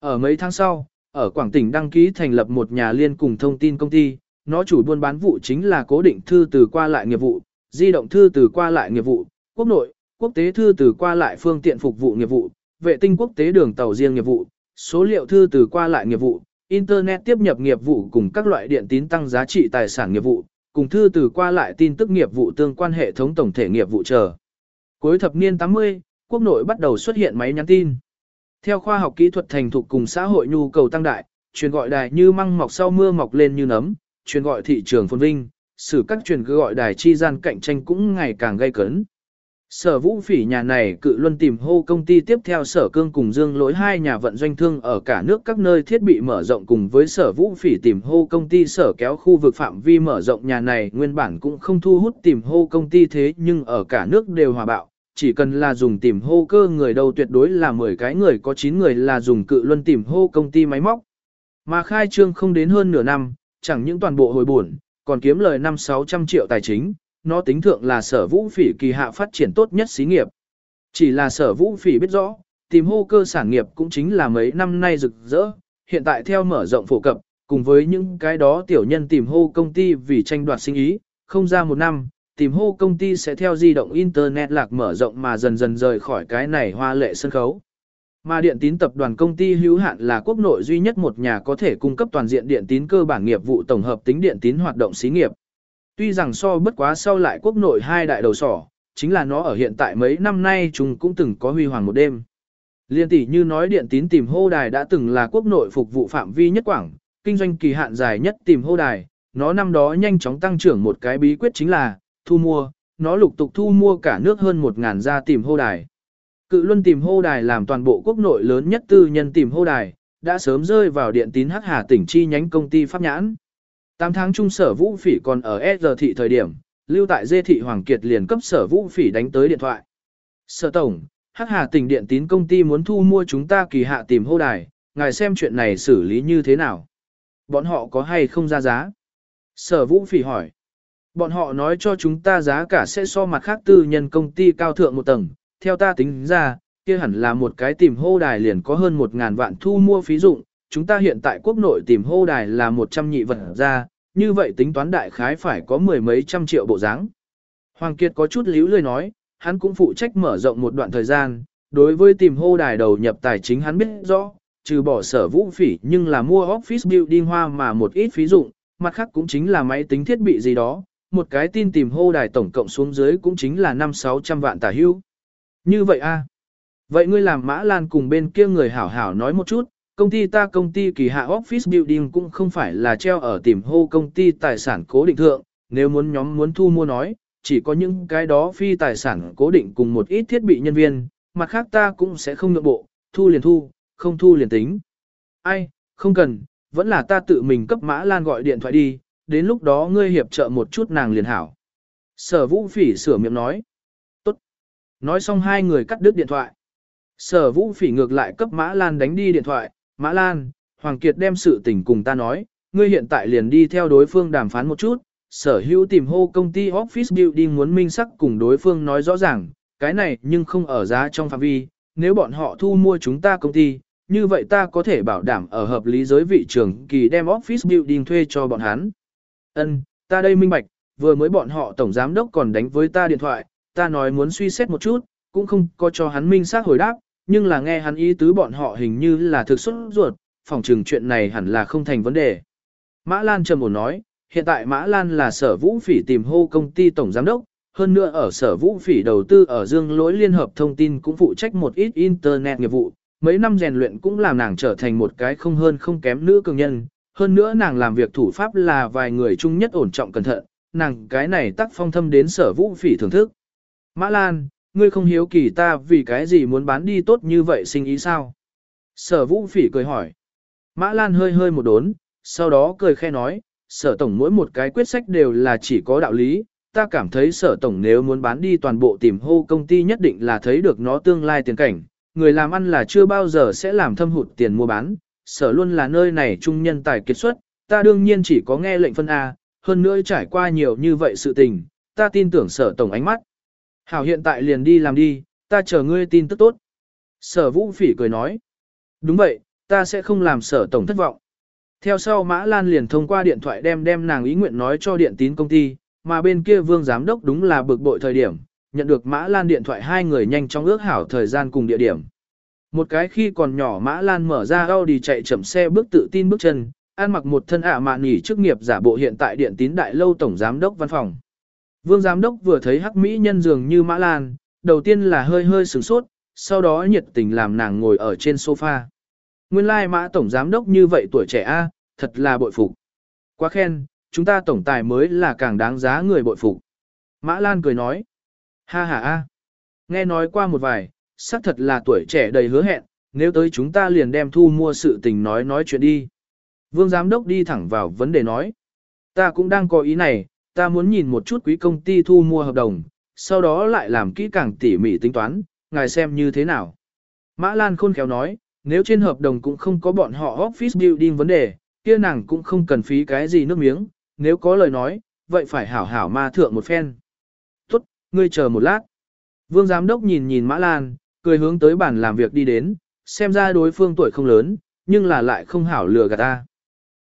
Ở mấy tháng sau, ở Quảng Tỉnh đăng ký thành lập một nhà liên cùng thông tin công ty, nó chủ buôn bán vụ chính là cố định thư từ qua lại nghiệp vụ, di động thư từ qua lại nghiệp vụ, quốc nội, quốc tế thư từ qua lại phương tiện phục vụ nghiệp vụ, vệ tinh quốc tế đường tàu riêng nghiệp vụ, số liệu thư từ qua lại nghiệp vụ, internet tiếp nhập nghiệp vụ cùng các loại điện tín tăng giá trị tài sản nghiệp vụ, cùng thư từ qua lại tin tức nghiệp vụ tương quan hệ thống tổng thể nghiệp vụ chờ. Cuối thập niên 80, quốc nội bắt đầu xuất hiện máy nhắn tin. Theo khoa học kỹ thuật thành thục cùng xã hội nhu cầu tăng đại, truyền gọi đài như măng mọc sau mưa mọc lên như nấm, truyền gọi thị trường phồn vinh, xử các truyền gọi đài chi gian cạnh tranh cũng ngày càng gây cấn. Sở vũ phỉ nhà này cự luân tìm hô công ty tiếp theo sở cương cùng dương lỗi hai nhà vận doanh thương ở cả nước các nơi thiết bị mở rộng cùng với sở vũ phỉ tìm hô công ty sở kéo khu vực phạm vi mở rộng nhà này nguyên bản cũng không thu hút tìm hô công ty thế nhưng ở cả nước đều hòa bạo, chỉ cần là dùng tìm hô cơ người đâu tuyệt đối là 10 cái người có 9 người là dùng cự luân tìm hô công ty máy móc. Mà khai trương không đến hơn nửa năm, chẳng những toàn bộ hồi buồn, còn kiếm lời 5-600 triệu tài chính, nó tính thượng là sở vũ phỉ kỳ hạ phát triển tốt nhất xí nghiệp. Chỉ là sở vũ phỉ biết rõ, tìm hô cơ sản nghiệp cũng chính là mấy năm nay rực rỡ, hiện tại theo mở rộng phổ cập, cùng với những cái đó tiểu nhân tìm hô công ty vì tranh đoạt sinh ý, không ra một năm, tìm hô công ty sẽ theo di động Internet lạc mở rộng mà dần dần rời khỏi cái này hoa lệ sân khấu. Mà điện tín tập đoàn công ty hữu hạn là quốc nội duy nhất một nhà có thể cung cấp toàn diện điện tín cơ bản nghiệp vụ tổng hợp tính điện tín hoạt động xí nghiệp. Tuy rằng so bất quá sau lại quốc nội hai đại đầu sỏ, chính là nó ở hiện tại mấy năm nay chúng cũng từng có huy hoàng một đêm. Liên tỷ như nói điện tín tìm hô đài đã từng là quốc nội phục vụ phạm vi nhất quảng, kinh doanh kỳ hạn dài nhất tìm hô đài, nó năm đó nhanh chóng tăng trưởng một cái bí quyết chính là, thu mua, nó lục tục thu mua cả nước hơn 1.000 gia tìm hô đài. Cự luân tìm hô đài làm toàn bộ quốc nội lớn nhất tư nhân tìm hô đài, đã sớm rơi vào điện tín hắc hà tỉnh chi nhánh công ty pháp nhãn. 8 tháng trung sở vũ phỉ còn ở S thị thời điểm, lưu tại dê thị Hoàng Kiệt liền cấp sở vũ phỉ đánh tới điện thoại. Sở tổng, hắc hà tỉnh điện tín công ty muốn thu mua chúng ta kỳ hạ tìm hô đài, ngài xem chuyện này xử lý như thế nào. Bọn họ có hay không ra giá? Sở vũ phỉ hỏi. Bọn họ nói cho chúng ta giá cả sẽ so mặt khác tư nhân công ty cao thượng một tầng, theo ta tính ra, kia hẳn là một cái tìm hô đài liền có hơn một ngàn vạn thu mua phí dụng, chúng ta hiện tại quốc nội tìm hô đài là một trăm nhị vật ra, như vậy tính toán đại khái phải có mười mấy trăm triệu bộ dáng. Hoàng Kiệt có chút líu lười nói, hắn cũng phụ trách mở rộng một đoạn thời gian, đối với tìm hô đài đầu nhập tài chính hắn biết rõ, trừ bỏ sở vũ phỉ nhưng là mua office building hoa mà một ít phí dụng, mặt khác cũng chính là máy tính thiết bị gì đó, một cái tin tìm hô đài tổng cộng xuống dưới cũng chính là 5-600 vạn tả hưu. Như vậy a Vậy ngươi làm Mã Lan cùng bên kia người hảo hảo nói một chút, công ty ta công ty kỳ hạ office building cũng không phải là treo ở tìm hô công ty tài sản cố định thượng, nếu muốn nhóm muốn thu mua nói, chỉ có những cái đó phi tài sản cố định cùng một ít thiết bị nhân viên, mặt khác ta cũng sẽ không nhượng bộ, thu liền thu, không thu liền tính. Ai, không cần, vẫn là ta tự mình cấp Mã Lan gọi điện thoại đi, đến lúc đó ngươi hiệp trợ một chút nàng liền hảo. Sở vũ phỉ sửa miệng nói. Tốt. Nói xong hai người cắt đứt điện thoại. Sở vũ phỉ ngược lại cấp Mã Lan đánh đi điện thoại. Mã Lan, Hoàng Kiệt đem sự tình cùng ta nói, ngươi hiện tại liền đi theo đối phương đàm phán một chút. Sở hữu tìm hô công ty Office Building muốn minh sắc cùng đối phương nói rõ ràng, cái này nhưng không ở giá trong phạm vi, nếu bọn họ thu mua chúng ta công ty, như vậy ta có thể bảo đảm ở hợp lý giới vị trường kỳ đem Office Building thuê cho bọn hắn. Ân, ta đây minh bạch, vừa mới bọn họ tổng giám đốc còn đánh với ta điện thoại, ta nói muốn suy xét một chút, cũng không có cho hắn minh xác hồi đáp, nhưng là nghe hắn ý tứ bọn họ hình như là thực xuất ruột, phòng trừng chuyện này hẳn là không thành vấn đề. Mã Lan trầm ổn nói, hiện tại Mã Lan là sở vũ phỉ tìm hô công ty tổng giám đốc, hơn nữa ở sở vũ phỉ đầu tư ở dương lỗi liên hợp thông tin cũng phụ trách một ít internet nghiệp vụ, mấy năm rèn luyện cũng làm nàng trở thành một cái không hơn không kém nữ cường nhân, hơn nữa nàng làm việc thủ pháp là vài người chung nhất ổn trọng cẩn thận, nàng cái này tác phong thâm đến sở vũ phỉ thưởng thức. Mã Lan, ngươi không hiếu kỳ ta vì cái gì muốn bán đi tốt như vậy sinh ý sao? Sở vũ phỉ cười hỏi. Mã Lan hơi hơi một đốn, sau đó cười khe nói, sở tổng mỗi một cái quyết sách đều là chỉ có đạo lý, ta cảm thấy sở tổng nếu muốn bán đi toàn bộ tìm hô công ty nhất định là thấy được nó tương lai tiền cảnh, người làm ăn là chưa bao giờ sẽ làm thâm hụt tiền mua bán, sở luôn là nơi này trung nhân tài kết xuất, ta đương nhiên chỉ có nghe lệnh phân A, hơn nữa trải qua nhiều như vậy sự tình, ta tin tưởng sở tổng ánh mắt. Hảo hiện tại liền đi làm đi, ta chờ ngươi tin tức tốt. Sở vũ phỉ cười nói. Đúng vậy, ta sẽ không làm sở tổng thất vọng. Theo sau Mã Lan liền thông qua điện thoại đem đem nàng ý nguyện nói cho điện tín công ty, mà bên kia vương giám đốc đúng là bực bội thời điểm, nhận được Mã Lan điện thoại hai người nhanh chóng ước hảo thời gian cùng địa điểm. Một cái khi còn nhỏ Mã Lan mở ra Audi chạy chậm xe bước tự tin bước chân, ăn mặc một thân ạ mạn nghỉ chức nghiệp giả bộ hiện tại điện tín đại lâu tổng giám đốc văn phòng. Vương giám đốc vừa thấy hắc mỹ nhân dường như Mã Lan, đầu tiên là hơi hơi sửng sốt, sau đó nhiệt tình làm nàng ngồi ở trên sofa. Nguyên lai Mã tổng giám đốc như vậy tuổi trẻ a, thật là bội phục. Quá khen, chúng ta tổng tài mới là càng đáng giá người bội phục. Mã Lan cười nói. Ha ha a. Nghe nói qua một vài, xác thật là tuổi trẻ đầy hứa hẹn, nếu tới chúng ta liền đem thu mua sự tình nói nói chuyện đi. Vương giám đốc đi thẳng vào vấn đề nói. Ta cũng đang có ý này, ta muốn nhìn một chút quý công ty thu mua hợp đồng, sau đó lại làm kỹ càng tỉ mỉ tính toán, ngài xem như thế nào. Mã Lan khôn khéo nói, nếu trên hợp đồng cũng không có bọn họ office building vấn đề, kia nàng cũng không cần phí cái gì nước miếng, nếu có lời nói, vậy phải hảo hảo ma thượng một phen. Tốt, ngươi chờ một lát. Vương giám đốc nhìn nhìn Mã Lan, cười hướng tới bàn làm việc đi đến, xem ra đối phương tuổi không lớn, nhưng là lại không hảo lừa gạt ta.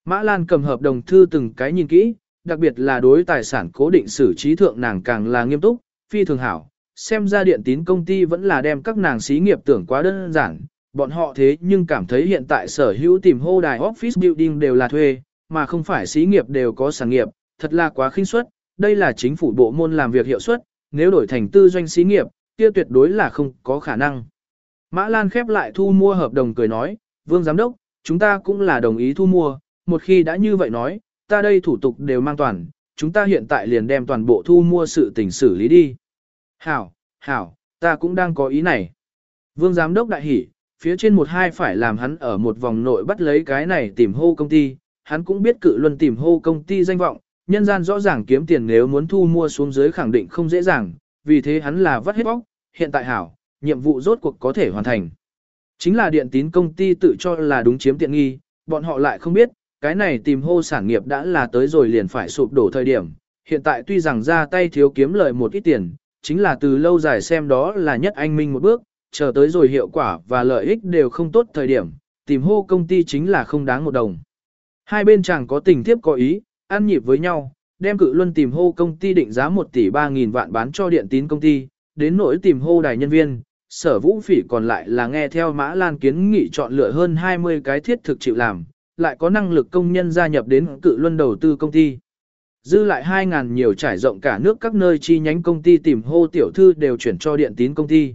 Mã Lan cầm hợp đồng thư từng cái nhìn kỹ, đặc biệt là đối tài sản cố định xử trí thượng nàng càng là nghiêm túc, phi thường hảo. Xem ra điện tín công ty vẫn là đem các nàng xí nghiệp tưởng quá đơn giản, bọn họ thế nhưng cảm thấy hiện tại sở hữu tìm hô đài office building đều là thuê, mà không phải xí nghiệp đều có sản nghiệp, thật là quá khinh suất, đây là chính phủ bộ môn làm việc hiệu suất, nếu đổi thành tư doanh xí nghiệp, kia tuyệt đối là không có khả năng. Mã Lan khép lại thu mua hợp đồng cười nói, Vương Giám Đốc, chúng ta cũng là đồng ý thu mua, một khi đã như vậy nói, ta đây thủ tục đều mang toàn, chúng ta hiện tại liền đem toàn bộ thu mua sự tình xử lý đi. Hảo, hảo, ta cũng đang có ý này. Vương Giám Đốc đại hỉ, phía trên một hai phải làm hắn ở một vòng nội bắt lấy cái này tìm hô công ty, hắn cũng biết cự luân tìm hô công ty danh vọng, nhân gian rõ ràng kiếm tiền nếu muốn thu mua xuống dưới khẳng định không dễ dàng, vì thế hắn là vắt hết bóc, hiện tại hảo, nhiệm vụ rốt cuộc có thể hoàn thành. Chính là điện tín công ty tự cho là đúng chiếm tiện nghi, bọn họ lại không biết, cái này tìm hô sản nghiệp đã là tới rồi liền phải sụp đổ thời điểm, hiện tại tuy rằng ra tay thiếu kiếm lợi một ít tiền, chính là từ lâu dài xem đó là nhất anh minh một bước, chờ tới rồi hiệu quả và lợi ích đều không tốt thời điểm, tìm hô công ty chính là không đáng một đồng. Hai bên chẳng có tình thiếp có ý, ăn nhịp với nhau, đem cự luân tìm hô công ty định giá 1 tỷ 3 nghìn vạn bán cho điện tín công ty, đến nỗi tìm hô đài nhân viên, sở vũ phỉ còn lại là nghe theo Mã Lan kiến nghị chọn lựa hơn 20 cái thiết thực chịu làm, lại có năng lực công nhân gia nhập đến cự luân đầu tư công ty. Dư lại 2.000 nhiều trải rộng cả nước các nơi chi nhánh công ty tìm hô tiểu thư đều chuyển cho điện tín công ty.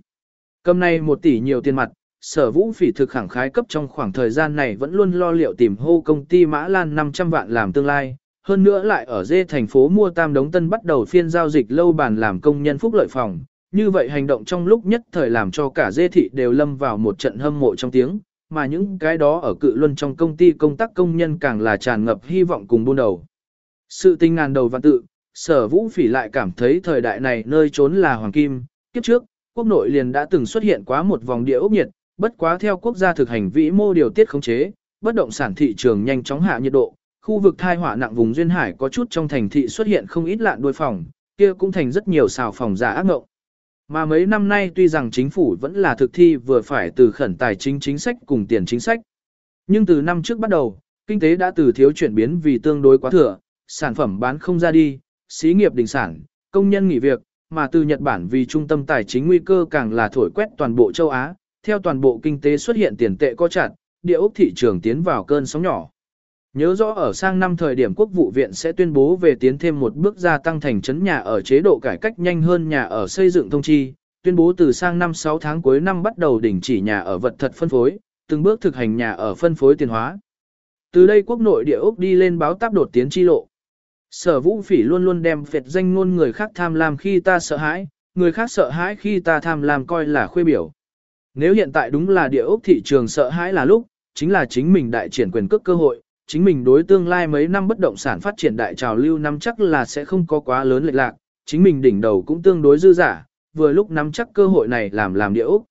Cầm này 1 tỷ nhiều tiền mặt, sở vũ phỉ thực khẳng khái cấp trong khoảng thời gian này vẫn luôn lo liệu tìm hô công ty Mã Lan 500 vạn làm tương lai. Hơn nữa lại ở dê thành phố mua tam đống tân bắt đầu phiên giao dịch lâu bàn làm công nhân phúc lợi phòng, như vậy hành động trong lúc nhất thời làm cho cả dê thị đều lâm vào một trận hâm mộ trong tiếng, mà những cái đó ở cự luân trong công ty công tác công nhân càng là tràn ngập hy vọng cùng buôn đầu. Sự tinh ngàn đầu văn tự, sở vũ phỉ lại cảm thấy thời đại này nơi trốn là hoàng kim, kiếp trước, quốc nội liền đã từng xuất hiện quá một vòng địa ốc nhiệt, bất quá theo quốc gia thực hành vĩ mô điều tiết khống chế, bất động sản thị trường nhanh chóng hạ nhiệt độ, khu vực thai hỏa nặng vùng duyên hải có chút trong thành thị xuất hiện không ít lạn đuôi phòng, kia cũng thành rất nhiều xào phòng giả ác ngộng. Mà mấy năm nay tuy rằng chính phủ vẫn là thực thi vừa phải từ khẩn tài chính chính sách cùng tiền chính sách. Nhưng từ năm trước bắt đầu, kinh tế đã từ thiếu chuyển biến vì tương đối quá thừa, sản phẩm bán không ra đi, xí nghiệp đình sản, công nhân nghỉ việc, mà từ Nhật Bản vì trung tâm tài chính nguy cơ càng là thổi quét toàn bộ châu Á, theo toàn bộ kinh tế xuất hiện tiền tệ co chặt, địa ốc thị trường tiến vào cơn sóng nhỏ. Nhớ rõ ở sang năm thời điểm quốc vụ viện sẽ tuyên bố về tiến thêm một bước gia tăng thành trấn nhà ở chế độ cải cách nhanh hơn nhà ở xây dựng thông chi, tuyên bố từ sang năm 6 tháng cuối năm bắt đầu đình chỉ nhà ở vật thật phân phối, từng bước thực hành nhà ở phân phối tiền hóa. Từ đây quốc nội địa ốc đi lên báo táp đột tiến chi lộ. Sở vũ phỉ luôn luôn đem phệt danh ngôn người khác tham lam khi ta sợ hãi, người khác sợ hãi khi ta tham lam coi là khuê biểu. Nếu hiện tại đúng là địa ốc thị trường sợ hãi là lúc, chính là chính mình đại triển quyền cước cơ hội, chính mình đối tương lai mấy năm bất động sản phát triển đại trào lưu năm chắc là sẽ không có quá lớn lệch lạc, chính mình đỉnh đầu cũng tương đối dư giả, vừa lúc nắm chắc cơ hội này làm làm điệu.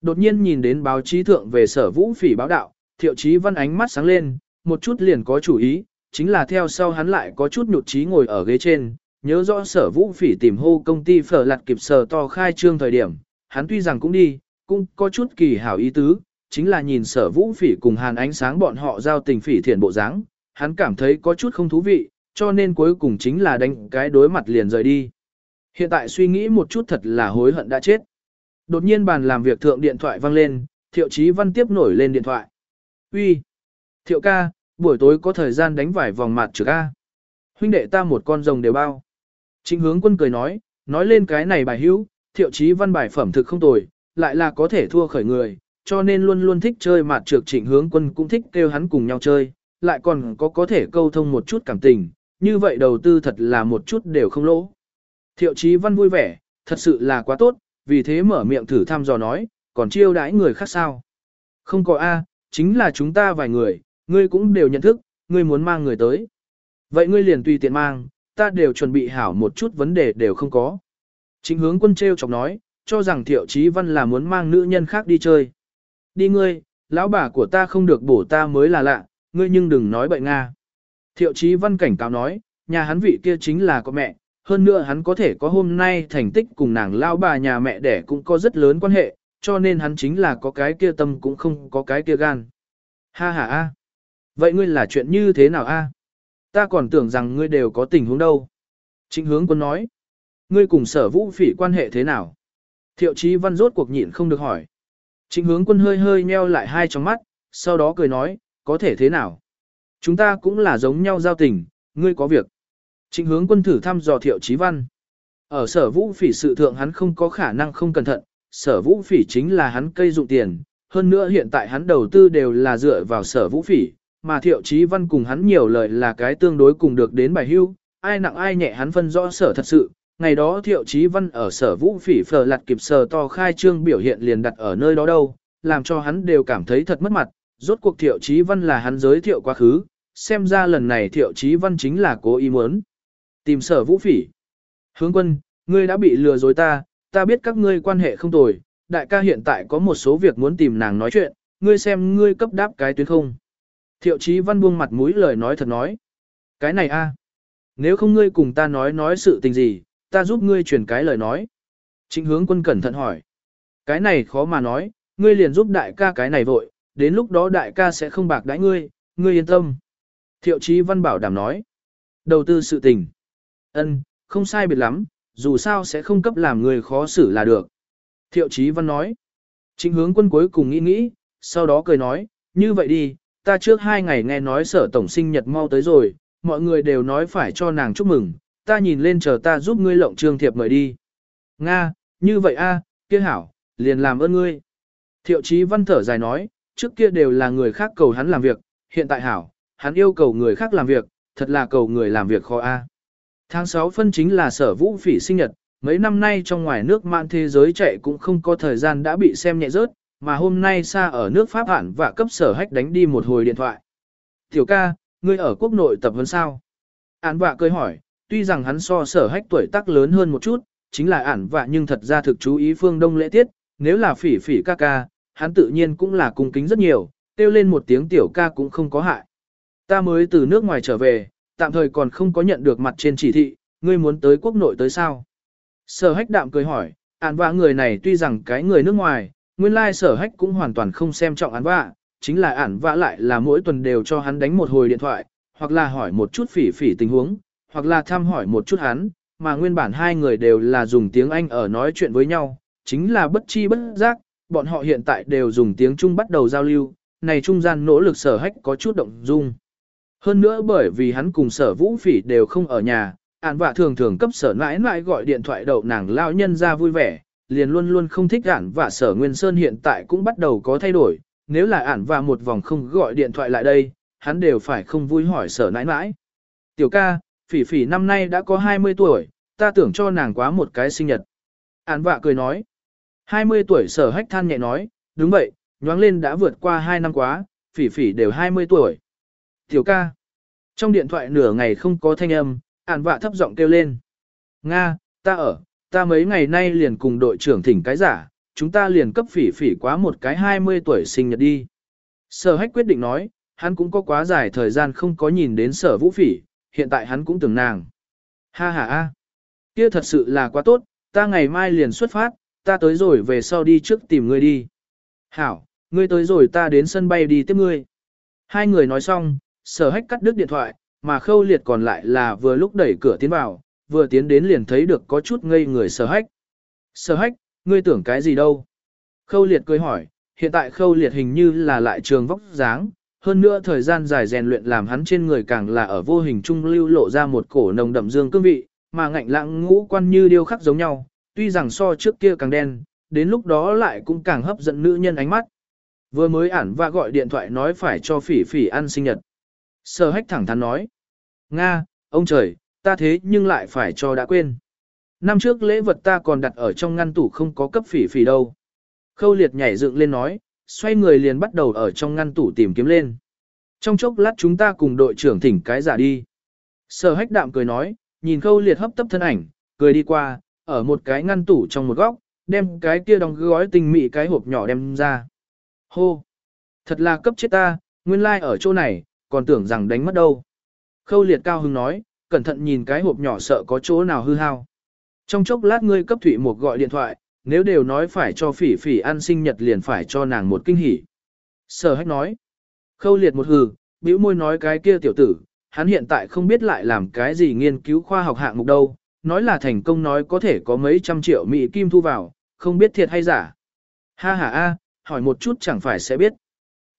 Đột nhiên nhìn đến báo chí thượng về sở vũ phỉ báo đạo, thiệu chí văn ánh mắt sáng lên, một chút liền có chủ ý, chính là theo sau hắn lại có chút nhụt chí ngồi ở ghế trên, nhớ rõ sở vũ phỉ tìm hô công ty phở lặt kịp sở to khai trương thời điểm, hắn tuy rằng cũng đi, cũng có chút kỳ hảo ý tứ, chính là nhìn sở vũ phỉ cùng hàn ánh sáng bọn họ giao tình phỉ thiện bộ dáng, hắn cảm thấy có chút không thú vị, cho nên cuối cùng chính là đánh cái đối mặt liền rời đi. Hiện tại suy nghĩ một chút thật là hối hận đã chết. Đột nhiên bàn làm việc thượng điện thoại vang lên, thiệu chí văn tiếp nổi lên điện thoại. Uy, Thiệu ca, buổi tối có thời gian đánh vải vòng mặt trực ca. Huynh đệ ta một con rồng đều bao. Trịnh hướng quân cười nói, nói lên cái này bài hữu, thiệu chí văn bài phẩm thực không tồi, lại là có thể thua khởi người, cho nên luôn luôn thích chơi mạt trược trịnh hướng quân cũng thích kêu hắn cùng nhau chơi, lại còn có có thể câu thông một chút cảm tình, như vậy đầu tư thật là một chút đều không lỗ. Thiệu chí văn vui vẻ, thật sự là quá tốt, vì thế mở miệng thử thăm dò nói, còn chiêu đãi người khác sao? Không có A, chính là chúng ta vài người, ngươi cũng đều nhận thức, ngươi muốn mang người tới. Vậy ngươi liền tùy tiện mang, ta đều chuẩn bị hảo một chút vấn đề đều không có. Chính hướng quân treo chọc nói, cho rằng thiệu chí văn là muốn mang nữ nhân khác đi chơi. Đi ngươi, lão bà của ta không được bổ ta mới là lạ, ngươi nhưng đừng nói bậy Nga. Thiệu chí văn cảnh cáo nói, nhà hắn vị kia chính là có mẹ, hơn nữa hắn có thể có hôm nay thành tích cùng nàng lao bà nhà mẹ đẻ cũng có rất lớn quan hệ, cho nên hắn chính là có cái kia tâm cũng không có cái kia gan. Ha ha a. Vậy ngươi là chuyện như thế nào a? Ta còn tưởng rằng ngươi đều có tình huống đâu. Trịnh hướng quân nói. Ngươi cùng sở vũ phỉ quan hệ thế nào? Thiệu chí văn rốt cuộc nhịn không được hỏi. Trịnh hướng quân hơi hơi nheo lại hai trong mắt, sau đó cười nói, có thể thế nào? Chúng ta cũng là giống nhau giao tình, ngươi có việc. Trịnh hướng quân thử thăm dò thiệu chí văn. Ở sở vũ phỉ sự thượng hắn không có khả năng không cẩn thận, sở vũ phỉ chính là hắn cây dụng tiền, hơn nữa hiện tại hắn đầu tư đều là dựa vào sở vũ phỉ, mà thiệu chí văn cùng hắn nhiều lời là cái tương đối cùng được đến bài hưu, ai nặng ai nhẹ hắn phân rõ sở thật sự. Ngày đó thiệu chí văn ở sở vũ phỉ phờ lặt kịp sở to khai trương biểu hiện liền đặt ở nơi đó đâu, làm cho hắn đều cảm thấy thật mất mặt, rốt cuộc thiệu chí văn là hắn giới thiệu quá khứ, xem ra lần này thiệu chí văn chính là cố ý muốn. Tìm sở vũ phỉ. Hướng quân, ngươi đã bị lừa dối ta, ta biết các ngươi quan hệ không tồi, đại ca hiện tại có một số việc muốn tìm nàng nói chuyện, ngươi xem ngươi cấp đáp cái tuyến không. Thiệu chí văn buông mặt mũi lời nói thật nói. Cái này a, Nếu không ngươi cùng ta nói nói sự tình gì, ta giúp ngươi truyền cái lời nói. Trịnh hướng quân cẩn thận hỏi. Cái này khó mà nói, ngươi liền giúp đại ca cái này vội, đến lúc đó đại ca sẽ không bạc đãi ngươi, ngươi yên tâm. Thiệu chí văn bảo đảm nói. Đầu tư sự tình. Ân, không sai biệt lắm, dù sao sẽ không cấp làm người khó xử là được. Thiệu Chí Văn nói. Trịnh hướng quân cuối cùng nghĩ nghĩ, sau đó cười nói, như vậy đi, ta trước hai ngày nghe nói sở tổng sinh nhật mau tới rồi, mọi người đều nói phải cho nàng chúc mừng, ta nhìn lên chờ ta giúp ngươi lộng trương thiệp mời đi. Nga, như vậy a, kia hảo, liền làm ơn ngươi. Thiệu Chí Văn thở dài nói, trước kia đều là người khác cầu hắn làm việc, hiện tại hảo, hắn yêu cầu người khác làm việc, thật là cầu người làm việc khó a. Tháng 6 phân chính là sở vũ phỉ sinh nhật, mấy năm nay trong ngoài nước mạng thế giới chạy cũng không có thời gian đã bị xem nhẹ rớt, mà hôm nay xa ở nước Pháp hạn và cấp sở hách đánh đi một hồi điện thoại. Tiểu ca, ngươi ở quốc nội tập huấn sao? Án vạ cười hỏi, tuy rằng hắn so sở hách tuổi tác lớn hơn một chút, chính là ản vạ nhưng thật ra thực chú ý phương đông lễ tiết, nếu là phỉ phỉ ca ca, hắn tự nhiên cũng là cung kính rất nhiều, kêu lên một tiếng tiểu ca cũng không có hại. Ta mới từ nước ngoài trở về, tạm thời còn không có nhận được mặt trên chỉ thị, ngươi muốn tới quốc nội tới sao? Sở hách đạm cười hỏi, ản vạ người này tuy rằng cái người nước ngoài, nguyên lai sở hách cũng hoàn toàn không xem trọng án vạ, chính là ản vạ lại là mỗi tuần đều cho hắn đánh một hồi điện thoại, hoặc là hỏi một chút phỉ phỉ tình huống, hoặc là thăm hỏi một chút hắn, mà nguyên bản hai người đều là dùng tiếng Anh ở nói chuyện với nhau, chính là bất chi bất giác, bọn họ hiện tại đều dùng tiếng Trung bắt đầu giao lưu, này trung gian nỗ lực sở hách có chút động dung. Hơn nữa bởi vì hắn cùng sở vũ phỉ đều không ở nhà, ản vạ thường thường cấp sở mãi mãi gọi điện thoại đậu nàng lao nhân ra vui vẻ, liền luôn luôn không thích ản vạ sở Nguyên Sơn hiện tại cũng bắt đầu có thay đổi, nếu là ản vạ một vòng không gọi điện thoại lại đây, hắn đều phải không vui hỏi sở nãi nãi. Tiểu ca, phỉ phỉ năm nay đã có 20 tuổi, ta tưởng cho nàng quá một cái sinh nhật. Án vạ cười nói, 20 tuổi sở hách than nhẹ nói, đúng vậy, nhoáng lên đã vượt qua 2 năm quá, phỉ phỉ đều 20 tuổi. Tiểu ca. Trong điện thoại nửa ngày không có thanh âm, án vạ thấp giọng kêu lên. Nga, ta ở, ta mấy ngày nay liền cùng đội trưởng thỉnh cái giả, chúng ta liền cấp phỉ phỉ quá một cái 20 tuổi sinh nhật đi. Sở hách quyết định nói, hắn cũng có quá dài thời gian không có nhìn đến sở vũ phỉ, hiện tại hắn cũng tưởng nàng. Ha ha ha, kia thật sự là quá tốt, ta ngày mai liền xuất phát, ta tới rồi về sau đi trước tìm ngươi đi. Hảo, ngươi tới rồi ta đến sân bay đi tiếp ngươi. Hai người nói xong, sở hách cắt đứt điện thoại, mà khâu liệt còn lại là vừa lúc đẩy cửa tiến vào, vừa tiến đến liền thấy được có chút ngây người sở hách. Sở hách, ngươi tưởng cái gì đâu? Khâu liệt cười hỏi, hiện tại khâu liệt hình như là lại trường vóc dáng, hơn nữa thời gian dài rèn luyện làm hắn trên người càng là ở vô hình trung lưu lộ ra một cổ nồng đậm dương cương vị, mà ngạnh lãng ngũ quan như điêu khắc giống nhau, tuy rằng so trước kia càng đen, đến lúc đó lại cũng càng hấp dẫn nữ nhân ánh mắt. Vừa mới ản và gọi điện thoại nói phải cho phỉ phỉ ăn sinh nhật. Sở hách thẳng thắn nói. Nga, ông trời, ta thế nhưng lại phải cho đã quên. Năm trước lễ vật ta còn đặt ở trong ngăn tủ không có cấp phỉ phỉ đâu. Khâu liệt nhảy dựng lên nói, xoay người liền bắt đầu ở trong ngăn tủ tìm kiếm lên. Trong chốc lát chúng ta cùng đội trưởng thỉnh cái giả đi. Sở hách đạm cười nói, nhìn khâu liệt hấp tấp thân ảnh, cười đi qua, ở một cái ngăn tủ trong một góc, đem cái kia đóng gói tinh mị cái hộp nhỏ đem ra. Hô! Thật là cấp chết ta, nguyên lai like ở chỗ này, còn tưởng rằng đánh mất đâu. Khâu liệt cao hưng nói, cẩn thận nhìn cái hộp nhỏ sợ có chỗ nào hư hao. Trong chốc lát ngươi cấp thủy một gọi điện thoại, nếu đều nói phải cho phỉ phỉ ăn sinh nhật liền phải cho nàng một kinh hỉ. Sở hách nói. Khâu liệt một hừ, bĩu môi nói cái kia tiểu tử, hắn hiện tại không biết lại làm cái gì nghiên cứu khoa học hạng mục đâu, nói là thành công nói có thể có mấy trăm triệu mỹ kim thu vào, không biết thiệt hay giả. Ha ha a, hỏi một chút chẳng phải sẽ biết.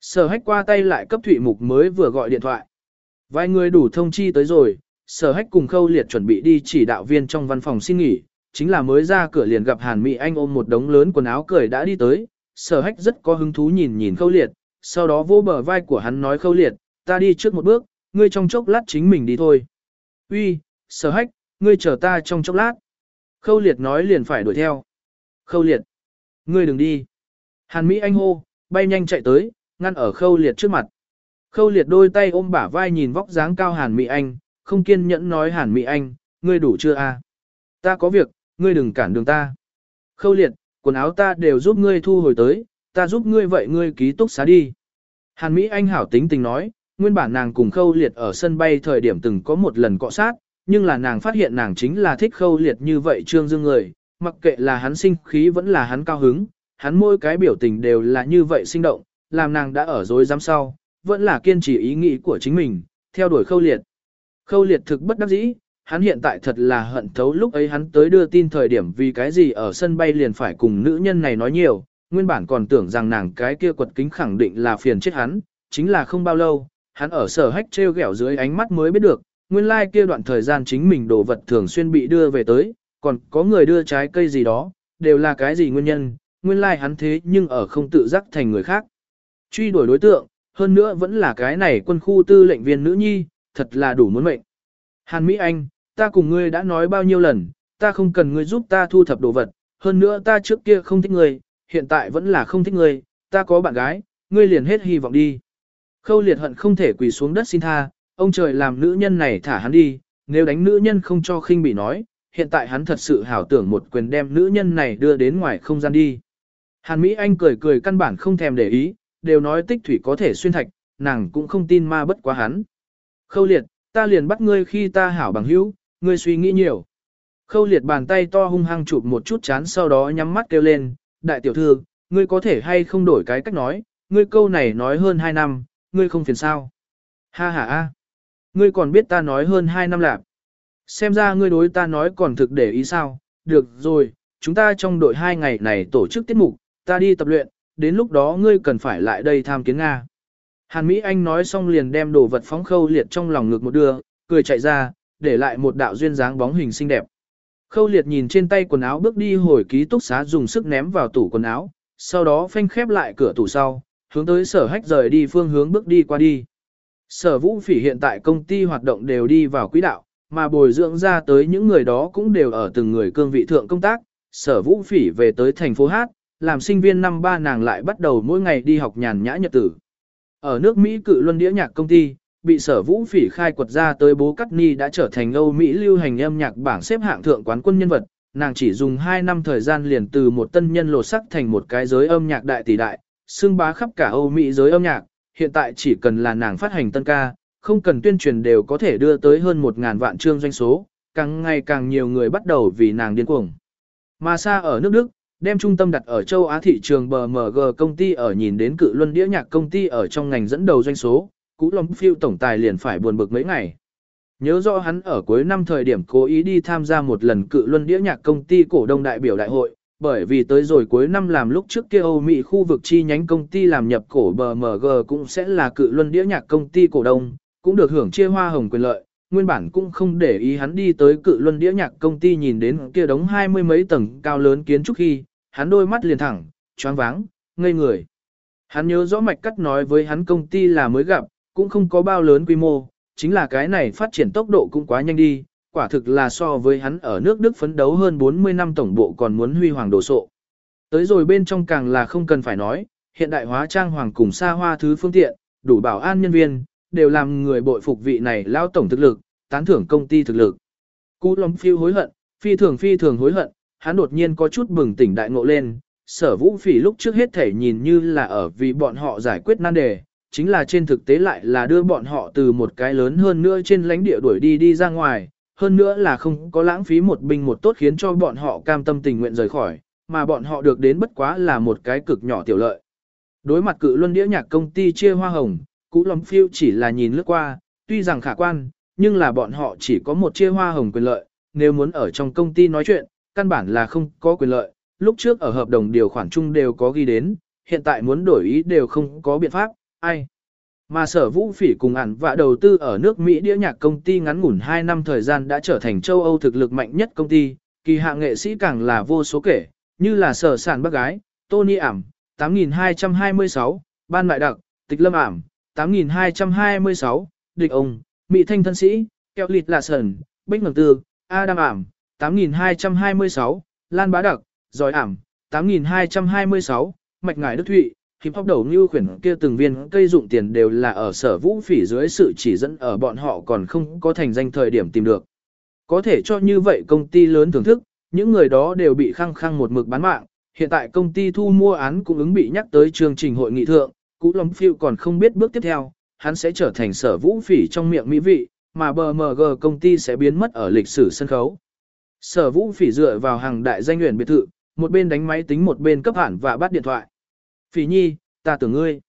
Sở hách qua tay lại cấp thủy mục mới vừa gọi điện thoại. Vài người đủ thông chi tới rồi, sở hách cùng khâu liệt chuẩn bị đi chỉ đạo viên trong văn phòng xin nghỉ, chính là mới ra cửa liền gặp Hàn Mỹ Anh ôm một đống lớn quần áo cười đã đi tới, sở hách rất có hứng thú nhìn nhìn khâu liệt, sau đó vô bờ vai của hắn nói khâu liệt, ta đi trước một bước, ngươi trong chốc lát chính mình đi thôi. Uy, sở hách, ngươi chờ ta trong chốc lát. Khâu liệt nói liền phải đuổi theo. Khâu liệt, ngươi đừng đi. Hàn Mỹ Anh hô, bay nhanh chạy tới, ngăn ở khâu liệt trước mặt. Khâu liệt đôi tay ôm bả vai nhìn vóc dáng cao Hàn Mỹ Anh, không kiên nhẫn nói Hàn Mỹ Anh, ngươi đủ chưa a? Ta có việc, ngươi đừng cản đường ta. Khâu liệt, quần áo ta đều giúp ngươi thu hồi tới, ta giúp ngươi vậy ngươi ký túc xá đi. Hàn Mỹ Anh hảo tính tình nói, nguyên bản nàng cùng khâu liệt ở sân bay thời điểm từng có một lần cọ sát, nhưng là nàng phát hiện nàng chính là thích khâu liệt như vậy trương dương người, mặc kệ là hắn sinh khí vẫn là hắn cao hứng, hắn mỗi cái biểu tình đều là như vậy sinh động, làm nàng đã ở dối dám sau, vẫn là kiên trì ý nghĩ của chính mình, theo đuổi khâu liệt. Khâu liệt thực bất đắc dĩ, hắn hiện tại thật là hận thấu lúc ấy hắn tới đưa tin thời điểm vì cái gì ở sân bay liền phải cùng nữ nhân này nói nhiều, nguyên bản còn tưởng rằng nàng cái kia quật kính khẳng định là phiền chết hắn, chính là không bao lâu, hắn ở sở hách treo gẻo dưới ánh mắt mới biết được, nguyên lai like kia đoạn thời gian chính mình đồ vật thường xuyên bị đưa về tới, còn có người đưa trái cây gì đó, đều là cái gì nguyên nhân, nguyên lai like hắn thế nhưng ở không tự giác thành người khác. Truy đuổi đối tượng, hơn nữa vẫn là cái này quân khu tư lệnh viên nữ nhi, thật là đủ muốn mệnh. Hàn Mỹ Anh, ta cùng ngươi đã nói bao nhiêu lần, ta không cần ngươi giúp ta thu thập đồ vật, hơn nữa ta trước kia không thích ngươi, hiện tại vẫn là không thích ngươi, ta có bạn gái, ngươi liền hết hy vọng đi. Khâu liệt hận không thể quỳ xuống đất xin tha, ông trời làm nữ nhân này thả hắn đi, nếu đánh nữ nhân không cho khinh bị nói, hiện tại hắn thật sự hảo tưởng một quyền đem nữ nhân này đưa đến ngoài không gian đi. Hàn Mỹ Anh cười cười căn bản không thèm để ý, đều nói tích thủy có thể xuyên thạch, nàng cũng không tin ma bất quá hắn. Khâu liệt, ta liền bắt ngươi khi ta hảo bằng hữu, ngươi suy nghĩ nhiều. Khâu liệt bàn tay to hung hăng chụp một chút chán sau đó nhắm mắt kêu lên, đại tiểu thư, ngươi có thể hay không đổi cái cách nói, ngươi câu này nói hơn 2 năm, ngươi không phiền sao. Ha ha ha. ngươi còn biết ta nói hơn 2 năm lạc. Xem ra ngươi đối ta nói còn thực để ý sao, được rồi, chúng ta trong đội hai ngày này tổ chức tiết mục, ta đi tập luyện, đến lúc đó ngươi cần phải lại đây tham kiến Nga. Hàn Mỹ Anh nói xong liền đem đồ vật phóng khâu liệt trong lòng ngực một đưa, cười chạy ra, để lại một đạo duyên dáng bóng hình xinh đẹp. Khâu liệt nhìn trên tay quần áo bước đi hồi ký túc xá dùng sức ném vào tủ quần áo, sau đó phanh khép lại cửa tủ sau, hướng tới sở hách rời đi phương hướng bước đi qua đi. Sở vũ phỉ hiện tại công ty hoạt động đều đi vào quỹ đạo, mà bồi dưỡng ra tới những người đó cũng đều ở từng người cương vị thượng công tác. Sở vũ phỉ về tới thành phố Hát, làm sinh viên năm ba nàng lại bắt đầu mỗi ngày đi học nhàn nhã nhật tử. Ở nước Mỹ cự luân đĩa nhạc công ty, bị sở vũ phỉ khai quật ra tới bố cắt ni đã trở thành Âu Mỹ lưu hành âm nhạc bảng xếp hạng thượng quán quân nhân vật, nàng chỉ dùng 2 năm thời gian liền từ một tân nhân lột sắc thành một cái giới âm nhạc đại tỷ đại, xương bá khắp cả Âu Mỹ giới âm nhạc, hiện tại chỉ cần là nàng phát hành tân ca, không cần tuyên truyền đều có thể đưa tới hơn 1.000 vạn trương doanh số, càng ngày càng nhiều người bắt đầu vì nàng điên cuồng. Mà xa ở nước Đức, đem trung tâm đặt ở châu Á thị trường BMG công ty ở nhìn đến cự luân đĩa nhạc công ty ở trong ngành dẫn đầu doanh số, cũ lòng phiêu tổng tài liền phải buồn bực mấy ngày. Nhớ rõ hắn ở cuối năm thời điểm cố ý đi tham gia một lần cự luân đĩa nhạc công ty cổ đông đại biểu đại hội, bởi vì tới rồi cuối năm làm lúc trước kia Âu Mỹ khu vực chi nhánh công ty làm nhập cổ BMG cũng sẽ là cự luân đĩa nhạc công ty cổ đông, cũng được hưởng chia hoa hồng quyền lợi, nguyên bản cũng không để ý hắn đi tới cự luân đĩa nhạc công ty nhìn đến kia đống hai mươi mấy tầng cao lớn kiến trúc khi, hắn đôi mắt liền thẳng, choáng váng, ngây người. Hắn nhớ rõ mạch cắt nói với hắn công ty là mới gặp, cũng không có bao lớn quy mô, chính là cái này phát triển tốc độ cũng quá nhanh đi, quả thực là so với hắn ở nước Đức phấn đấu hơn 40 năm tổng bộ còn muốn huy hoàng đồ sộ. Tới rồi bên trong càng là không cần phải nói, hiện đại hóa trang hoàng cùng xa hoa thứ phương tiện, đủ bảo an nhân viên, đều làm người bội phục vị này lao tổng thực lực, tán thưởng công ty thực lực. Cú lắm phiêu hối hận, phi thường phi thường hối hận, hắn đột nhiên có chút bừng tỉnh đại ngộ lên, sở vũ phỉ lúc trước hết thể nhìn như là ở vì bọn họ giải quyết nan đề, chính là trên thực tế lại là đưa bọn họ từ một cái lớn hơn nữa trên lãnh địa đuổi đi đi ra ngoài, hơn nữa là không có lãng phí một binh một tốt khiến cho bọn họ cam tâm tình nguyện rời khỏi, mà bọn họ được đến bất quá là một cái cực nhỏ tiểu lợi. Đối mặt cự luân đĩa nhạc công ty chia hoa hồng, cũ lắm phiêu chỉ là nhìn lướt qua, tuy rằng khả quan, nhưng là bọn họ chỉ có một chia hoa hồng quyền lợi, nếu muốn ở trong công ty nói chuyện, căn bản là không có quyền lợi, lúc trước ở hợp đồng điều khoản chung đều có ghi đến, hiện tại muốn đổi ý đều không có biện pháp, ai. Mà sở vũ phỉ cùng ản và đầu tư ở nước Mỹ đĩa nhạc công ty ngắn ngủn 2 năm thời gian đã trở thành châu Âu thực lực mạnh nhất công ty, kỳ hạ nghệ sĩ càng là vô số kể, như là sở sản bác gái, Tony ảm, 8226, ban lại đặc, tịch lâm ảm, 8226, địch ông, Mỹ thanh thân sĩ, kẹo lịt lạ sần, bích ngẩng tư, Adam ảm, 8226, Lan bá đặc, giỏi ảm, 8226, mạch ngải đức thụy, hip hop đầu như khuyển kia từng viên cây dụng tiền đều là ở sở vũ phỉ dưới sự chỉ dẫn ở bọn họ còn không có thành danh thời điểm tìm được. Có thể cho như vậy công ty lớn thưởng thức, những người đó đều bị khăng khăng một mực bán mạng, hiện tại công ty thu mua án cũng ứng bị nhắc tới chương trình hội nghị thượng, cũ lắm phiêu còn không biết bước tiếp theo, hắn sẽ trở thành sở vũ phỉ trong miệng mỹ vị, mà BMG công ty sẽ biến mất ở lịch sử sân khấu. Sở vũ phỉ dựa vào hàng đại danh nguyện biệt thự, một bên đánh máy tính một bên cấp hạn và bắt điện thoại. Phỉ nhi, ta tưởng ngươi.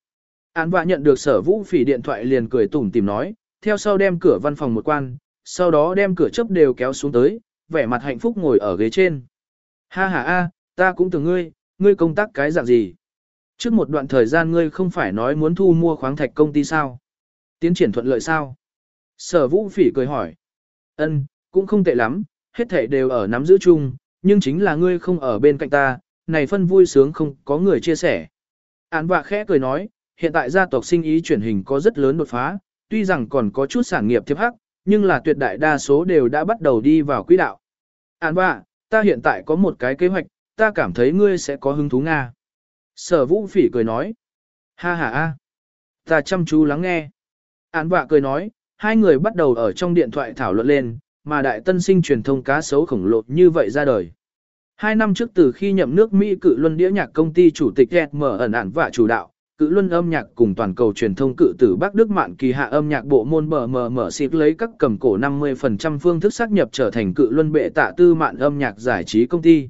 Án vạ nhận được sở vũ phỉ điện thoại liền cười tủm tìm nói, theo sau đem cửa văn phòng một quan, sau đó đem cửa chấp đều kéo xuống tới, vẻ mặt hạnh phúc ngồi ở ghế trên. Ha ha a, ta cũng tưởng ngươi, ngươi công tác cái dạng gì? Trước một đoạn thời gian ngươi không phải nói muốn thu mua khoáng thạch công ty sao? Tiến triển thuận lợi sao? Sở vũ phỉ cười hỏi. Ân, cũng không tệ lắm, hết thể đều ở nắm giữ chung, nhưng chính là ngươi không ở bên cạnh ta, này phân vui sướng không có người chia sẻ. Án vạ khẽ cười nói, hiện tại gia tộc sinh ý chuyển hình có rất lớn đột phá, tuy rằng còn có chút sản nghiệp thiếp hắc, nhưng là tuyệt đại đa số đều đã bắt đầu đi vào quỹ đạo. Án vạ, ta hiện tại có một cái kế hoạch, ta cảm thấy ngươi sẽ có hứng thú Nga. Sở vũ phỉ cười nói, ha ha a, ta chăm chú lắng nghe. Án vạ cười nói, hai người bắt đầu ở trong điện thoại thảo luận lên, mà đại tân sinh truyền thông cá sấu khổng lồ như vậy ra đời. Hai năm trước từ khi nhậm nước Mỹ cự luân đĩa nhạc công ty chủ tịch Ed mở ẩn ản và chủ đạo, cự luân âm nhạc cùng toàn cầu truyền thông cự tử Bắc Đức Mạn kỳ hạ âm nhạc bộ môn bờ mờ mở xịp lấy các cầm cổ 50% phương thức xác nhập trở thành cự luân bệ tạ tư mạn âm nhạc giải trí công ty.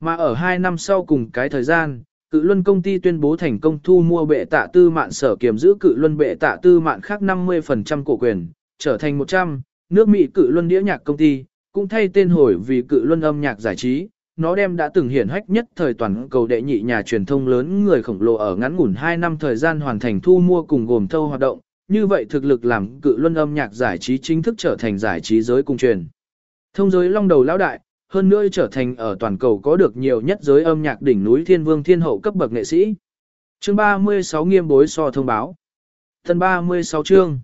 Mà ở hai năm sau cùng cái thời gian, cự luân công ty tuyên bố thành công thu mua bệ tạ tư mạn sở kiềm giữ cự luân bệ tạ tư mạn khác 50% cổ quyền, trở thành 100, nước Mỹ cự luân đĩa nhạc công ty, cũng thay tên hồi vì cự luân âm nhạc giải trí, nó đem đã từng hiển hách nhất thời toàn cầu đệ nhị nhà truyền thông lớn người khổng lồ ở ngắn ngủn 2 năm thời gian hoàn thành thu mua cùng gồm thâu hoạt động, như vậy thực lực làm cự luân âm nhạc giải trí chính thức trở thành giải trí giới cung truyền. Thông giới long đầu lão đại, hơn nữa trở thành ở toàn cầu có được nhiều nhất giới âm nhạc đỉnh núi thiên vương thiên hậu cấp bậc nghệ sĩ. Chương 36 nghiêm bối so thông báo. Thân 36 chương.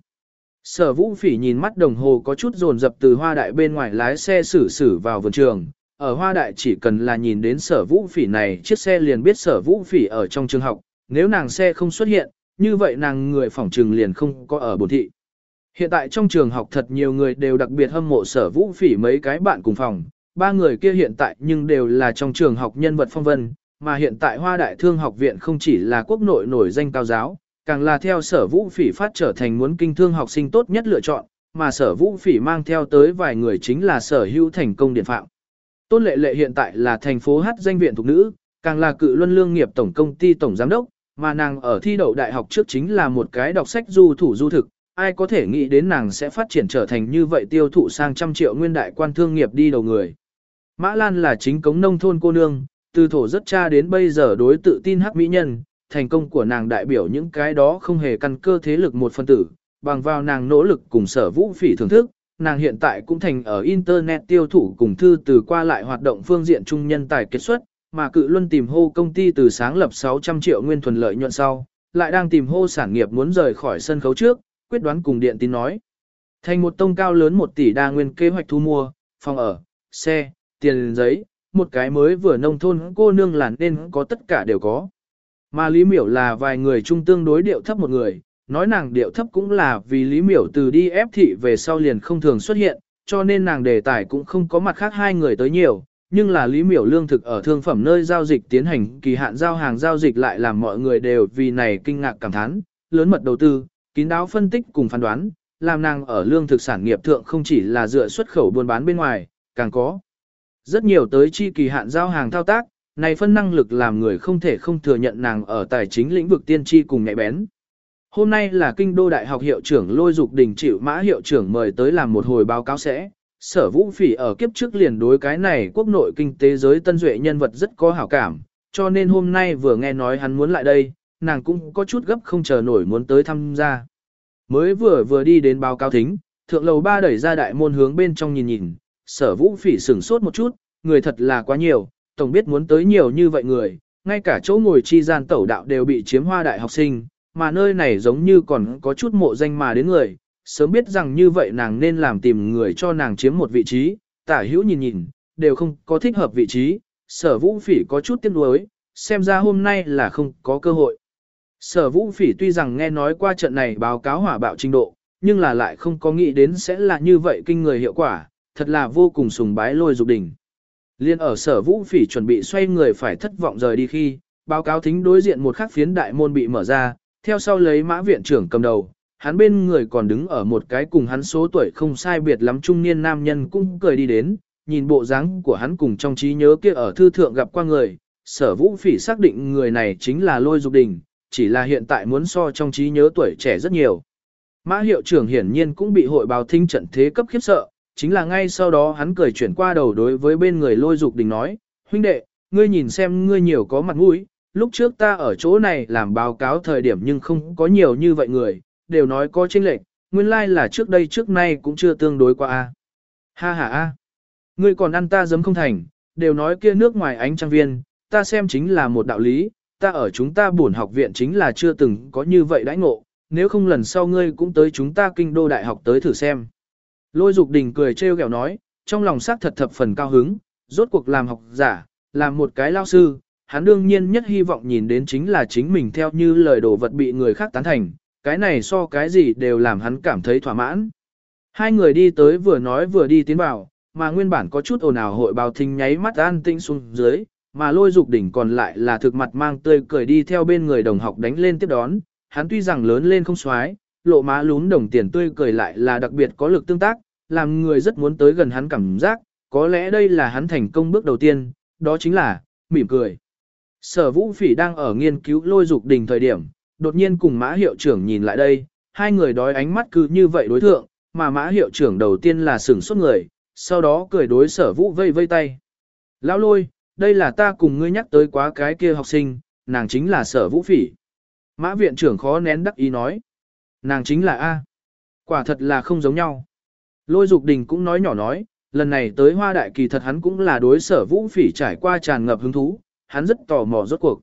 Sở vũ phỉ nhìn mắt đồng hồ có chút dồn dập từ hoa đại bên ngoài lái xe xử xử vào vườn trường, ở Hoa Đại chỉ cần là nhìn đến sở vũ phỉ này chiếc xe liền biết sở vũ phỉ ở trong trường học, nếu nàng xe không xuất hiện, như vậy nàng người phỏng trừng liền không có ở bồn thị. Hiện tại trong trường học thật nhiều người đều đặc biệt hâm mộ sở vũ phỉ mấy cái bạn cùng phòng, ba người kia hiện tại nhưng đều là trong trường học nhân vật phong vân, mà hiện tại Hoa Đại Thương học viện không chỉ là quốc nội nổi danh cao giáo, càng là theo sở vũ phỉ phát trở thành muốn kinh thương học sinh tốt nhất lựa chọn, mà sở vũ phỉ mang theo tới vài người chính là sở hữu thành công điện phạm. Tôn lệ lệ hiện tại là thành phố hát danh viện thuộc nữ, càng là cự luân lương nghiệp tổng công ty tổng giám đốc, mà nàng ở thi đậu đại học trước chính là một cái đọc sách du thủ du thực, ai có thể nghĩ đến nàng sẽ phát triển trở thành như vậy tiêu thụ sang trăm triệu nguyên đại quan thương nghiệp đi đầu người. Mã Lan là chính cống nông thôn cô nương, từ thổ rất cha đến bây giờ đối tự tin hắc mỹ nhân, thành công của nàng đại biểu những cái đó không hề căn cơ thế lực một phân tử, bằng vào nàng nỗ lực cùng sở vũ phỉ thưởng thức, nàng hiện tại cũng thành ở Internet tiêu thụ cùng thư từ qua lại hoạt động phương diện trung nhân tài kết xuất, mà cự luân tìm hô công ty từ sáng lập 600 triệu nguyên thuần lợi nhuận sau, lại đang tìm hô sản nghiệp muốn rời khỏi sân khấu trước, quyết đoán cùng điện tín nói. Thành một tông cao lớn 1 tỷ đa nguyên kế hoạch thu mua, phòng ở, xe, tiền giấy, một cái mới vừa nông thôn cô nương làn nên có tất cả đều có. Mà Lý Miểu là vài người trung tương đối điệu thấp một người, nói nàng điệu thấp cũng là vì Lý Miểu từ đi ép thị về sau liền không thường xuất hiện, cho nên nàng đề tài cũng không có mặt khác hai người tới nhiều, nhưng là Lý Miểu lương thực ở thương phẩm nơi giao dịch tiến hành kỳ hạn giao hàng giao dịch lại làm mọi người đều vì này kinh ngạc cảm thán, lớn mật đầu tư, kín đáo phân tích cùng phán đoán, làm nàng ở lương thực sản nghiệp thượng không chỉ là dựa xuất khẩu buôn bán bên ngoài, càng có rất nhiều tới chi kỳ hạn giao hàng thao tác, này phân năng lực làm người không thể không thừa nhận nàng ở tài chính lĩnh vực tiên tri cùng nhạy bén. Hôm nay là kinh đô đại học hiệu trưởng lôi dục đình chịu mã hiệu trưởng mời tới làm một hồi báo cáo sẽ. Sở vũ phỉ ở kiếp trước liền đối cái này quốc nội kinh tế giới tân duệ nhân vật rất có hảo cảm, cho nên hôm nay vừa nghe nói hắn muốn lại đây, nàng cũng có chút gấp không chờ nổi muốn tới tham gia. Mới vừa vừa đi đến báo cáo thính, thượng lầu ba đẩy ra đại môn hướng bên trong nhìn nhìn, sở vũ phỉ sửng sốt một chút, người thật là quá nhiều, tổng biết muốn tới nhiều như vậy người, ngay cả chỗ ngồi chi gian tẩu đạo đều bị chiếm hoa đại học sinh, mà nơi này giống như còn có chút mộ danh mà đến người, sớm biết rằng như vậy nàng nên làm tìm người cho nàng chiếm một vị trí, tả hữu nhìn nhìn, đều không có thích hợp vị trí, sở vũ phỉ có chút tiếc nuối, xem ra hôm nay là không có cơ hội. Sở vũ phỉ tuy rằng nghe nói qua trận này báo cáo hỏa bạo trình độ, nhưng là lại không có nghĩ đến sẽ là như vậy kinh người hiệu quả, thật là vô cùng sùng bái lôi dục đỉnh. Liên ở sở vũ phỉ chuẩn bị xoay người phải thất vọng rời đi khi, báo cáo thính đối diện một khắc phiến đại môn bị mở ra, theo sau lấy mã viện trưởng cầm đầu, hắn bên người còn đứng ở một cái cùng hắn số tuổi không sai biệt lắm trung niên nam nhân cũng cười đi đến, nhìn bộ dáng của hắn cùng trong trí nhớ kia ở thư thượng gặp qua người, sở vũ phỉ xác định người này chính là lôi dục đình, chỉ là hiện tại muốn so trong trí nhớ tuổi trẻ rất nhiều. Mã hiệu trưởng hiển nhiên cũng bị hội báo thinh trận thế cấp khiếp sợ, chính là ngay sau đó hắn cười chuyển qua đầu đối với bên người lôi dục đình nói, huynh đệ, ngươi nhìn xem ngươi nhiều có mặt mũi, lúc trước ta ở chỗ này làm báo cáo thời điểm nhưng không có nhiều như vậy người, đều nói có chênh lệch, nguyên lai like là trước đây trước nay cũng chưa tương đối qua a. Ha ha a. Ngươi còn ăn ta giấm không thành, đều nói kia nước ngoài ánh trang viên, ta xem chính là một đạo lý, ta ở chúng ta buồn học viện chính là chưa từng có như vậy đãi ngộ, nếu không lần sau ngươi cũng tới chúng ta kinh đô đại học tới thử xem. Lôi dục đình cười trêu ghẹo nói, trong lòng xác thật thập phần cao hứng, rốt cuộc làm học giả, làm một cái lao sư, hắn đương nhiên nhất hy vọng nhìn đến chính là chính mình theo như lời đồ vật bị người khác tán thành, cái này so cái gì đều làm hắn cảm thấy thỏa mãn. Hai người đi tới vừa nói vừa đi tiến vào, mà nguyên bản có chút ồn ào hội bào thình nháy mắt an tinh xuống dưới, mà lôi dục đỉnh còn lại là thực mặt mang tươi cười đi theo bên người đồng học đánh lên tiếp đón, hắn tuy rằng lớn lên không xoái, lộ má lún đồng tiền tươi cười lại là đặc biệt có lực tương tác, làm người rất muốn tới gần hắn cảm giác, có lẽ đây là hắn thành công bước đầu tiên, đó chính là, mỉm cười. Sở vũ phỉ đang ở nghiên cứu lôi dục đình thời điểm, đột nhiên cùng mã hiệu trưởng nhìn lại đây, hai người đói ánh mắt cứ như vậy đối thượng, mà mã hiệu trưởng đầu tiên là sửng sốt người, sau đó cười đối sở vũ vây vây tay. Lão lôi, đây là ta cùng ngươi nhắc tới quá cái kia học sinh, nàng chính là sở vũ phỉ. Mã viện trưởng khó nén đắc ý nói. Nàng chính là A. Quả thật là không giống nhau. Lôi dục đình cũng nói nhỏ nói, lần này tới hoa đại kỳ thật hắn cũng là đối sở vũ phỉ trải qua tràn ngập hứng thú, hắn rất tò mò rốt cuộc.